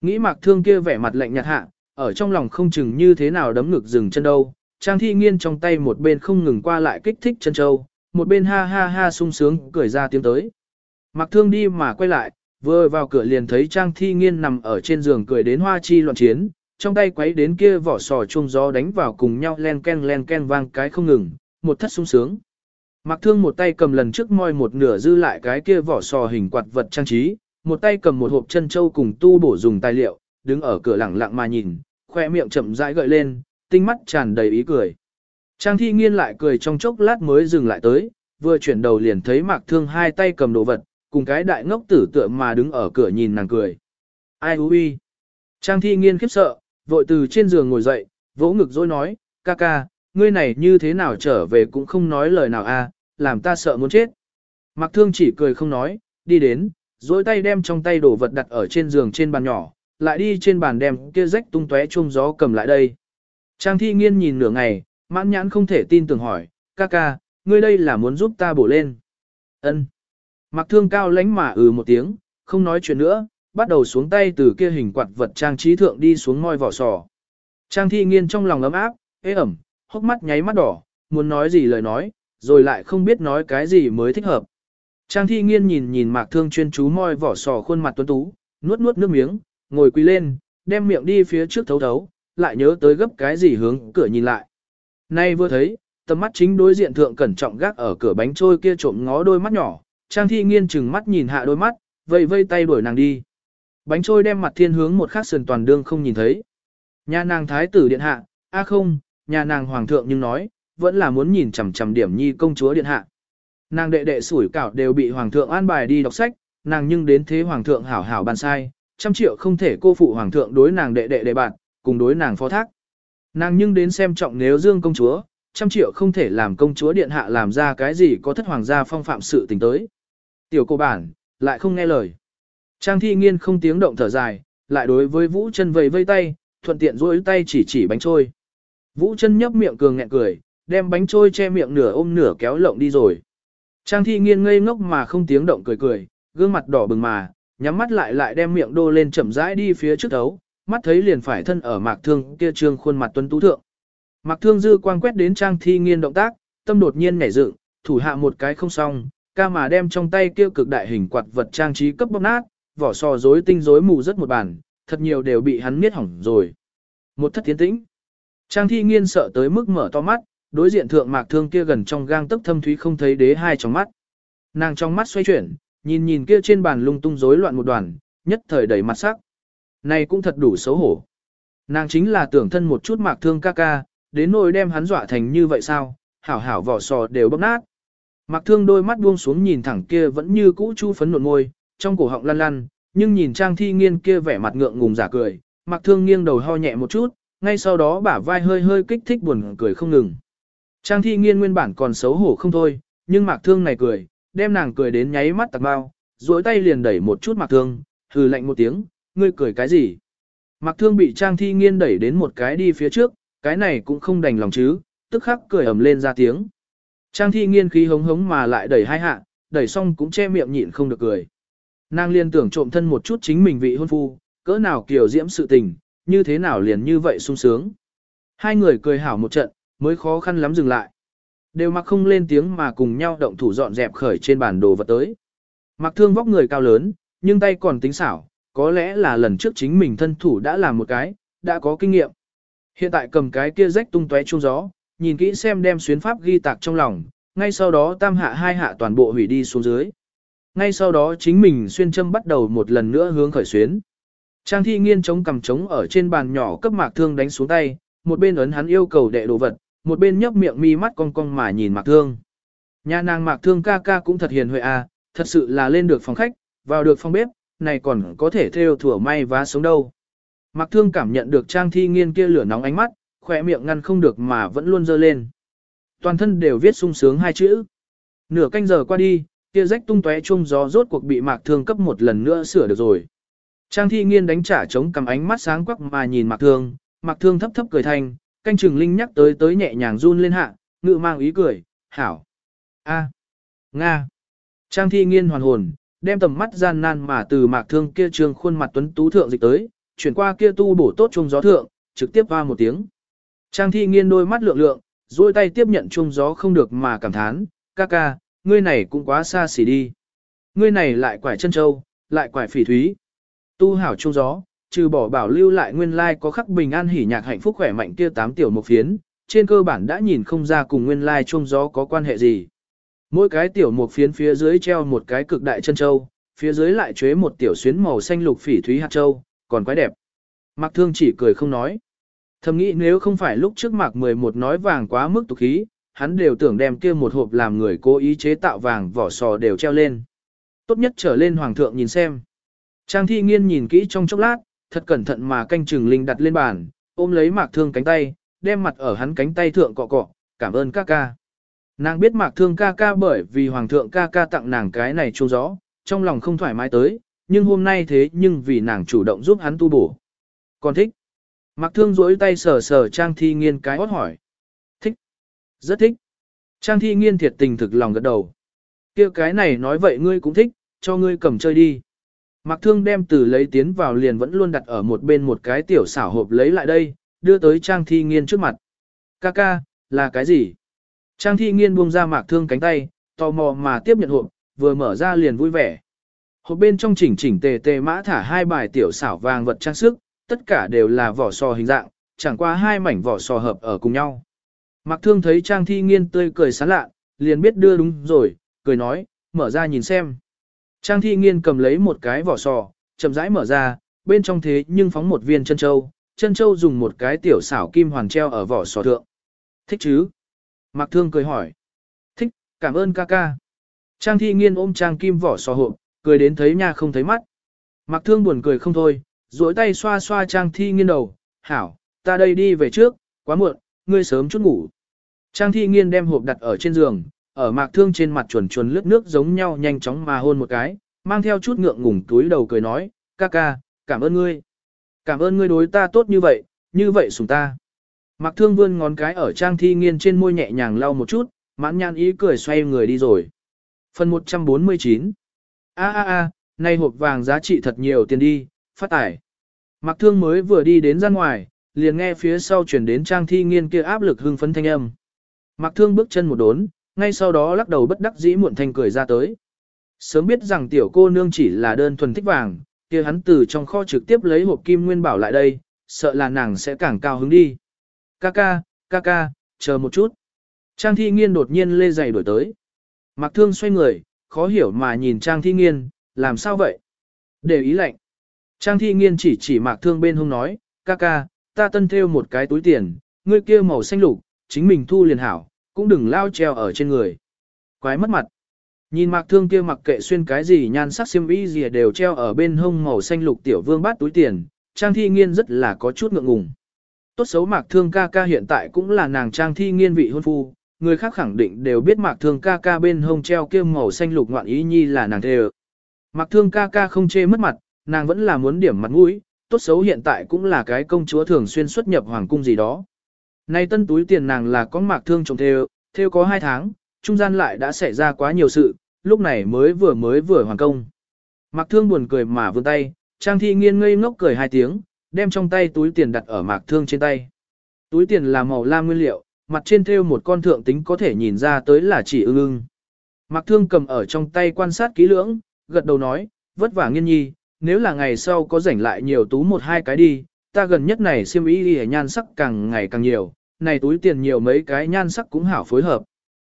Nghĩ mạc thương kia vẻ mặt lạnh nhạt hạ, ở trong lòng không chừng như thế nào đấm ngực dừng chân đâu. Trang thi nghiên trong tay một bên không ngừng qua lại kích thích chân châu, một bên ha ha ha sung sướng cười ra tiếng tới. Mạc thương đi mà quay lại, vừa vào cửa liền thấy Trang thi nghiên nằm ở trên giường cười đến hoa chi loạn chiến, trong tay quấy đến kia vỏ sò chuông gió đánh vào cùng nhau len ken len ken vang cái không ngừng, một thất sung sướng. Mạc thương một tay cầm lần trước moi một nửa dư lại cái kia vỏ sò hình quạt vật trang trí, một tay cầm một hộp chân châu cùng tu bổ dùng tài liệu, đứng ở cửa lẳng lặng mà nhìn, khoe miệng chậm rãi gợi lên, tinh mắt tràn đầy ý cười. Trang thi nghiên lại cười trong chốc lát mới dừng lại tới, vừa chuyển đầu liền thấy mạc thương hai tay cầm đồ vật, cùng cái đại ngốc tử tựa mà đứng ở cửa nhìn nàng cười. Ai hú uy? Trang thi nghiên khiếp sợ, vội từ trên giường ngồi dậy, vỗ ngực dối nói, ca ca, ngươi này như thế nào trở về cũng không nói lời nào a, làm ta sợ muốn chết. mặc thương chỉ cười không nói, đi đến, dối tay đem trong tay đồ vật đặt ở trên giường trên bàn nhỏ, lại đi trên bàn đem kia rách tung tóe chung gió cầm lại đây. Trang thi nghiên nhìn nửa ngày, mãn nhãn không thể tin tưởng hỏi, ca ca, ngươi đây là muốn giúp ta bổ lên. ân Mặc thương cao lánh mà ừ một tiếng, không nói chuyện nữa, bắt đầu xuống tay từ kia hình quạt vật trang trí thượng đi xuống ngôi vỏ sò. Trang thi nghiên trong lòng ấm áp, ế ẩm, hốc mắt nháy mắt đỏ, muốn nói gì lời nói, rồi lại không biết nói cái gì mới thích hợp. Trang thi nghiên nhìn nhìn mạc thương chuyên chú moi vỏ sò khuôn mặt tuấn tú, nuốt nuốt nước miếng, ngồi quỳ lên, đem miệng đi phía trước thấu thấu, lại nhớ tới gấp cái gì hướng cửa nhìn lại. Nay vừa thấy, tầm mắt chính đối diện thượng cẩn trọng gác ở cửa bánh trôi kia trộm ngó đôi mắt nhỏ, Trang thi nghiên chừng mắt nhìn hạ đôi mắt, vây vây tay đuổi nàng đi. Bánh trôi đem mặt thiên hướng một khắc sườn toàn đương không nhìn thấy. Nhà nàng thái tử điện hạ, a không, nhà nàng hoàng thượng nhưng nói, vẫn là muốn nhìn chằm chằm điểm nhi công chúa điện hạ. Nàng đệ đệ sủi cảo đều bị hoàng thượng an bài đi đọc sách, nàng nhưng đến thế hoàng thượng hảo hảo bàn sai, trăm triệu không thể cô phụ hoàng thượng đối nàng đệ đệ đệ bạn, cùng đối nàng phó thác. Nàng nhưng đến xem trọng nếu dương công chúa, trăm triệu không thể làm công chúa điện hạ làm ra cái gì có thất hoàng gia phong phạm sự tình tới. Tiểu cô bản, lại không nghe lời. Trang thi nghiên không tiếng động thở dài, lại đối với Vũ chân vầy vây tay, thuận tiện duỗi tay chỉ chỉ bánh trôi. Vũ chân nhấp miệng cường nghẹn cười, đem bánh trôi che miệng nửa ôm nửa kéo lộng đi rồi. Trang thi nghiên ngây ngốc mà không tiếng động cười cười, gương mặt đỏ bừng mà, nhắm mắt lại lại đem miệng đô lên chậm rãi đi phía trước thấu, mắt thấy liền phải thân ở mạc thương kia trương khuôn mặt tuấn tú thượng. Mạc thương dư quang quét đến trang thi nghiên động tác, tâm đột nhiên nhảy dựng, thủ hạ một cái không xong, ca mà đem trong tay kia cực đại hình quạt vật trang trí cấp bóc nát, vỏ sò rối tinh rối mù rất một bàn, thật nhiều đều bị hắn miết hỏng rồi. Một thất tiến tĩnh. Trang thi nghiên sợ tới mức mở to mắt, đối diện thượng mạc thương kia gần trong gang tấc thâm thúy không thấy đế hai trong mắt. Nàng trong mắt xoay chuyển, nhìn nhìn kia trên bàn lung tung rối loạn một đoàn, nhất thời đầy mặt sắc. Này cũng thật đủ xấu hổ. Nàng chính là tưởng thân một chút mạc thương ca ca, đến nỗi đem hắn dọa thành như vậy sao, hảo hảo vỏ sò đều bóc nát. Mạc thương đôi mắt buông xuống nhìn thẳng kia vẫn như cũ chu phấn nộn môi, trong cổ họng lăn lăn, nhưng nhìn trang thi nghiên kia vẻ mặt ngượng ngùng giả cười, Mạc thương nghiêng đầu ho nhẹ một chút, ngay sau đó bả vai hơi hơi kích thích buồn cười không ngừng. Trang thi nghiên nguyên bản còn xấu hổ không thôi, nhưng mạc thương này cười, đem nàng cười đến nháy mắt tạc bao, duỗi tay liền đẩy một chút mạc thương, hừ lạnh một tiếng, ngươi cười cái gì? Mạc thương bị trang thi nghiên đẩy đến một cái đi phía trước, cái này cũng không đành lòng chứ, tức khắc cười ầm lên ra tiếng. Trang thi nghiên khí hống hống mà lại đẩy hai hạ, đẩy xong cũng che miệng nhịn không được cười. Nàng liên tưởng trộm thân một chút chính mình vị hôn phu, cỡ nào kiểu diễm sự tình, như thế nào liền như vậy sung sướng. Hai người cười hảo một trận, mới khó khăn lắm dừng lại. Đều mặc không lên tiếng mà cùng nhau động thủ dọn dẹp khởi trên bản đồ vật tới. Mặc thương vóc người cao lớn, nhưng tay còn tính xảo, có lẽ là lần trước chính mình thân thủ đã làm một cái, đã có kinh nghiệm. Hiện tại cầm cái kia rách tung tóe chung gió, nhìn kỹ xem đem xuyến pháp ghi tạc trong lòng, ngay sau đó tam hạ hai hạ toàn bộ hủy đi xuống dưới. Ngay sau đó chính mình xuyên châm bắt đầu một lần nữa hướng khởi xuyến. Trang thi nghiên chống cầm trống ở trên bàn nhỏ cấp mạc thương đánh xuống tay, một bên ấn hắn yêu cầu đệ đồ vật, một bên nhấp miệng mi mắt cong cong mà nhìn mạc thương. Nhà nàng mạc thương ca ca cũng thật hiền huệ à, thật sự là lên được phòng khách, vào được phòng bếp, này còn có thể theo thủa may vá sống đâu. Mạc thương cảm nhận được trang thi nghiên kia lửa nóng ánh mắt, khỏe miệng ngăn không được mà vẫn luôn dơ lên. Toàn thân đều viết sung sướng hai chữ. Nửa canh giờ qua đi, kia rách tung tóe chung gió rốt cuộc bị mạc thương cấp một lần nữa sửa được rồi. Trang thi nghiên đánh trả chống cầm ánh mắt sáng quắc mà nhìn mạc thương, mạc thương thấp thấp cười thanh, canh chừng linh nhắc tới tới nhẹ nhàng run lên hạ, ngự mang ý cười, hảo. a Nga. Trang thi nghiên hoàn hồn, đem tầm mắt gian nan mà từ mạc thương kia trường khuôn mặt tuấn tú thượng dịch tới, chuyển qua kia tu bổ tốt chung gió thượng, trực tiếp va một tiếng. Trang thi nghiên đôi mắt lượng lượng, duỗi tay tiếp nhận chung gió không được mà cảm thán, ca ca, ngươi này cũng quá xa xỉ đi. Ngươi này lại quải chân châu, lại quải phỉ thúy. Tu hảo chung gió, trừ bỏ bảo lưu lại nguyên lai like có khắc bình an hỉ nhạc hạnh phúc khỏe mạnh kia tám tiểu một phiến, trên cơ bản đã nhìn không ra cùng nguyên lai like chung gió có quan hệ gì. Mỗi cái tiểu một phiến phía dưới treo một cái cực đại chân châu, phía dưới lại chế một tiểu xuyến màu xanh lục phỉ thúy hạt châu, còn quái đẹp. Mạc Thương chỉ cười không nói. Thầm nghĩ nếu không phải lúc trước Mạc 11 nói vàng quá mức tục khí, hắn đều tưởng đem kia một hộp làm người cố ý chế tạo vàng vỏ sò đều treo lên. Tốt nhất trở lên hoàng thượng nhìn xem. Trang thi nghiên nhìn kỹ trong chốc lát, thật cẩn thận mà canh chừng linh đặt lên bàn, ôm lấy Mạc Thương cánh tay, đem mặt ở hắn cánh tay thượng cọ cọ, cảm ơn ca ca. Nàng biết Mạc Thương ca ca bởi vì hoàng thượng ca ca tặng nàng cái này trông gió, trong lòng không thoải mái tới, nhưng hôm nay thế nhưng vì nàng chủ động giúp hắn tu bổ. Còn thích. Mạc Thương duỗi tay sờ sờ Trang Thi Nghiên cái hót hỏi. Thích. Rất thích. Trang Thi Nghiên thiệt tình thực lòng gật đầu. kia cái này nói vậy ngươi cũng thích, cho ngươi cầm chơi đi. Mạc Thương đem từ lấy tiến vào liền vẫn luôn đặt ở một bên một cái tiểu xảo hộp lấy lại đây, đưa tới Trang Thi Nghiên trước mặt. Ca ca, là cái gì? Trang Thi Nghiên buông ra Mạc Thương cánh tay, tò mò mà tiếp nhận hộp, vừa mở ra liền vui vẻ. Hộp bên trong chỉnh chỉnh tề tề mã thả hai bài tiểu xảo vàng vật trang sức, tất cả đều là vỏ sò hình dạng, chẳng qua hai mảnh vỏ sò hợp ở cùng nhau. Mạc Thương thấy Trang Thi Nghiên tươi cười sán lạ, liền biết đưa đúng rồi, cười nói, mở ra nhìn xem. Trang Thi Nghiên cầm lấy một cái vỏ sò, chậm rãi mở ra, bên trong thế nhưng phóng một viên chân châu, chân châu dùng một cái tiểu xảo kim hoàn treo ở vỏ sò thượng. Thích chứ? Mạc Thương cười hỏi. Thích, cảm ơn ca ca. Trang Thi Nghiên ôm Trang Kim vỏ sò hộp, cười đến thấy nha không thấy mắt. Mạc Thương buồn cười không thôi, duỗi tay xoa xoa Trang Thi Nghiên đầu, hảo, ta đây đi về trước, quá muộn, ngươi sớm chút ngủ. Trang Thi Nghiên đem hộp đặt ở trên giường, ở Mạc Thương trên mặt chuồn chuồn lướt nước giống nhau nhanh chóng mà hôn một cái, mang theo chút ngượng ngùng túi đầu cười nói, ca ca, cảm ơn ngươi. Cảm ơn ngươi đối ta tốt như vậy, như vậy sủng ta. Mạc Thương vươn ngón cái ở Trang Thi Nghiên trên môi nhẹ nhàng lau một chút, mãn nhan ý cười xoay người đi rồi. Phần 149 A a a, nay hộp vàng giá trị thật nhiều tiền đi, phát tải. Mặc thương mới vừa đi đến ra ngoài, liền nghe phía sau chuyển đến trang thi nghiên kia áp lực hưng phấn thanh âm. Mặc thương bước chân một đốn, ngay sau đó lắc đầu bất đắc dĩ muộn thanh cười ra tới. Sớm biết rằng tiểu cô nương chỉ là đơn thuần thích vàng, kia hắn từ trong kho trực tiếp lấy hộp kim nguyên bảo lại đây, sợ là nàng sẽ càng cao hứng đi. Kaka, kaka, chờ một chút. Trang thi nghiên đột nhiên lê giày đổi tới. Mặc thương xoay người, khó hiểu mà nhìn Trang Thi Nghiên, làm sao vậy? Để ý lạnh. Trang Thi Nghiên chỉ chỉ mạc thương bên hông nói, ca ca, ta tân theo một cái túi tiền, ngươi kia màu xanh lục, chính mình thu liền hảo, cũng đừng lao treo ở trên người. Quái mất mặt. Nhìn mạc thương kia mặc kệ xuyên cái gì nhan sắc xiêm y gì đều treo ở bên hông màu xanh lục tiểu vương bát túi tiền, Trang Thi Nghiên rất là có chút ngượng ngùng. Tốt xấu mạc thương ca ca hiện tại cũng là nàng Trang Thi Nghiên vị hôn phu, người khác khẳng định đều biết mạc thương ca ca bên hông treo kia màu xanh lục ngoạn ý nhi là nàng thề Mạc thương ca ca không chê mất mặt, nàng vẫn là muốn điểm mặt mũi, tốt xấu hiện tại cũng là cái công chúa thường xuyên xuất nhập hoàng cung gì đó. Nay tân túi tiền nàng là có mạc thương trồng theo, theo có hai tháng, trung gian lại đã xảy ra quá nhiều sự, lúc này mới vừa mới vừa hoàn công. Mạc thương buồn cười mà vươn tay, trang thi nghiên ngây ngốc cười hai tiếng, đem trong tay túi tiền đặt ở mạc thương trên tay. Túi tiền là màu lam nguyên liệu, mặt trên thêu một con thượng tính có thể nhìn ra tới là chỉ ưng ưng. Mạc Thương cầm ở trong tay quan sát kỹ lưỡng, gật đầu nói, vất vả nghiên nhi, nếu là ngày sau có rảnh lại nhiều tú một hai cái đi, ta gần nhất này xiêm y đi nhan sắc càng ngày càng nhiều, này túi tiền nhiều mấy cái nhan sắc cũng hảo phối hợp.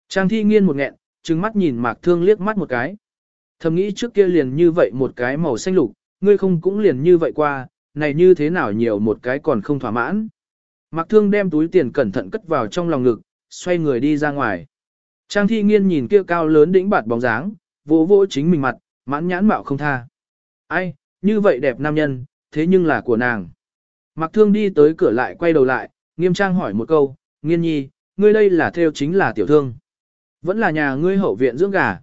Trang thi nghiên một nghẹn, trừng mắt nhìn Mạc Thương liếc mắt một cái. Thầm nghĩ trước kia liền như vậy một cái màu xanh lục, ngươi không cũng liền như vậy qua, này như thế nào nhiều một cái còn không thỏa mãn. Mạc Thương đem túi tiền cẩn thận cất vào trong lòng ngực, xoay người đi ra ngoài. Trang thi nghiên nhìn kia cao lớn đĩnh bạt bóng dáng, vỗ vỗ chính mình mặt, mãn nhãn mạo không tha. Ai, như vậy đẹp nam nhân, thế nhưng là của nàng. Mặc Thương đi tới cửa lại quay đầu lại, nghiêm trang hỏi một câu, nghiên nhi, ngươi đây là theo chính là tiểu thương. Vẫn là nhà ngươi hậu viện dưỡng gà.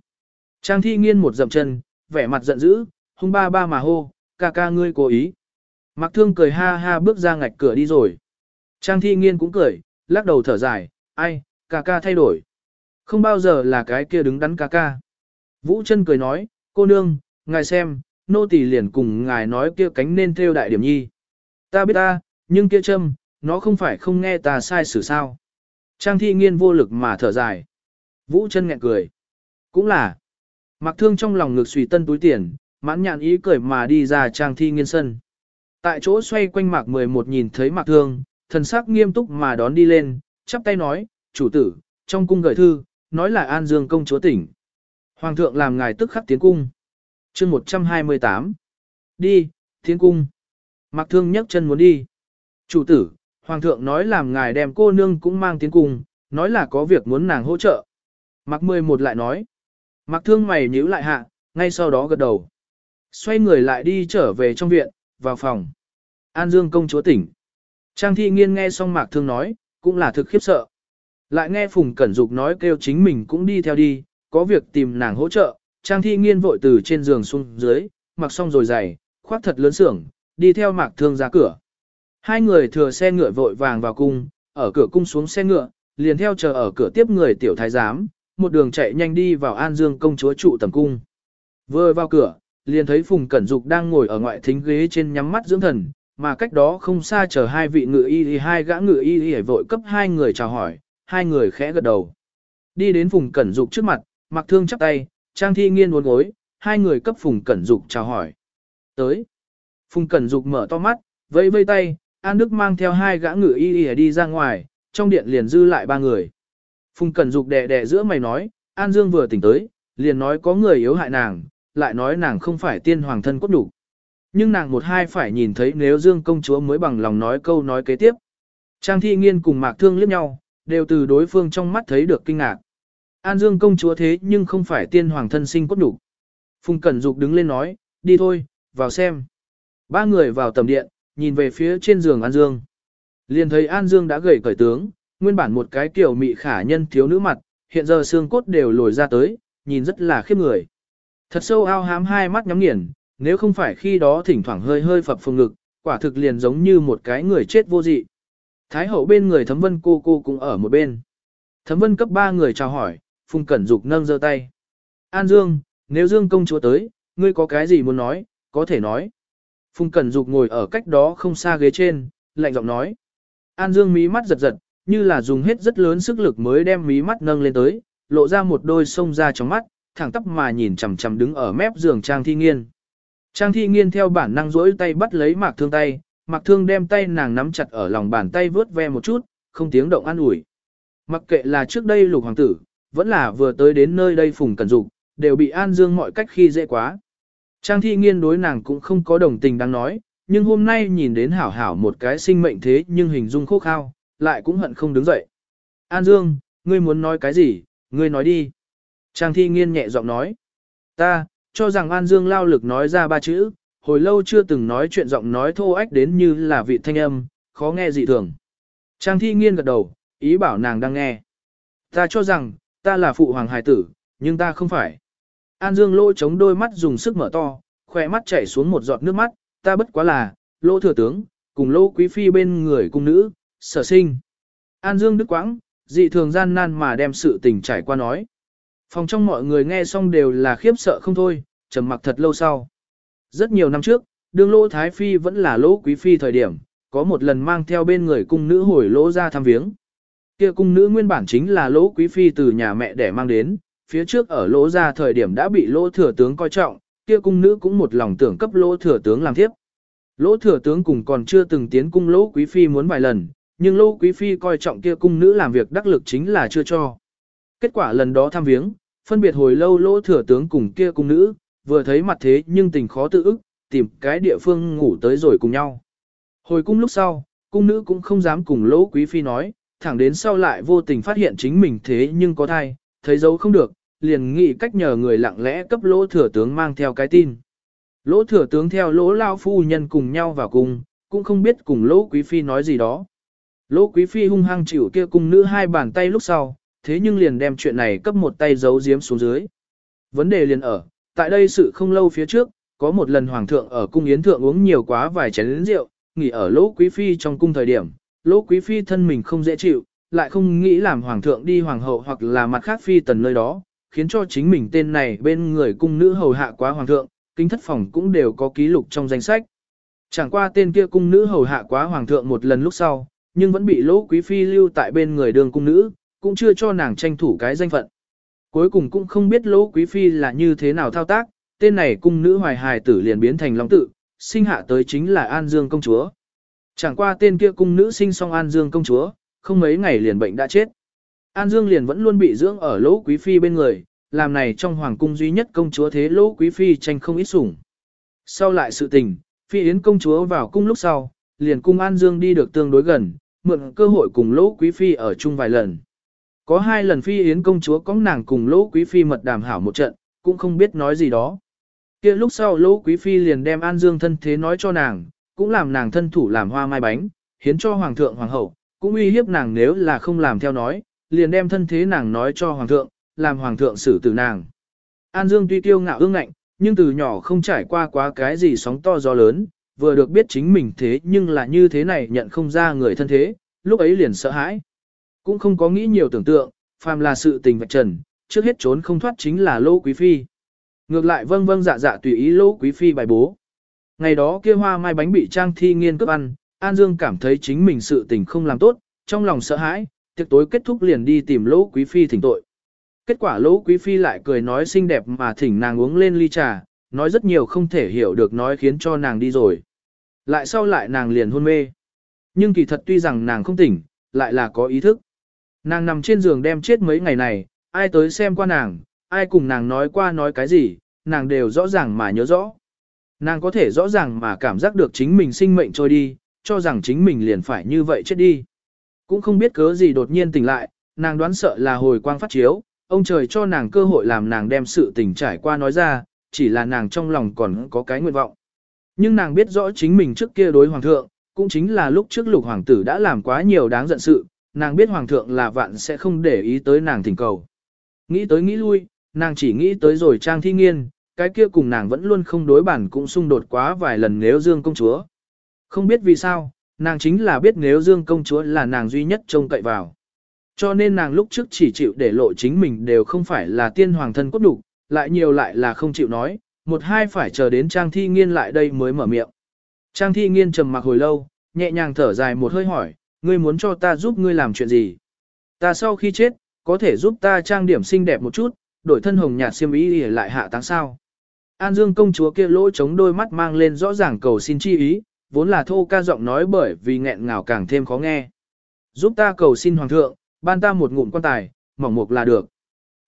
Trang thi nghiên một dậm chân, vẻ mặt giận dữ, hung ba ba mà hô, ca ca ngươi cố ý. Mặc Thương cười ha ha bước ra ngạch cửa đi rồi. Trang thi nghiên cũng cười, lắc đầu thở dài, ai, ca ca thay đổi. Không bao giờ là cái kia đứng đắn ca ca. Vũ chân cười nói, cô nương, ngài xem, nô tỳ liền cùng ngài nói kia cánh nên theo đại điểm nhi. Ta biết ta, nhưng kia châm, nó không phải không nghe ta sai xử sao. Trang thi nghiên vô lực mà thở dài. Vũ chân nghẹn cười. Cũng là. Mặc thương trong lòng ngực suy tân túi tiền, mãn nhạn ý cười mà đi ra trang thi nghiên sân. Tại chỗ xoay quanh mạc 11 nhìn thấy mạc thương, thần sắc nghiêm túc mà đón đi lên, chắp tay nói, chủ tử, trong cung gửi thư, nói là An Dương công chúa tỉnh. Hoàng thượng làm ngài tức khắc tiến cung chương 128. Đi, thiên cung. Mạc thương nhấc chân muốn đi. Chủ tử, Hoàng thượng nói làm ngài đem cô nương cũng mang tiến cung, nói là có việc muốn nàng hỗ trợ. Mạc 11 lại nói. Mạc thương mày nhíu lại hạ, ngay sau đó gật đầu. Xoay người lại đi trở về trong viện, vào phòng. An Dương công chúa tỉnh. Trang thi nghiên nghe xong mạc thương nói, cũng là thực khiếp sợ. Lại nghe Phùng Cẩn Dục nói kêu chính mình cũng đi theo đi, có việc tìm nàng hỗ trợ. Trang thi nghiên vội từ trên giường xuống dưới, mặc xong rồi giày, khoác thật lớn sưởng, đi theo mạc thương ra cửa. Hai người thừa xe ngựa vội vàng vào cung, ở cửa cung xuống xe ngựa, liền theo chờ ở cửa tiếp người tiểu thái giám, một đường chạy nhanh đi vào An Dương công chúa trụ tầm cung. Vừa vào cửa, liền thấy Phùng Cẩn Dục đang ngồi ở ngoại thính ghế trên nhắm mắt dưỡng thần, mà cách đó không xa chờ hai vị ngự y thì hai gã ngự y thì vội cấp hai người chào hỏi, hai người khẽ gật đầu. Đi đến Phùng Cẩn Dục trước mặt, mặc thương chắp tay, trang thi nghiên uốn gối, hai người cấp Phùng Cẩn Dục chào hỏi. Tới. Phùng Cẩn Dục mở to mắt, vẫy vây tay, An Đức mang theo hai gã ngự y y đi ra ngoài, trong điện liền dư lại ba người. Phùng Cẩn Dục đè đè giữa mày nói, An Dương vừa tỉnh tới, liền nói có người yếu hại nàng, lại nói nàng không phải tiên hoàng thân cốt đủ. Nhưng nàng một hai phải nhìn thấy nếu Dương công chúa mới bằng lòng nói câu nói kế tiếp. Trang thi nghiên cùng mạc thương liếc nhau, đều từ đối phương trong mắt thấy được kinh ngạc. An Dương công chúa thế nhưng không phải tiên hoàng thân sinh cốt đủ. Phùng Cẩn Dục đứng lên nói, đi thôi, vào xem. Ba người vào tầm điện, nhìn về phía trên giường An Dương. Liền thấy An Dương đã gầy cởi tướng, nguyên bản một cái kiểu mị khả nhân thiếu nữ mặt, hiện giờ xương cốt đều lồi ra tới, nhìn rất là khiếp người. Thật sâu ao hám hai mắt nhắm nghiền, nếu không phải khi đó thỉnh thoảng hơi hơi phập phồng ngực, quả thực liền giống như một cái người chết vô dị. Thái hậu bên người thấm vân cô cô cũng ở một bên. Thấm vân cấp ba người chào hỏi, phùng cẩn dục nâng giơ tay. An Dương, nếu Dương công chúa tới, ngươi có cái gì muốn nói, có thể nói. Phùng cẩn dục ngồi ở cách đó không xa ghế trên, lạnh giọng nói. An Dương mí mắt giật giật, như là dùng hết rất lớn sức lực mới đem mí mắt nâng lên tới, lộ ra một đôi sông ra trong mắt, thẳng tắp mà nhìn chằm chằm đứng ở mép giường Trang Thi Nghiên. Trang Thi Nghiên theo bản năng rỗi tay bắt lấy Mạc Thương tay, Mạc Thương đem tay nàng nắm chặt ở lòng bàn tay vướt ve một chút, không tiếng động an ủi. Mặc kệ là trước đây lục hoàng tử, vẫn là vừa tới đến nơi đây phùng cần dục, đều bị An Dương mọi cách khi dễ quá. Trang Thi Nghiên đối nàng cũng không có đồng tình đang nói, nhưng hôm nay nhìn đến hảo hảo một cái sinh mệnh thế nhưng hình dung khô khao, lại cũng hận không đứng dậy. An Dương, ngươi muốn nói cái gì, ngươi nói đi. Trang thi nghiên nhẹ giọng nói. Ta, cho rằng An Dương lao lực nói ra ba chữ, hồi lâu chưa từng nói chuyện giọng nói thô ách đến như là vị thanh âm, khó nghe dị thường. Trang thi nghiên gật đầu, ý bảo nàng đang nghe. Ta cho rằng, ta là phụ hoàng hài tử, nhưng ta không phải. An Dương lỗ chống đôi mắt dùng sức mở to, khỏe mắt chảy xuống một giọt nước mắt, ta bất quá là, lỗ thừa tướng, cùng lỗ quý phi bên người cung nữ, sở sinh. An Dương đức quãng, dị thường gian nan mà đem sự tình trải qua nói. Phòng trong mọi người nghe xong đều là khiếp sợ không thôi, trầm mặc thật lâu sau. Rất nhiều năm trước, đương lỗ Thái Phi vẫn là lỗ quý phi thời điểm, có một lần mang theo bên người cung nữ hồi lỗ ra thăm viếng. Kia cung nữ nguyên bản chính là lỗ quý phi từ nhà mẹ để mang đến, phía trước ở lỗ ra thời điểm đã bị lỗ thừa tướng coi trọng, kia cung nữ cũng một lòng tưởng cấp lỗ thừa tướng làm tiếp. Lỗ thừa tướng cùng còn chưa từng tiến cung lỗ quý phi muốn vài lần, nhưng lỗ quý phi coi trọng kia cung nữ làm việc đắc lực chính là chưa cho. Kết quả lần đó thăm viếng, phân biệt hồi lâu lỗ thừa tướng cùng kia cung nữ, vừa thấy mặt thế nhưng tình khó tự ức, tìm cái địa phương ngủ tới rồi cùng nhau. Hồi cung lúc sau, cung nữ cũng không dám cùng lỗ quý phi nói, thẳng đến sau lại vô tình phát hiện chính mình thế nhưng có thai, thấy dấu không được, liền nghĩ cách nhờ người lặng lẽ cấp lỗ thừa tướng mang theo cái tin. Lỗ thừa tướng theo lỗ lao phu nhân cùng nhau vào cung, cũng không biết cùng lỗ quý phi nói gì đó. Lỗ quý phi hung hăng chịu kia cung nữ hai bàn tay lúc sau, thế nhưng liền đem chuyện này cấp một tay giấu giếm xuống dưới. Vấn đề liền ở, tại đây sự không lâu phía trước, có một lần hoàng thượng ở cung yến thượng uống nhiều quá vài chén rượu, nghỉ ở lỗ quý phi trong cung thời điểm, lỗ quý phi thân mình không dễ chịu, lại không nghĩ làm hoàng thượng đi hoàng hậu hoặc là mặt khác phi tần nơi đó, khiến cho chính mình tên này bên người cung nữ hầu hạ quá hoàng thượng, kính thất phòng cũng đều có ký lục trong danh sách. Chẳng qua tên kia cung nữ hầu hạ quá hoàng thượng một lần lúc sau, nhưng vẫn bị lỗ quý phi lưu tại bên người đường cung nữ, cũng chưa cho nàng tranh thủ cái danh phận. Cuối cùng cũng không biết lỗ quý phi là như thế nào thao tác, tên này cung nữ hoài hài tử liền biến thành long tự, sinh hạ tới chính là An Dương công chúa. Chẳng qua tên kia cung nữ sinh xong An Dương công chúa, không mấy ngày liền bệnh đã chết. An Dương liền vẫn luôn bị dưỡng ở lỗ quý phi bên người, làm này trong hoàng cung duy nhất công chúa thế lỗ quý phi tranh không ít sủng. Sau lại sự tình, phi yến công chúa vào cung lúc sau, liền cung An Dương đi được tương đối gần, mượn cơ hội cùng lỗ quý phi ở chung vài lần. Có hai lần phi yến công chúa có nàng cùng lỗ quý phi mật đàm hảo một trận, cũng không biết nói gì đó. kia lúc sau lỗ quý phi liền đem An Dương thân thế nói cho nàng, cũng làm nàng thân thủ làm hoa mai bánh, hiến cho hoàng thượng hoàng hậu, cũng uy hiếp nàng nếu là không làm theo nói, liền đem thân thế nàng nói cho hoàng thượng, làm hoàng thượng xử tử nàng. An Dương tuy tiêu ngạo ương ngạnh, nhưng từ nhỏ không trải qua quá cái gì sóng to gió lớn, vừa được biết chính mình thế nhưng là như thế này nhận không ra người thân thế, lúc ấy liền sợ hãi. Cũng không có nghĩ nhiều tưởng tượng, phàm là sự tình vạch trần, trước hết trốn không thoát chính là Lô quý phi. Ngược lại vâng vâng dạ dạ tùy ý Lô quý phi bài bố. Ngày đó kia hoa mai bánh bị trang thi nghiên cướp ăn, An Dương cảm thấy chính mình sự tình không làm tốt, trong lòng sợ hãi, tiệc tối kết thúc liền đi tìm lỗ quý phi thỉnh tội. Kết quả lỗ quý phi lại cười nói xinh đẹp mà thỉnh nàng uống lên ly trà, nói rất nhiều không thể hiểu được nói khiến cho nàng đi rồi. Lại sau lại nàng liền hôn mê. Nhưng kỳ thật tuy rằng nàng không tỉnh, lại là có ý thức. Nàng nằm trên giường đem chết mấy ngày này, ai tới xem qua nàng, ai cùng nàng nói qua nói cái gì, nàng đều rõ ràng mà nhớ rõ. Nàng có thể rõ ràng mà cảm giác được chính mình sinh mệnh trôi đi, cho rằng chính mình liền phải như vậy chết đi. Cũng không biết cớ gì đột nhiên tỉnh lại, nàng đoán sợ là hồi quang phát chiếu, ông trời cho nàng cơ hội làm nàng đem sự tình trải qua nói ra, chỉ là nàng trong lòng còn có cái nguyện vọng. Nhưng nàng biết rõ chính mình trước kia đối hoàng thượng, cũng chính là lúc trước lục hoàng tử đã làm quá nhiều đáng giận sự, nàng biết hoàng thượng là vạn sẽ không để ý tới nàng thỉnh cầu. Nghĩ tới nghĩ lui, nàng chỉ nghĩ tới rồi trang thi nghiên, cái kia cùng nàng vẫn luôn không đối bản cũng xung đột quá vài lần nếu dương công chúa. Không biết vì sao, nàng chính là biết nếu dương công chúa là nàng duy nhất trông cậy vào. Cho nên nàng lúc trước chỉ chịu để lộ chính mình đều không phải là tiên hoàng thân cốt đủ, lại nhiều lại là không chịu nói, một hai phải chờ đến Trang Thi Nghiên lại đây mới mở miệng. Trang Thi Nghiên trầm mặc hồi lâu, nhẹ nhàng thở dài một hơi hỏi, ngươi muốn cho ta giúp ngươi làm chuyện gì? Ta sau khi chết, có thể giúp ta trang điểm xinh đẹp một chút, đổi thân hồng nhạt xiêm y để lại hạ táng sao. An Dương công chúa kia lỗ chống đôi mắt mang lên rõ ràng cầu xin chi ý, vốn là thô ca giọng nói bởi vì nghẹn ngào càng thêm khó nghe. Giúp ta cầu xin hoàng thượng, ban ta một ngụm quan tài, mỏng mục là được.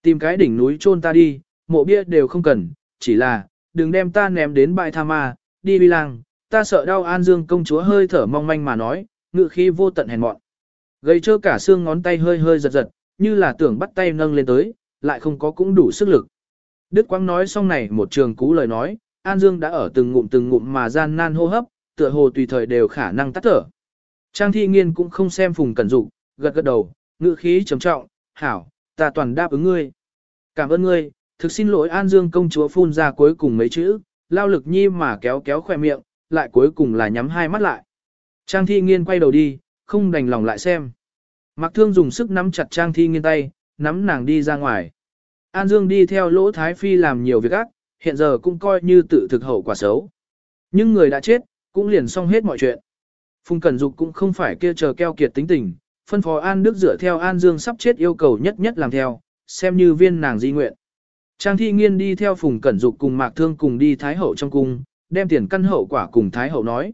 Tìm cái đỉnh núi chôn ta đi, mộ bia đều không cần, chỉ là, đừng đem ta ném đến bãi tha ma, đi vi lang, ta sợ đau An Dương công chúa hơi thở mong manh mà nói, ngự khi vô tận hèn mọn. Gây trơ cả xương ngón tay hơi hơi giật giật, như là tưởng bắt tay nâng lên tới, lại không có cũng đủ sức lực. Đức Quang nói xong này một trường cú lời nói, An Dương đã ở từng ngụm từng ngụm mà gian nan hô hấp, tựa hồ tùy thời đều khả năng tắt thở. Trang thi nghiên cũng không xem phùng cẩn dục, gật gật đầu, ngữ khí trầm trọng, hảo, ta toàn đáp ứng ngươi. Cảm ơn ngươi, thực xin lỗi An Dương công chúa phun ra cuối cùng mấy chữ, lao lực nhi mà kéo kéo khoe miệng, lại cuối cùng là nhắm hai mắt lại. Trang thi nghiên quay đầu đi, không đành lòng lại xem. Mạc Thương dùng sức nắm chặt Trang thi nghiên tay, nắm nàng đi ra ngoài. An Dương đi theo lỗ Thái Phi làm nhiều việc ác, hiện giờ cũng coi như tự thực hậu quả xấu. Nhưng người đã chết, cũng liền xong hết mọi chuyện. Phùng Cẩn Dục cũng không phải kia chờ keo kiệt tính tình, phân phó An Đức dựa theo An Dương sắp chết yêu cầu nhất nhất làm theo, xem như viên nàng di nguyện. Trang thi nghiên đi theo Phùng Cẩn Dục cùng Mạc Thương cùng đi Thái Hậu trong cung, đem tiền căn hậu quả cùng Thái Hậu nói.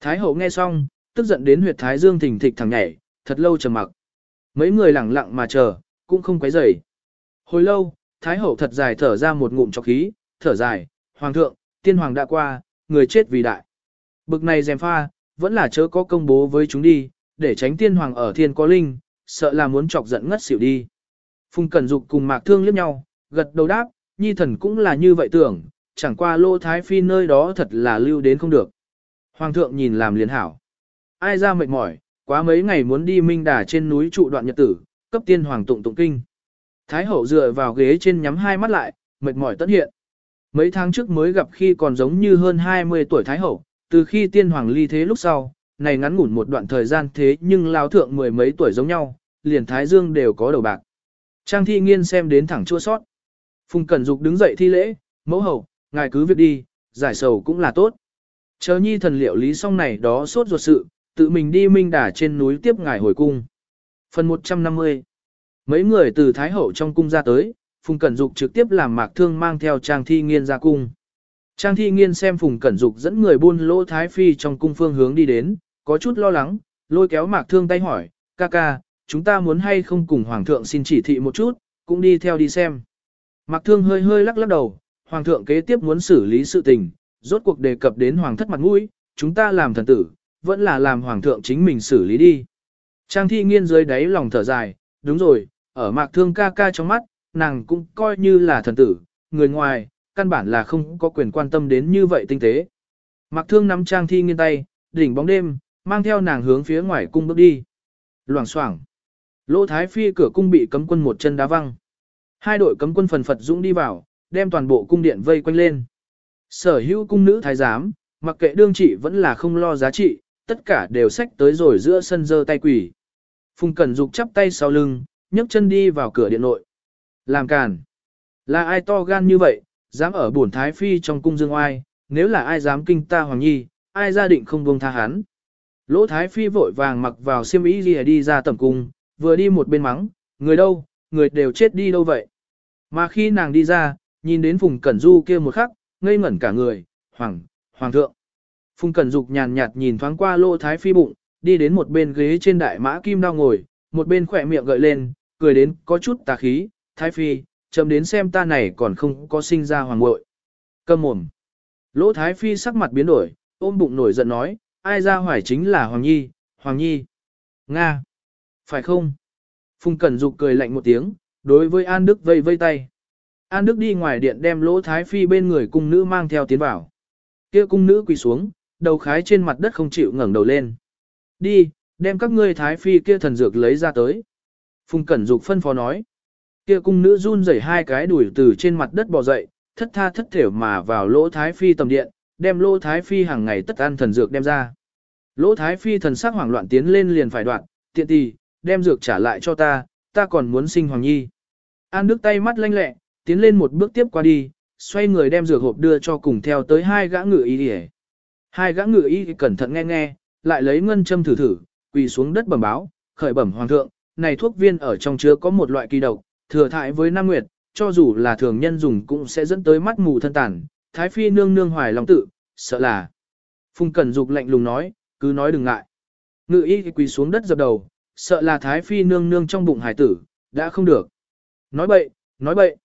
Thái Hậu nghe xong, tức giận đến huyệt Thái Dương thình thịch thẳng nhảy, thật lâu chờ mặc. Mấy người lẳng lặng mà chờ, cũng không quấy rầy. Hồi lâu, Thái Hậu thật dài thở ra một ngụm chọc khí, thở dài, Hoàng thượng, tiên hoàng đã qua, người chết vì đại. Bực này dèm pha, vẫn là chớ có công bố với chúng đi, để tránh tiên hoàng ở thiên có linh, sợ là muốn chọc giận ngất xỉu đi. Phùng Cẩn Dục cùng Mạc Thương liếc nhau, gật đầu đáp, nhi thần cũng là như vậy tưởng, chẳng qua lô thái phi nơi đó thật là lưu đến không được. Hoàng thượng nhìn làm liền hảo. Ai ra mệt mỏi, quá mấy ngày muốn đi minh đà trên núi trụ đoạn nhật tử, cấp tiên hoàng tụng tụng kinh. Thái hậu dựa vào ghế trên nhắm hai mắt lại, mệt mỏi tất hiện. Mấy tháng trước mới gặp khi còn giống như hơn 20 tuổi Thái hậu, từ khi tiên hoàng ly thế lúc sau, này ngắn ngủn một đoạn thời gian thế nhưng lao thượng mười mấy tuổi giống nhau, liền Thái Dương đều có đầu bạc. Trang thi nghiên xem đến thẳng chua sót. Phùng Cẩn Dục đứng dậy thi lễ, mẫu hậu, ngài cứ việc đi, giải sầu cũng là tốt. Chờ nhi thần liệu lý xong này đó sốt ruột sự, tự mình đi minh đà trên núi tiếp ngài hồi cung. Phần 150 Mấy người từ Thái Hậu trong cung ra tới, Phùng Cẩn Dục trực tiếp làm mạc thương mang theo Trang Thi Nghiên ra cung. Trang Thi Nghiên xem Phùng Cẩn Dục dẫn người buôn lỗ Thái Phi trong cung phương hướng đi đến, có chút lo lắng, lôi kéo mạc thương tay hỏi, ca ca, chúng ta muốn hay không cùng Hoàng thượng xin chỉ thị một chút, cũng đi theo đi xem. Mạc thương hơi hơi lắc lắc đầu, Hoàng thượng kế tiếp muốn xử lý sự tình, rốt cuộc đề cập đến Hoàng thất mặt mũi, chúng ta làm thần tử, vẫn là làm Hoàng thượng chính mình xử lý đi. Trang Thi Nghiên dưới đáy lòng thở dài, đúng rồi, ở mạc thương ca ca trong mắt, nàng cũng coi như là thần tử, người ngoài, căn bản là không có quyền quan tâm đến như vậy tinh tế. Mạc thương nắm trang thi nghiên tay, đỉnh bóng đêm, mang theo nàng hướng phía ngoài cung bước đi. Loảng xoảng Lỗ Thái Phi cửa cung bị cấm quân một chân đá văng. Hai đội cấm quân phần phật dũng đi vào, đem toàn bộ cung điện vây quanh lên. Sở hữu cung nữ thái giám, mặc kệ đương trị vẫn là không lo giá trị, tất cả đều xách tới rồi giữa sân dơ tay quỷ. Phùng Cẩn Dục chắp tay sau lưng, nhấc chân đi vào cửa điện nội. Làm càn. Là ai to gan như vậy, dám ở bổn thái phi trong cung dương oai, nếu là ai dám kinh ta hoàng nhi, ai gia định không buông tha hắn. Lỗ thái phi vội vàng mặc vào xiêm y gì đi ra tầm cung, vừa đi một bên mắng, người đâu, người đều chết đi đâu vậy. Mà khi nàng đi ra, nhìn đến Phùng Cẩn Du kia một khắc, ngây ngẩn cả người, hoàng, hoàng thượng. Phùng Cẩn Dục nhàn nhạt nhìn thoáng qua lỗ thái phi bụng, đi đến một bên ghế trên đại mã kim đao ngồi, một bên khỏe miệng gợi lên, cười đến có chút tà khí, thái phi, chậm đến xem ta này còn không có sinh ra hoàng muội. Câm mồm. Lỗ thái phi sắc mặt biến đổi, ôm bụng nổi giận nói, ai ra hoài chính là Hoàng Nhi, Hoàng Nhi. Nga. Phải không? Phùng Cẩn Dục cười lạnh một tiếng, đối với An Đức vây vây tay. An Đức đi ngoài điện đem lỗ thái phi bên người cung nữ mang theo tiến vào. Kia cung nữ quỳ xuống, đầu khái trên mặt đất không chịu ngẩng đầu lên. Đi, đem các ngươi thái phi kia thần dược lấy ra tới. Phùng Cẩn Dục phân phó nói. Kia cung nữ run rẩy hai cái đuổi từ trên mặt đất bò dậy, thất tha thất thểu mà vào lỗ thái phi tầm điện, đem lỗ thái phi hàng ngày tất ăn thần dược đem ra. Lỗ thái phi thần sắc hoảng loạn tiến lên liền phải đoạn, tiện tì, đem dược trả lại cho ta, ta còn muốn sinh hoàng nhi. An Đức tay mắt lanh lẹ, tiến lên một bước tiếp qua đi, xoay người đem dược hộp đưa cho cùng theo tới hai gã ngự y đi Hai gã ngự y cẩn thận nghe nghe, lại lấy ngân châm thử thử, quỳ xuống đất bẩm báo, khởi bẩm hoàng thượng, này thuốc viên ở trong chứa có một loại kỳ độc, thừa thải với Nam Nguyệt, cho dù là thường nhân dùng cũng sẽ dẫn tới mắt mù thân tàn, Thái Phi nương nương hoài lòng tự, sợ là. Phùng Cẩn Dục lạnh lùng nói, cứ nói đừng ngại. Ngự y quỳ xuống đất dập đầu, sợ là Thái Phi nương nương trong bụng hải tử, đã không được. Nói bậy, nói bậy.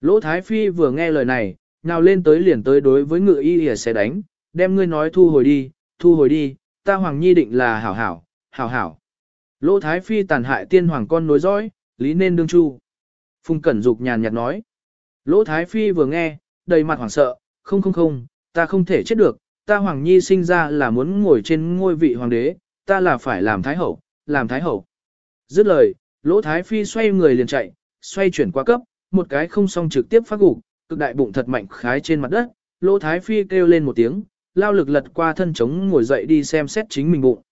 Lỗ Thái Phi vừa nghe lời này, nào lên tới liền tới đối với ngự y thì sẽ đánh, đem ngươi nói thu hồi đi, thu hồi đi, ta Hoàng Nhi định là hảo hảo, hảo hảo. Lỗ Thái Phi tàn hại tiên hoàng con nối dõi, lý nên đương chu. Phùng Cẩn Dục nhàn nhạt nói. Lỗ Thái Phi vừa nghe, đầy mặt hoảng sợ, không không không, ta không thể chết được, ta Hoàng Nhi sinh ra là muốn ngồi trên ngôi vị hoàng đế, ta là phải làm Thái Hậu, làm Thái Hậu. Dứt lời, Lỗ Thái Phi xoay người liền chạy, xoay chuyển qua cấp, một cái không xong trực tiếp phát gục, cực đại bụng thật mạnh khái trên mặt đất, Lỗ Thái Phi kêu lên một tiếng, lao lực lật qua thân chống ngồi dậy đi xem xét chính mình bụng.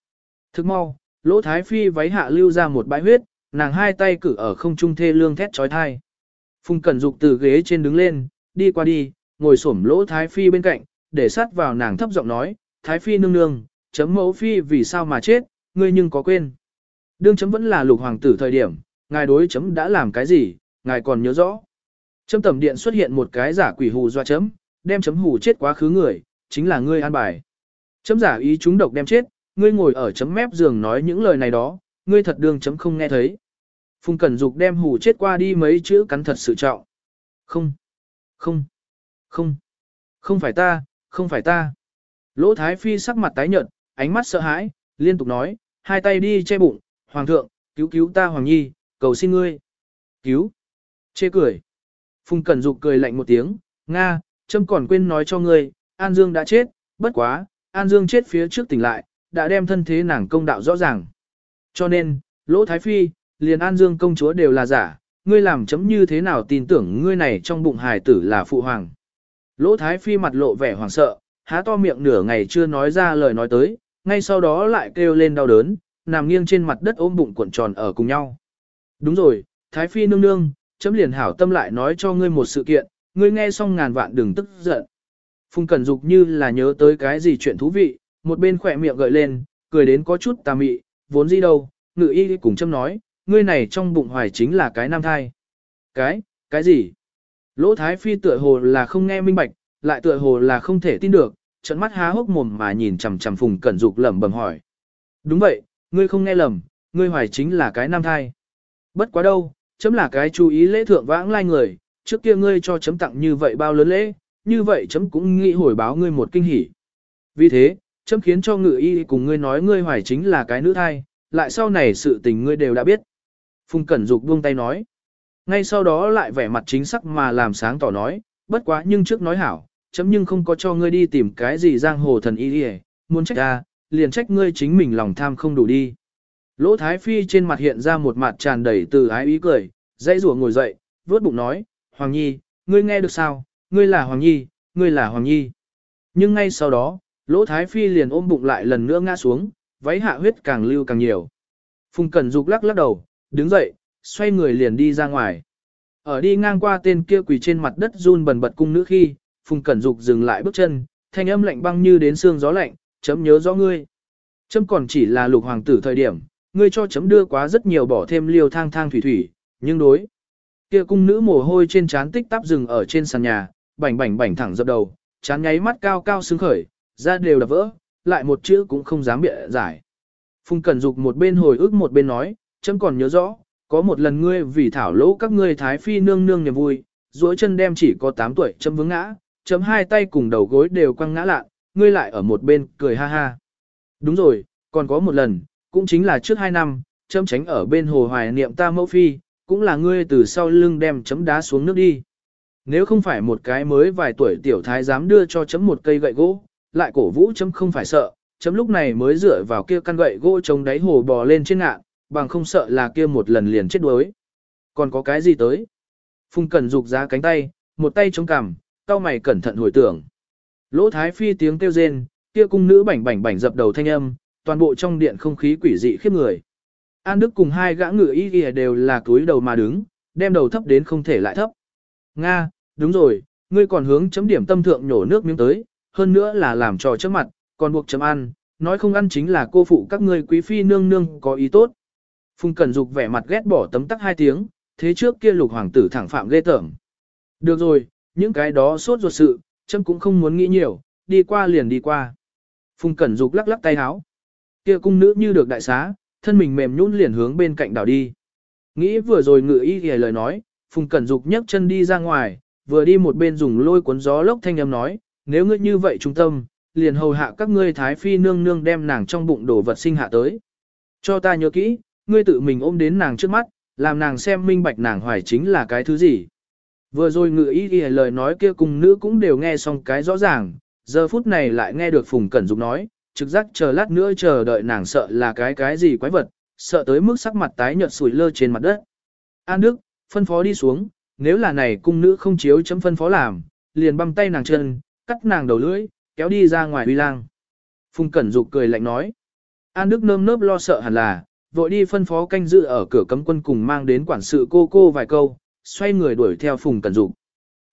Thức mau, Lỗ Thái Phi váy hạ lưu ra một bãi huyết, nàng hai tay cử ở không trung thê lương thét trói thai. Phùng Cẩn Dục từ ghế trên đứng lên, đi qua đi, ngồi xổm lỗ Thái Phi bên cạnh, để sát vào nàng thấp giọng nói, Thái Phi nương nương, chấm mẫu Phi vì sao mà chết, ngươi nhưng có quên. Đương chấm vẫn là lục hoàng tử thời điểm, ngài đối chấm đã làm cái gì, ngài còn nhớ rõ. Chấm tầm điện xuất hiện một cái giả quỷ hù doa chấm, đem chấm hù chết quá khứ người, chính là ngươi an bài. Chấm giả ý chúng độc đem chết, ngươi ngồi ở chấm mép giường nói những lời này đó, ngươi thật đương chấm không nghe thấy. Phùng Cẩn Dục đem hù chết qua đi mấy chữ cắn thật sự trọng. Không, không, không, không phải ta, không phải ta. Lỗ Thái Phi sắc mặt tái nhợt, ánh mắt sợ hãi, liên tục nói, hai tay đi che bụng, Hoàng thượng, cứu cứu ta Hoàng Nhi, cầu xin ngươi. Cứu. Chê cười. Phùng Cẩn Dục cười lạnh một tiếng, Nga, châm còn quên nói cho ngươi, An Dương đã chết, bất quá, An Dương chết phía trước tỉnh lại, đã đem thân thế nàng công đạo rõ ràng. Cho nên, Lỗ Thái Phi, liền An Dương công chúa đều là giả, ngươi làm chấm như thế nào tin tưởng ngươi này trong bụng hài tử là phụ hoàng. Lỗ Thái Phi mặt lộ vẻ hoảng sợ, há to miệng nửa ngày chưa nói ra lời nói tới, ngay sau đó lại kêu lên đau đớn, nằm nghiêng trên mặt đất ôm bụng cuộn tròn ở cùng nhau. Đúng rồi, Thái Phi nương nương, chấm liền hảo tâm lại nói cho ngươi một sự kiện, ngươi nghe xong ngàn vạn đừng tức giận. Phùng Cẩn Dục như là nhớ tới cái gì chuyện thú vị, một bên khỏe miệng gợi lên, cười đến có chút tà mị, vốn gì đâu, ngự y cùng châm nói, ngươi này trong bụng hoài chính là cái nam thai. Cái, cái gì? Lỗ Thái Phi tựa hồ là không nghe minh bạch, lại tựa hồ là không thể tin được, trận mắt há hốc mồm mà nhìn chằm chằm Phùng Cẩn Dục lẩm bẩm hỏi. Đúng vậy, ngươi không nghe lầm, ngươi hoài chính là cái nam thai. Bất quá đâu, chấm là cái chú ý lễ thượng vãng lai người, trước kia ngươi cho chấm tặng như vậy bao lớn lễ, như vậy chấm cũng nghĩ hồi báo ngươi một kinh hỉ. Vì thế, chấm khiến cho ngự y cùng ngươi nói ngươi hoài chính là cái nữ thai, lại sau này sự tình ngươi đều đã biết. Phùng Cẩn Dục buông tay nói. Ngay sau đó lại vẻ mặt chính sắc mà làm sáng tỏ nói, bất quá nhưng trước nói hảo, chấm nhưng không có cho ngươi đi tìm cái gì giang hồ thần y đi muốn trách ta, liền trách ngươi chính mình lòng tham không đủ đi. Lỗ Thái Phi trên mặt hiện ra một mặt tràn đầy từ ái ý cười, dãy rủa ngồi dậy, vớt bụng nói, Hoàng Nhi, ngươi nghe được sao, ngươi là Hoàng Nhi, ngươi là Hoàng Nhi. Nhưng ngay sau đó, Lỗ Thái Phi liền ôm bụng lại lần nữa ngã xuống, váy hạ huyết càng lưu càng nhiều. Phùng Cẩn Dục lắc lắc đầu, đứng dậy, xoay người liền đi ra ngoài. Ở đi ngang qua tên kia quỳ trên mặt đất run bần bật cung nữ khi, Phùng Cẩn Dục dừng lại bước chân, thanh âm lạnh băng như đến xương gió lạnh, chấm nhớ rõ ngươi. Chấm còn chỉ là lục hoàng tử thời điểm, ngươi cho chấm đưa quá rất nhiều bỏ thêm liều thang thang thủy thủy, nhưng đối. Kia cung nữ mồ hôi trên trán tích tắp rừng ở trên sàn nhà, bảnh bảnh bảnh thẳng dập đầu, chán nháy mắt cao cao sướng khởi, ra đều đập vỡ, lại một chữ cũng không dám bịa giải. Phùng Cẩn Dục một bên hồi ức một bên nói, chấm còn nhớ rõ, có một lần ngươi vì thảo lỗ các ngươi thái phi nương nương niềm vui, duỗi chân đem chỉ có 8 tuổi chấm vướng ngã, chấm hai tay cùng đầu gối đều quăng ngã lạ, ngươi lại ở một bên cười ha ha. Đúng rồi, còn có một lần, cũng chính là trước hai năm, chấm tránh ở bên hồ hoài niệm ta mẫu phi, cũng là ngươi từ sau lưng đem chấm đá xuống nước đi. Nếu không phải một cái mới vài tuổi tiểu thái dám đưa cho chấm một cây gậy gỗ, lại cổ vũ chấm không phải sợ, chấm lúc này mới dựa vào kia căn gậy gỗ chống đáy hồ bò lên trên ngạn, bằng không sợ là kia một lần liền chết đuối. Còn có cái gì tới? Phùng Cẩn rục ra cánh tay, một tay chống cằm, cao mày cẩn thận hồi tưởng. Lỗ Thái Phi tiếng kêu rên, kia cung nữ bảnh bảnh bảnh dập đầu thanh âm, toàn bộ trong điện không khí quỷ dị khiếp người. An Đức cùng hai gã ngựa y y đều là túi đầu mà đứng, đem đầu thấp đến không thể lại thấp. Nga, đúng rồi, ngươi còn hướng chấm điểm tâm thượng nhổ nước miếng tới, hơn nữa là làm trò trước mặt, còn buộc chấm ăn, nói không ăn chính là cô phụ các ngươi quý phi nương nương có ý tốt. Phùng Cẩn Dục vẻ mặt ghét bỏ tấm tắc hai tiếng, thế trước kia lục hoàng tử thẳng phạm ghê tởm. Được rồi, những cái đó sốt ruột sự, chấm cũng không muốn nghĩ nhiều, đi qua liền đi qua. Phùng Cẩn Dục lắc lắc tay áo. Kia cung nữ như được đại xá, thân mình mềm nhũn liền hướng bên cạnh đảo đi. Nghĩ vừa rồi ngự y hề lời nói, Phùng Cẩn Dục nhấc chân đi ra ngoài, vừa đi một bên dùng lôi cuốn gió lốc thanh âm nói, nếu ngươi như vậy trung tâm, liền hầu hạ các ngươi thái phi nương nương đem nàng trong bụng đổ vật sinh hạ tới. Cho ta nhớ kỹ, ngươi tự mình ôm đến nàng trước mắt, làm nàng xem minh bạch nàng hoài chính là cái thứ gì. Vừa rồi ngự ý ghi lời nói kia cùng nữ cũng đều nghe xong cái rõ ràng, giờ phút này lại nghe được Phùng Cẩn Dục nói, trực giác chờ lát nữa chờ đợi nàng sợ là cái cái gì quái vật, sợ tới mức sắc mặt tái nhợt sủi lơ trên mặt đất. An Đức, phân phó đi xuống, nếu là này cung nữ không chiếu chấm phân phó làm, liền băm tay nàng chân, cắt nàng đầu lưỡi, kéo đi ra ngoài uy lang. Phùng Cẩn Dục cười lạnh nói. An Đức nơm nớp lo sợ hẳn là, vội đi phân phó canh giữ ở cửa cấm quân cùng mang đến quản sự cô cô vài câu, xoay người đuổi theo Phùng Cẩn Dục.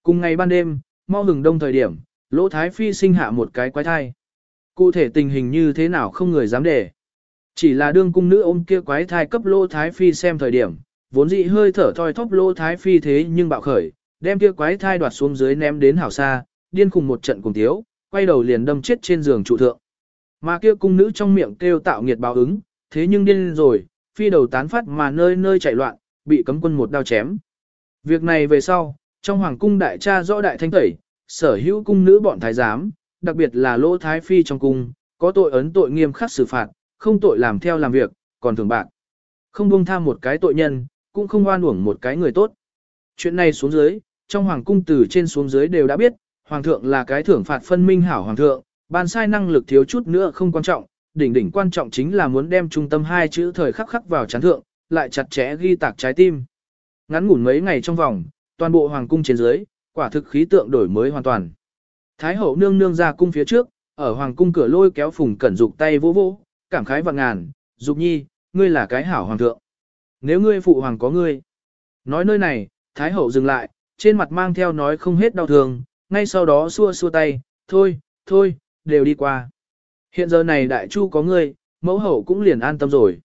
Cùng ngày ban đêm, mau hừng đông thời điểm, Lỗ Thái Phi sinh hạ một cái quái thai. Cụ thể tình hình như thế nào không người dám để. Chỉ là đương cung nữ ôm kia quái thai cấp Lỗ Thái Phi xem thời điểm, vốn dị hơi thở thoi thóp Lỗ Thái Phi thế nhưng bạo khởi, đem kia quái thai đoạt xuống dưới ném đến hảo xa, điên khùng một trận cùng thiếu, quay đầu liền đâm chết trên giường trụ thượng. Mà kia cung nữ trong miệng kêu tạo nghiệt báo ứng, thế nhưng điên rồi, phi đầu tán phát mà nơi nơi chạy loạn, bị cấm quân một đao chém. Việc này về sau, trong hoàng cung đại cha rõ đại thanh tẩy, sở hữu cung nữ bọn thái giám, đặc biệt là lỗ thái phi trong cung, có tội ấn tội nghiêm khắc xử phạt, không tội làm theo làm việc, còn thường bạc. Không buông tham một cái tội nhân, cũng không oan uổng một cái người tốt. Chuyện này xuống dưới, trong hoàng cung từ trên xuống dưới đều đã biết, hoàng thượng là cái thưởng phạt phân minh hảo hoàng thượng, ban sai năng lực thiếu chút nữa không quan trọng, đỉnh đỉnh quan trọng chính là muốn đem trung tâm hai chữ thời khắc khắc vào chán thượng, lại chặt chẽ ghi tạc trái tim. Ngắn ngủn mấy ngày trong vòng, toàn bộ hoàng cung trên dưới, quả thực khí tượng đổi mới hoàn toàn. Thái hậu nương nương ra cung phía trước, ở hoàng cung cửa lôi kéo phùng cẩn dục tay vỗ vỗ, cảm khái vạn ngàn, dục nhi, ngươi là cái hảo hoàng thượng. Nếu ngươi phụ hoàng có ngươi. Nói nơi này, thái hậu dừng lại, trên mặt mang theo nói không hết đau thương, ngay sau đó xua xua tay, thôi, thôi, đều đi qua. Hiện giờ này đại chu có ngươi, mẫu hậu cũng liền an tâm rồi.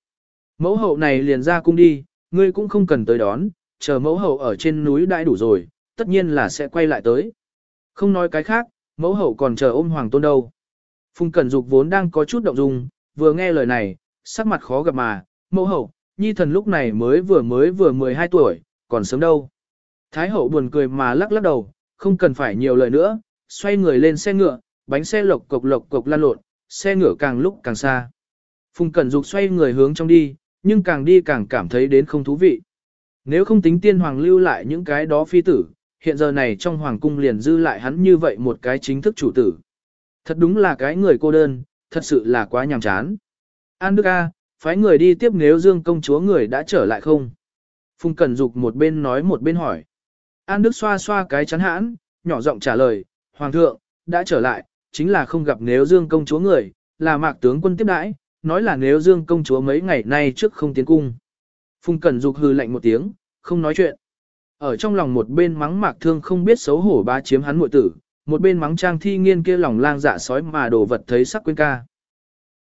Mẫu hậu này liền ra cung đi, ngươi cũng không cần tới đón, chờ mẫu hậu ở trên núi đãi đủ rồi, tất nhiên là sẽ quay lại tới. Không nói cái khác, mẫu hậu còn chờ ôm hoàng tôn đâu. Phùng Cẩn Dục vốn đang có chút động dung, vừa nghe lời này, sắc mặt khó gặp mà, mẫu hậu, nhi thần lúc này mới vừa mới vừa 12 tuổi, còn sớm đâu. Thái hậu buồn cười mà lắc lắc đầu, không cần phải nhiều lời nữa, xoay người lên xe ngựa, bánh xe lộc cộc lộc cộc lan lộn, xe ngựa càng lúc càng xa. Phùng Cẩn Dục xoay người hướng trong đi, nhưng càng đi càng cảm thấy đến không thú vị. Nếu không tính tiên hoàng lưu lại những cái đó phi tử, hiện giờ này trong hoàng cung liền dư lại hắn như vậy một cái chính thức chủ tử. Thật đúng là cái người cô đơn, thật sự là quá nhàm chán. An Đức A, phái người đi tiếp nếu Dương công chúa người đã trở lại không? Phùng Cẩn Dục một bên nói một bên hỏi. An Đức xoa xoa cái chắn hãn, nhỏ giọng trả lời, Hoàng thượng, đã trở lại, chính là không gặp nếu Dương công chúa người, là mạc tướng quân tiếp đãi, nói là nếu Dương công chúa mấy ngày nay trước không tiến cung. Phùng Cẩn Dục hừ lạnh một tiếng, không nói chuyện. Ở trong lòng một bên mắng mạc thương không biết xấu hổ ba chiếm hắn muội tử, một bên mắng trang thi nghiên kia lòng lang dạ sói mà đồ vật thấy sắc quên ca.